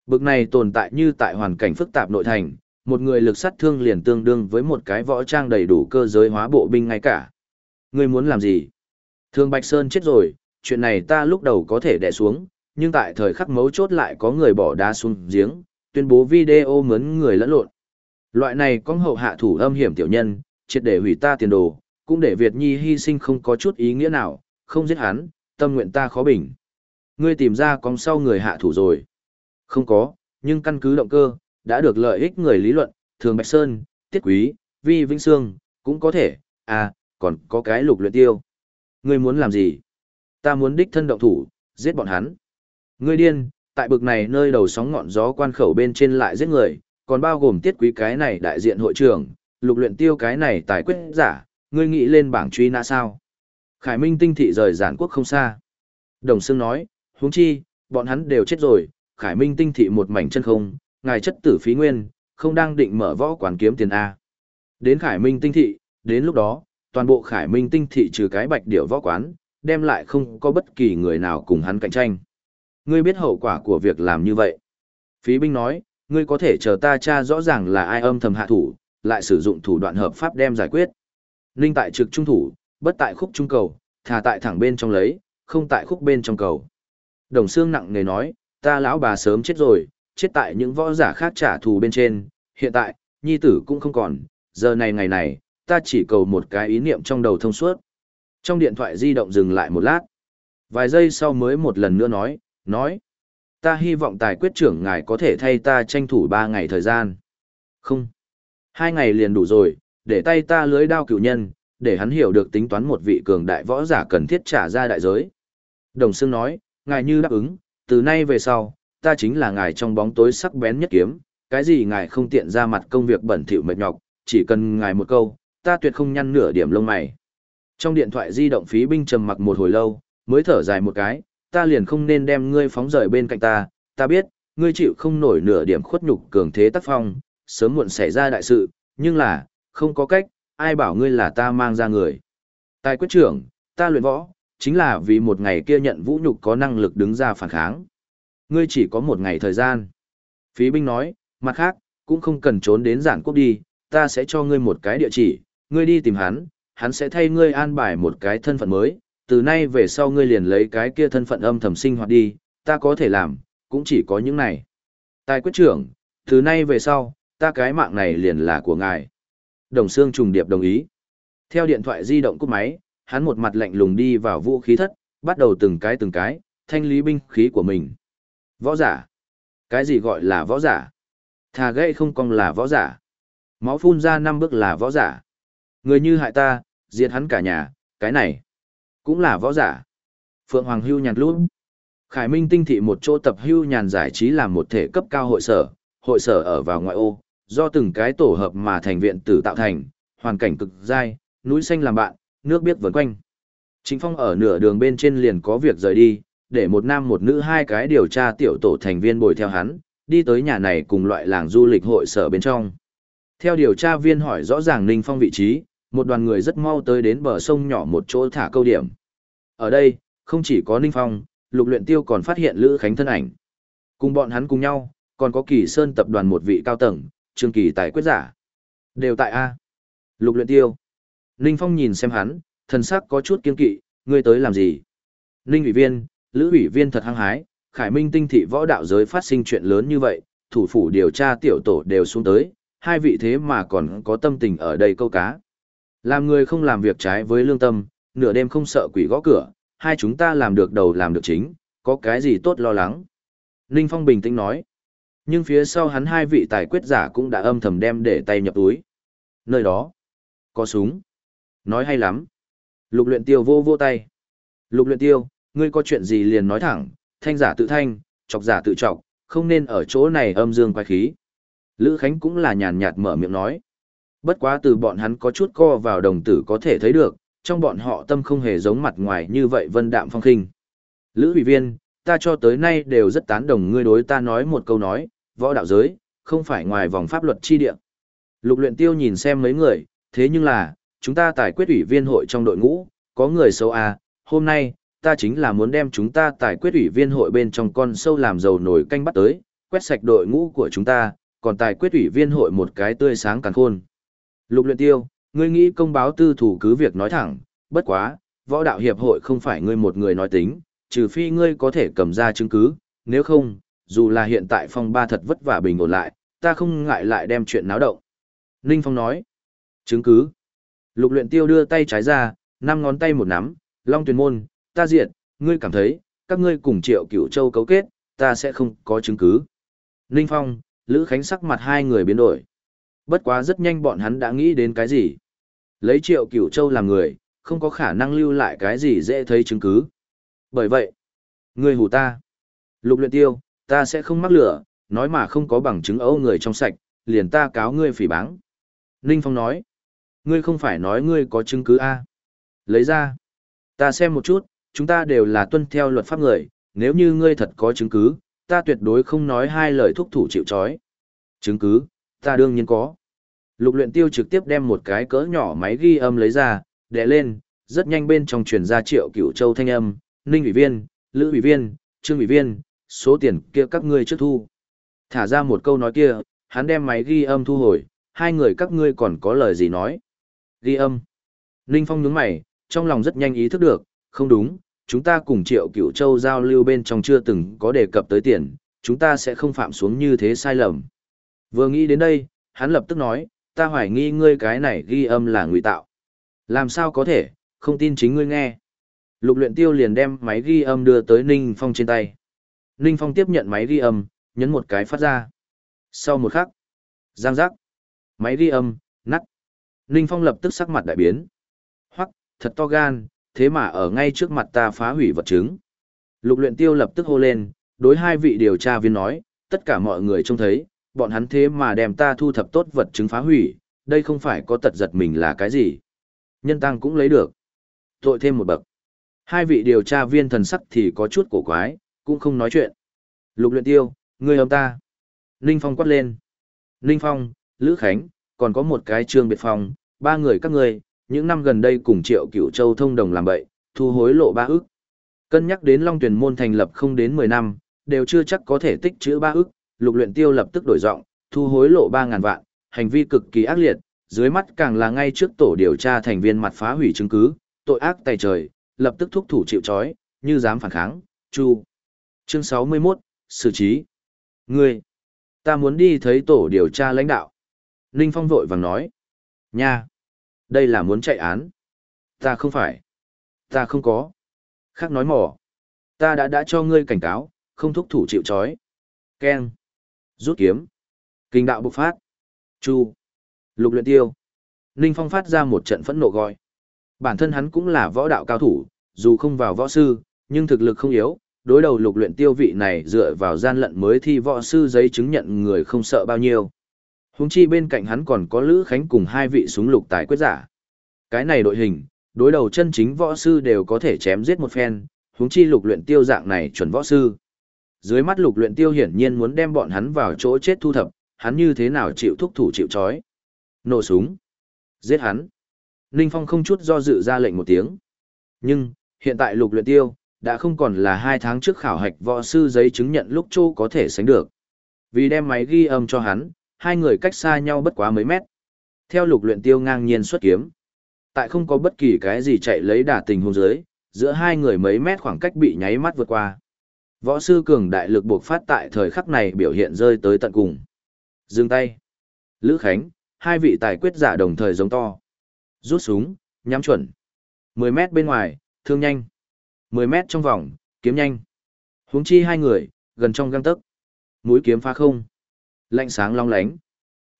Bực này tồn tại như tại hoàn cảnh phức tạp nội thành, một người lực sát thương liền tương đương với một cái võ trang đầy đủ cơ giới hóa bộ binh ngay cả. Ngươi muốn làm gì? Thương Bạch Sơn chết rồi, chuyện này ta lúc đầu có thể đè xuống, nhưng tại thời khắc mấu chốt lại có người bỏ đá xuống giếng, tuyên bố video mướn người lẫn lộn. Loại này có hậu hạ thủ âm hiểm tiểu nhân, triệt để hủy ta tiền đồ, cũng để Việt Nhi hy sinh không có chút ý nghĩa nào, không giết hắn, tâm nguyện ta khó bình. Ngươi tìm ra con sau người hạ thủ rồi. Không có, nhưng căn cứ động cơ, đã được lợi ích người lý luận, thường Bạch Sơn, Tiết Quý, Vi Vĩnh Sương, cũng có thể, à, còn có cái lục luyện tiêu. Ngươi muốn làm gì? Ta muốn đích thân động thủ, giết bọn hắn. Ngươi điên, tại bực này nơi đầu sóng ngọn gió quan khẩu bên trên lại giết người, còn bao gồm tiết quý cái này đại diện hội trưởng, lục luyện tiêu cái này tài quyết giả, ngươi nghĩ lên bảng truy nã sao? Khải Minh tinh thị rời giản quốc không xa. Đồng Sương nói, huống chi, bọn hắn đều chết rồi, Khải Minh tinh thị một mảnh chân không, ngài chất tử phí nguyên, không đang định mở võ quán kiếm tiền A. Đến Khải Minh tinh thị, đến lúc đó, toàn bộ Khải Minh tinh thị trừ cái bạch điểu võ quán, đem lại không có bất kỳ người nào cùng hắn cạnh tranh. Ngươi biết hậu quả của việc làm như vậy. Phí binh nói, ngươi có thể chờ ta tra rõ ràng là ai âm thầm hạ thủ, lại sử dụng thủ đoạn hợp pháp đem giải quyết. Ninh tại trực trung thủ, bất tại khúc trung cầu, thà tại thẳng bên trong lấy, không tại khúc bên trong cầu. Đồng xương nặng nề nói, ta lão bà sớm chết rồi, chết tại những võ giả khác trả thù bên trên, hiện tại, nhi tử cũng không còn, giờ này ngày này, ta chỉ cầu một cái ý niệm trong đầu thông suốt. Trong điện thoại di động dừng lại một lát. Vài giây sau mới một lần nữa nói, nói. Ta hy vọng tài quyết trưởng ngài có thể thay ta tranh thủ ba ngày thời gian. Không. Hai ngày liền đủ rồi, để tay ta lưới đao cựu nhân, để hắn hiểu được tính toán một vị cường đại võ giả cần thiết trả ra đại giới. Đồng Sương nói, ngài như đáp ứng, từ nay về sau, ta chính là ngài trong bóng tối sắc bén nhất kiếm, cái gì ngài không tiện ra mặt công việc bẩn thỉu mệt nhọc, chỉ cần ngài một câu, ta tuyệt không nhăn nửa điểm lông mày. Trong điện thoại di động phí binh trầm mặc một hồi lâu, mới thở dài một cái, ta liền không nên đem ngươi phóng rời bên cạnh ta, ta biết, ngươi chịu không nổi nửa điểm khuất nhục cường thế tác phong, sớm muộn xảy ra đại sự, nhưng là, không có cách, ai bảo ngươi là ta mang ra người. Tài quyết trưởng, ta luyện võ, chính là vì một ngày kia nhận vũ nhục có năng lực đứng ra phản kháng. Ngươi chỉ có một ngày thời gian. Phí binh nói, mặt khác, cũng không cần trốn đến giản quốc đi, ta sẽ cho ngươi một cái địa chỉ, ngươi đi tìm hắn, hắn sẽ thay ngươi an bài một cái thân phận mới, từ nay về sau ngươi liền lấy cái kia thân phận âm thầm sinh hoạt đi, ta có thể làm, cũng chỉ có những này. Tài quyết trưởng, từ nay về sau, ta cái mạng này liền là của ngài. Đồng Sương trùng điệp đồng ý. Theo điện thoại di động cúp máy, hắn một mặt lạnh lùng đi vào vũ khí thất, bắt đầu từng cái từng cái, thanh lý binh khí của mình. Võ giả. Cái gì gọi là võ giả? Thà gây không cong là võ giả. Máu phun ra năm bước là võ giả. Người như hại ta, diệt hắn cả nhà, cái này. Cũng là võ giả. Phượng Hoàng hưu nhàn luôn, Khải Minh tinh thị một chỗ tập hưu nhàn giải trí làm một thể cấp cao hội sở, hội sở ở vào ngoại ô, do từng cái tổ hợp mà thành viện tử tạo thành, hoàn cảnh cực dai, núi xanh làm bạn, nước biết vần quanh. Chính phong ở nửa đường bên trên liền có việc rời đi, để một nam một nữ hai cái điều tra tiểu tổ thành viên bồi theo hắn, đi tới nhà này cùng loại làng du lịch hội sở bên trong. Theo điều tra viên hỏi rõ ràng Ninh Phong vị trí, một đoàn người rất mau tới đến bờ sông nhỏ một chỗ thả câu điểm. Ở đây, không chỉ có Ninh Phong, lục luyện tiêu còn phát hiện Lữ Khánh thân ảnh. Cùng bọn hắn cùng nhau, còn có kỳ sơn tập đoàn một vị cao tầng, trương kỳ tài quyết giả. Đều tại A. Lục luyện tiêu. Ninh Phong nhìn xem hắn, thần sắc có chút kiên kỵ, ngươi tới làm gì? Ninh ủy viên, Lữ ủy viên thật hăng hái, Khải Minh tinh thị võ đạo giới phát sinh chuyện lớn như vậy, thủ phủ điều tra tiểu tổ đều xuống tới, hai vị thế mà còn có tâm tình ở đây câu cá. Làm người không làm việc trái với lương tâm, nửa đêm không sợ quỷ gõ cửa, hai chúng ta làm được đầu làm được chính, có cái gì tốt lo lắng. Ninh Phong bình tĩnh nói. Nhưng phía sau hắn hai vị tài quyết giả cũng đã âm thầm đem để tay nhập túi. Nơi đó, có súng. Nói hay lắm. Lục luyện tiêu vô vô tay. Lục luyện tiêu, ngươi có chuyện gì liền nói thẳng, thanh giả tự thanh, chọc giả tự chọc, không nên ở chỗ này âm dương quái khí. Lữ Khánh cũng là nhàn nhạt mở miệng nói. Bất quá từ bọn hắn có chút co vào đồng tử có thể thấy được, trong bọn họ tâm không hề giống mặt ngoài như vậy vân đạm phong khinh. Lữ ủy viên, ta cho tới nay đều rất tán đồng ngươi đối ta nói một câu nói, võ đạo giới, không phải ngoài vòng pháp luật chi địa. Lục luyện tiêu nhìn xem mấy người, thế nhưng là, chúng ta tài quyết ủy viên hội trong đội ngũ, có người xấu à, hôm nay, ta chính là muốn đem chúng ta tài quyết ủy viên hội bên trong con sâu làm dầu nổi canh bắt tới, quét sạch đội ngũ của chúng ta, còn tài quyết ủy viên hội một cái tươi sáng càng khôn. Lục luyện tiêu, ngươi nghĩ công báo tư thủ cứ việc nói thẳng, bất quá, võ đạo hiệp hội không phải ngươi một người nói tính, trừ phi ngươi có thể cầm ra chứng cứ, nếu không, dù là hiện tại phong ba thật vất vả bình ổn lại, ta không ngại lại đem chuyện náo động. Ninh Phong nói, chứng cứ. Lục luyện tiêu đưa tay trái ra, năm ngón tay một nắm, long tuyển môn, ta diện, ngươi cảm thấy, các ngươi cùng triệu cửu châu cấu kết, ta sẽ không có chứng cứ. Ninh Phong, Lữ Khánh sắc mặt hai người biến đổi. Bất quá rất nhanh bọn hắn đã nghĩ đến cái gì. Lấy triệu cửu châu làm người, không có khả năng lưu lại cái gì dễ thấy chứng cứ. Bởi vậy, ngươi hù ta. Lục luyện tiêu, ta sẽ không mắc lửa, nói mà không có bằng chứng ấu người trong sạch, liền ta cáo ngươi phỉ báng. Ninh Phong nói, ngươi không phải nói ngươi có chứng cứ A. Lấy ra, ta xem một chút, chúng ta đều là tuân theo luật pháp người, nếu như ngươi thật có chứng cứ, ta tuyệt đối không nói hai lời thúc thủ chịu chói, Chứng cứ, ta đương nhiên có. Lục luyện tiêu trực tiếp đem một cái cỡ nhỏ máy ghi âm lấy ra, đè lên, rất nhanh bên trong truyền ra triệu cửu châu thanh âm, ninh ủy viên, lữ ủy viên, trương ủy viên, số tiền kia các ngươi trước thu. Thả ra một câu nói kia, hắn đem máy ghi âm thu hồi, hai người các ngươi còn có lời gì nói. Ghi âm. Ninh Phong nhướng mày, trong lòng rất nhanh ý thức được, không đúng, chúng ta cùng triệu cửu châu giao lưu bên trong chưa từng có đề cập tới tiền, chúng ta sẽ không phạm xuống như thế sai lầm. Vừa nghĩ đến đây, hắn lập tức nói, ta hoài nghi ngươi cái này ghi âm là ngụy tạo. Làm sao có thể, không tin chính ngươi nghe. Lục luyện tiêu liền đem máy ghi âm đưa tới Ninh Phong trên tay. Ninh Phong tiếp nhận máy ghi âm, nhấn một cái phát ra. Sau một khắc, giang giác, máy ghi âm, nắt. Ninh Phong lập tức sắc mặt đại biến. Hoắc, thật to gan, thế mà ở ngay trước mặt ta phá hủy vật chứng. Lục luyện tiêu lập tức hô lên, đối hai vị điều tra viên nói, tất cả mọi người trông thấy, bọn hắn thế mà đem ta thu thập tốt vật chứng phá hủy, đây không phải có tật giật mình là cái gì. Nhân tăng cũng lấy được. Tội thêm một bậc. Hai vị điều tra viên thần sắc thì có chút cổ quái, cũng không nói chuyện. Lục luyện tiêu, ngươi âm ta. Ninh Phong quát lên. Ninh Phong, Lữ Khánh, còn có một cái trương biệt phong, ba người các ngươi, những năm gần đây cùng triệu cửu châu thông đồng làm bậy, thu hối lộ ba ức. Cân nhắc đến Long Tuyển môn thành lập không đến 10 năm, đều chưa chắc có thể tích trữ ba ức, lục luyện tiêu lập tức đổi giọng, thu hối lộ 3.000 vạn, hành vi cực kỳ ác liệt, dưới mắt càng là ngay trước tổ điều tra thành viên mặt phá hủy chứng cứ, tội ác tày trời, lập tức thúc thủ chịu trói, như dám phản kháng, chu. Chương 61, xử trí. Ngươi, ta muốn đi thấy tổ điều tra lãnh đạo. Ninh Phong vội vàng nói. Nha, đây là muốn chạy án. Ta không phải. Ta không có. Khác nói mỏ. Ta đã đã cho ngươi cảnh cáo, không thúc thủ chịu trói. Ken. Rút kiếm. Kinh đạo bộc phát. Chu. Lục luyện tiêu. Ninh Phong phát ra một trận phẫn nộ gọi. Bản thân hắn cũng là võ đạo cao thủ, dù không vào võ sư, nhưng thực lực không yếu, đối đầu lục luyện tiêu vị này dựa vào gian lận mới thi võ sư giấy chứng nhận người không sợ bao nhiêu. Huống chi bên cạnh hắn còn có Lữ Khánh cùng hai vị súng lục tài quyết giả. Cái này đội hình, đối đầu chân chính võ sư đều có thể chém giết một phen, huống chi lục luyện tiêu dạng này chuẩn võ sư. Dưới mắt lục luyện tiêu hiển nhiên muốn đem bọn hắn vào chỗ chết thu thập, hắn như thế nào chịu thúc thủ chịu chói. Nổ súng. Giết hắn. Ninh Phong không chút do dự ra lệnh một tiếng. Nhưng, hiện tại lục luyện tiêu, đã không còn là hai tháng trước khảo hạch võ sư giấy chứng nhận lúc châu có thể sánh được. Vì đem máy ghi âm cho hắn, hai người cách xa nhau bất quá mấy mét. Theo lục luyện tiêu ngang nhiên xuất kiếm. Tại không có bất kỳ cái gì chạy lấy đà tình hôn dưới, giữa hai người mấy mét khoảng cách bị nháy mắt vượt qua. Võ sư cường đại lực buộc phát tại thời khắc này biểu hiện rơi tới tận cùng. Dừng tay. Lữ Khánh, hai vị tài quyết giả đồng thời giống to. Rút súng, nhắm chuẩn. 10 mét bên ngoài, thương nhanh. 10 mét trong vòng, kiếm nhanh. Huống chi hai người, gần trong găng tấc. Mũi kiếm phá không. Lạnh sáng long lánh.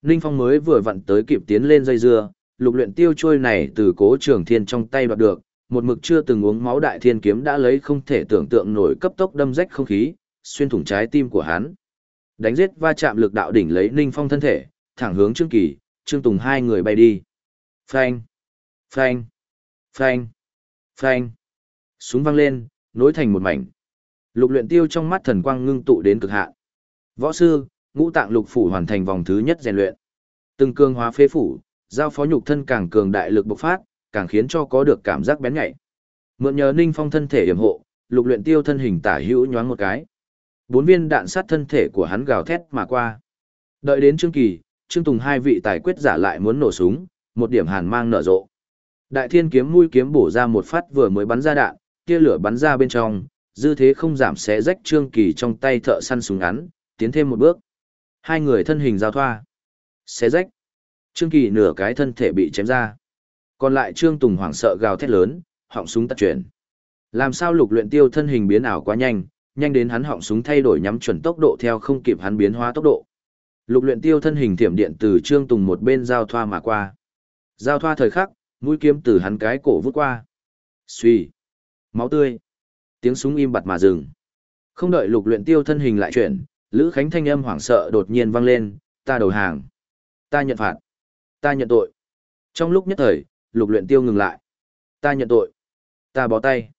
Ninh Phong mới vừa vặn tới kịp tiến lên dây dưa, lục luyện tiêu trôi này từ cố trường thiên trong tay đoạt được, một mực chưa từng uống máu đại thiên kiếm đã lấy không thể tưởng tượng nổi cấp tốc đâm rách không khí, xuyên thủng trái tim của hắn. Đánh giết va chạm lực đạo đỉnh lấy Ninh Phong thân thể, thẳng hướng Trương Kỳ, Trương Tùng hai người bay đi. Phanh, phanh, phanh, phanh. Súng vang lên, nối thành một mảnh. Lục luyện tiêu trong mắt thần quang ngưng tụ đến cực hạn. Võ sư, ngũ tạng lục phủ hoàn thành vòng thứ nhất rèn luyện. Từng cương hóa phế phủ, giao phó nhục thân càng cường đại lực bộc phát, càng khiến cho có được cảm giác bén nhạy. Mượn nhờ Ninh Phong thân thể yểm hộ, lục luyện tiêu thân hình tả hữu nhoáng một cái. Bốn viên đạn sát thân thể của hắn gào thét mà qua. Đợi đến Trương Kỳ, Trương Tùng hai vị tài quyết giả lại muốn nổ súng, một điểm hàn mang nở rộ. Đại thiên kiếm mũi kiếm bổ ra một phát vừa mới bắn ra đạn, tia lửa bắn ra bên trong, dư thế không giảm xé rách Trương Kỳ trong tay thợ săn súng ngắn, tiến thêm một bước. Hai người thân hình giao thoa. Xé rách. Trương Kỳ nửa cái thân thể bị chém ra. Còn lại Trương Tùng hoảng sợ gào thét lớn, họng súng tắt chuyển. Làm sao lục luyện tiêu thân hình biến ảo quá nhanh, nhanh đến hắn họng súng thay đổi nhắm chuẩn tốc độ theo không kịp hắn biến hóa tốc độ. Lục luyện tiêu thân hình thiểm điện từ Trương Tùng một bên giao thoa mà qua. Giao thoa thời khắc, mũi kiếm từ hắn cái cổ vút qua. Xuy. Máu tươi. Tiếng súng im bặt mà dừng. Không đợi lục luyện tiêu thân hình lại chuyển, Lữ Khánh thanh âm hoảng sợ đột nhiên vang lên, ta đầu hàng. Ta nhận phạt. Ta nhận tội. Trong lúc nhất thời, lục luyện tiêu ngừng lại. Ta nhận tội. Ta bó tay.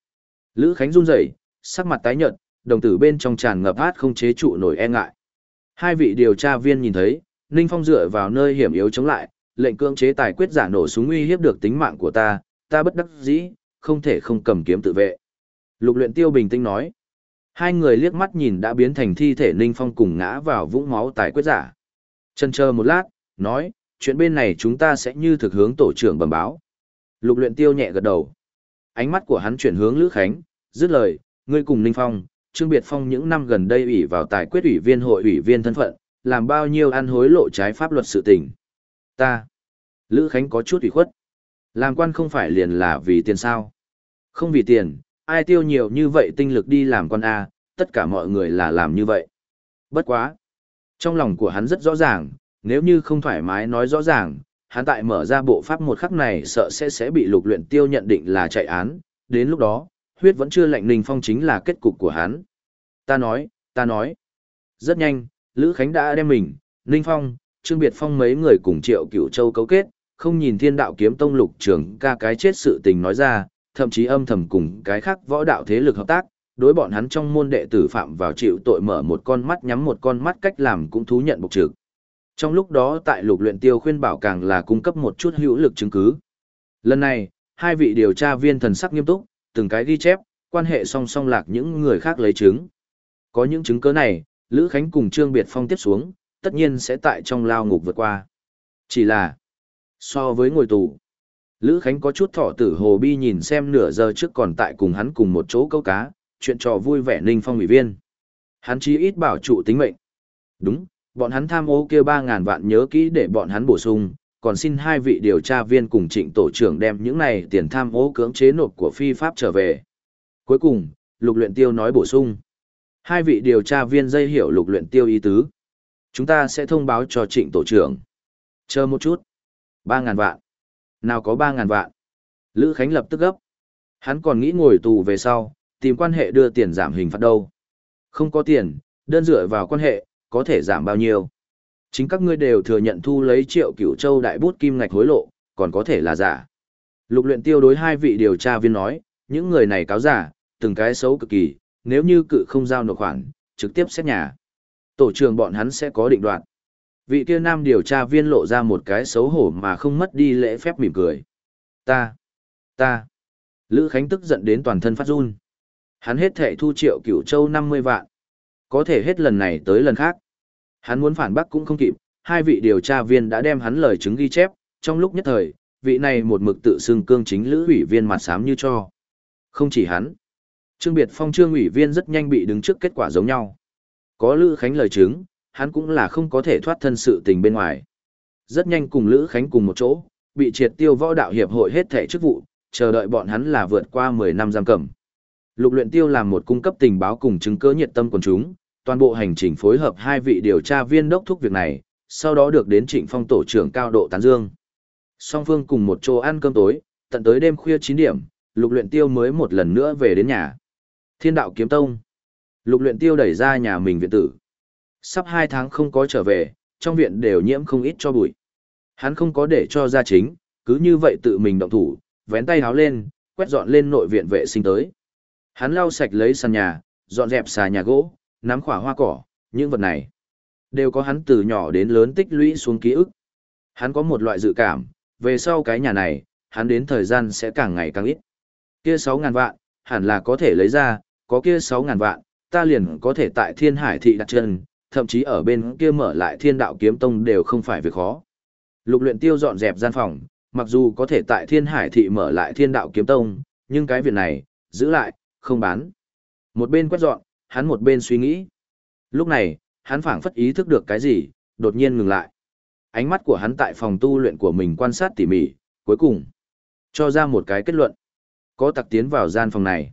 Lữ Khánh run rẩy, sắc mặt tái nhợt, đồng tử bên trong tràn ngập át không chế trụ nổi e ngại. Hai vị điều tra viên nhìn thấy, Ninh Phong dựa vào nơi hiểm yếu chống lại, lệnh cưỡng chế tài quyết giả nổ súng uy hiếp được tính mạng của ta, ta bất đắc dĩ, không thể không cầm kiếm tự vệ. Lục luyện tiêu bình tĩnh nói. Hai người liếc mắt nhìn đã biến thành thi thể Ninh Phong cùng ngã vào vũng máu tài quyết giả. Chân chờ một lát, nói, chuyện bên này chúng ta sẽ như thực hướng tổ trưởng bẩm báo. Lục luyện tiêu nhẹ gật đầu. Ánh mắt của hắn chuyển hướng Lữ Khánh, dứt lời, ngươi cùng Ninh Phong, Trương Biệt Phong những năm gần đây ủy vào tài quyết ủy viên hội ủy viên thân phận, làm bao nhiêu ăn hối lộ trái pháp luật sự tình. Ta. Lữ Khánh có chút ủy khuất. Làm quan không phải liền là vì tiền sao. Không vì tiền, ai tiêu nhiều như vậy tinh lực đi làm quan A, tất cả mọi người là làm như vậy. Bất quá. Trong lòng của hắn rất rõ ràng, nếu như không thoải mái nói rõ ràng, hắn tại mở ra bộ pháp một khắc này sợ sẽ sẽ bị lục luyện tiêu nhận định là chạy án, đến lúc đó, huyết vẫn chưa lạnh Ninh Phong chính là kết cục của hắn. Ta nói, ta nói. Rất nhanh, Lữ Khánh đã đem mình, Ninh Phong, Trương Biệt Phong mấy người cùng Triệu Cửu Châu cấu kết, không nhìn Thiên Đạo Kiếm Tông lục trưởng ca cái chết sự tình nói ra, thậm chí âm thầm cùng cái khác võ đạo thế lực hợp tác, đối bọn hắn trong môn đệ tử phạm vào chịu tội mở một con mắt nhắm một con mắt cách làm cũng thú nhận bộc trực. Trong lúc đó tại lục luyện tiêu khuyên bảo càng là cung cấp một chút hữu lực chứng cứ. Lần này, hai vị điều tra viên thần sắc nghiêm túc, từng cái ghi chép, quan hệ song song lạc những người khác lấy chứng. Có những chứng cứ này, Lữ Khánh cùng Trương Biệt Phong tiếp xuống, tất nhiên sẽ tại trong lao ngục vượt qua. Chỉ là, so với ngồi tù, Lữ Khánh có chút thọ tử hồ bi nhìn xem nửa giờ trước còn tại cùng hắn cùng một chỗ câu cá, chuyện trò vui vẻ ninh phong ủy viên. Hắn chí ít bảo trụ tính mệnh. Đúng, bọn hắn tham ô kia 3.000 vạn nhớ kỹ để bọn hắn bổ sung, còn xin hai vị điều tra viên cùng trịnh tổ trưởng đem những này tiền tham ô cưỡng chế nộp của phi pháp trở về. Cuối cùng, lục luyện tiêu nói bổ sung. Hai vị điều tra viên dây hiểu lục luyện tiêu ý tứ. Chúng ta sẽ thông báo cho trịnh tổ trưởng. Chờ một chút. 3.000 vạn. Nào có 3.000 vạn. Lữ Khánh lập tức gấp. Hắn còn nghĩ ngồi tù về sau, tìm quan hệ đưa tiền giảm hình phạt đâu. Không có tiền, đơn dựa vào quan hệ, có thể giảm bao nhiêu. Chính các ngươi đều thừa nhận thu lấy triệu cửu châu đại bút kim ngạch hối lộ, còn có thể là giả. Lục luyện tiêu đối hai vị điều tra viên nói, những người này cáo giả, từng cái xấu cực kỳ, nếu như cự không giao nộp khoản, trực tiếp xét nhà. Tổ trưởng bọn hắn sẽ có định đoạt. Vị kia nam điều tra viên lộ ra một cái xấu hổ mà không mất đi lễ phép mỉm cười. Ta, ta. Lữ Khánh tức giận đến toàn thân phát run. Hắn hết thệ thu triệu cửu châu 50 vạn. Có thể hết lần này tới lần khác. Hắn muốn phản bác cũng không kịp, hai vị điều tra viên đã đem hắn lời chứng ghi chép, trong lúc nhất thời, vị này một mực tự xưng cương chính lữ ủy viên mặt xám như cho. Không chỉ hắn. Trương Biệt Phong trương ủy viên rất nhanh bị đứng trước kết quả giống nhau. Có Lữ Khánh lời chứng, hắn cũng là không có thể thoát thân sự tình bên ngoài. Rất nhanh cùng Lữ Khánh cùng một chỗ, bị triệt tiêu võ đạo hiệp hội hết thể chức vụ, chờ đợi bọn hắn là vượt qua 10 năm giam cầm. Lục luyện tiêu làm một cung cấp tình báo cùng chứng cứ nhiệt tâm quần chúng, toàn bộ hành trình phối hợp hai vị điều tra viên đốc thúc việc này, sau đó được đến trịnh phong tổ trưởng cao độ tán dương. Song phương cùng một chỗ ăn cơm tối, tận tới đêm khuya 9 điểm, lục luyện tiêu mới một lần nữa về đến nhà. Thiên đạo kiếm tông. Lục luyện tiêu đẩy ra nhà mình viện tử. Sắp 2 tháng không có trở về, trong viện đều nhiễm không ít cho bụi. Hắn không có để cho gia chính, cứ như vậy tự mình động thủ, vén tay háo lên, quét dọn lên nội viện vệ sinh tới. Hắn lau sạch lấy sàn nhà, dọn dẹp xà nhà gỗ, nắm khỏa hoa cỏ, những vật này đều có hắn từ nhỏ đến lớn tích lũy xuống ký ức. Hắn có một loại dự cảm, về sau cái nhà này, hắn đến thời gian sẽ càng ngày càng ít. Kia 6.000 vạn, hẳn là có thể lấy ra, có kia 6.000 vạn, ta liền có thể tại thiên hải thị đặt chân, thậm chí ở bên kia mở lại thiên đạo kiếm tông đều không phải việc khó. Lục luyện tiêu dọn dẹp gian phòng, mặc dù có thể tại thiên hải thị mở lại thiên đạo kiếm tông, nhưng cái việc này, giữ lại, không bán. Một bên quét dọn, hắn một bên suy nghĩ. Lúc này, hắn phảng phất ý thức được cái gì, đột nhiên ngừng lại. Ánh mắt của hắn tại phòng tu luyện của mình quan sát tỉ mỉ, cuối cùng, cho ra một cái kết luận. Có tặc tiến vào gian phòng này.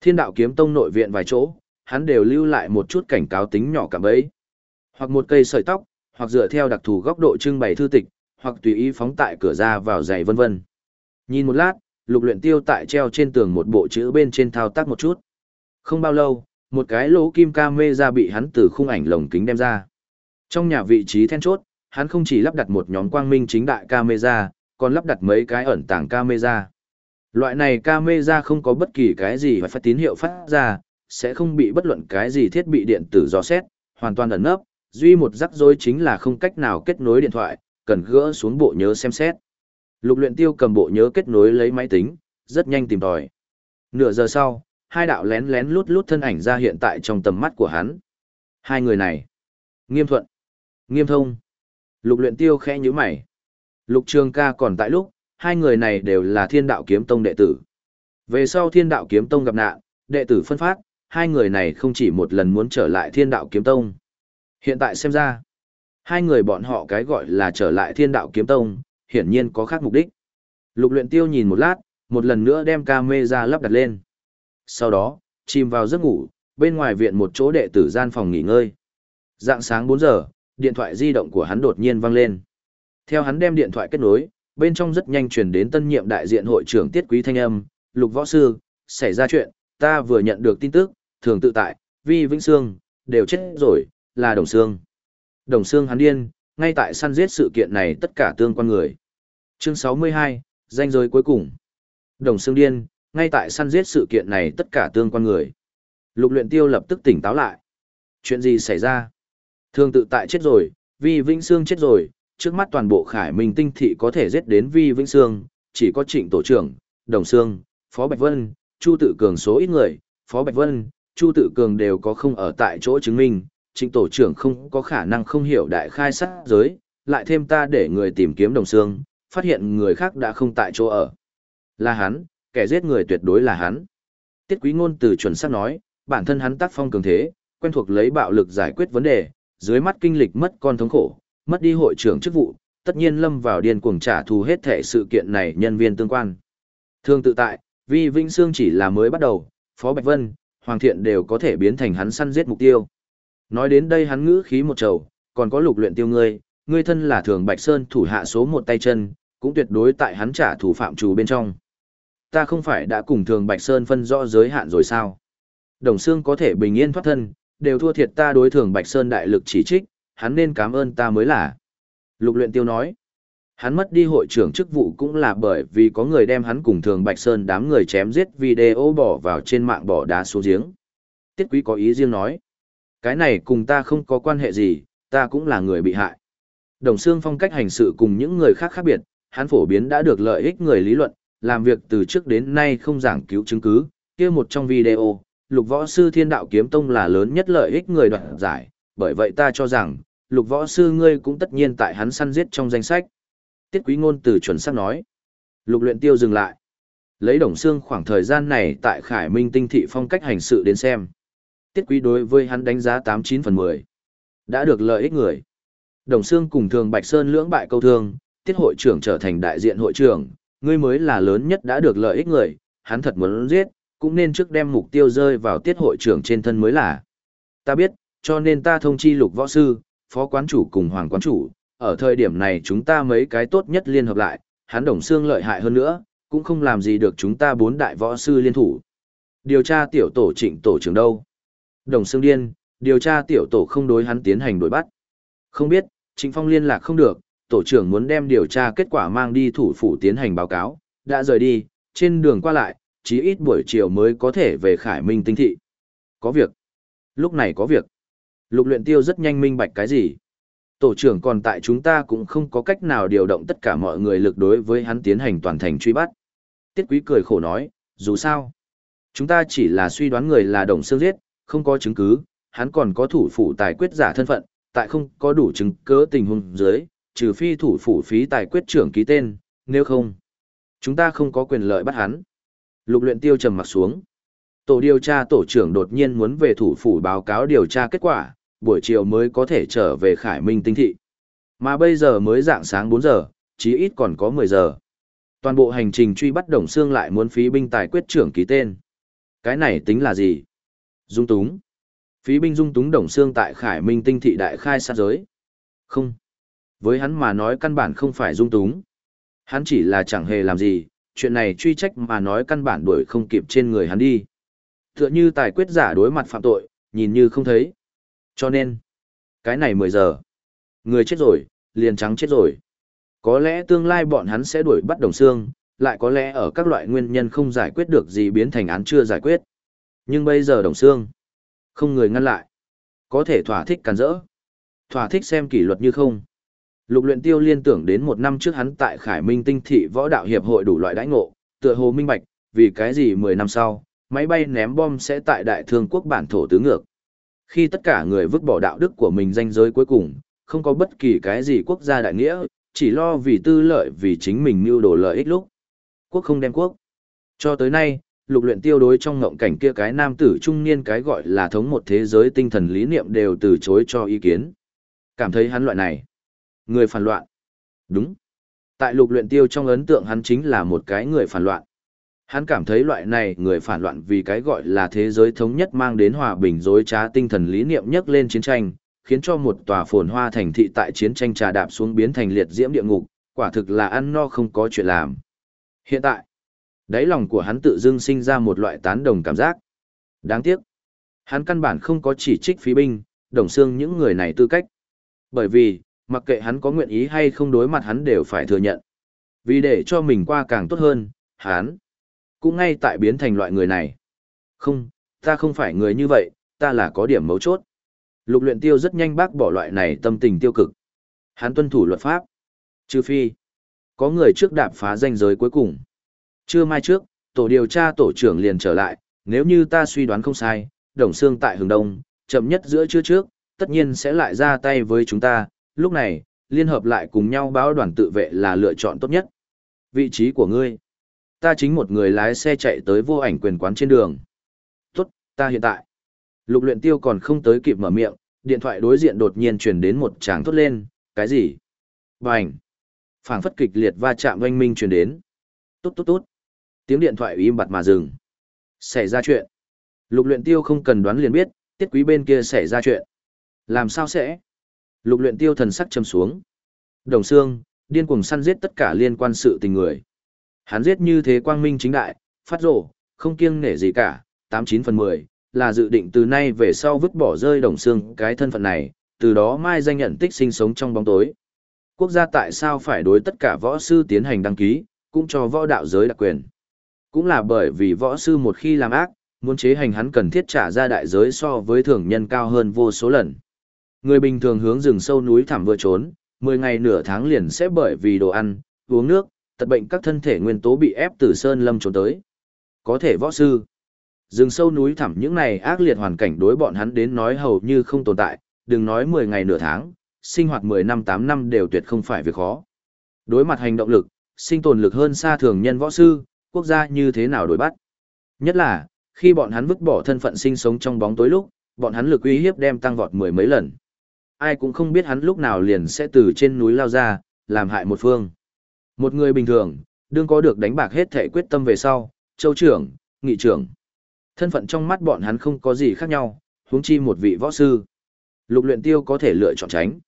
Thiên đạo kiếm tông nội viện vài chỗ, hắn đều lưu lại một chút cảnh cáo tính nhỏ cả bấy. Hoặc một cây sợi tóc, hoặc dựa theo đặc thù góc độ trưng bày thư tịch, hoặc tùy ý phóng tại cửa ra vào giày vân vân. Nhìn một lát, lục luyện tiêu tại treo trên tường một bộ chữ bên trên thao tác một chút. Không bao lâu, một cái lỗ kim camera bị hắn từ khung ảnh lồng kính đem ra. Trong nhà vị trí then chốt, hắn không chỉ lắp đặt một nhóm quang minh chính đại camera, còn lắp đặt mấy cái ẩn tàng camera. Loại này camera không có bất kỳ cái gì phải phát tín hiệu phát ra, sẽ không bị bất luận cái gì thiết bị điện tử dò xét, hoàn toàn ẩn nấp, duy một rắc rối chính là không cách nào kết nối điện thoại, cần gỡ xuống bộ nhớ xem xét. Lục luyện tiêu cầm bộ nhớ kết nối lấy máy tính, rất nhanh tìm tòi. Nửa giờ sau, hai đạo lén lén lút lút thân ảnh ra hiện tại trong tầm mắt của hắn. Hai người này. Nghiêm thuận. Nghiêm thông. Lục luyện tiêu khẽ nhíu mày. Lục trường ca còn tại lúc, hai người này đều là thiên đạo kiếm tông đệ tử. Về sau thiên đạo kiếm tông gặp nạn, đệ tử phân phát, hai người này không chỉ một lần muốn trở lại thiên đạo kiếm tông. Hiện tại xem ra, hai người bọn họ cái gọi là trở lại thiên đạo kiếm tông, hiển nhiên có khác mục đích. Lục luyện tiêu nhìn một lát, một lần nữa đem camera lắp đặt lên. Sau đó, chìm vào giấc ngủ, bên ngoài viện một chỗ đệ tử gian phòng nghỉ ngơi. Dạng sáng 4 giờ, điện thoại di động của hắn đột nhiên vang lên. Theo hắn đem điện thoại kết nối, bên trong rất nhanh truyền đến tân nhiệm đại diện hội trưởng Tiết Quý Thanh Âm, Lục Võ Sư, xảy ra chuyện, ta vừa nhận được tin tức, thường tự tại, Vi Vĩnh Sương, đều chết rồi, là Đồng Sương. Đồng Sương hắn điên, ngay tại săn giết sự kiện này tất cả tương quan người. Chương 62, danh giới cuối cùng. Đồng Sương điên, ngay tại săn giết sự kiện này tất cả tương quan người. Lục luyện tiêu lập tức tỉnh táo lại. Chuyện gì xảy ra? thương tự tại chết rồi, Vi Vĩnh Sương chết rồi, trước mắt toàn bộ khải minh tinh thị có thể giết đến Vi Vĩnh Sương, chỉ có trịnh tổ trưởng, Đồng Sương, Phó Bạch Vân, Chu Tự Cường số ít người, Phó Bạch Vân, Chu Tự Cường đều có không ở tại chỗ chứng minh, trịnh tổ trưởng không có khả năng không hiểu đại khai sát giới, lại thêm ta để người tìm kiếm Đồng Sương, phát hiện người khác đã không tại chỗ ở. Là hắn, kẻ giết người tuyệt đối là hắn. Tiết quý ngôn từ chuẩn xác nói, bản thân hắn tác phong cường thế, quen thuộc lấy bạo lực giải quyết vấn đề, dưới mắt kinh lịch mất con thống khổ, mất đi hội trưởng chức vụ, tất nhiên lâm vào điên cuồng trả thù hết thể sự kiện này nhân viên tương quan. Thương tự tại, vì Vinh Sương chỉ là mới bắt đầu, Phó Bạch Vân, Hoàng Thiện đều có thể biến thành hắn săn giết mục tiêu. Nói đến đây hắn ngữ khí một trầu, còn có lục luyện tiêu ngươi, ngươi thân là thường Bạch Sơn thủ hạ số một tay chân, cũng tuyệt đối tại hắn trả thù phạm chủ bên trong. Ta không phải đã cùng thường Bạch Sơn phân rõ giới hạn rồi sao? Đồng Sương có thể bình yên thoát thân, đều thua thiệt ta đối thường Bạch Sơn đại lực chỉ trích, hắn nên cảm ơn ta mới là. Lục luyện tiêu nói, hắn mất đi hội trưởng chức vụ cũng là bởi vì có người đem hắn cùng thường Bạch Sơn đám người chém giết video bỏ vào trên mạng bỏ đá xuống giếng. Tiết quý có ý riêng nói, cái này cùng ta không có quan hệ gì, ta cũng là người bị hại. Đồng Sương phong cách hành sự cùng những người khác khác biệt, hắn phổ biến đã được lợi ích người lý luận, làm việc từ trước đến nay không giảng cứu chứng cứ, kia một trong video, lục võ sư thiên đạo kiếm tông là lớn nhất lợi ích người đoạt giải, bởi vậy ta cho rằng, lục võ sư ngươi cũng tất nhiên tại hắn săn giết trong danh sách. Tiết quý ngôn từ chuẩn xác nói. Lục luyện tiêu dừng lại. Lấy đồng xương khoảng thời gian này tại khải minh tinh thị phong cách hành sự đến xem. Tiết quý đối với hắn đánh giá 89 phần 10. Đã được lợi ích người. Đồng xương cùng thường Bạch Sơn lưỡng bại câu thương, tiết hội trưởng trở thành đại diện hội trưởng, ngươi mới là lớn nhất đã được lợi ích người, hắn thật muốn giết, cũng nên trước đem mục tiêu rơi vào tiết hội trưởng trên thân mới là. Ta biết, cho nên ta thông chi lục võ sư, phó quán chủ cùng hoàng quán chủ, ở thời điểm này chúng ta mấy cái tốt nhất liên hợp lại, hắn đồng xương lợi hại hơn nữa, cũng không làm gì được chúng ta bốn đại võ sư liên thủ. Điều tra tiểu tổ trịnh tổ trưởng đâu? Đồng xương điên, điều tra tiểu tổ không đối hắn tiến hành đối bắt. Không biết, trịnh phong liên lạc không được, tổ trưởng muốn đem điều tra kết quả mang đi thủ phủ tiến hành báo cáo, đã rời đi, trên đường qua lại, chí ít buổi chiều mới có thể về Khải Minh tinh thị. Có việc. Lúc này có việc. Lục luyện tiêu rất nhanh minh bạch cái gì. Tổ trưởng còn tại chúng ta cũng không có cách nào điều động tất cả mọi người lực đối với hắn tiến hành toàn thành truy bắt. Tiết quý cười khổ nói, dù sao. Chúng ta chỉ là suy đoán người là đồng xương giết, không có chứng cứ, hắn còn có thủ phủ tài quyết giả thân phận, tại không có đủ chứng cứ tình huống dưới, trừ phi thủ phủ phí tài quyết trưởng ký tên, nếu không, chúng ta không có quyền lợi bắt hắn. Lục luyện tiêu trầm mặt xuống. Tổ điều tra tổ trưởng đột nhiên muốn về thủ phủ báo cáo điều tra kết quả, buổi chiều mới có thể trở về Khải Minh tinh thị. Mà bây giờ mới dạng sáng 4 giờ, chí ít còn có 10 giờ. Toàn bộ hành trình truy bắt Đồng Xương lại muốn phí binh tài quyết trưởng ký tên. Cái này tính là gì? Dung túng. Phí binh dung túng Đồng Xương tại Khải Minh tinh thị đại khai sát giới. Không. Với hắn mà nói căn bản không phải dung túng. Hắn chỉ là chẳng hề làm gì, chuyện này truy trách mà nói căn bản đuổi không kịp trên người hắn đi. Tựa như tài quyết giả đối mặt phạm tội, nhìn như không thấy. Cho nên, cái này 10 giờ, người chết rồi, liền trắng chết rồi. Có lẽ tương lai bọn hắn sẽ đuổi bắt đồng xương, lại có lẽ ở các loại nguyên nhân không giải quyết được gì biến thành án chưa giải quyết. Nhưng bây giờ đồng xương, không người ngăn lại. Có thể thỏa thích cản rỡ. Thỏa thích xem kỷ luật như không. Lục luyện tiêu liên tưởng đến một năm trước hắn tại Khải Minh Tinh Thị Võ Đạo Hiệp hội đủ loại đãi ngộ, tựa hồ minh bạch, vì cái gì 10 năm sau, máy bay ném bom sẽ tại đại thương quốc bản thổ tứ ngược. Khi tất cả người vứt bỏ đạo đức của mình danh giới cuối cùng, không có bất kỳ cái gì quốc gia đại nghĩa, chỉ lo vì tư lợi vì chính mình mưu đồ lợi ích lúc. Quốc không đem quốc. Cho tới nay, lục luyện tiêu đối trong ngộng cảnh kia cái nam tử trung niên cái gọi là thống một thế giới tinh thần lý niệm đều từ chối cho ý kiến. Cảm thấy hắn loại này. Người phản loạn. Đúng. Tại lục luyện tiêu trong ấn tượng hắn chính là một cái người phản loạn. Hắn cảm thấy loại này người phản loạn vì cái gọi là thế giới thống nhất mang đến hòa bình dối trá tinh thần lý niệm nhất lên chiến tranh, khiến cho một tòa phồn hoa thành thị tại chiến tranh trà đạp xuống biến thành liệt diễm địa ngục, quả thực là ăn no không có chuyện làm. Hiện tại, đáy lòng của hắn tự dưng sinh ra một loại tán đồng cảm giác. Đáng tiếc, hắn căn bản không có chỉ trích phí binh, đồng xương những người này tư cách. Bởi vì, mặc kệ hắn có nguyện ý hay không đối mặt hắn đều phải thừa nhận. Vì để cho mình qua càng tốt hơn, hắn cũng ngay tại biến thành loại người này. Không, ta không phải người như vậy, ta là có điểm mấu chốt. Lục luyện tiêu rất nhanh bác bỏ loại này tâm tình tiêu cực. Hắn tuân thủ luật pháp. Trừ phi, có người trước đạp phá danh giới cuối cùng. Trưa mai trước, tổ điều tra tổ trưởng liền trở lại, nếu như ta suy đoán không sai, đồng xương tại hướng đông, chậm nhất giữa trưa trước, tất nhiên sẽ lại ra tay với chúng ta, lúc này, liên hợp lại cùng nhau báo đoàn tự vệ là lựa chọn tốt nhất. Vị trí của ngươi. Ta chính một người lái xe chạy tới vô ảnh quyền quán trên đường. Tốt, ta hiện tại. Lục luyện tiêu còn không tới kịp mở miệng, điện thoại đối diện đột nhiên truyền đến một tràng thốt lên, cái gì? Bành! phảng phất kịch liệt va chạm oanh minh truyền đến. Tốt tốt tốt. Tiếng điện thoại im bặt mà dừng. Xảy ra chuyện. Lục luyện tiêu không cần đoán liền biết, tiết quý bên kia xảy ra chuyện. Làm sao sẽ? Lục luyện tiêu thần sắc châm xuống. Đồng xương, điên cuồng săn giết tất cả liên quan sự tình người. Hắn giết như thế quang minh chính đại, phát rổ, không kiêng nể gì cả, 89 phần 10, là dự định từ nay về sau vứt bỏ rơi đồng xương cái thân phận này, từ đó mai danh nhận tích sinh sống trong bóng tối. Quốc gia tại sao phải đối tất cả võ sư tiến hành đăng ký, cũng cho võ đạo giới đặc quyền. Cũng là bởi vì võ sư một khi làm ác, muốn chế hành hắn cần thiết trả ra đại giới so với thường nhân cao hơn vô số lần. Người bình thường hướng rừng sâu núi thẳm vừa trốn, 10 ngày nửa tháng liền sẽ bởi vì đồ ăn, uống nước, tật bệnh các thân thể nguyên tố bị ép từ sơn lâm trốn tới. Có thể võ sư. Rừng sâu núi thẳm những này ác liệt hoàn cảnh đối bọn hắn đến nói hầu như không tồn tại, đừng nói 10 ngày nửa tháng, sinh hoạt 10 năm 8 năm đều tuyệt không phải việc khó. Đối mặt hành động lực, sinh tồn lực hơn xa thường nhân võ sư, quốc gia như thế nào đối bắt. Nhất là, khi bọn hắn vứt bỏ thân phận sinh sống trong bóng tối lúc, bọn hắn lực uy hiếp đem tăng vọt mười mấy lần. Ai cũng không biết hắn lúc nào liền sẽ từ trên núi lao ra, làm hại một phương. Một người bình thường, đương có được đánh bạc hết thể quyết tâm về sau, châu trưởng, nghị trưởng. Thân phận trong mắt bọn hắn không có gì khác nhau, huống chi một vị võ sư. Lục luyện tiêu có thể lựa chọn tránh.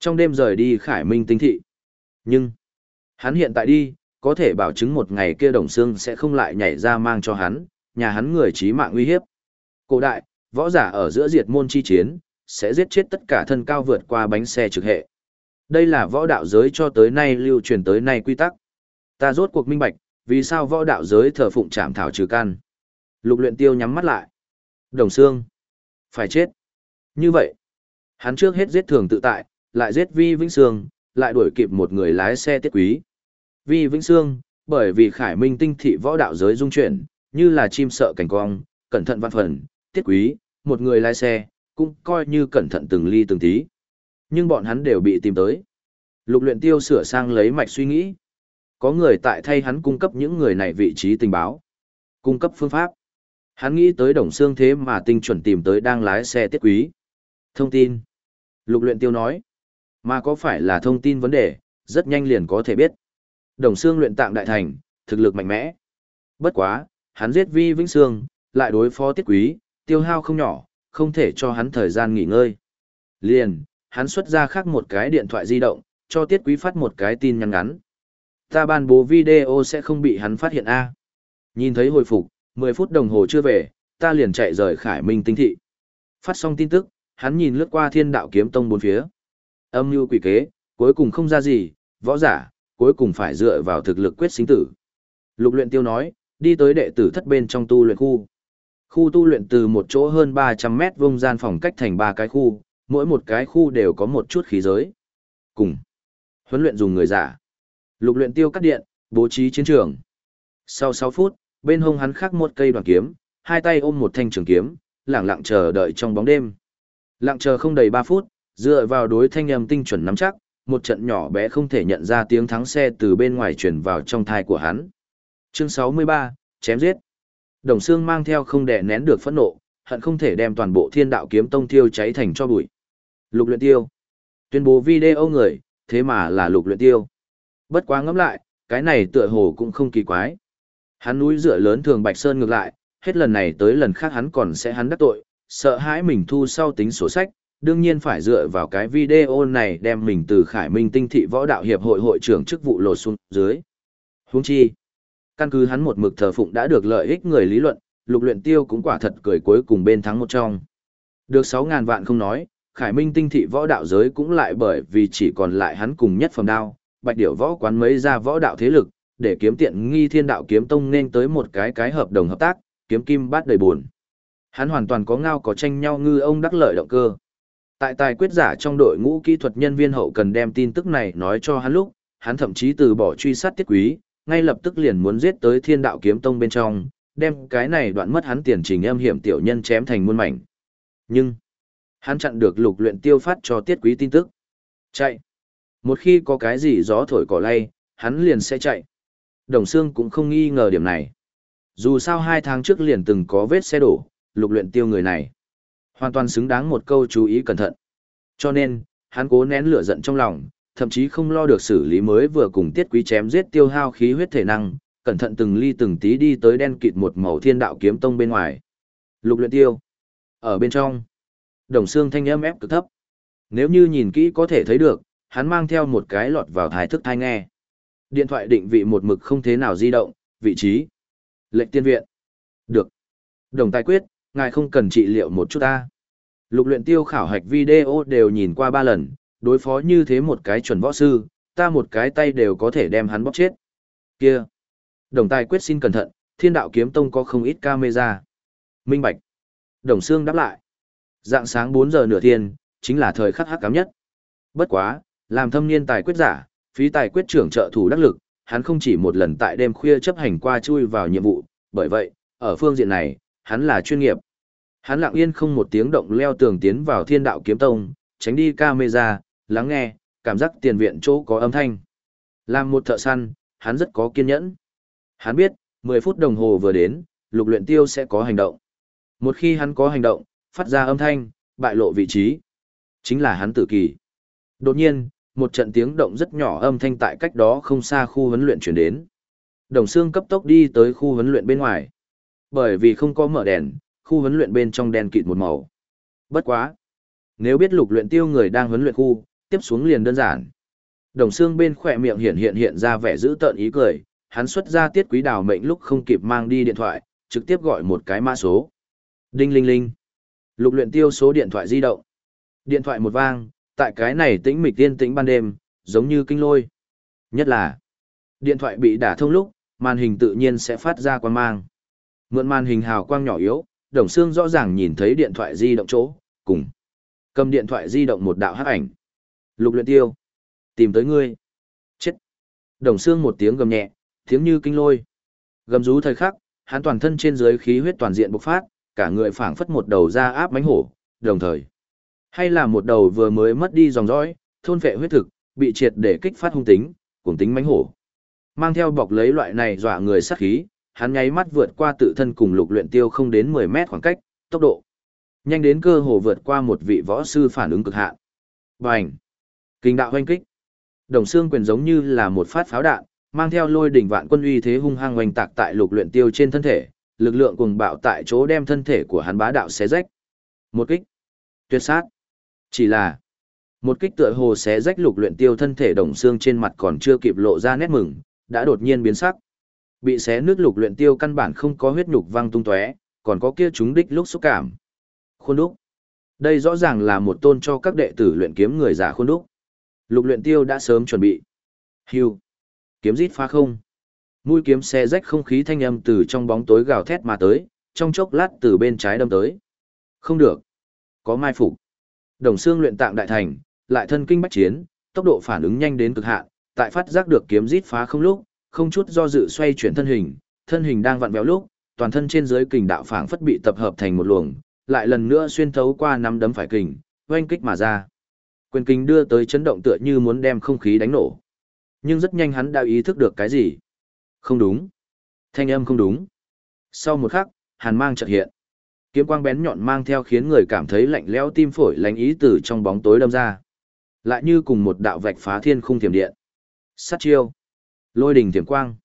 Trong đêm rời đi khải minh tinh thị. Nhưng, hắn hiện tại đi, có thể bảo chứng một ngày kia đồng xương sẽ không lại nhảy ra mang cho hắn, nhà hắn người trí mạng uy hiếp. Cổ đại, võ giả ở giữa diệt môn chi chiến, sẽ giết chết tất cả thân cao vượt qua bánh xe trực hệ. Đây là võ đạo giới cho tới nay lưu truyền tới nay quy tắc. Ta rốt cuộc minh bạch, vì sao võ đạo giới thờ phụng trảm thảo trừ căn. Lục luyện tiêu nhắm mắt lại. Đồng xương. Phải chết. Như vậy. Hắn trước hết giết thường tự tại, lại giết Vi Vĩnh Sương, lại đuổi kịp một người lái xe tiết quý. Vi Vĩnh Sương, bởi vì khải minh tinh thị võ đạo giới dung chuyển, như là chim sợ cảnh cong, cẩn thận văn phần, tiết quý, một người lái xe, cũng coi như cẩn thận từng ly từng tí. Nhưng bọn hắn đều bị tìm tới. Lục luyện tiêu sửa sang lấy mạch suy nghĩ. Có người tại thay hắn cung cấp những người này vị trí tình báo. Cung cấp phương pháp. Hắn nghĩ tới đồng xương thế mà tinh chuẩn tìm tới đang lái xe tiết quý. Thông tin. Lục luyện tiêu nói. Mà có phải là thông tin vấn đề, rất nhanh liền có thể biết. Đồng xương luyện tạng đại thành, thực lực mạnh mẽ. Bất quá, hắn giết vi vĩnh xương, lại đối phó tiết quý, tiêu hao không nhỏ, không thể cho hắn thời gian nghỉ ngơi. Liền, hắn xuất ra khác một cái điện thoại di động, cho tiết quý phát một cái tin nhắn ngắn. Ta ban bố video sẽ không bị hắn phát hiện a. Nhìn thấy hồi phục, 10 phút đồng hồ chưa về, ta liền chạy rời Khải Minh tinh thị. Phát xong tin tức, hắn nhìn lướt qua thiên đạo kiếm tông bốn phía. Âm mưu quỷ kế, cuối cùng không ra gì, võ giả, cuối cùng phải dựa vào thực lực quyết sinh tử. Lục luyện tiêu nói, đi tới đệ tử thất bên trong tu luyện khu. Khu tu luyện từ một chỗ hơn 300 mét vuông gian phòng cách thành ba cái khu, mỗi một cái khu đều có một chút khí giới. Cùng. Huấn luyện dùng người giả. Lục luyện tiêu cắt điện, bố trí chiến trường. Sau 6 phút, bên hông hắn khắc một cây đoàn kiếm, hai tay ôm một thanh trường kiếm, lặng lặng chờ đợi trong bóng đêm. Lặng chờ không đầy 3 phút, dựa vào đối thanh âm tinh chuẩn nắm chắc, một trận nhỏ bé không thể nhận ra tiếng thắng xe từ bên ngoài truyền vào trong thai của hắn. Chương 63, chém giết. Đồng Sương mang theo không đè nén được phẫn nộ, hận không thể đem toàn bộ Thiên Đạo Kiếm Tông tiêu cháy thành cho bụi. Lục Luyện Tiêu. Tuyên bố video người, thế mà là Lục Luyện Tiêu. Bất quá ngẫm lại, cái này tựa hồ cũng không kỳ quái. Hắn núi dựa lớn thường Bạch Sơn ngược lại, hết lần này tới lần khác hắn còn sẽ hắn đắc tội, sợ hãi mình thu sau tính sổ sách, đương nhiên phải dựa vào cái video này đem mình từ Khải Minh Tinh thị võ đạo hiệp hội hội trưởng chức vụ lột xuống dưới. Huống chi, căn cứ hắn một mực thờ phụng đã được lợi ích người lý luận, Lục Luyện Tiêu cũng quả thật cười cuối cùng bên thắng một trong. Được 6000 vạn không nói, Khải Minh Tinh thị võ đạo giới cũng lại bởi vì chỉ còn lại hắn cùng nhất phẩm đao, Bạch Điểu võ quán mấy ra võ đạo thế lực, để kiếm tiện nghi Thiên đạo kiếm tông nên tới một cái cái hợp đồng hợp tác, kiếm kim bát đầy buồn. Hắn hoàn toàn có ngao có tranh nhau ngư ông đắc lợi động cơ. Tại tài quyết giả trong đội ngũ kỹ thuật nhân viên hậu cần đem tin tức này nói cho hắn lúc, hắn thậm chí từ bỏ truy sát tiết quý, ngay lập tức liền muốn giết tới thiên đạo kiếm tông bên trong, đem cái này đoạn mất hắn tiền trình em hiểm tiểu nhân chém thành muôn mảnh. Nhưng, hắn chặn được lục luyện tiêu phát cho tiết quý tin tức. Chạy. Một khi có cái gì gió thổi cỏ lay, hắn liền sẽ chạy. Đồng Sương cũng không nghi ngờ điểm này. Dù sao hai tháng trước liền từng có vết xe đổ, lục luyện tiêu người này. Hoàn toàn xứng đáng một câu chú ý cẩn thận. Cho nên, hắn cố nén lửa giận trong lòng, thậm chí không lo được xử lý mới vừa cùng tiết quý chém giết tiêu hao khí huyết thể năng, cẩn thận từng ly từng tí đi tới đen kịt một màu thiên đạo kiếm tông bên ngoài. Lục luyện tiêu. Ở bên trong, đồng xương thanh âm ép cực thấp. Nếu như nhìn kỹ có thể thấy được, hắn mang theo một cái lọt vào thái thức thai nghe. Điện thoại định vị một mực không thế nào di động, vị trí. Lệnh tiên viện. Được. Đồng tài quyết, ngài không cần trị liệu một chút ta. Lục luyện tiêu khảo hạch video đều nhìn qua ba lần, đối phó như thế một cái chuẩn võ sư, ta một cái tay đều có thể đem hắn bóp chết. Kia! Đồng tài quyết xin cẩn thận, thiên đạo kiếm tông có không ít camera. Minh Bạch. Đồng Sương đáp lại. Dạng sáng 4 giờ nửa thiên, chính là thời khắc hắc cám nhất. Bất quá, làm thâm niên tài quyết giả, phí tài quyết trưởng trợ thủ đắc lực, hắn không chỉ một lần tại đêm khuya chấp hành qua chui vào nhiệm vụ, bởi vậy, ở phương diện này, hắn là chuyên nghiệp. Hắn lặng yên không một tiếng động leo tường tiến vào thiên đạo kiếm tông, tránh đi camera, lắng nghe, cảm giác tiền viện chỗ có âm thanh. Làm một thợ săn, hắn rất có kiên nhẫn. Hắn biết, 10 phút đồng hồ vừa đến, lục luyện tiêu sẽ có hành động. Một khi hắn có hành động, phát ra âm thanh, bại lộ vị trí. Chính là hắn tử kỳ. Đột nhiên, một trận tiếng động rất nhỏ âm thanh tại cách đó không xa khu huấn luyện chuyển đến. Đồng xương cấp tốc đi tới khu huấn luyện bên ngoài. Bởi vì không có mở đèn, khu huấn luyện bên trong đen kịt một màu. Bất quá. Nếu biết lục luyện tiêu người đang huấn luyện khu, tiếp xuống liền đơn giản. Đồng xương bên khỏe miệng hiện hiện hiện ra vẻ giữ tợn ý cười, hắn xuất ra tiết quý đào mệnh lúc không kịp mang đi điện thoại, trực tiếp gọi một cái mã số. Đinh linh linh. Lục luyện tiêu số điện thoại di động. Điện thoại một vang, tại cái này tĩnh mịch tiên tĩnh ban đêm, giống như kinh lôi. Nhất là, điện thoại bị đả thông lúc, màn hình tự nhiên sẽ phát ra quang mang. Mượn màn hình hào quang nhỏ yếu, Đồng Sương rõ ràng nhìn thấy điện thoại di động chỗ, cùng. Cầm điện thoại di động một đạo hắc ảnh. Lục luyện tiêu. Tìm tới ngươi. Chết. Đồng xương một tiếng gầm nhẹ, tiếng như kinh lôi. Gầm rú thời khắc, hắn toàn thân trên dưới khí huyết toàn diện bộc phát, cả người phảng phất một đầu ra áp mánh hổ, đồng thời. Hay là một đầu vừa mới mất đi dòng dõi, thôn phệ huyết thực, bị triệt để kích phát hung tính, cùng tính mánh hổ. Mang theo bọc lấy loại này dọa người sát khí, hắn nháy mắt vượt qua tự thân cùng lục luyện tiêu không đến 10 mét khoảng cách, tốc độ nhanh đến cơ hồ vượt qua một vị võ sư phản ứng cực hạn. Bành! Kinh đạo hoanh kích. Đồng xương quyền giống như là một phát pháo đạn, mang theo lôi đỉnh vạn quân uy thế hung hăng hoành tạc tại lục luyện tiêu trên thân thể, lực lượng cùng bạo tại chỗ đem thân thể của hắn bá đạo xé rách. Một kích. Tuyệt sát. Chỉ là một kích tựa hồ xé rách lục luyện tiêu thân thể đồng xương trên mặt còn chưa kịp lộ ra nét mừng, đã đột nhiên biến sắc. Bị xé nước lục luyện tiêu căn bản không có huyết nhục văng tung tóe, còn có kia chúng đích lúc xúc cảm. Khuôn đúc. Đây rõ ràng là một tôn cho các đệ tử luyện kiếm người giả khuôn đúc. Lục luyện tiêu đã sớm chuẩn bị. Hưu. Kiếm rít phá không. Mũi kiếm xé rách không khí thanh âm từ trong bóng tối gào thét mà tới, trong chốc lát từ bên trái đâm tới. Không được. Có mai phục. Đồng xương luyện tạng đại thành, lại thân kinh bách chiến, tốc độ phản ứng nhanh đến cực hạn, tại phát giác được kiếm rít phá không lúc, không chút do dự xoay chuyển thân hình, thân hình đang vặn vẹo lúc, toàn thân trên dưới kình đạo phảng phất bị tập hợp thành một luồng, lại lần nữa xuyên thấu qua năm đấm phải kình, oanh kích mà ra. Quyền kinh đưa tới chấn động tựa như muốn đem không khí đánh nổ. Nhưng rất nhanh hắn đã ý thức được cái gì. Không đúng. Thanh âm không đúng. Sau một khắc, hàn mang chợt hiện. Kiếm quang bén nhọn mang theo khiến người cảm thấy lạnh lẽo tim phổi lánh ý từ trong bóng tối đâm ra. Lại như cùng một đạo vạch phá thiên khung thiểm điện. Sát chiêu. Lôi đỉnh thiểm quang.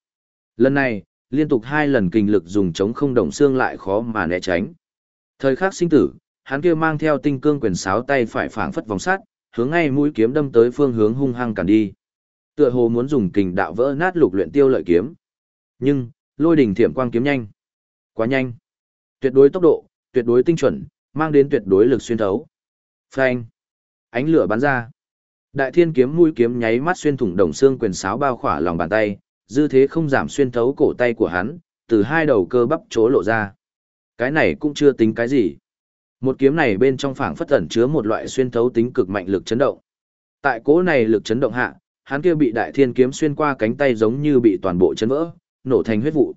Lần này, liên tục hai lần kinh lực dùng chống không động xương lại khó mà né tránh. Thời khắc sinh tử, hắn kia mang theo tinh cương quyền sáo tay phải phảng phất vòng sát, hướng ngay mũi kiếm đâm tới phương hướng hung hăng cản đi. Tựa hồ muốn dùng kình đạo vỡ nát lục luyện tiêu lợi kiếm. Nhưng, lôi đỉnh thiểm quang kiếm nhanh. Quá nhanh. Tuyệt đối tốc độ, tuyệt đối tinh chuẩn, mang đến tuyệt đối lực xuyên thấu. Phanh. Ánh lửa bắn ra. Đại thiên kiếm mũi kiếm nháy mắt xuyên thủng đồng xương quyền sáo bao khỏa lòng bàn tay, dư thế không giảm xuyên thấu cổ tay của hắn, từ hai đầu cơ bắp chỗ lộ ra. Cái này cũng chưa tính cái gì. Một kiếm này bên trong phảng phất ẩn chứa một loại xuyên thấu tính cực mạnh lực chấn động. Tại cỗ này lực chấn động hạ, hắn kia bị đại thiên kiếm xuyên qua cánh tay giống như bị toàn bộ chấn vỡ, nổ thành huyết vụ.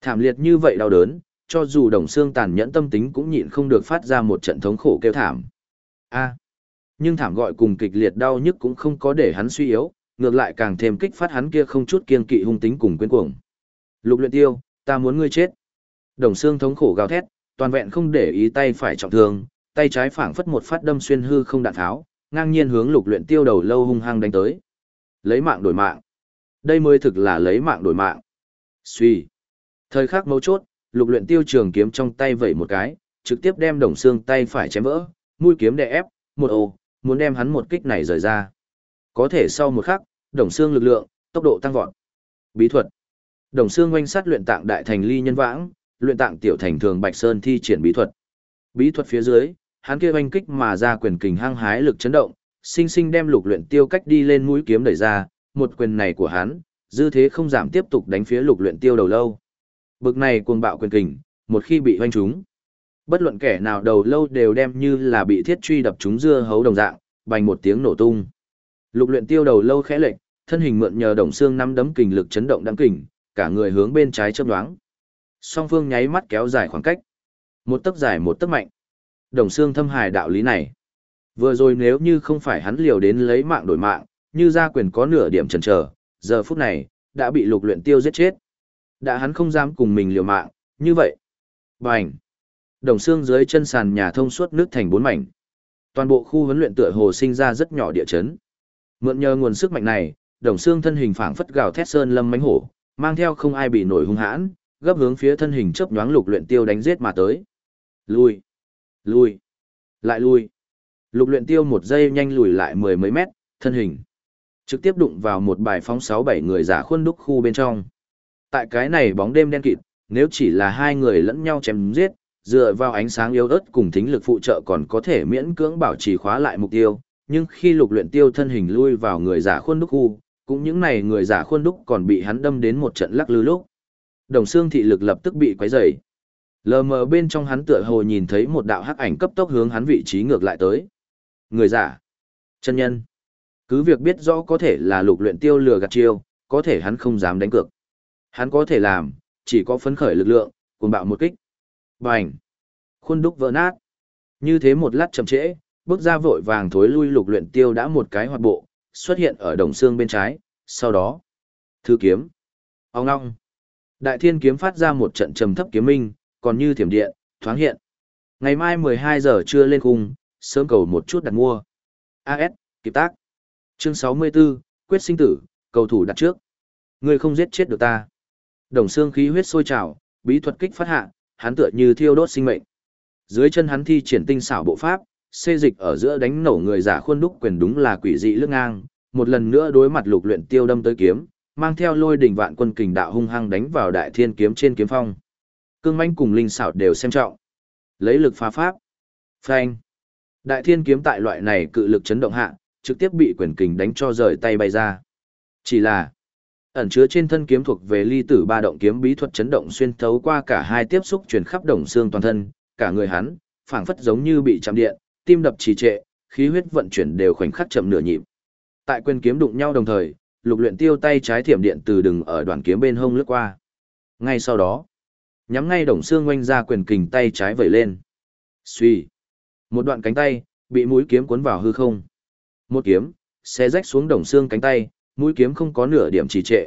Thảm liệt như vậy đau đớn, cho dù đồng xương tàn nhẫn tâm tính cũng nhịn không được phát ra một trận thống khổ kêu thảm. A. nhưng thảm gọi cùng kịch liệt đau nhức cũng không có để hắn suy yếu, ngược lại càng thêm kích phát hắn kia không chút kiên kỵ hung tính cùng quyến cuồng. Lục luyện tiêu, ta muốn ngươi chết. Đồng xương thống khổ gào thét, toàn vẹn không để ý tay phải trọng thương, tay trái phảng phất một phát đâm xuyên hư không đạn tháo, ngang nhiên hướng lục luyện tiêu đầu lâu hung hăng đánh tới. Lấy mạng đổi mạng. Đây mới thực là lấy mạng đổi mạng. Suy. Thời khắc mấu chốt, lục luyện tiêu trường kiếm trong tay vẩy một cái, trực tiếp đem đồng xương tay phải chém vỡ, mũi kiếm đè ép, một ồ, muốn đem hắn một kích này rời ra. Có thể sau một khắc, đồng xương lực lượng, tốc độ tăng vọt. Bí thuật. Đồng xương oanh sát luyện tạng đại thành ly nhân vãng, luyện tạng tiểu thành thường bạch sơn thi triển bí thuật. Bí thuật phía dưới, hắn kia oanh kích mà ra quyền kình hăng hái lực chấn động, sinh sinh đem lục luyện tiêu cách đi lên mũi kiếm đẩy ra, một quyền này của hắn, dư thế không giảm tiếp tục đánh phía lục luyện tiêu đầu lâu. Bực này cuồng bạo quyền kình, một khi bị hoanh trúng, bất luận kẻ nào đầu lâu đều đem như là bị thiết truy đập trúng dưa hấu đồng dạng, bành một tiếng nổ tung. Lục luyện tiêu đầu lâu khẽ lệch, thân hình mượn nhờ đồng xương nắm đấm kình lực chấn động đáng kình, cả người hướng bên trái chớp nhoáng. Song phương nháy mắt kéo dài khoảng cách. Một tấc dài một tấc mạnh. Đồng xương thâm hài đạo lý này. Vừa rồi nếu như không phải hắn liều đến lấy mạng đổi mạng, như gia quyền có nửa điểm chần chờ, giờ phút này, đã bị lục luyện tiêu giết chết. Đã hắn không dám cùng mình liều mạng, như vậy. Bành! Đồng xương dưới chân sàn nhà thông suốt nước thành bốn mảnh. Toàn bộ khu huấn luyện tựa hồ sinh ra rất nhỏ địa chấn. Mượn nhờ nguồn sức mạnh này, đồng xương thân hình phảng phất gào thét sơn lâm mánh hổ, mang theo không ai bị nổi hung hãn, gấp hướng phía thân hình chớp nhoáng lục luyện tiêu đánh giết mà tới. Lui! Lui! Lại lui! Lục luyện tiêu một giây nhanh lùi lại mười mấy mét, thân hình. Trực tiếp đụng vào một bài phóng sáu bảy người giả khuôn đúc khu bên trong. Tại cái này bóng đêm đen kịt, nếu chỉ là hai người lẫn nhau chém giết, dựa vào ánh sáng yếu ớt cùng thính lực phụ trợ còn có thể miễn cưỡng bảo trì khóa lại mục tiêu, nhưng khi lục luyện tiêu thân hình lui vào người giả khuôn đúc khu, cũng những này người giả khuôn đúc còn bị hắn đâm đến một trận lắc lư lúc. Đồng xương thị lực lập tức bị quấy rầy. Lờ mờ bên trong hắn tựa hồ nhìn thấy một đạo hắc ảnh cấp tốc hướng hắn vị trí ngược lại tới. Người giả. Chân nhân. Cứ việc biết rõ có thể là lục luyện tiêu lừa gạt chiêu, có thể hắn không dám đánh cược. Hắn có thể làm, chỉ có phấn khởi lực lượng, cuồng bạo một kích. Bành! Khuôn đúc vỡ nát. Như thế một lát chậm trễ, bước ra vội vàng thối lui lục luyện tiêu đã một cái hoạt bộ, xuất hiện ở đồng xương bên trái, sau đó. Thư kiếm. Ông ngong. Đại thiên kiếm phát ra một trận trầm thấp kiếm minh, còn như thiểm điện, thoáng hiện. Ngày mai 12 giờ trưa lên khung, sớm cầu một chút đặt mua. AS, kịp tác. Chương 64, quyết sinh tử, cầu thủ đặt trước. Ngươi không giết chết được ta. Đồng xương khí huyết sôi trào, bí thuật kích phát hạ, hắn tựa như thiêu đốt sinh mệnh. Dưới chân hắn thi triển tinh xảo bộ pháp, xê dịch ở giữa đánh nổ người giả khuôn đúc quyền đúng là quỷ dị lướt ngang, một lần nữa đối mặt lục luyện tiêu đâm tới kiếm, mang theo lôi đỉnh vạn quân kình đạo hung hăng đánh vào đại thiên kiếm trên kiếm phong. Cương manh cùng linh xảo đều xem trọng. Lấy lực phá pháp. Phanh. Đại thiên kiếm tại loại này cự lực chấn động hạ, trực tiếp bị quyền kình đánh cho rời tay bay ra. Chỉ là, ẩn chứa trên thân kiếm thuộc về ly tử ba động kiếm bí thuật chấn động xuyên thấu qua cả hai tiếp xúc truyền khắp đồng xương toàn thân, cả người hắn, phảng phất giống như bị chạm điện, tim đập trì trệ, khí huyết vận chuyển đều khoảnh khắc chậm nửa nhịp. Tại quyền kiếm đụng nhau đồng thời, lục luyện tiêu tay trái thiểm điện từ đường ở đoạn kiếm bên hông lướt qua. Ngay sau đó, nhắm ngay đồng xương quanh ra quyền kình tay trái vẩy lên. Xuy. Một đoạn cánh tay, bị mũi kiếm cuốn vào hư không. Một kiếm, xé rách xuống đồng xương cánh tay, mũi kiếm không có nửa điểm trì trệ.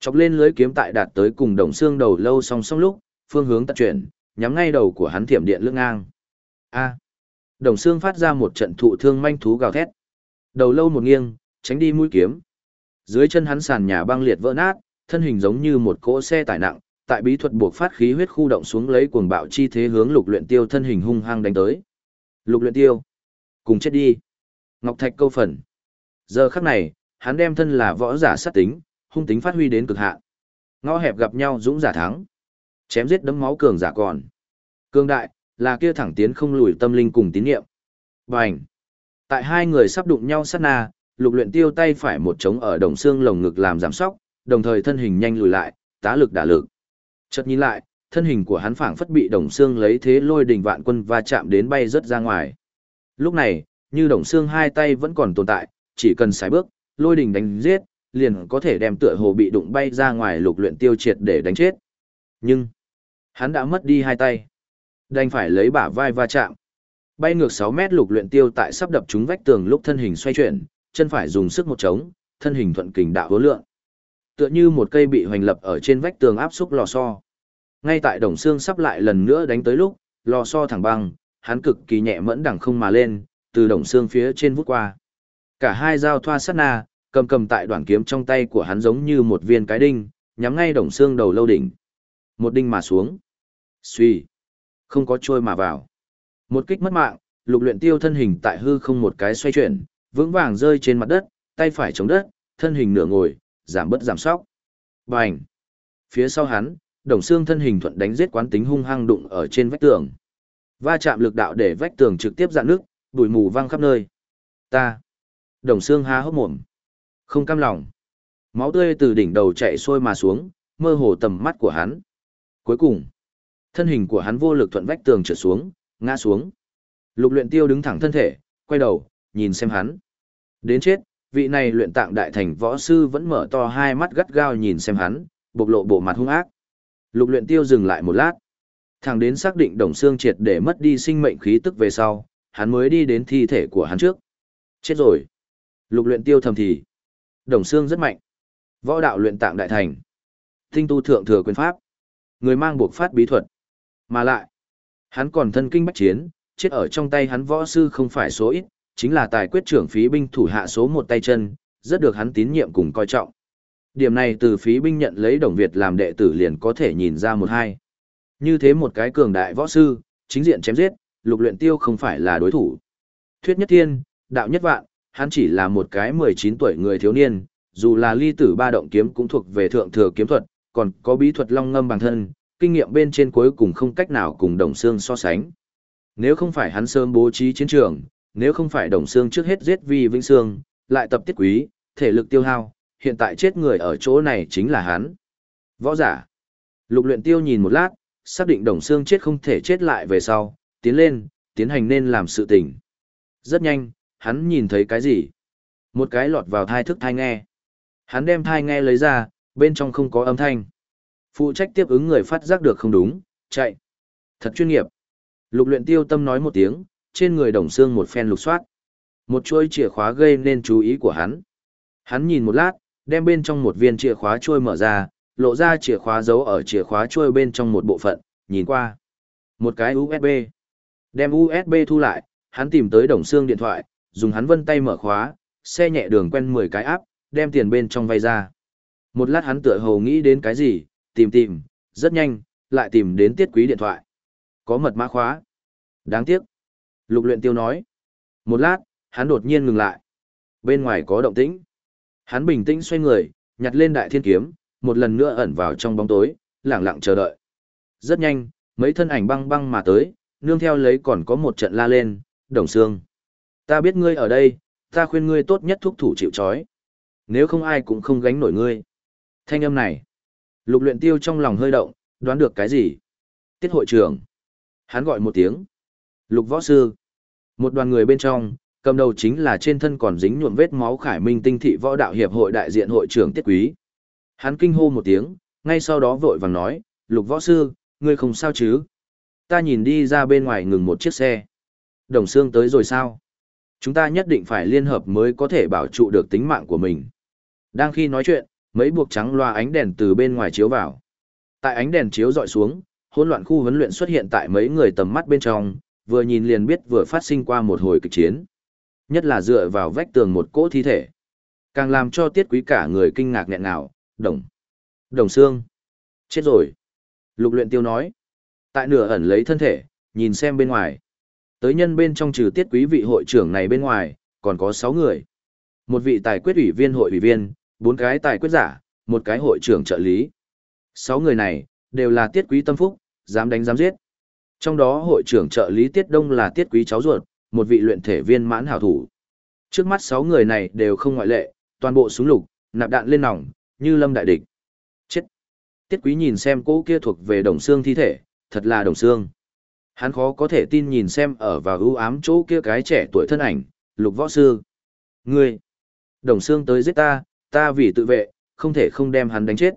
Chọc lên lưới kiếm tại đạt tới cùng đồng xương đầu lâu song song lúc, phương hướng tận chuyển, nhắm ngay đầu của hắn thiểm điện lưng ngang. A. Đồng xương phát ra một trận thụ thương manh thú gào thét. Đầu lâu một nghiêng, tránh đi mũi kiếm. Dưới chân hắn sàn nhà băng liệt vỡ nát, thân hình giống như một cỗ xe tải nặng, tại bí thuật buộc phát khí huyết khu động xuống lấy cuồng bạo chi thế hướng lục luyện tiêu thân hình hung hăng đánh tới. Lục luyện tiêu, cùng chết đi. Ngọc Thạch câu phần. Giờ khắc này, hắn đem thân là võ giả sát tính, hung tính phát huy đến cực hạn. Ngõ hẹp gặp nhau dũng giả thắng. Chém giết đấm máu cường giả còn. Cường đại, là kia thẳng tiến không lùi tâm linh cùng tín niệm. Bành. Tại hai người sắp đụng nhau sát na, lục luyện tiêu tay phải một trống ở đồng xương lồng ngực làm giảm sóc, đồng thời thân hình nhanh lùi lại, tá lực đả lực. Chợt nhìn lại, thân hình của hắn phảng phất bị đồng xương lấy thế lôi đỉnh vạn quân va chạm đến bay rất ra ngoài. Lúc này, như đồng xương hai tay vẫn còn tồn tại, chỉ cần sải bước, lôi đỉnh đánh giết, liền có thể đem tựa hồ bị đụng bay ra ngoài lục luyện tiêu triệt để đánh chết. Nhưng, hắn đã mất đi hai tay. Đành phải lấy bả vai va chạm. Bay ngược 6 mét lục luyện tiêu tại sắp đập trúng vách tường lúc thân hình xoay chuyển, chân phải dùng sức một trống, thân hình thuận kình đạo hứa lượng. Tựa như một cây bị hoành lập ở trên vách tường áp xúc lò xo. Ngay tại đồng xương sắp lại lần nữa đánh tới lúc, lò xo thẳng băng, hắn cực kỳ nhẹ mẫn đẳng không mà lên, từ đồng xương phía trên vút qua. Cả hai dao thoa sát na, cầm cầm tại đoạn kiếm trong tay của hắn giống như một viên cái đinh, nhắm ngay đồng xương đầu lâu đỉnh. Một đinh mà xuống. Suy. Không có trôi mà vào. Một kích mất mạng, lục luyện tiêu thân hình tại hư không một cái xoay chuyển, vững vàng rơi trên mặt đất, tay phải chống đất, thân hình nửa ngồi, giảm bớt giảm sóc. Bành! Phía sau hắn, đồng xương thân hình thuận đánh giết quán tính hung hăng đụng ở trên vách tường. Va chạm lực đạo để vách tường trực tiếp dạn nước, bụi mù văng khắp nơi. Ta! Đồng xương há hốc mồm. Không cam lòng. Máu tươi từ đỉnh đầu chạy sôi mà xuống, mơ hồ tầm mắt của hắn. Cuối cùng, thân hình của hắn vô lực thuận vách tường trượt xuống, ngã xuống. Lục luyện tiêu đứng thẳng thân thể, quay đầu, nhìn xem hắn. Đến chết, vị này luyện tạng đại thành võ sư vẫn mở to hai mắt gắt gao nhìn xem hắn, bộc lộ bộ mặt hung ác. Lục luyện tiêu dừng lại một lát. Thẳng đến xác định đồng xương triệt để mất đi sinh mệnh khí tức về sau, hắn mới đi đến thi thể của hắn trước. Chết rồi. Lục luyện tiêu thầm thì. Đồng xương rất mạnh. Võ đạo luyện tạng đại thành. Tinh tu thượng thừa quyền pháp. Người mang buộc phát bí thuật. Mà lại, hắn còn thân kinh bách chiến, chết ở trong tay hắn võ sư không phải số ít, chính là tài quyết trưởng phí binh thủ hạ số một tay chân, rất được hắn tín nhiệm cùng coi trọng. Điểm này từ phí binh nhận lấy đồng Việt làm đệ tử liền có thể nhìn ra một hai. Như thế một cái cường đại võ sư, chính diện chém giết, lục luyện tiêu không phải là đối thủ. Thuyết nhất thiên, đạo nhất vạn, hắn chỉ là một cái 19 tuổi người thiếu niên, dù là ly tử ba động kiếm cũng thuộc về thượng thừa kiếm thuật, còn có bí thuật long ngâm bằng thân, kinh nghiệm bên trên cuối cùng không cách nào cùng đồng xương so sánh. Nếu không phải hắn sớm bố trí chiến trường, nếu không phải đồng xương trước hết giết vi vĩnh xương, lại tập tiết quý, thể lực tiêu hao, hiện tại chết người ở chỗ này chính là hắn. Võ giả. Lục luyện tiêu nhìn một lát, xác định đồng xương chết không thể chết lại về sau, tiến lên, tiến hành nên làm sự tình. Rất nhanh, hắn nhìn thấy cái gì? Một cái lọt vào thai thức thai nghe. Hắn đem thai nghe lấy ra, bên trong không có âm thanh. Phụ trách tiếp ứng người phát giác được không đúng, chạy. Thật chuyên nghiệp. Lục luyện tiêu tâm nói một tiếng, trên người đồng xương một phen lục soát. Một chuôi chìa khóa gây nên chú ý của hắn. Hắn nhìn một lát, đem bên trong một viên chìa khóa trôi mở ra, lộ ra chìa khóa giấu ở chìa khóa trôi bên trong một bộ phận, nhìn qua. Một cái USB. Đem USB thu lại, hắn tìm tới đồng xương điện thoại, dùng hắn vân tay mở khóa, xe nhẹ đường quen 10 cái áp, đem tiền bên trong vay ra. Một lát hắn tựa hồ nghĩ đến cái gì, tìm tìm, rất nhanh, lại tìm đến tiết quý điện thoại. Có mật mã khóa. Đáng tiếc. Lục luyện tiêu nói. Một lát, hắn đột nhiên ngừng lại. Bên ngoài có động tĩnh. Hắn bình tĩnh xoay người, nhặt lên đại thiên kiếm, một lần nữa ẩn vào trong bóng tối, lặng lặng chờ đợi. Rất nhanh, mấy thân ảnh băng băng mà tới, nương theo lấy còn có một trận la lên, đồng xương. Ta biết ngươi ở đây, ta khuyên ngươi tốt nhất thúc thủ chịu trói. Nếu không ai cũng không gánh nổi ngươi. Thanh âm này. Lục luyện tiêu trong lòng hơi động, đoán được cái gì? Tiết hội trưởng. Hắn gọi một tiếng. Lục võ sư. Một đoàn người bên trong, Cầm đầu chính là trên thân còn dính nhuộm vết máu Khải Minh Tinh thị võ đạo hiệp hội đại diện hội trưởng Tiết Quý. Hắn kinh hô một tiếng, ngay sau đó vội vàng nói, "Lục võ sư, ngươi không sao chứ?" Ta nhìn đi ra bên ngoài ngừng một chiếc xe. Đồng Sương tới rồi sao? Chúng ta nhất định phải liên hợp mới có thể bảo trụ được tính mạng của mình. Đang khi nói chuyện, mấy buộc trắng loa ánh đèn từ bên ngoài chiếu vào. Tại ánh đèn chiếu dọi xuống, hỗn loạn khu huấn luyện xuất hiện tại mấy người tầm mắt bên trong, vừa nhìn liền biết vừa phát sinh qua một hồi kịch chiến. Nhất là dựa vào vách tường một cỗ thi thể. Càng làm cho tiết quý cả người kinh ngạc nghẹn ngào, đồng. Đồng xương. Chết rồi. Lục luyện tiêu nói. Tại nửa ẩn lấy thân thể, nhìn xem bên ngoài. Tới nhân bên trong trừ tiết quý vị hội trưởng này bên ngoài, còn có 6 người. Một vị tài quyết ủy viên hội ủy viên, bốn cái tài quyết giả, một cái hội trưởng trợ lý. Sáu người này, đều là tiết quý tâm phúc, dám đánh dám giết. Trong đó hội trưởng trợ lý tiết đông là tiết quý cháu ruột, một vị luyện thể viên mãn hảo thủ. Trước mắt sáu người này đều không ngoại lệ, toàn bộ súng lục, nạp đạn lên nòng, như lâm đại địch. Chết! Tiết quý nhìn xem cỗ kia thuộc về đồng xương thi thể, thật là đồng xương. Hắn khó có thể tin nhìn xem ở vào ưu ám chỗ kia cái trẻ tuổi thân ảnh, lục võ sư. Ngươi! Đồng xương tới giết ta, ta vì tự vệ, không thể không đem hắn đánh chết.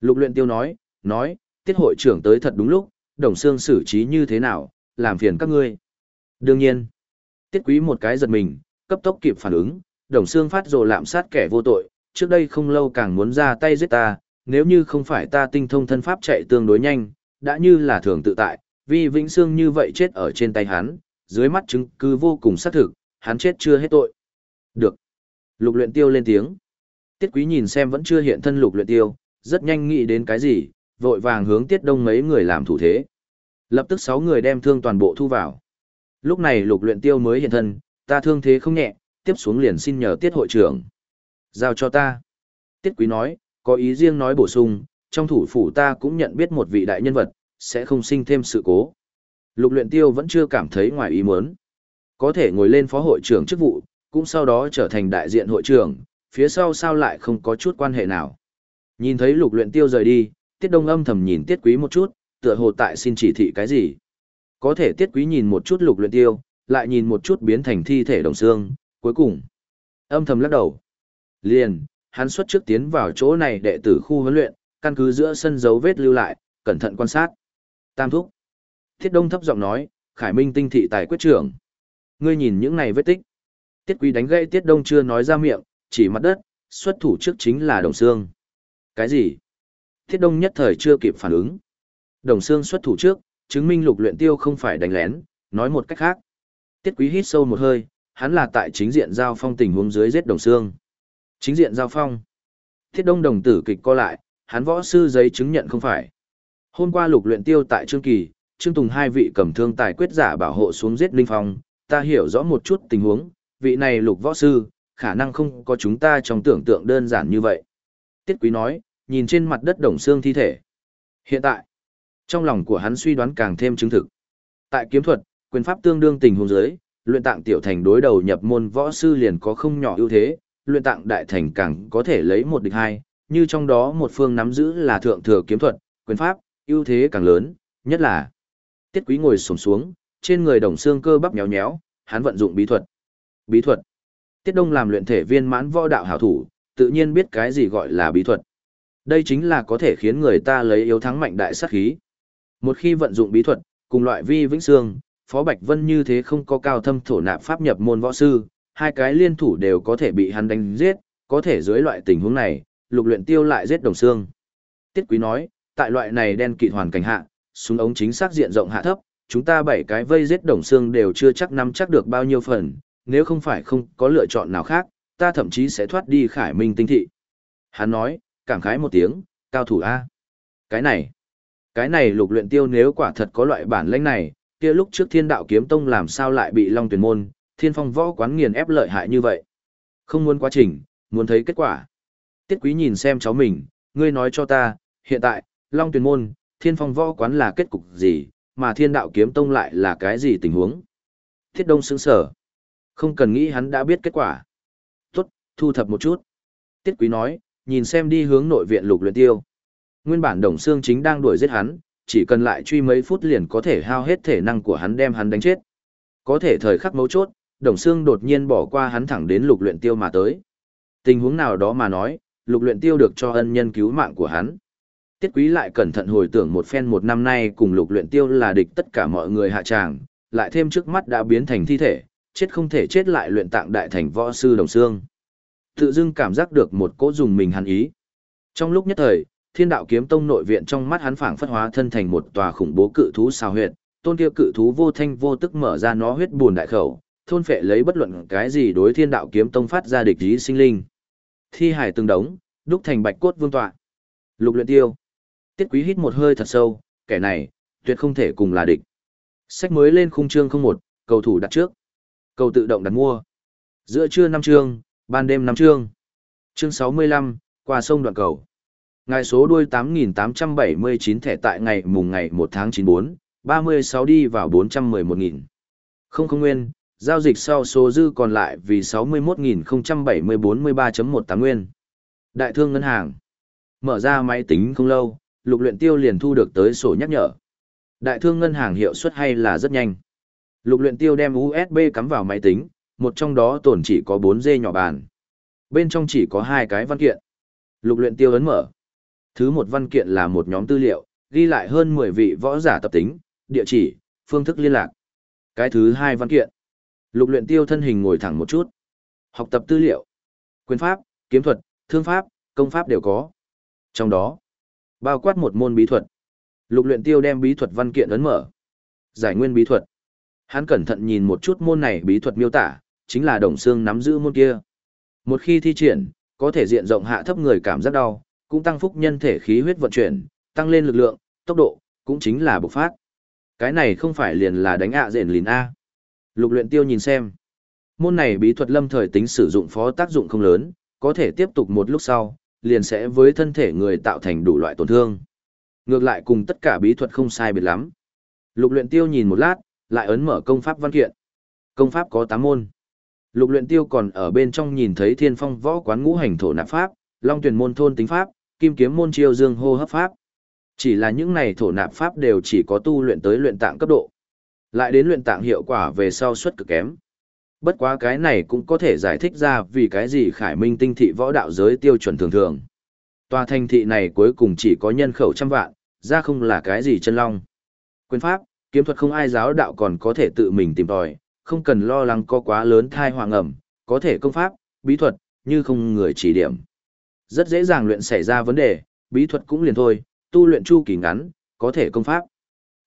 Lục luyện tiêu nói, nói, tiết hội trưởng tới thật đúng lúc, đồng xương xử trí như thế nào, làm phiền các ngươi. Đương nhiên, tiết quý một cái giật mình, cấp tốc kịp phản ứng, đồng xương phát rồ lạm sát kẻ vô tội, trước đây không lâu càng muốn ra tay giết ta, nếu như không phải ta tinh thông thân pháp chạy tương đối nhanh, đã như là thường tự tại, vì vĩnh xương như vậy chết ở trên tay hắn, dưới mắt chứng cứ vô cùng xác thực, hắn chết chưa hết tội. Được. Lục luyện tiêu lên tiếng. Tiết quý nhìn xem vẫn chưa hiện thân lục luyện tiêu, rất nhanh nghĩ đến cái gì, vội vàng hướng tiết đông mấy người làm thủ thế. Lập tức sáu người đem thương toàn bộ thu vào. Lúc này lục luyện tiêu mới hiện thân, ta thương thế không nhẹ, tiếp xuống liền xin nhờ tiết hội trưởng. Giao cho ta. Tiết quý nói, có ý riêng nói bổ sung, trong thủ phủ ta cũng nhận biết một vị đại nhân vật, sẽ không sinh thêm sự cố. Lục luyện tiêu vẫn chưa cảm thấy ngoài ý muốn. Có thể ngồi lên phó hội trưởng chức vụ, cũng sau đó trở thành đại diện hội trưởng, phía sau sao lại không có chút quan hệ nào. Nhìn thấy lục luyện tiêu rời đi, tiết đông âm thầm nhìn tiết quý một chút, tựa hồ tại xin chỉ thị cái gì. Có thể tiết quý nhìn một chút lục luyện tiêu, lại nhìn một chút biến thành thi thể đồng xương, cuối cùng. Âm thầm lắc đầu. Liền, hắn xuất trước tiến vào chỗ này đệ tử khu huấn luyện, căn cứ giữa sân dấu vết lưu lại, cẩn thận quan sát. Tam thúc. Tiết đông thấp giọng nói, Khải Minh tinh thị tài quyết trưởng. Ngươi nhìn những này vết tích. Tiết quý đánh gãy tiết đông chưa nói ra miệng, chỉ mặt đất, xuất thủ trước chính là đồng xương. Cái gì? Thiết đông nhất thời chưa kịp phản ứng. Đồng xương xuất thủ trước, chứng minh lục luyện tiêu không phải đánh lén, nói một cách khác. Tiết quý hít sâu một hơi, hắn là tại chính diện giao phong tình huống dưới giết đồng xương. Chính diện giao phong. Thiết đông đồng tử kịch co lại, hắn võ sư giấy chứng nhận không phải. Hôm qua lục luyện tiêu tại Trương Kỳ, Trương Tùng hai vị cầm thương tài quyết giả bảo hộ xuống giết Linh Phong, ta hiểu rõ một chút tình huống, vị này lục võ sư, khả năng không có chúng ta trong tưởng tượng đơn giản như vậy. Tiết Quý nói, nhìn trên mặt đất đồng xương thi thể. Hiện tại, trong lòng của hắn suy đoán càng thêm chứng thực. Tại kiếm thuật, quyền pháp tương đương tình huống giới, luyện tạng tiểu thành đối đầu nhập môn võ sư liền có không nhỏ ưu thế, luyện tạng đại thành càng có thể lấy một địch hai, như trong đó một phương nắm giữ là thượng thừa kiếm thuật, quyền pháp, ưu thế càng lớn, nhất là Tiết Quý ngồi xổm xuống, trên người đồng xương cơ bắp nhéo nhéo, hắn vận dụng bí thuật. Bí thuật. Tiết Đông làm luyện thể viên mãn võ đạo hảo thủ, tự nhiên biết cái gì gọi là bí thuật. Đây chính là có thể khiến người ta lấy yếu thắng mạnh đại sát khí. Một khi vận dụng bí thuật, cùng loại vi vĩnh xương, Phó Bạch Vân như thế không có cao thâm thổ nạp pháp nhập môn võ sư, hai cái liên thủ đều có thể bị hắn đánh giết, có thể dưới loại tình huống này, lục luyện tiêu lại giết đồng xương. Tiết Quý nói, tại loại này đen kịt hoàn cảnh hạ, súng ống chính xác diện rộng hạ thấp, chúng ta bảy cái vây giết đồng xương đều chưa chắc nắm chắc được bao nhiêu phần, nếu không phải không có lựa chọn nào khác, ta thậm chí sẽ thoát đi khải minh tinh thị. Hắn nói, cảm khái một tiếng, cao thủ A. Cái này, cái này lục luyện tiêu nếu quả thật có loại bản lĩnh này, kia lúc trước thiên đạo kiếm tông làm sao lại bị long tuyển môn, thiên phong võ quán nghiền ép lợi hại như vậy. Không muốn quá trình, muốn thấy kết quả. Tiết quý nhìn xem cháu mình, ngươi nói cho ta, hiện tại, long tuyển môn, thiên phong võ quán là kết cục gì, mà thiên đạo kiếm tông lại là cái gì tình huống. Thiết đông sững sở. Không cần nghĩ hắn đã biết kết quả. Tốt, thu thập một chút. Tiết quý nói, nhìn xem đi hướng nội viện lục luyện tiêu. Nguyên bản đồng xương chính đang đuổi giết hắn, chỉ cần lại truy mấy phút liền có thể hao hết thể năng của hắn đem hắn đánh chết. Có thể thời khắc mấu chốt, Đồng Sương đột nhiên bỏ qua hắn thẳng đến lục luyện tiêu mà tới. Tình huống nào đó mà nói, lục luyện tiêu được cho ân nhân cứu mạng của hắn. Tiết quý lại cẩn thận hồi tưởng một phen một năm nay cùng lục luyện tiêu là địch tất cả mọi người hạ tràng, lại thêm trước mắt đã biến thành thi thể, chết không thể chết lại luyện tạng đại thành võ sư đồng xương. Tự dưng cảm giác được một cỗ dùng mình hắn ý. Trong lúc nhất thời, thiên đạo kiếm tông nội viện trong mắt hắn phảng phất hóa thân thành một tòa khủng bố cự thú xào huyệt, tôn kia cự thú vô thanh vô tức mở ra nó huyết buồn đại khẩu, thôn phệ lấy bất luận cái gì đối thiên đạo kiếm tông phát ra địch ý sinh linh. Thi hải từng đống, đúc thành bạch cốt vương tọa. Lục luyện tiêu. Tiết quý hít một hơi thật sâu, kẻ này, tuyệt không thể cùng là địch. Sách mới lên khung chương 01, cầu thủ đặt trước. Cầu tự động đặt mua. Giữa trưa năm chương, ban đêm năm chương. Chương 65, qua sông đoạn cầu. Ngày số đuôi 8879 thẻ tại ngày mùng ngày 1 tháng 94, 36 đi vào 411.000. Không không nguyên, giao dịch sau số dư còn lại vì 61.070-43.18 nguyên. Đại thương ngân hàng. Mở ra máy tính không lâu, lục luyện tiêu liền thu được tới sổ nhắc nhở. Đại thương ngân hàng hiệu suất hay là rất nhanh. Lục luyện tiêu đem USB cắm vào máy tính, một trong đó tổn chỉ có 4 dê nhỏ bàn. Bên trong chỉ có hai cái văn kiện. Lục luyện tiêu ấn mở. Thứ một văn kiện là một nhóm tư liệu, ghi lại hơn 10 vị võ giả tập tính, địa chỉ, phương thức liên lạc. Cái thứ hai văn kiện. Lục luyện tiêu thân hình ngồi thẳng một chút. Học tập tư liệu. Quyền pháp, kiếm thuật, thương pháp, công pháp đều có. Trong đó, bao quát một môn bí thuật. Lục luyện tiêu đem bí thuật văn kiện ấn mở. Giải nguyên bí thuật. Hắn cẩn thận nhìn một chút môn này bí thuật miêu tả, chính là đồng xương nắm giữ môn kia. Một khi thi triển, có thể diện rộng hạ thấp người cảm giác đau, cũng tăng phúc nhân thể khí huyết vận chuyển, tăng lên lực lượng, tốc độ, cũng chính là bộc phát. Cái này không phải liền là đánh ạ à rền lìn A. Lục luyện tiêu nhìn xem. Môn này bí thuật lâm thời tính sử dụng phó tác dụng không lớn, có thể tiếp tục một lúc sau, liền sẽ với thân thể người tạo thành đủ loại tổn thương. Ngược lại cùng tất cả bí thuật không sai biệt lắm. Lục luyện tiêu nhìn một lát, lại ấn mở công pháp văn kiện. Công pháp có 8 môn. Lục luyện tiêu còn ở bên trong nhìn thấy thiên phong võ quán ngũ hành thổ nạp pháp, long tuyển môn thôn tính pháp, kim kiếm môn chiêu dương hô hấp pháp. Chỉ là những này thổ nạp pháp đều chỉ có tu luyện tới luyện tạng cấp độ. Lại đến luyện tạng hiệu quả về sau suất cực kém. Bất quá cái này cũng có thể giải thích ra vì cái gì khải minh tinh thị võ đạo giới tiêu chuẩn thường thường. Tòa thành thị này cuối cùng chỉ có nhân khẩu trăm vạn, ra không là cái gì chân long. Quyền pháp, kiếm thuật không ai giáo đạo còn có thể tự mình tìm tòi, không cần lo lắng có quá lớn thai hoàng ẩm, có thể công pháp, bí thuật, như không người chỉ điểm. Rất dễ dàng luyện xảy ra vấn đề, bí thuật cũng liền thôi, tu luyện chu kỳ ngắn, có thể công pháp.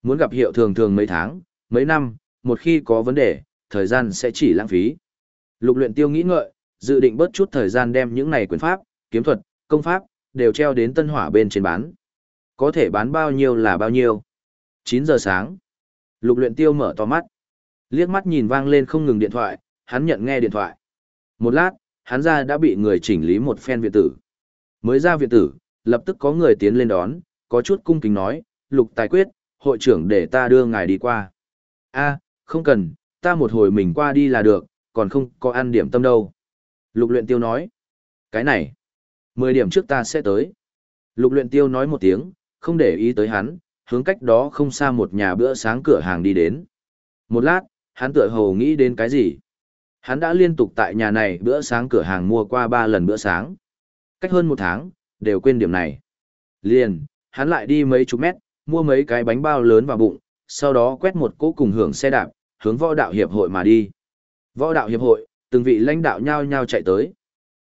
Muốn gặp hiệu thường thường mấy tháng, mấy năm, một khi có vấn đề, thời gian sẽ chỉ lãng phí. Lục luyện tiêu nghĩ ngợi, dự định bớt chút thời gian đem những này quyền pháp, kiếm thuật, công pháp, đều treo đến tân hỏa bên trên bán. Có thể bán bao nhiêu là bao nhiêu. 9 giờ sáng. Lục luyện tiêu mở to mắt. Liếc mắt nhìn vang lên không ngừng điện thoại, hắn nhận nghe điện thoại. Một lát, hắn ra đã bị người chỉnh lý một phen viện tử. Mới ra viện tử, lập tức có người tiến lên đón, có chút cung kính nói, lục tài quyết, hội trưởng để ta đưa ngài đi qua. a không cần, ta một hồi mình qua đi là được, còn không có ăn điểm tâm đâu. Lục luyện tiêu nói, cái này, 10 điểm trước ta sẽ tới. Lục luyện tiêu nói một tiếng, không để ý tới hắn, hướng cách đó không xa một nhà bữa sáng cửa hàng đi đến. Một lát, hắn tựa hồ nghĩ đến cái gì. Hắn đã liên tục tại nhà này bữa sáng cửa hàng mua qua 3 lần bữa sáng. Cách hơn một tháng, đều quên điểm này. Liền, hắn lại đi mấy chục mét, mua mấy cái bánh bao lớn vào bụng, sau đó quét một cỗ cùng hưởng xe đạp, hướng võ đạo hiệp hội mà đi. Võ đạo hiệp hội, từng vị lãnh đạo nhau nhau chạy tới.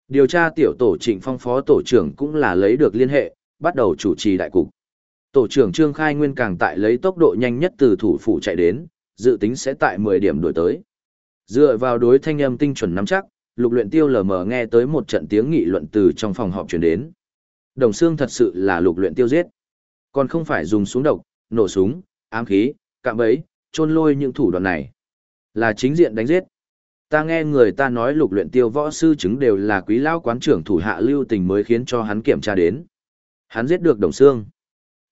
Điều tra tiểu tổ trịnh phong phó tổ trưởng cũng là lấy được liên hệ, bắt đầu chủ trì đại cục. Tổ trưởng Trương Khai Nguyên càng tại lấy tốc độ nhanh nhất từ thủ phủ chạy đến, dự tính sẽ tại 10 điểm đổi tới. Dựa vào đối thanh âm tinh chuẩn nắm chắc, lục luyện tiêu lờ mờ nghe tới một trận tiếng nghị luận từ trong phòng họp truyền đến. Đồng xương thật sự là lục luyện tiêu giết. Còn không phải dùng súng độc, nổ súng, ám khí, cạm bẫy, trôn lôi những thủ đoạn này. Là chính diện đánh giết. Ta nghe người ta nói lục luyện tiêu võ sư chứng đều là quý lão quán trưởng thủ hạ lưu tình mới khiến cho hắn kiểm tra đến. Hắn giết được đồng xương.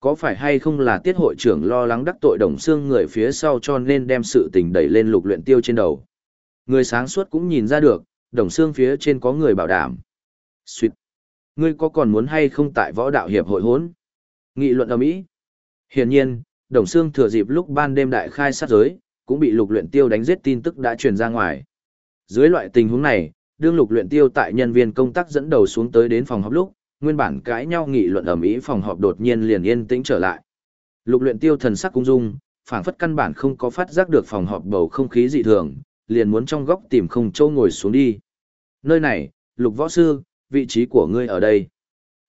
Có phải hay không là tiết hội trưởng lo lắng đắc tội đồng xương người phía sau cho nên đem sự tình đẩy lên lục luyện tiêu trên đầu. Người sáng suốt cũng nhìn ra được, đồng xương phía trên có người bảo đảm. Xuyệt. Ngươi có còn muốn hay không tại võ đạo hiệp hội hốn? Nghị luận ở Mỹ. Hiển nhiên, đồng xương thừa dịp lúc ban đêm đại khai sát giới, cũng bị lục luyện tiêu đánh giết tin tức đã truyền ra ngoài. Dưới loại tình huống này, đương lục luyện tiêu tại nhân viên công tác dẫn đầu xuống tới đến phòng họp lúc, nguyên bản cãi nhau nghị luận ầm ĩ phòng họp đột nhiên liền yên tĩnh trở lại. Lục luyện tiêu thần sắc cung dung, phảng phất căn bản không có phát giác được phòng họp bầu không khí dị thường, liền muốn trong góc tìm không chỗ ngồi xuống đi. Nơi này, lục võ sư, vị trí của ngươi ở đây.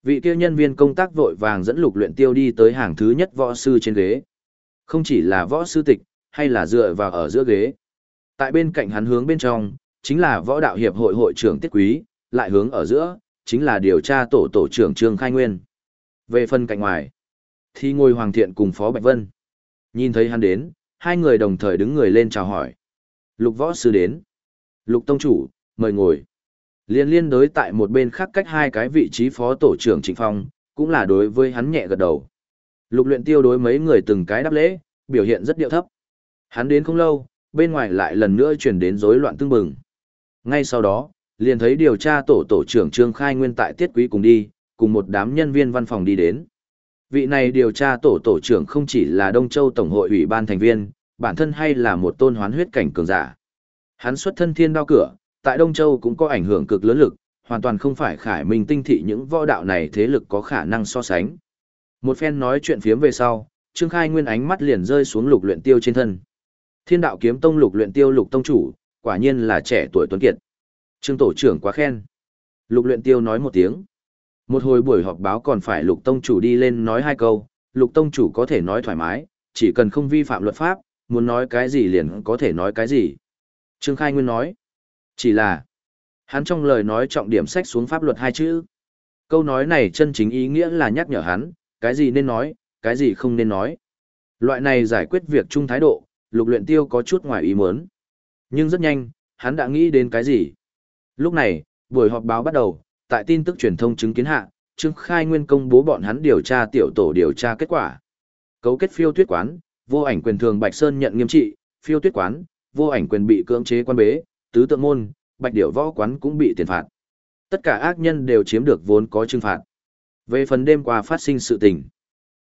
Vị kia nhân viên công tác vội vàng dẫn lục luyện tiêu đi tới hàng thứ nhất võ sư trên ghế. Không chỉ là võ sư tịch, hay là dựa vào ở giữa ghế. Tại bên cạnh hắn hướng bên trong, chính là võ đạo hiệp hội hội trưởng Tiết Quý, lại hướng ở giữa, chính là điều tra tổ tổ trưởng Trương Khai Nguyên. Về phần cạnh ngoài, thì ngồi Hoàng Thiện cùng Phó Bạch Vân. Nhìn thấy hắn đến, hai người đồng thời đứng người lên chào hỏi. Lục võ sư đến. Lục tông chủ, mời ngồi. Liên liên đối tại một bên khác cách hai cái vị trí phó tổ trưởng Trịnh Phong, cũng là đối với hắn nhẹ gật đầu. Lục luyện tiêu đối mấy người từng cái đáp lễ, biểu hiện rất điệu thấp. Hắn đến không lâu, bên ngoài lại lần nữa truyền đến rối loạn tương bừng. Ngay sau đó, liền thấy điều tra tổ tổ trưởng Trương Khai Nguyên tại tiết quý cùng đi, cùng một đám nhân viên văn phòng đi đến. Vị này điều tra tổ tổ trưởng không chỉ là Đông Châu Tổng hội ủy ban thành viên, bản thân hay là một tôn hoán huyết cảnh cường giả. Hắn xuất thân thiên đao cửa, tại Đông Châu cũng có ảnh hưởng cực lớn lực, hoàn toàn không phải khải minh tinh thị những võ đạo này thế lực có khả năng so sánh. Một phen nói chuyện phiếm về sau, Trương Khai Nguyên ánh mắt liền rơi xuống lục luyện tiêu trên thân. Thiên đạo kiếm tông lục luyện tiêu lục tông chủ, quả nhiên là trẻ tuổi tuấn kiệt. Trương tổ trưởng quá khen. Lục luyện tiêu nói một tiếng. Một hồi buổi họp báo còn phải lục tông chủ đi lên nói hai câu, lục tông chủ có thể nói thoải mái, chỉ cần không vi phạm luật pháp, muốn nói cái gì liền có thể nói cái gì. Trương Khai Nguyên nói. Chỉ là, hắn trong lời nói trọng điểm sách xuống pháp luật hai chữ. Câu nói này chân chính ý nghĩa là nhắc nhở hắn, cái gì nên nói, cái gì không nên nói. Loại này giải quyết việc chung thái độ, lục luyện tiêu có chút ngoài ý muốn. Nhưng rất nhanh, hắn đã nghĩ đến cái gì. Lúc này, buổi họp báo bắt đầu, tại tin tức truyền thông chứng kiến hạ, Trương Khai Nguyên công bố bọn hắn điều tra tiểu tổ điều tra kết quả. Cấu kết phiêu tuyết quán, vô ảnh quyền thường Bạch Sơn nhận nghiêm trị, phiêu tuyết quán, vô ảnh quyền bị cưỡng chế quan bế, tứ tượng môn, bạch điểu võ quán cũng bị tiền phạt. Tất cả ác nhân đều chiếm được vốn có trừng phạt. Về phần đêm qua phát sinh sự tình,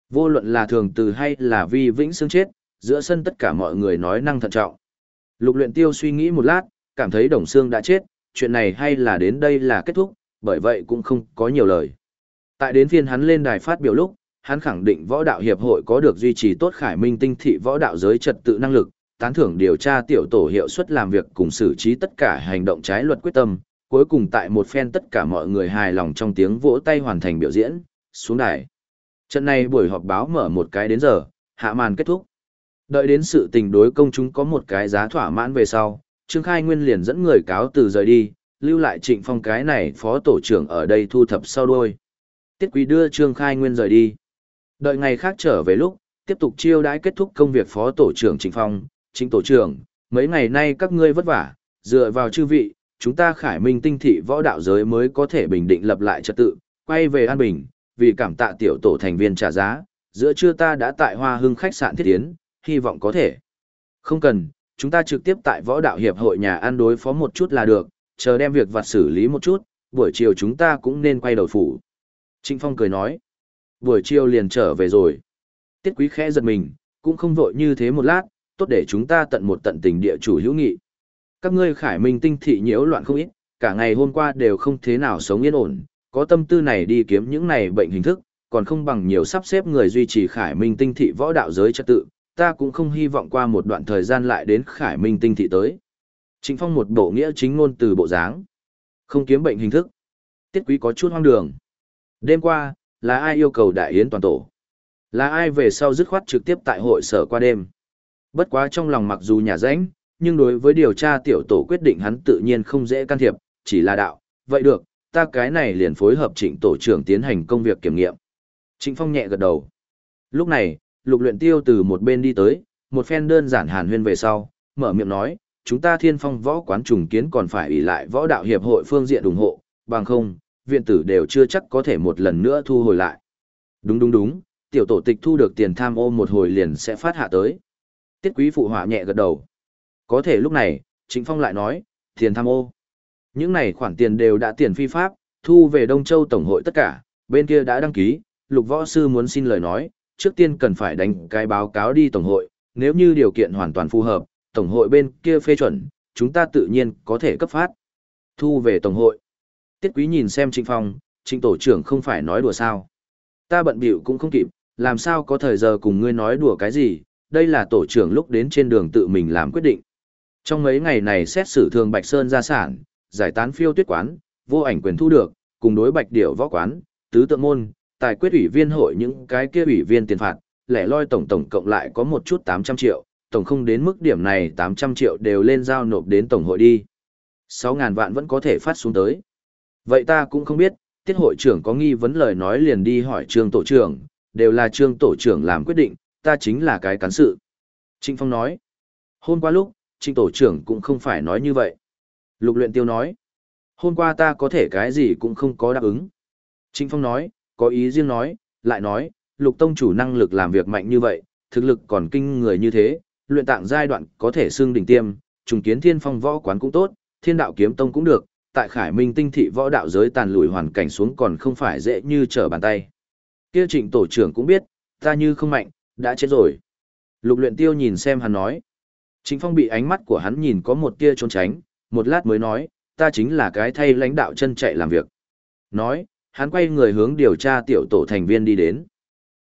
vô luận là thường từ hay là vi vĩnh xương chết, giữa sân tất cả mọi người nói năng thận trọng. Lục luyện tiêu suy nghĩ một lát, cảm thấy đồng xương đã chết, chuyện này hay là đến đây là kết thúc, bởi vậy cũng không có nhiều lời. Tại đến phiên hắn lên đài phát biểu lúc, hắn khẳng định võ đạo hiệp hội có được duy trì tốt khải minh tinh thị võ đạo giới trật tự năng lực, tán thưởng điều tra tiểu tổ hiệu suất làm việc cùng xử trí tất cả hành động trái luật quyết tâm, cuối cùng tại một phen tất cả mọi người hài lòng trong tiếng vỗ tay hoàn thành biểu diễn, xuống đài. Trận này buổi họp báo mở một cái đến giờ, hạ màn kết thúc. Đợi đến sự tình đối công chúng có một cái giá thỏa mãn về sau, Trương Khai Nguyên liền dẫn người cáo từ rời đi, lưu lại trịnh phong cái này phó tổ trưởng ở đây thu thập sau đuôi. Tiết Quý đưa Trương Khai Nguyên rời đi. Đợi ngày khác trở về lúc, tiếp tục chiêu đãi kết thúc công việc phó tổ trưởng Trịnh Phong, Trịnh tổ trưởng, mấy ngày nay các ngươi vất vả, dựa vào chư vị, chúng ta khải minh tinh thị võ đạo giới mới có thể bình định lập lại trật tự, quay về an bình, vì cảm tạ tiểu tổ thành viên trả giá, giữa trưa ta đã tại Hoa Hưng khách sạn thiết tiến, hy vọng có thể. Không cần, chúng ta trực tiếp tại võ đạo hiệp hội nhà ăn đối phó một chút là được, chờ đem việc vặt xử lý một chút, buổi chiều chúng ta cũng nên quay đầu phủ. Trịnh Phong cười nói, buổi chiều liền trở về rồi. Tiết quý khẽ giật mình, cũng không vội như thế một lát, tốt để chúng ta tận một tận tình địa chủ hữu nghị. Các ngươi khải minh tinh thị nhiễu loạn không ít, cả ngày hôm qua đều không thế nào sống yên ổn, có tâm tư này đi kiếm những này bệnh hình thức, còn không bằng nhiều sắp xếp người duy trì khải minh tinh thị võ đạo giới trật tự, ta cũng không hy vọng qua một đoạn thời gian lại đến khải minh tinh thị tới. Trịnh Phong một bộ nghĩa chính ngôn từ bộ dáng. Không kiếm bệnh hình thức. Tiết quý có chút hoang đường. Đêm qua, là ai yêu cầu đại yến toàn tổ? Là ai về sau dứt khoát trực tiếp tại hội sở qua đêm? Bất quá trong lòng mặc dù nhà rãnh, nhưng đối với điều tra tiểu tổ quyết định hắn tự nhiên không dễ can thiệp, chỉ là đạo. Vậy được, ta cái này liền phối hợp trịnh tổ trưởng tiến hành công việc kiểm nghiệm. Trịnh Phong nhẹ gật đầu. Lúc này, lục luyện tiêu từ một bên đi tới, một phen đơn giản hàn huyên về sau, mở miệng nói, chúng ta thiên phong võ quán trùng kiến còn phải ủy lại võ đạo hiệp hội phương diện ủng hộ, bằng không, viện tử đều chưa chắc có thể một lần nữa thu hồi lại. Đúng đúng đúng, tiểu tổ tịch thu được tiền tham ô một hồi liền sẽ phát hạ tới. Tiết quý phụ họa nhẹ gật đầu. Có thể lúc này, Trịnh Phong lại nói, tiền tham ô. Những này khoản tiền đều đã tiền phi pháp, thu về Đông Châu Tổng hội tất cả, bên kia đã đăng ký, lục võ sư muốn xin lời nói, trước tiên cần phải đánh cái báo cáo đi Tổng hội, nếu như điều kiện hoàn toàn phù hợp, Tổng hội bên kia phê chuẩn, chúng ta tự nhiên có thể cấp phát. Thu về Tổng hội. Tiết Quý nhìn xem Trịnh Phong, Trịnh Tổ trưởng không phải nói đùa sao. Ta bận bịu cũng không kịp, làm sao có thời giờ cùng ngươi nói đùa cái gì, đây là Tổ trưởng lúc đến trên đường tự mình làm quyết định. Trong mấy ngày này xét xử thường Bạch Sơn gia sản, giải tán phiêu tuyết quán, vô ảnh quyền thu được, cùng đối Bạch Điểu võ quán, tứ tượng môn, tài quyết ủy viên hội những cái kia ủy viên tiền phạt, lẻ loi tổng tổng cộng lại có một chút 800 triệu, tổng không đến mức điểm này 800 triệu đều lên giao nộp đến tổng hội đi. 6.000 vạn vẫn có thể phát xuống tới. Vậy ta cũng không biết, tiết hội trưởng có nghi vấn lời nói liền đi hỏi trương tổ trưởng, đều là trương tổ trưởng làm quyết định, ta chính là cái cán sự. Trịnh Phong nói, hôm qua lúc, trịnh tổ trưởng cũng không phải nói như vậy. Lục luyện tiêu nói, hôm qua ta có thể cái gì cũng không có đáp ứng. Trịnh Phong nói, có ý riêng nói, lại nói, lục tông chủ năng lực làm việc mạnh như vậy, thực lực còn kinh người như thế, luyện tạng giai đoạn có thể xưng đỉnh tiêm, trùng kiến thiên phong võ quán cũng tốt, thiên đạo kiếm tông cũng được, tại khải minh tinh thị võ đạo giới tàn lùi hoàn cảnh xuống còn không phải dễ như trở bàn tay. Kia trịnh tổ trưởng cũng biết, ta như không mạnh, đã chết rồi. Lục luyện tiêu nhìn xem hắn nói. Trịnh phong bị ánh mắt của hắn nhìn có một tia trốn tránh, một lát mới nói, ta chính là cái thay lãnh đạo chân chạy làm việc. Nói, hắn quay người hướng điều tra tiểu tổ thành viên đi đến.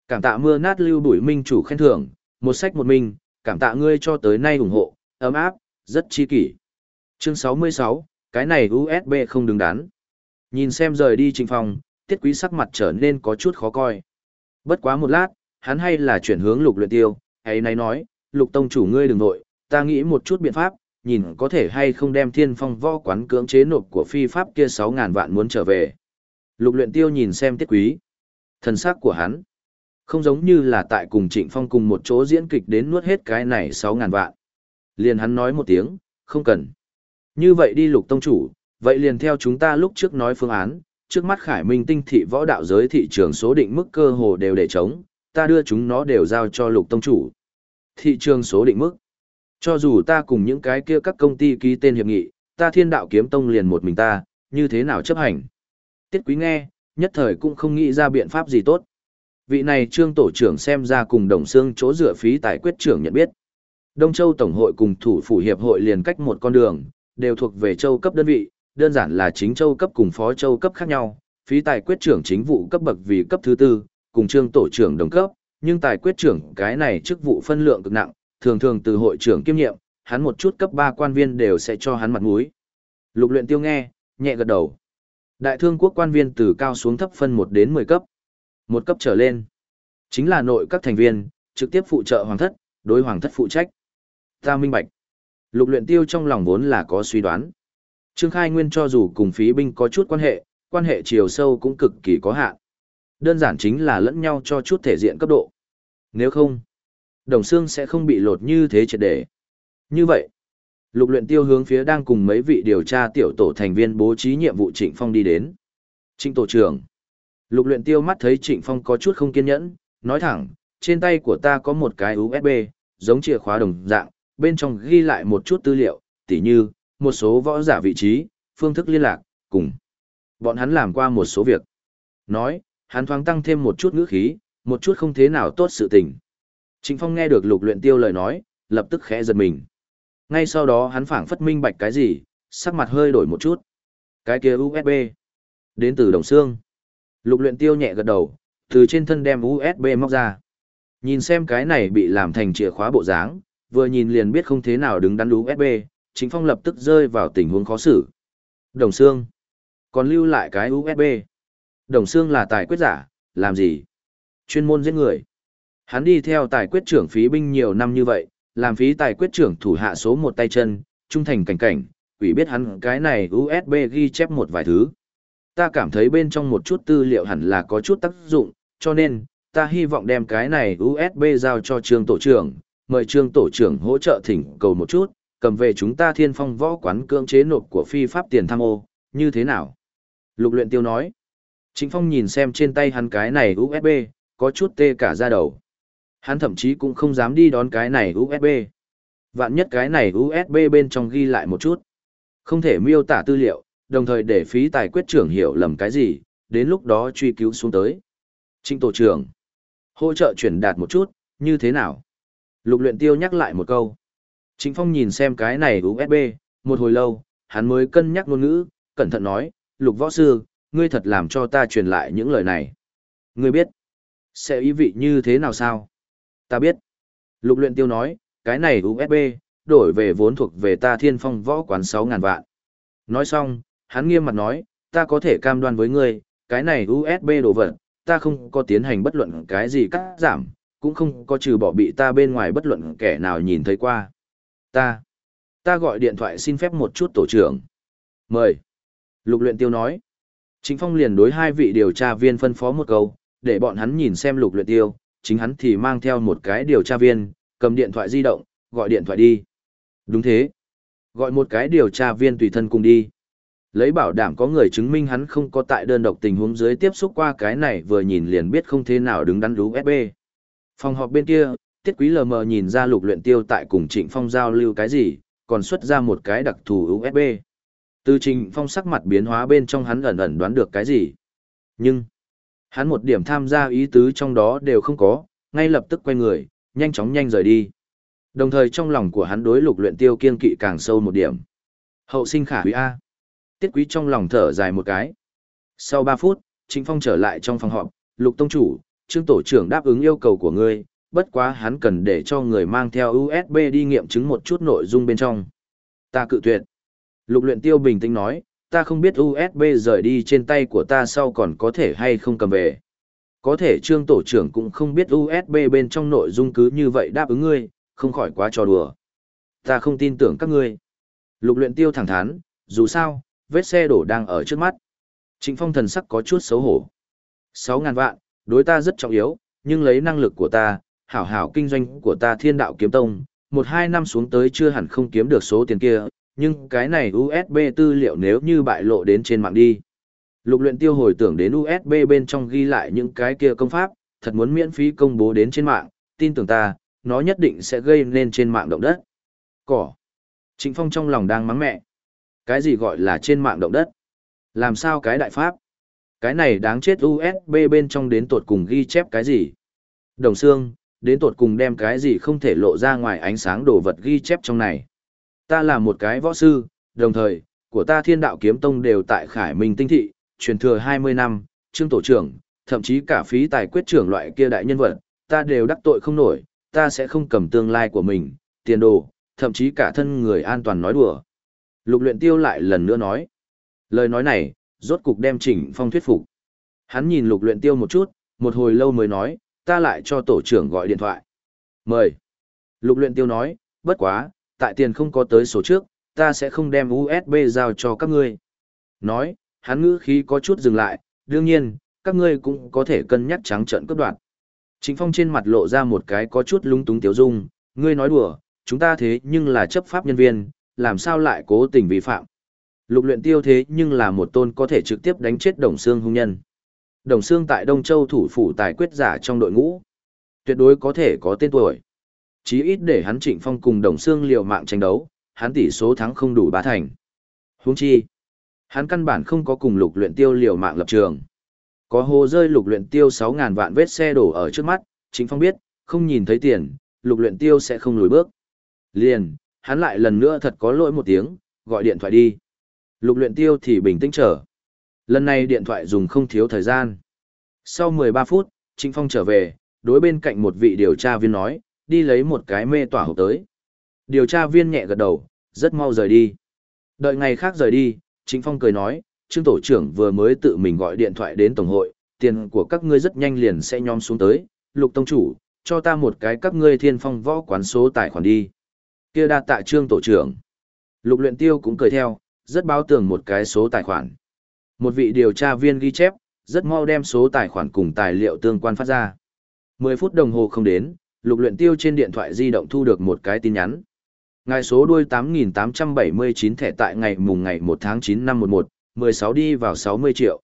Cảm tạ mưa nát lưu bụi minh chủ khen thưởng, một sách một minh, cảm tạ ngươi cho tới nay ủng hộ, ấm áp, rất chi kỷ. Chương 66, cái này USB không đứng đắn. Nhìn xem rời đi trình phòng, tiết quý sắc mặt trở nên có chút khó coi. Bất quá một lát, hắn hay là chuyển hướng lục luyện tiêu, hay này nói, lục tông chủ ngươi đừng nội, ta nghĩ một chút biện pháp, nhìn có thể hay không đem thiên phong võ quán cưỡng chế nộp của phi pháp kia 6.000 vạn muốn trở về. Lục luyện tiêu nhìn xem tiết quý. Thần sắc của hắn. Không giống như là tại cùng trịnh phong cùng một chỗ diễn kịch đến nuốt hết cái này 6.000 vạn. Liền hắn nói một tiếng, không cần. Như vậy đi lục tông chủ, vậy liền theo chúng ta lúc trước nói phương án, trước mắt khải minh tinh thị võ đạo giới thị trường số định mức cơ hồ đều để chống, ta đưa chúng nó đều giao cho lục tông chủ. Thị trường số định mức. Cho dù ta cùng những cái kia các công ty ký tên hiệp nghị, ta thiên đạo kiếm tông liền một mình ta, như thế nào chấp hành? Tiết quý nghe, nhất thời cũng không nghĩ ra biện pháp gì tốt. Vị này trương tổ trưởng xem ra cùng đồng xương chỗ dựa phí tài quyết trưởng nhận biết. Đông Châu Tổng hội cùng thủ phủ hiệp hội liền cách một con đường, đều thuộc về châu cấp đơn vị, đơn giản là chính châu cấp cùng phó châu cấp khác nhau, phí tài quyết trưởng chính vụ cấp bậc vì cấp thứ tư, cùng trương tổ trưởng đồng cấp, nhưng tài quyết trưởng cái này chức vụ phân lượng cực nặng, thường thường từ hội trưởng kiêm nhiệm, hắn một chút cấp 3 quan viên đều sẽ cho hắn mặt mũi. Lục luyện tiêu nghe, nhẹ gật đầu. Đại thương quốc quan viên từ cao xuống thấp phân 1 đến 10 cấp. Một cấp trở lên, chính là nội các thành viên, trực tiếp phụ trợ hoàng thất, đối hoàng thất phụ trách. Ta minh bạch. Lục luyện tiêu trong lòng vốn là có suy đoán. Trương Khai Nguyên cho dù cùng phí binh có chút quan hệ, quan hệ chiều sâu cũng cực kỳ có hạn. Đơn giản chính là lẫn nhau cho chút thể diện cấp độ. Nếu không, Đồng Sương sẽ không bị lột như thế triệt để. Như vậy, lục luyện tiêu hướng phía đang cùng mấy vị điều tra tiểu tổ thành viên bố trí nhiệm vụ Trịnh Phong đi đến. Trịnh tổ trưởng. Lục luyện tiêu mắt thấy Trịnh Phong có chút không kiên nhẫn, nói thẳng, trên tay của ta có một cái USB, giống chìa khóa đồng dạng, bên trong ghi lại một chút tư liệu, tỉ như, một số võ giả vị trí, phương thức liên lạc, cùng. Bọn hắn làm qua một số việc. Nói, hắn thoáng tăng thêm một chút ngữ khí, một chút không thế nào tốt sự tình. Trịnh Phong nghe được lục luyện tiêu lời nói, lập tức khẽ giật mình. Ngay sau đó hắn phảng phất minh bạch cái gì, sắc mặt hơi đổi một chút. Cái kia USB. Đến từ đồng xương. Lục luyện tiêu nhẹ gật đầu, từ trên thân đem USB móc ra. Nhìn xem cái này bị làm thành chìa khóa bộ dáng, vừa nhìn liền biết không thế nào đứng đắn USB, chính phong lập tức rơi vào tình huống khó xử. Đồng xương. Còn lưu lại cái USB. Đồng xương là tài quyết giả, làm gì? Chuyên môn giết người. Hắn đi theo tài quyết trưởng phí binh nhiều năm như vậy, làm phí tài quyết trưởng thủ hạ số một tay chân, trung thành cảnh cảnh, quỷ biết hắn cái này USB ghi chép một vài thứ. Ta cảm thấy bên trong một chút tư liệu hẳn là có chút tác dụng, cho nên, ta hy vọng đem cái này USB giao cho trương tổ trưởng, mời trương tổ trưởng hỗ trợ thỉnh cầu một chút, cầm về chúng ta thiên phong võ quán cưỡng chế nộp của phi pháp tiền tham ô, như thế nào? Lục luyện tiêu nói. Chính phong nhìn xem trên tay hắn cái này USB, có chút tê cả da đầu. Hắn thậm chí cũng không dám đi đón cái này USB. Vạn nhất cái này USB bên trong ghi lại một chút. Không thể miêu tả tư liệu, đồng thời để phí tài quyết trưởng hiểu lầm cái gì, đến lúc đó truy cứu xuống tới. Trinh tổ trưởng, hỗ trợ chuyển đạt một chút, như thế nào? Lục luyện tiêu nhắc lại một câu. Trịnh Phong nhìn xem cái này USB, một hồi lâu, hắn mới cân nhắc ngôn ngữ, cẩn thận nói, lục võ sư, ngươi thật làm cho ta truyền lại những lời này. Ngươi biết, sẽ ý vị như thế nào sao? Ta biết. Lục luyện tiêu nói, cái này USB, đổi về vốn thuộc về ta thiên phong võ quán 6.000 vạn. Nói xong, hắn nghiêm mặt nói, ta có thể cam đoan với ngươi, cái này USB đồ vật, ta không có tiến hành bất luận cái gì cắt giảm, cũng không có trừ bỏ bị ta bên ngoài bất luận kẻ nào nhìn thấy qua. Ta, ta gọi điện thoại xin phép một chút tổ trưởng. Mời. Lục luyện tiêu nói. Chính phong liền đối hai vị điều tra viên phân phó một câu, để bọn hắn nhìn xem lục luyện tiêu, chính hắn thì mang theo một cái điều tra viên, cầm điện thoại di động, gọi điện thoại đi. Đúng thế. Gọi một cái điều tra viên tùy thân cùng đi. Lấy bảo đảm có người chứng minh hắn không có tại đơn độc tình huống dưới tiếp xúc qua cái này vừa nhìn liền biết không thế nào đứng đắn đú FB. Phòng họp bên kia, Tiết Quý lờ mờ nhìn ra lục luyện tiêu tại cùng Trịnh Phong giao lưu cái gì, còn xuất ra một cái đặc thù USB. Từ Trịnh Phong sắc mặt biến hóa bên trong hắn ẩn ẩn đoán được cái gì. Nhưng, hắn một điểm tham gia ý tứ trong đó đều không có, ngay lập tức quay người, nhanh chóng nhanh rời đi. Đồng thời trong lòng của hắn đối lục luyện tiêu kiên kỵ càng sâu một điểm. Hậu sinh khả quý A. Tiết quý trong lòng thở dài một cái. Sau 3 phút, Trịnh Phong trở lại trong phòng họp, lục tông chủ, trương tổ trưởng đáp ứng yêu cầu của ngươi, bất quá hắn cần để cho người mang theo USB đi nghiệm chứng một chút nội dung bên trong. Ta cự tuyệt. Lục luyện tiêu bình tĩnh nói, ta không biết USB rời đi trên tay của ta sau còn có thể hay không cầm về. Có thể trương tổ trưởng cũng không biết USB bên trong nội dung cứ như vậy đáp ứng ngươi, không khỏi quá trò đùa. Ta không tin tưởng các ngươi. Lục luyện tiêu thẳng thắn, dù sao, vết xe đổ đang ở trước mắt. Trịnh phong thần sắc có chút xấu hổ. 6.000 vạn, đối ta rất trọng yếu, nhưng lấy năng lực của ta, hảo hảo kinh doanh của ta thiên đạo kiếm tông, một hai năm xuống tới chưa hẳn không kiếm được số tiền kia, nhưng cái này USB tư liệu nếu như bại lộ đến trên mạng đi. Lục luyện tiêu hồi tưởng đến USB bên trong ghi lại những cái kia công pháp, thật muốn miễn phí công bố đến trên mạng, tin tưởng ta, nó nhất định sẽ gây nên trên mạng động đất. Cỏ. Trịnh Phong trong lòng đang mắng mẹ. Cái gì gọi là trên mạng động đất? Làm sao cái đại pháp? Cái này đáng chết USB bên trong đến tột cùng ghi chép cái gì? Đồng xương, đến tột cùng đem cái gì không thể lộ ra ngoài ánh sáng đồ vật ghi chép trong này. Ta là một cái võ sư, đồng thời, của ta thiên đạo kiếm tông đều tại Khải Minh Tinh Thị, truyền thừa 20 năm, trương tổ trưởng, thậm chí cả phí tài quyết trưởng loại kia đại nhân vật, ta đều đắc tội không nổi, ta sẽ không cầm tương lai của mình, tiền đồ, thậm chí cả thân người an toàn nói đùa. Lục luyện tiêu lại lần nữa nói. Lời nói này, rốt cục đem chỉnh Phong thuyết phục. Hắn nhìn lục luyện tiêu một chút, một hồi lâu mới nói, ta lại cho tổ trưởng gọi điện thoại. Mời. Lục luyện tiêu nói, bất quá, tại tiền không có tới số trước, ta sẽ không đem USB giao cho các ngươi. Nói, hắn ngữ khí có chút dừng lại, đương nhiên, các ngươi cũng có thể cân nhắc trắng trợn cướp đoạt. Trịnh Phong trên mặt lộ ra một cái có chút lúng túng tiếu dung, ngươi nói đùa, chúng ta thế nhưng là chấp pháp nhân viên, làm sao lại cố tình vi phạm. Lục luyện tiêu thế nhưng là một tôn có thể trực tiếp đánh chết Đồng Sương hung nhân. Đồng Sương tại Đông Châu thủ phủ tài quyết giả trong đội ngũ. Tuyệt đối có thể có tên tuổi. Chí ít để hắn Trịnh Phong cùng Đồng Sương liều mạng tranh đấu, hắn tỷ số thắng không đủ bá thành. Huống chi, hắn căn bản không có cùng lục luyện tiêu liều mạng lập trường. Có hồ rơi lục luyện tiêu sáu ngàn vạn vết xe đổ ở trước mắt, Trịnh Phong biết, không nhìn thấy tiền, lục luyện tiêu sẽ không lùi bước. Liền, hắn lại lần nữa thật có lỗi một tiếng, gọi điện thoại đi. Lục luyện tiêu thì bình tĩnh chờ. Lần này điện thoại dùng không thiếu thời gian. Sau 13 phút, Trịnh Phong trở về, đối bên cạnh một vị điều tra viên nói, đi lấy một cái mê tỏa hộp tới. Điều tra viên nhẹ gật đầu, rất mau rời đi. Đợi ngày khác rời đi, Trịnh Phong cười nói, Trương Tổ trưởng vừa mới tự mình gọi điện thoại đến Tổng hội, tiền của các ngươi rất nhanh liền sẽ nhóm xuống tới, Lục Tông Chủ, cho ta một cái các ngươi thiên phong võ quán số tài khoản đi. kia đa tạ Trương Tổ trưởng. Lục luyện tiêu cũng cười theo, rất báo tường một cái số tài khoản. Một vị điều tra viên ghi chép, rất mau đem số tài khoản cùng tài liệu tương quan phát ra. 10 phút đồng hồ không đến, lục luyện tiêu trên điện thoại di động thu được một cái tin nhắn. Ngài số đuôi 8879 thẻ tại ngày mùng ngày 1 tháng 9 năm 11, 16 đi vào 60 triệu.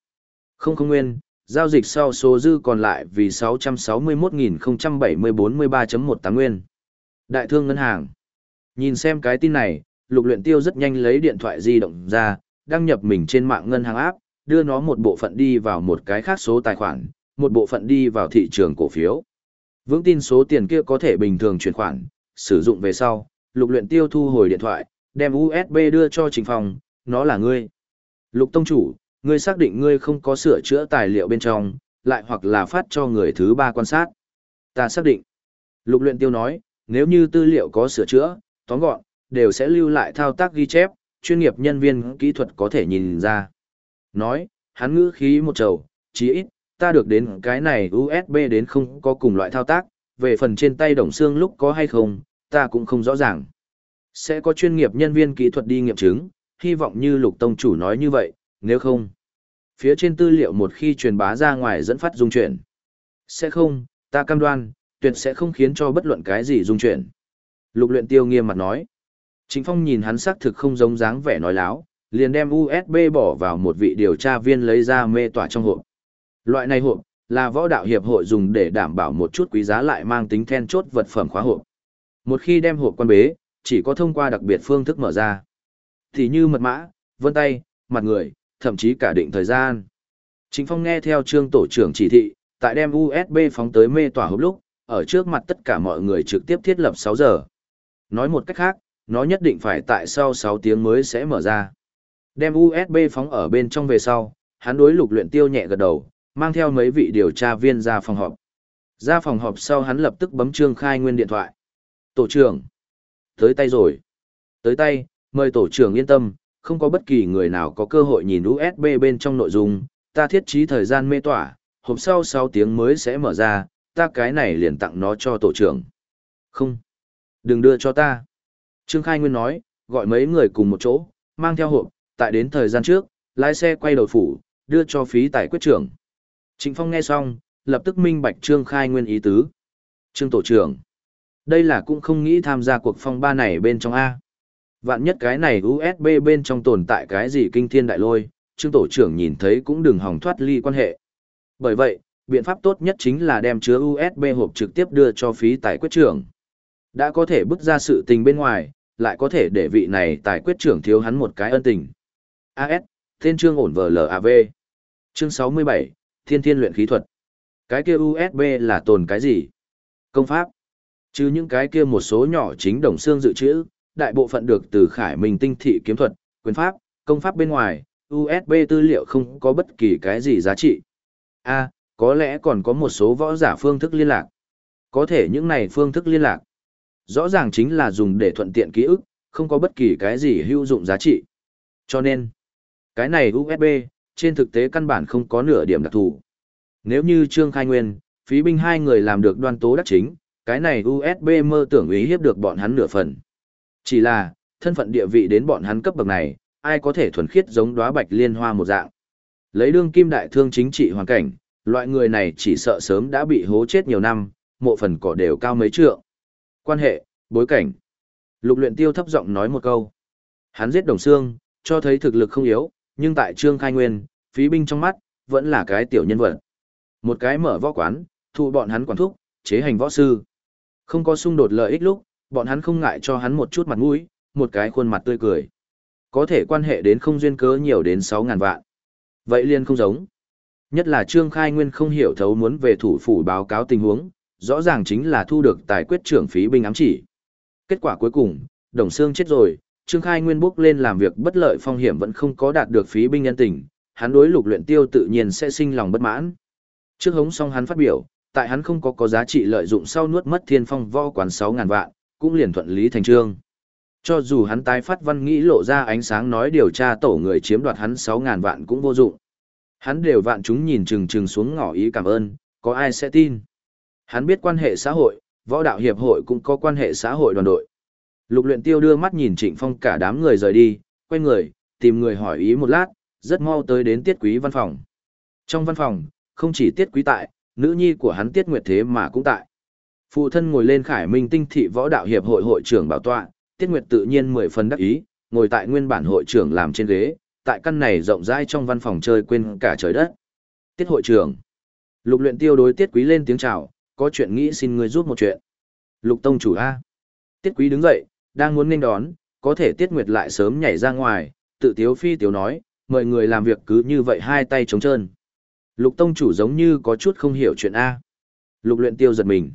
Không không nguyên, giao dịch sau số dư còn lại vì 661.074.13.18 nguyên. Đại thương ngân hàng. Nhìn xem cái tin này, lục luyện tiêu rất nhanh lấy điện thoại di động ra, đăng nhập mình trên mạng ngân hàng áp, đưa nó một bộ phận đi vào một cái khác số tài khoản, một bộ phận đi vào thị trường cổ phiếu. Vững tin số tiền kia có thể bình thường chuyển khoản, sử dụng về sau, lục luyện tiêu thu hồi điện thoại, đem USB đưa cho Trình Phong, nó là ngươi. Lục Tông Chủ, ngươi xác định ngươi không có sửa chữa tài liệu bên trong, lại hoặc là phát cho người thứ ba quan sát. Ta xác định. Lục luyện tiêu nói, nếu như tư liệu có sửa chữa, tóm gọn, đều sẽ lưu lại thao tác ghi chép, chuyên nghiệp nhân viên kỹ thuật có thể nhìn ra. Nói, hắn ngữ khí một trầu, chí ít, ta được đến cái này USB đến không có cùng loại thao tác, về phần trên tay đồng xương lúc có hay không, ta cũng không rõ ràng. Sẽ có chuyên nghiệp nhân viên kỹ thuật đi nghiệm chứng, hy vọng như lục tông chủ nói như vậy, nếu không. Phía trên tư liệu một khi truyền bá ra ngoài dẫn phát dung chuyển. Sẽ không, ta cam đoan, tuyệt sẽ không khiến cho bất luận cái gì dung chuyển. Lục luyện tiêu nghiêm mặt nói. Chính phong nhìn hắn sắc thực không giống dáng vẻ nói láo, liền đem USB bỏ vào một vị điều tra viên lấy ra mê tỏa trong hộp. Loại này hộp, là võ đạo hiệp hội dùng để đảm bảo một chút quý giá lại mang tính then chốt vật phẩm khóa hộp. Một khi đem hộp quan bế, chỉ có thông qua đặc biệt phương thức mở ra. Thì như mật mã, vân tay, mặt người, thậm chí cả định thời gian. Chính Phong nghe theo trương tổ trưởng chỉ thị, tại đem USB phóng tới mê tỏa hộp lúc, ở trước mặt tất cả mọi người trực tiếp thiết lập 6 giờ. Nói một cách khác, nó nhất định phải tại sau 6 tiếng mới sẽ mở ra. Đem USB phóng ở bên trong về sau, hắn đối lục luyện tiêu nhẹ gật đầu, mang theo mấy vị điều tra viên ra phòng họp. Ra phòng họp sau hắn lập tức bấm trương khai nguyên điện thoại. Tổ trưởng. Tới tay rồi. Tới tay, mời tổ trưởng yên tâm, không có bất kỳ người nào có cơ hội nhìn USB bên trong nội dung, ta thiết trí thời gian mê tỏa, hộp sau 6 tiếng mới sẽ mở ra, ta cái này liền tặng nó cho tổ trưởng. Không. Đừng đưa cho ta. Trương Khai Nguyên nói, gọi mấy người cùng một chỗ, mang theo hộp, tại đến thời gian trước, lái xe quay đầu phủ, đưa cho phí tài quyết trưởng. Trịnh Phong nghe xong, lập tức minh bạch Trương Khai Nguyên ý tứ. Trương Tổ trưởng. Đây là cũng không nghĩ tham gia cuộc phong ba này bên trong A. Vạn nhất cái này USB bên trong tồn tại cái gì kinh thiên đại lôi, Trương Tổ trưởng nhìn thấy cũng đừng hòng thoát ly quan hệ. Bởi vậy, biện pháp tốt nhất chính là đem chứa USB hộp trực tiếp đưa cho phí tài quyết trưởng. Đã có thể bước ra sự tình bên ngoài, lại có thể để vị này tài quyết trưởng thiếu hắn một cái ân tình. AS, tên Trương ổn vờ LAV. Chương 67, Thiên Thiên luyện khí thuật. Cái kia USB là tồn cái gì? Công pháp. Chứ những cái kia một số nhỏ chính đồng xương dự trữ, đại bộ phận được từ Khải Minh tinh thị kiếm thuật, quyền pháp, công pháp bên ngoài, USB tư liệu không có bất kỳ cái gì giá trị. A, có lẽ còn có một số võ giả phương thức liên lạc. Có thể những này phương thức liên lạc, rõ ràng chính là dùng để thuận tiện ký ức, không có bất kỳ cái gì hữu dụng giá trị. Cho nên, cái này USB, trên thực tế căn bản không có nửa điểm đặc thù. Nếu như Trương Khai Nguyên, phí binh hai người làm được đoan tố đắc chính, cái này USB mơ tưởng ý hiếp được bọn hắn nửa phần. Chỉ là, thân phận địa vị đến bọn hắn cấp bậc này, ai có thể thuần khiết giống đóa bạch liên hoa một dạng. Lấy đương kim đại thương chính trị hoàn cảnh, loại người này chỉ sợ sớm đã bị hố chết nhiều năm, mộ phần cỏ đều cao mấy trượng. Quan hệ, bối cảnh. Lục luyện tiêu thấp giọng nói một câu. Hắn giết đồng xương, cho thấy thực lực không yếu, nhưng tại trương khai nguyên, phí binh trong mắt, vẫn là cái tiểu nhân vật. Một cái mở võ quán, thu bọn hắn quản thúc, chế hành võ sư. Không có xung đột lợi ích lúc, bọn hắn không ngại cho hắn một chút mặt mũi, một cái khuôn mặt tươi cười. Có thể quan hệ đến không duyên cớ nhiều đến 6.000 vạn. Vậy liên không giống. Nhất là Trương Khai Nguyên không hiểu thấu muốn về thủ phủ báo cáo tình huống, rõ ràng chính là thu được tài quyết trưởng phí binh ám chỉ. Kết quả cuối cùng, Đồng Sương chết rồi, Trương Khai Nguyên bước lên làm việc bất lợi phong hiểm vẫn không có đạt được phí binh nhân tình, hắn đối lục luyện tiêu tự nhiên sẽ sinh lòng bất mãn. Trước hống xong hắn phát biểu, tại hắn không có có giá trị lợi dụng sau nuốt mất thiên phong võ quán 6.000 vạn, cũng liền thuận lý thành trương. Cho dù hắn tái phát văn nghĩ lộ ra ánh sáng nói điều tra tổ người chiếm đoạt hắn 6.000 vạn cũng vô dụng. Hắn đều vạn chúng nhìn chừng chừng xuống ngỏ ý cảm ơn, có ai sẽ tin. Hắn biết quan hệ xã hội, võ đạo hiệp hội cũng có quan hệ xã hội đoàn đội. Lục luyện tiêu đưa mắt nhìn trịnh phong cả đám người rời đi, quay người, tìm người hỏi ý một lát, rất mau tới đến tiết quý văn phòng. Trong văn phòng, không chỉ tiết quý tại, nữ nhi của hắn tiết nguyệt thế mà cũng tại. Phụ thân ngồi lên khải minh tinh thị võ đạo hiệp hội hội trưởng bảo tọa, tiết nguyệt tự nhiên mười phần đắc ý, ngồi tại nguyên bản hội trưởng làm trên ghế, tại căn này rộng rãi trong văn phòng chơi quên cả trời đất. Tiết hội trưởng. Lục luyện tiêu đối tiết quý lên tiếng chào, có chuyện nghĩ xin ngươi giúp một chuyện. Lục tông chủ A. Tiết quý đứng dậy, đang muốn nên đón, có thể tiết nguyệt lại sớm nhảy ra ngoài, tự tiếu phi tiếu nói, mời người làm việc cứ như vậy hai tay trống trơn. Lục tông chủ giống như có chút không hiểu chuyện A. Lục luyện tiêu giật mình.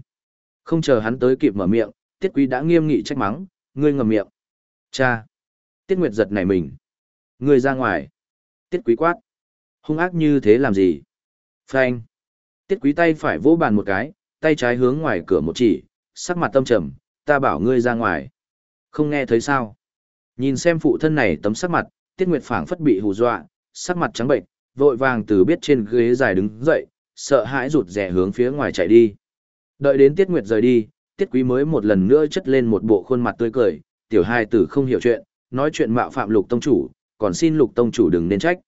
Không chờ hắn tới kịp mở miệng, tiết quý đã nghiêm nghị trách mắng, ngươi ngậm miệng. Cha. Tiết Nguyệt giật nảy mình. ngươi ra ngoài. Tiết Quý quát. Hung ác như thế làm gì? Phanh. Tiết Quý tay phải vỗ bàn một cái, tay trái hướng ngoài cửa một chỉ, sắc mặt tâm trầm, ta bảo ngươi ra ngoài. Không nghe thấy sao? Nhìn xem phụ thân này tấm sắc mặt, Tiết Nguyệt phảng phất bị hù dọa, sắc mặt trắng bệnh, vội vàng từ biết trên ghế dài đứng dậy, sợ hãi rụt rè hướng phía ngoài chạy đi. Đợi đến Tiết Nguyệt rời đi, Tiết Quý mới một lần nữa chất lên một bộ khuôn mặt tươi cười, tiểu hai tử không hiểu chuyện, nói chuyện mạo phạm lục tông chủ, còn xin lục tông chủ đừng nên trách.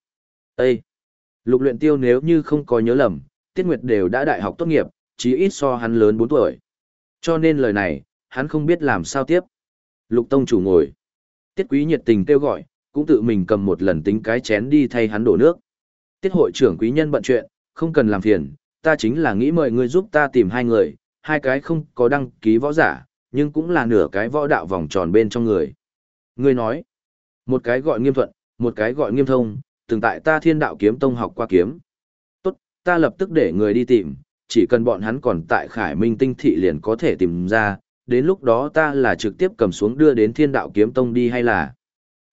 Ê! Lục luyện tiêu nếu như không có nhớ lầm, Tiết Nguyệt đều đã đại học tốt nghiệp, chí ít so hắn lớn 4 tuổi. Cho nên lời này, hắn không biết làm sao tiếp. Lục tông chủ ngồi. Tiết Quý nhiệt tình kêu gọi, cũng tự mình cầm một lần tính cái chén đi thay hắn đổ nước. Tiết hội trưởng quý nhân bận chuyện, không cần làm phiền, ta chính là nghĩ mời ngươi giúp ta tìm hai người, hai cái không có đăng ký võ giả, nhưng cũng là nửa cái võ đạo vòng tròn bên trong người. Ngươi nói, một cái gọi nghiêm thuận, một cái gọi nghiêm thông, từng tại ta thiên đạo kiếm tông học qua kiếm. Tốt, ta lập tức để người đi tìm, chỉ cần bọn hắn còn tại khải minh tinh thị liền có thể tìm ra, đến lúc đó ta là trực tiếp cầm xuống đưa đến thiên đạo kiếm tông đi hay là...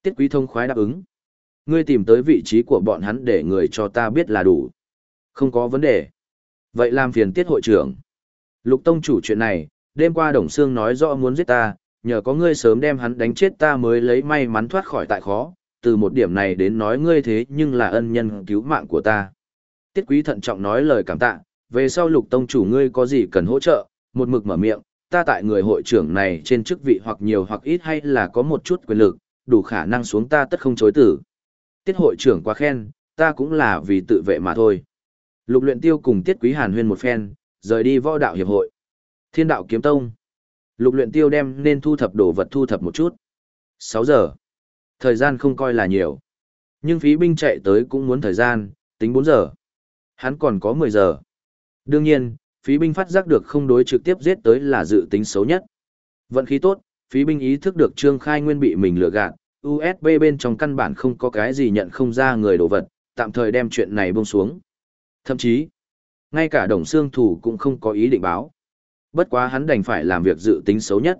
Tiết quý thông khoái đáp ứng. Ngươi tìm tới vị trí của bọn hắn để người cho ta biết là đủ. Không có vấn đề. Vậy làm phiền tiết hội trưởng. Lục tông chủ chuyện này, đêm qua Đồng Sương nói rõ muốn giết ta, nhờ có ngươi sớm đem hắn đánh chết ta mới lấy may mắn thoát khỏi tại khó, từ một điểm này đến nói ngươi thế nhưng là ân nhân cứu mạng của ta. Tiết quý thận trọng nói lời cảm tạ, về sau lục tông chủ ngươi có gì cần hỗ trợ, một mực mở miệng, ta tại người hội trưởng này trên chức vị hoặc nhiều hoặc ít hay là có một chút quyền lực, đủ khả năng xuống ta tất không chối tử. Tiết hội trưởng quá khen, ta cũng là vì tự vệ mà thôi. Lục luyện tiêu cùng tiết quý hàn huyên một phen, rời đi võ đạo hiệp hội. Thiên đạo kiếm tông. Lục luyện tiêu đem nên thu thập đồ vật thu thập một chút. 6 giờ. Thời gian không coi là nhiều. Nhưng phí binh chạy tới cũng muốn thời gian, tính 4 giờ. Hắn còn có 10 giờ. Đương nhiên, phí binh phát giác được không đối trực tiếp giết tới là dự tính xấu nhất. Vận khí tốt, phí binh ý thức được Trương Khai Nguyên bị mình lừa gạt, USB bên trong căn bản không có cái gì nhận không ra người đồ vật, tạm thời đem chuyện này buông xuống. Thậm chí, ngay cả đồng xương thủ cũng không có ý định báo. Bất quá hắn đành phải làm việc dự tính xấu nhất.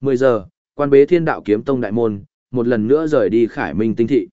10 giờ, quan bế thiên đạo kiếm tông đại môn, một lần nữa rời đi khải minh tinh thị.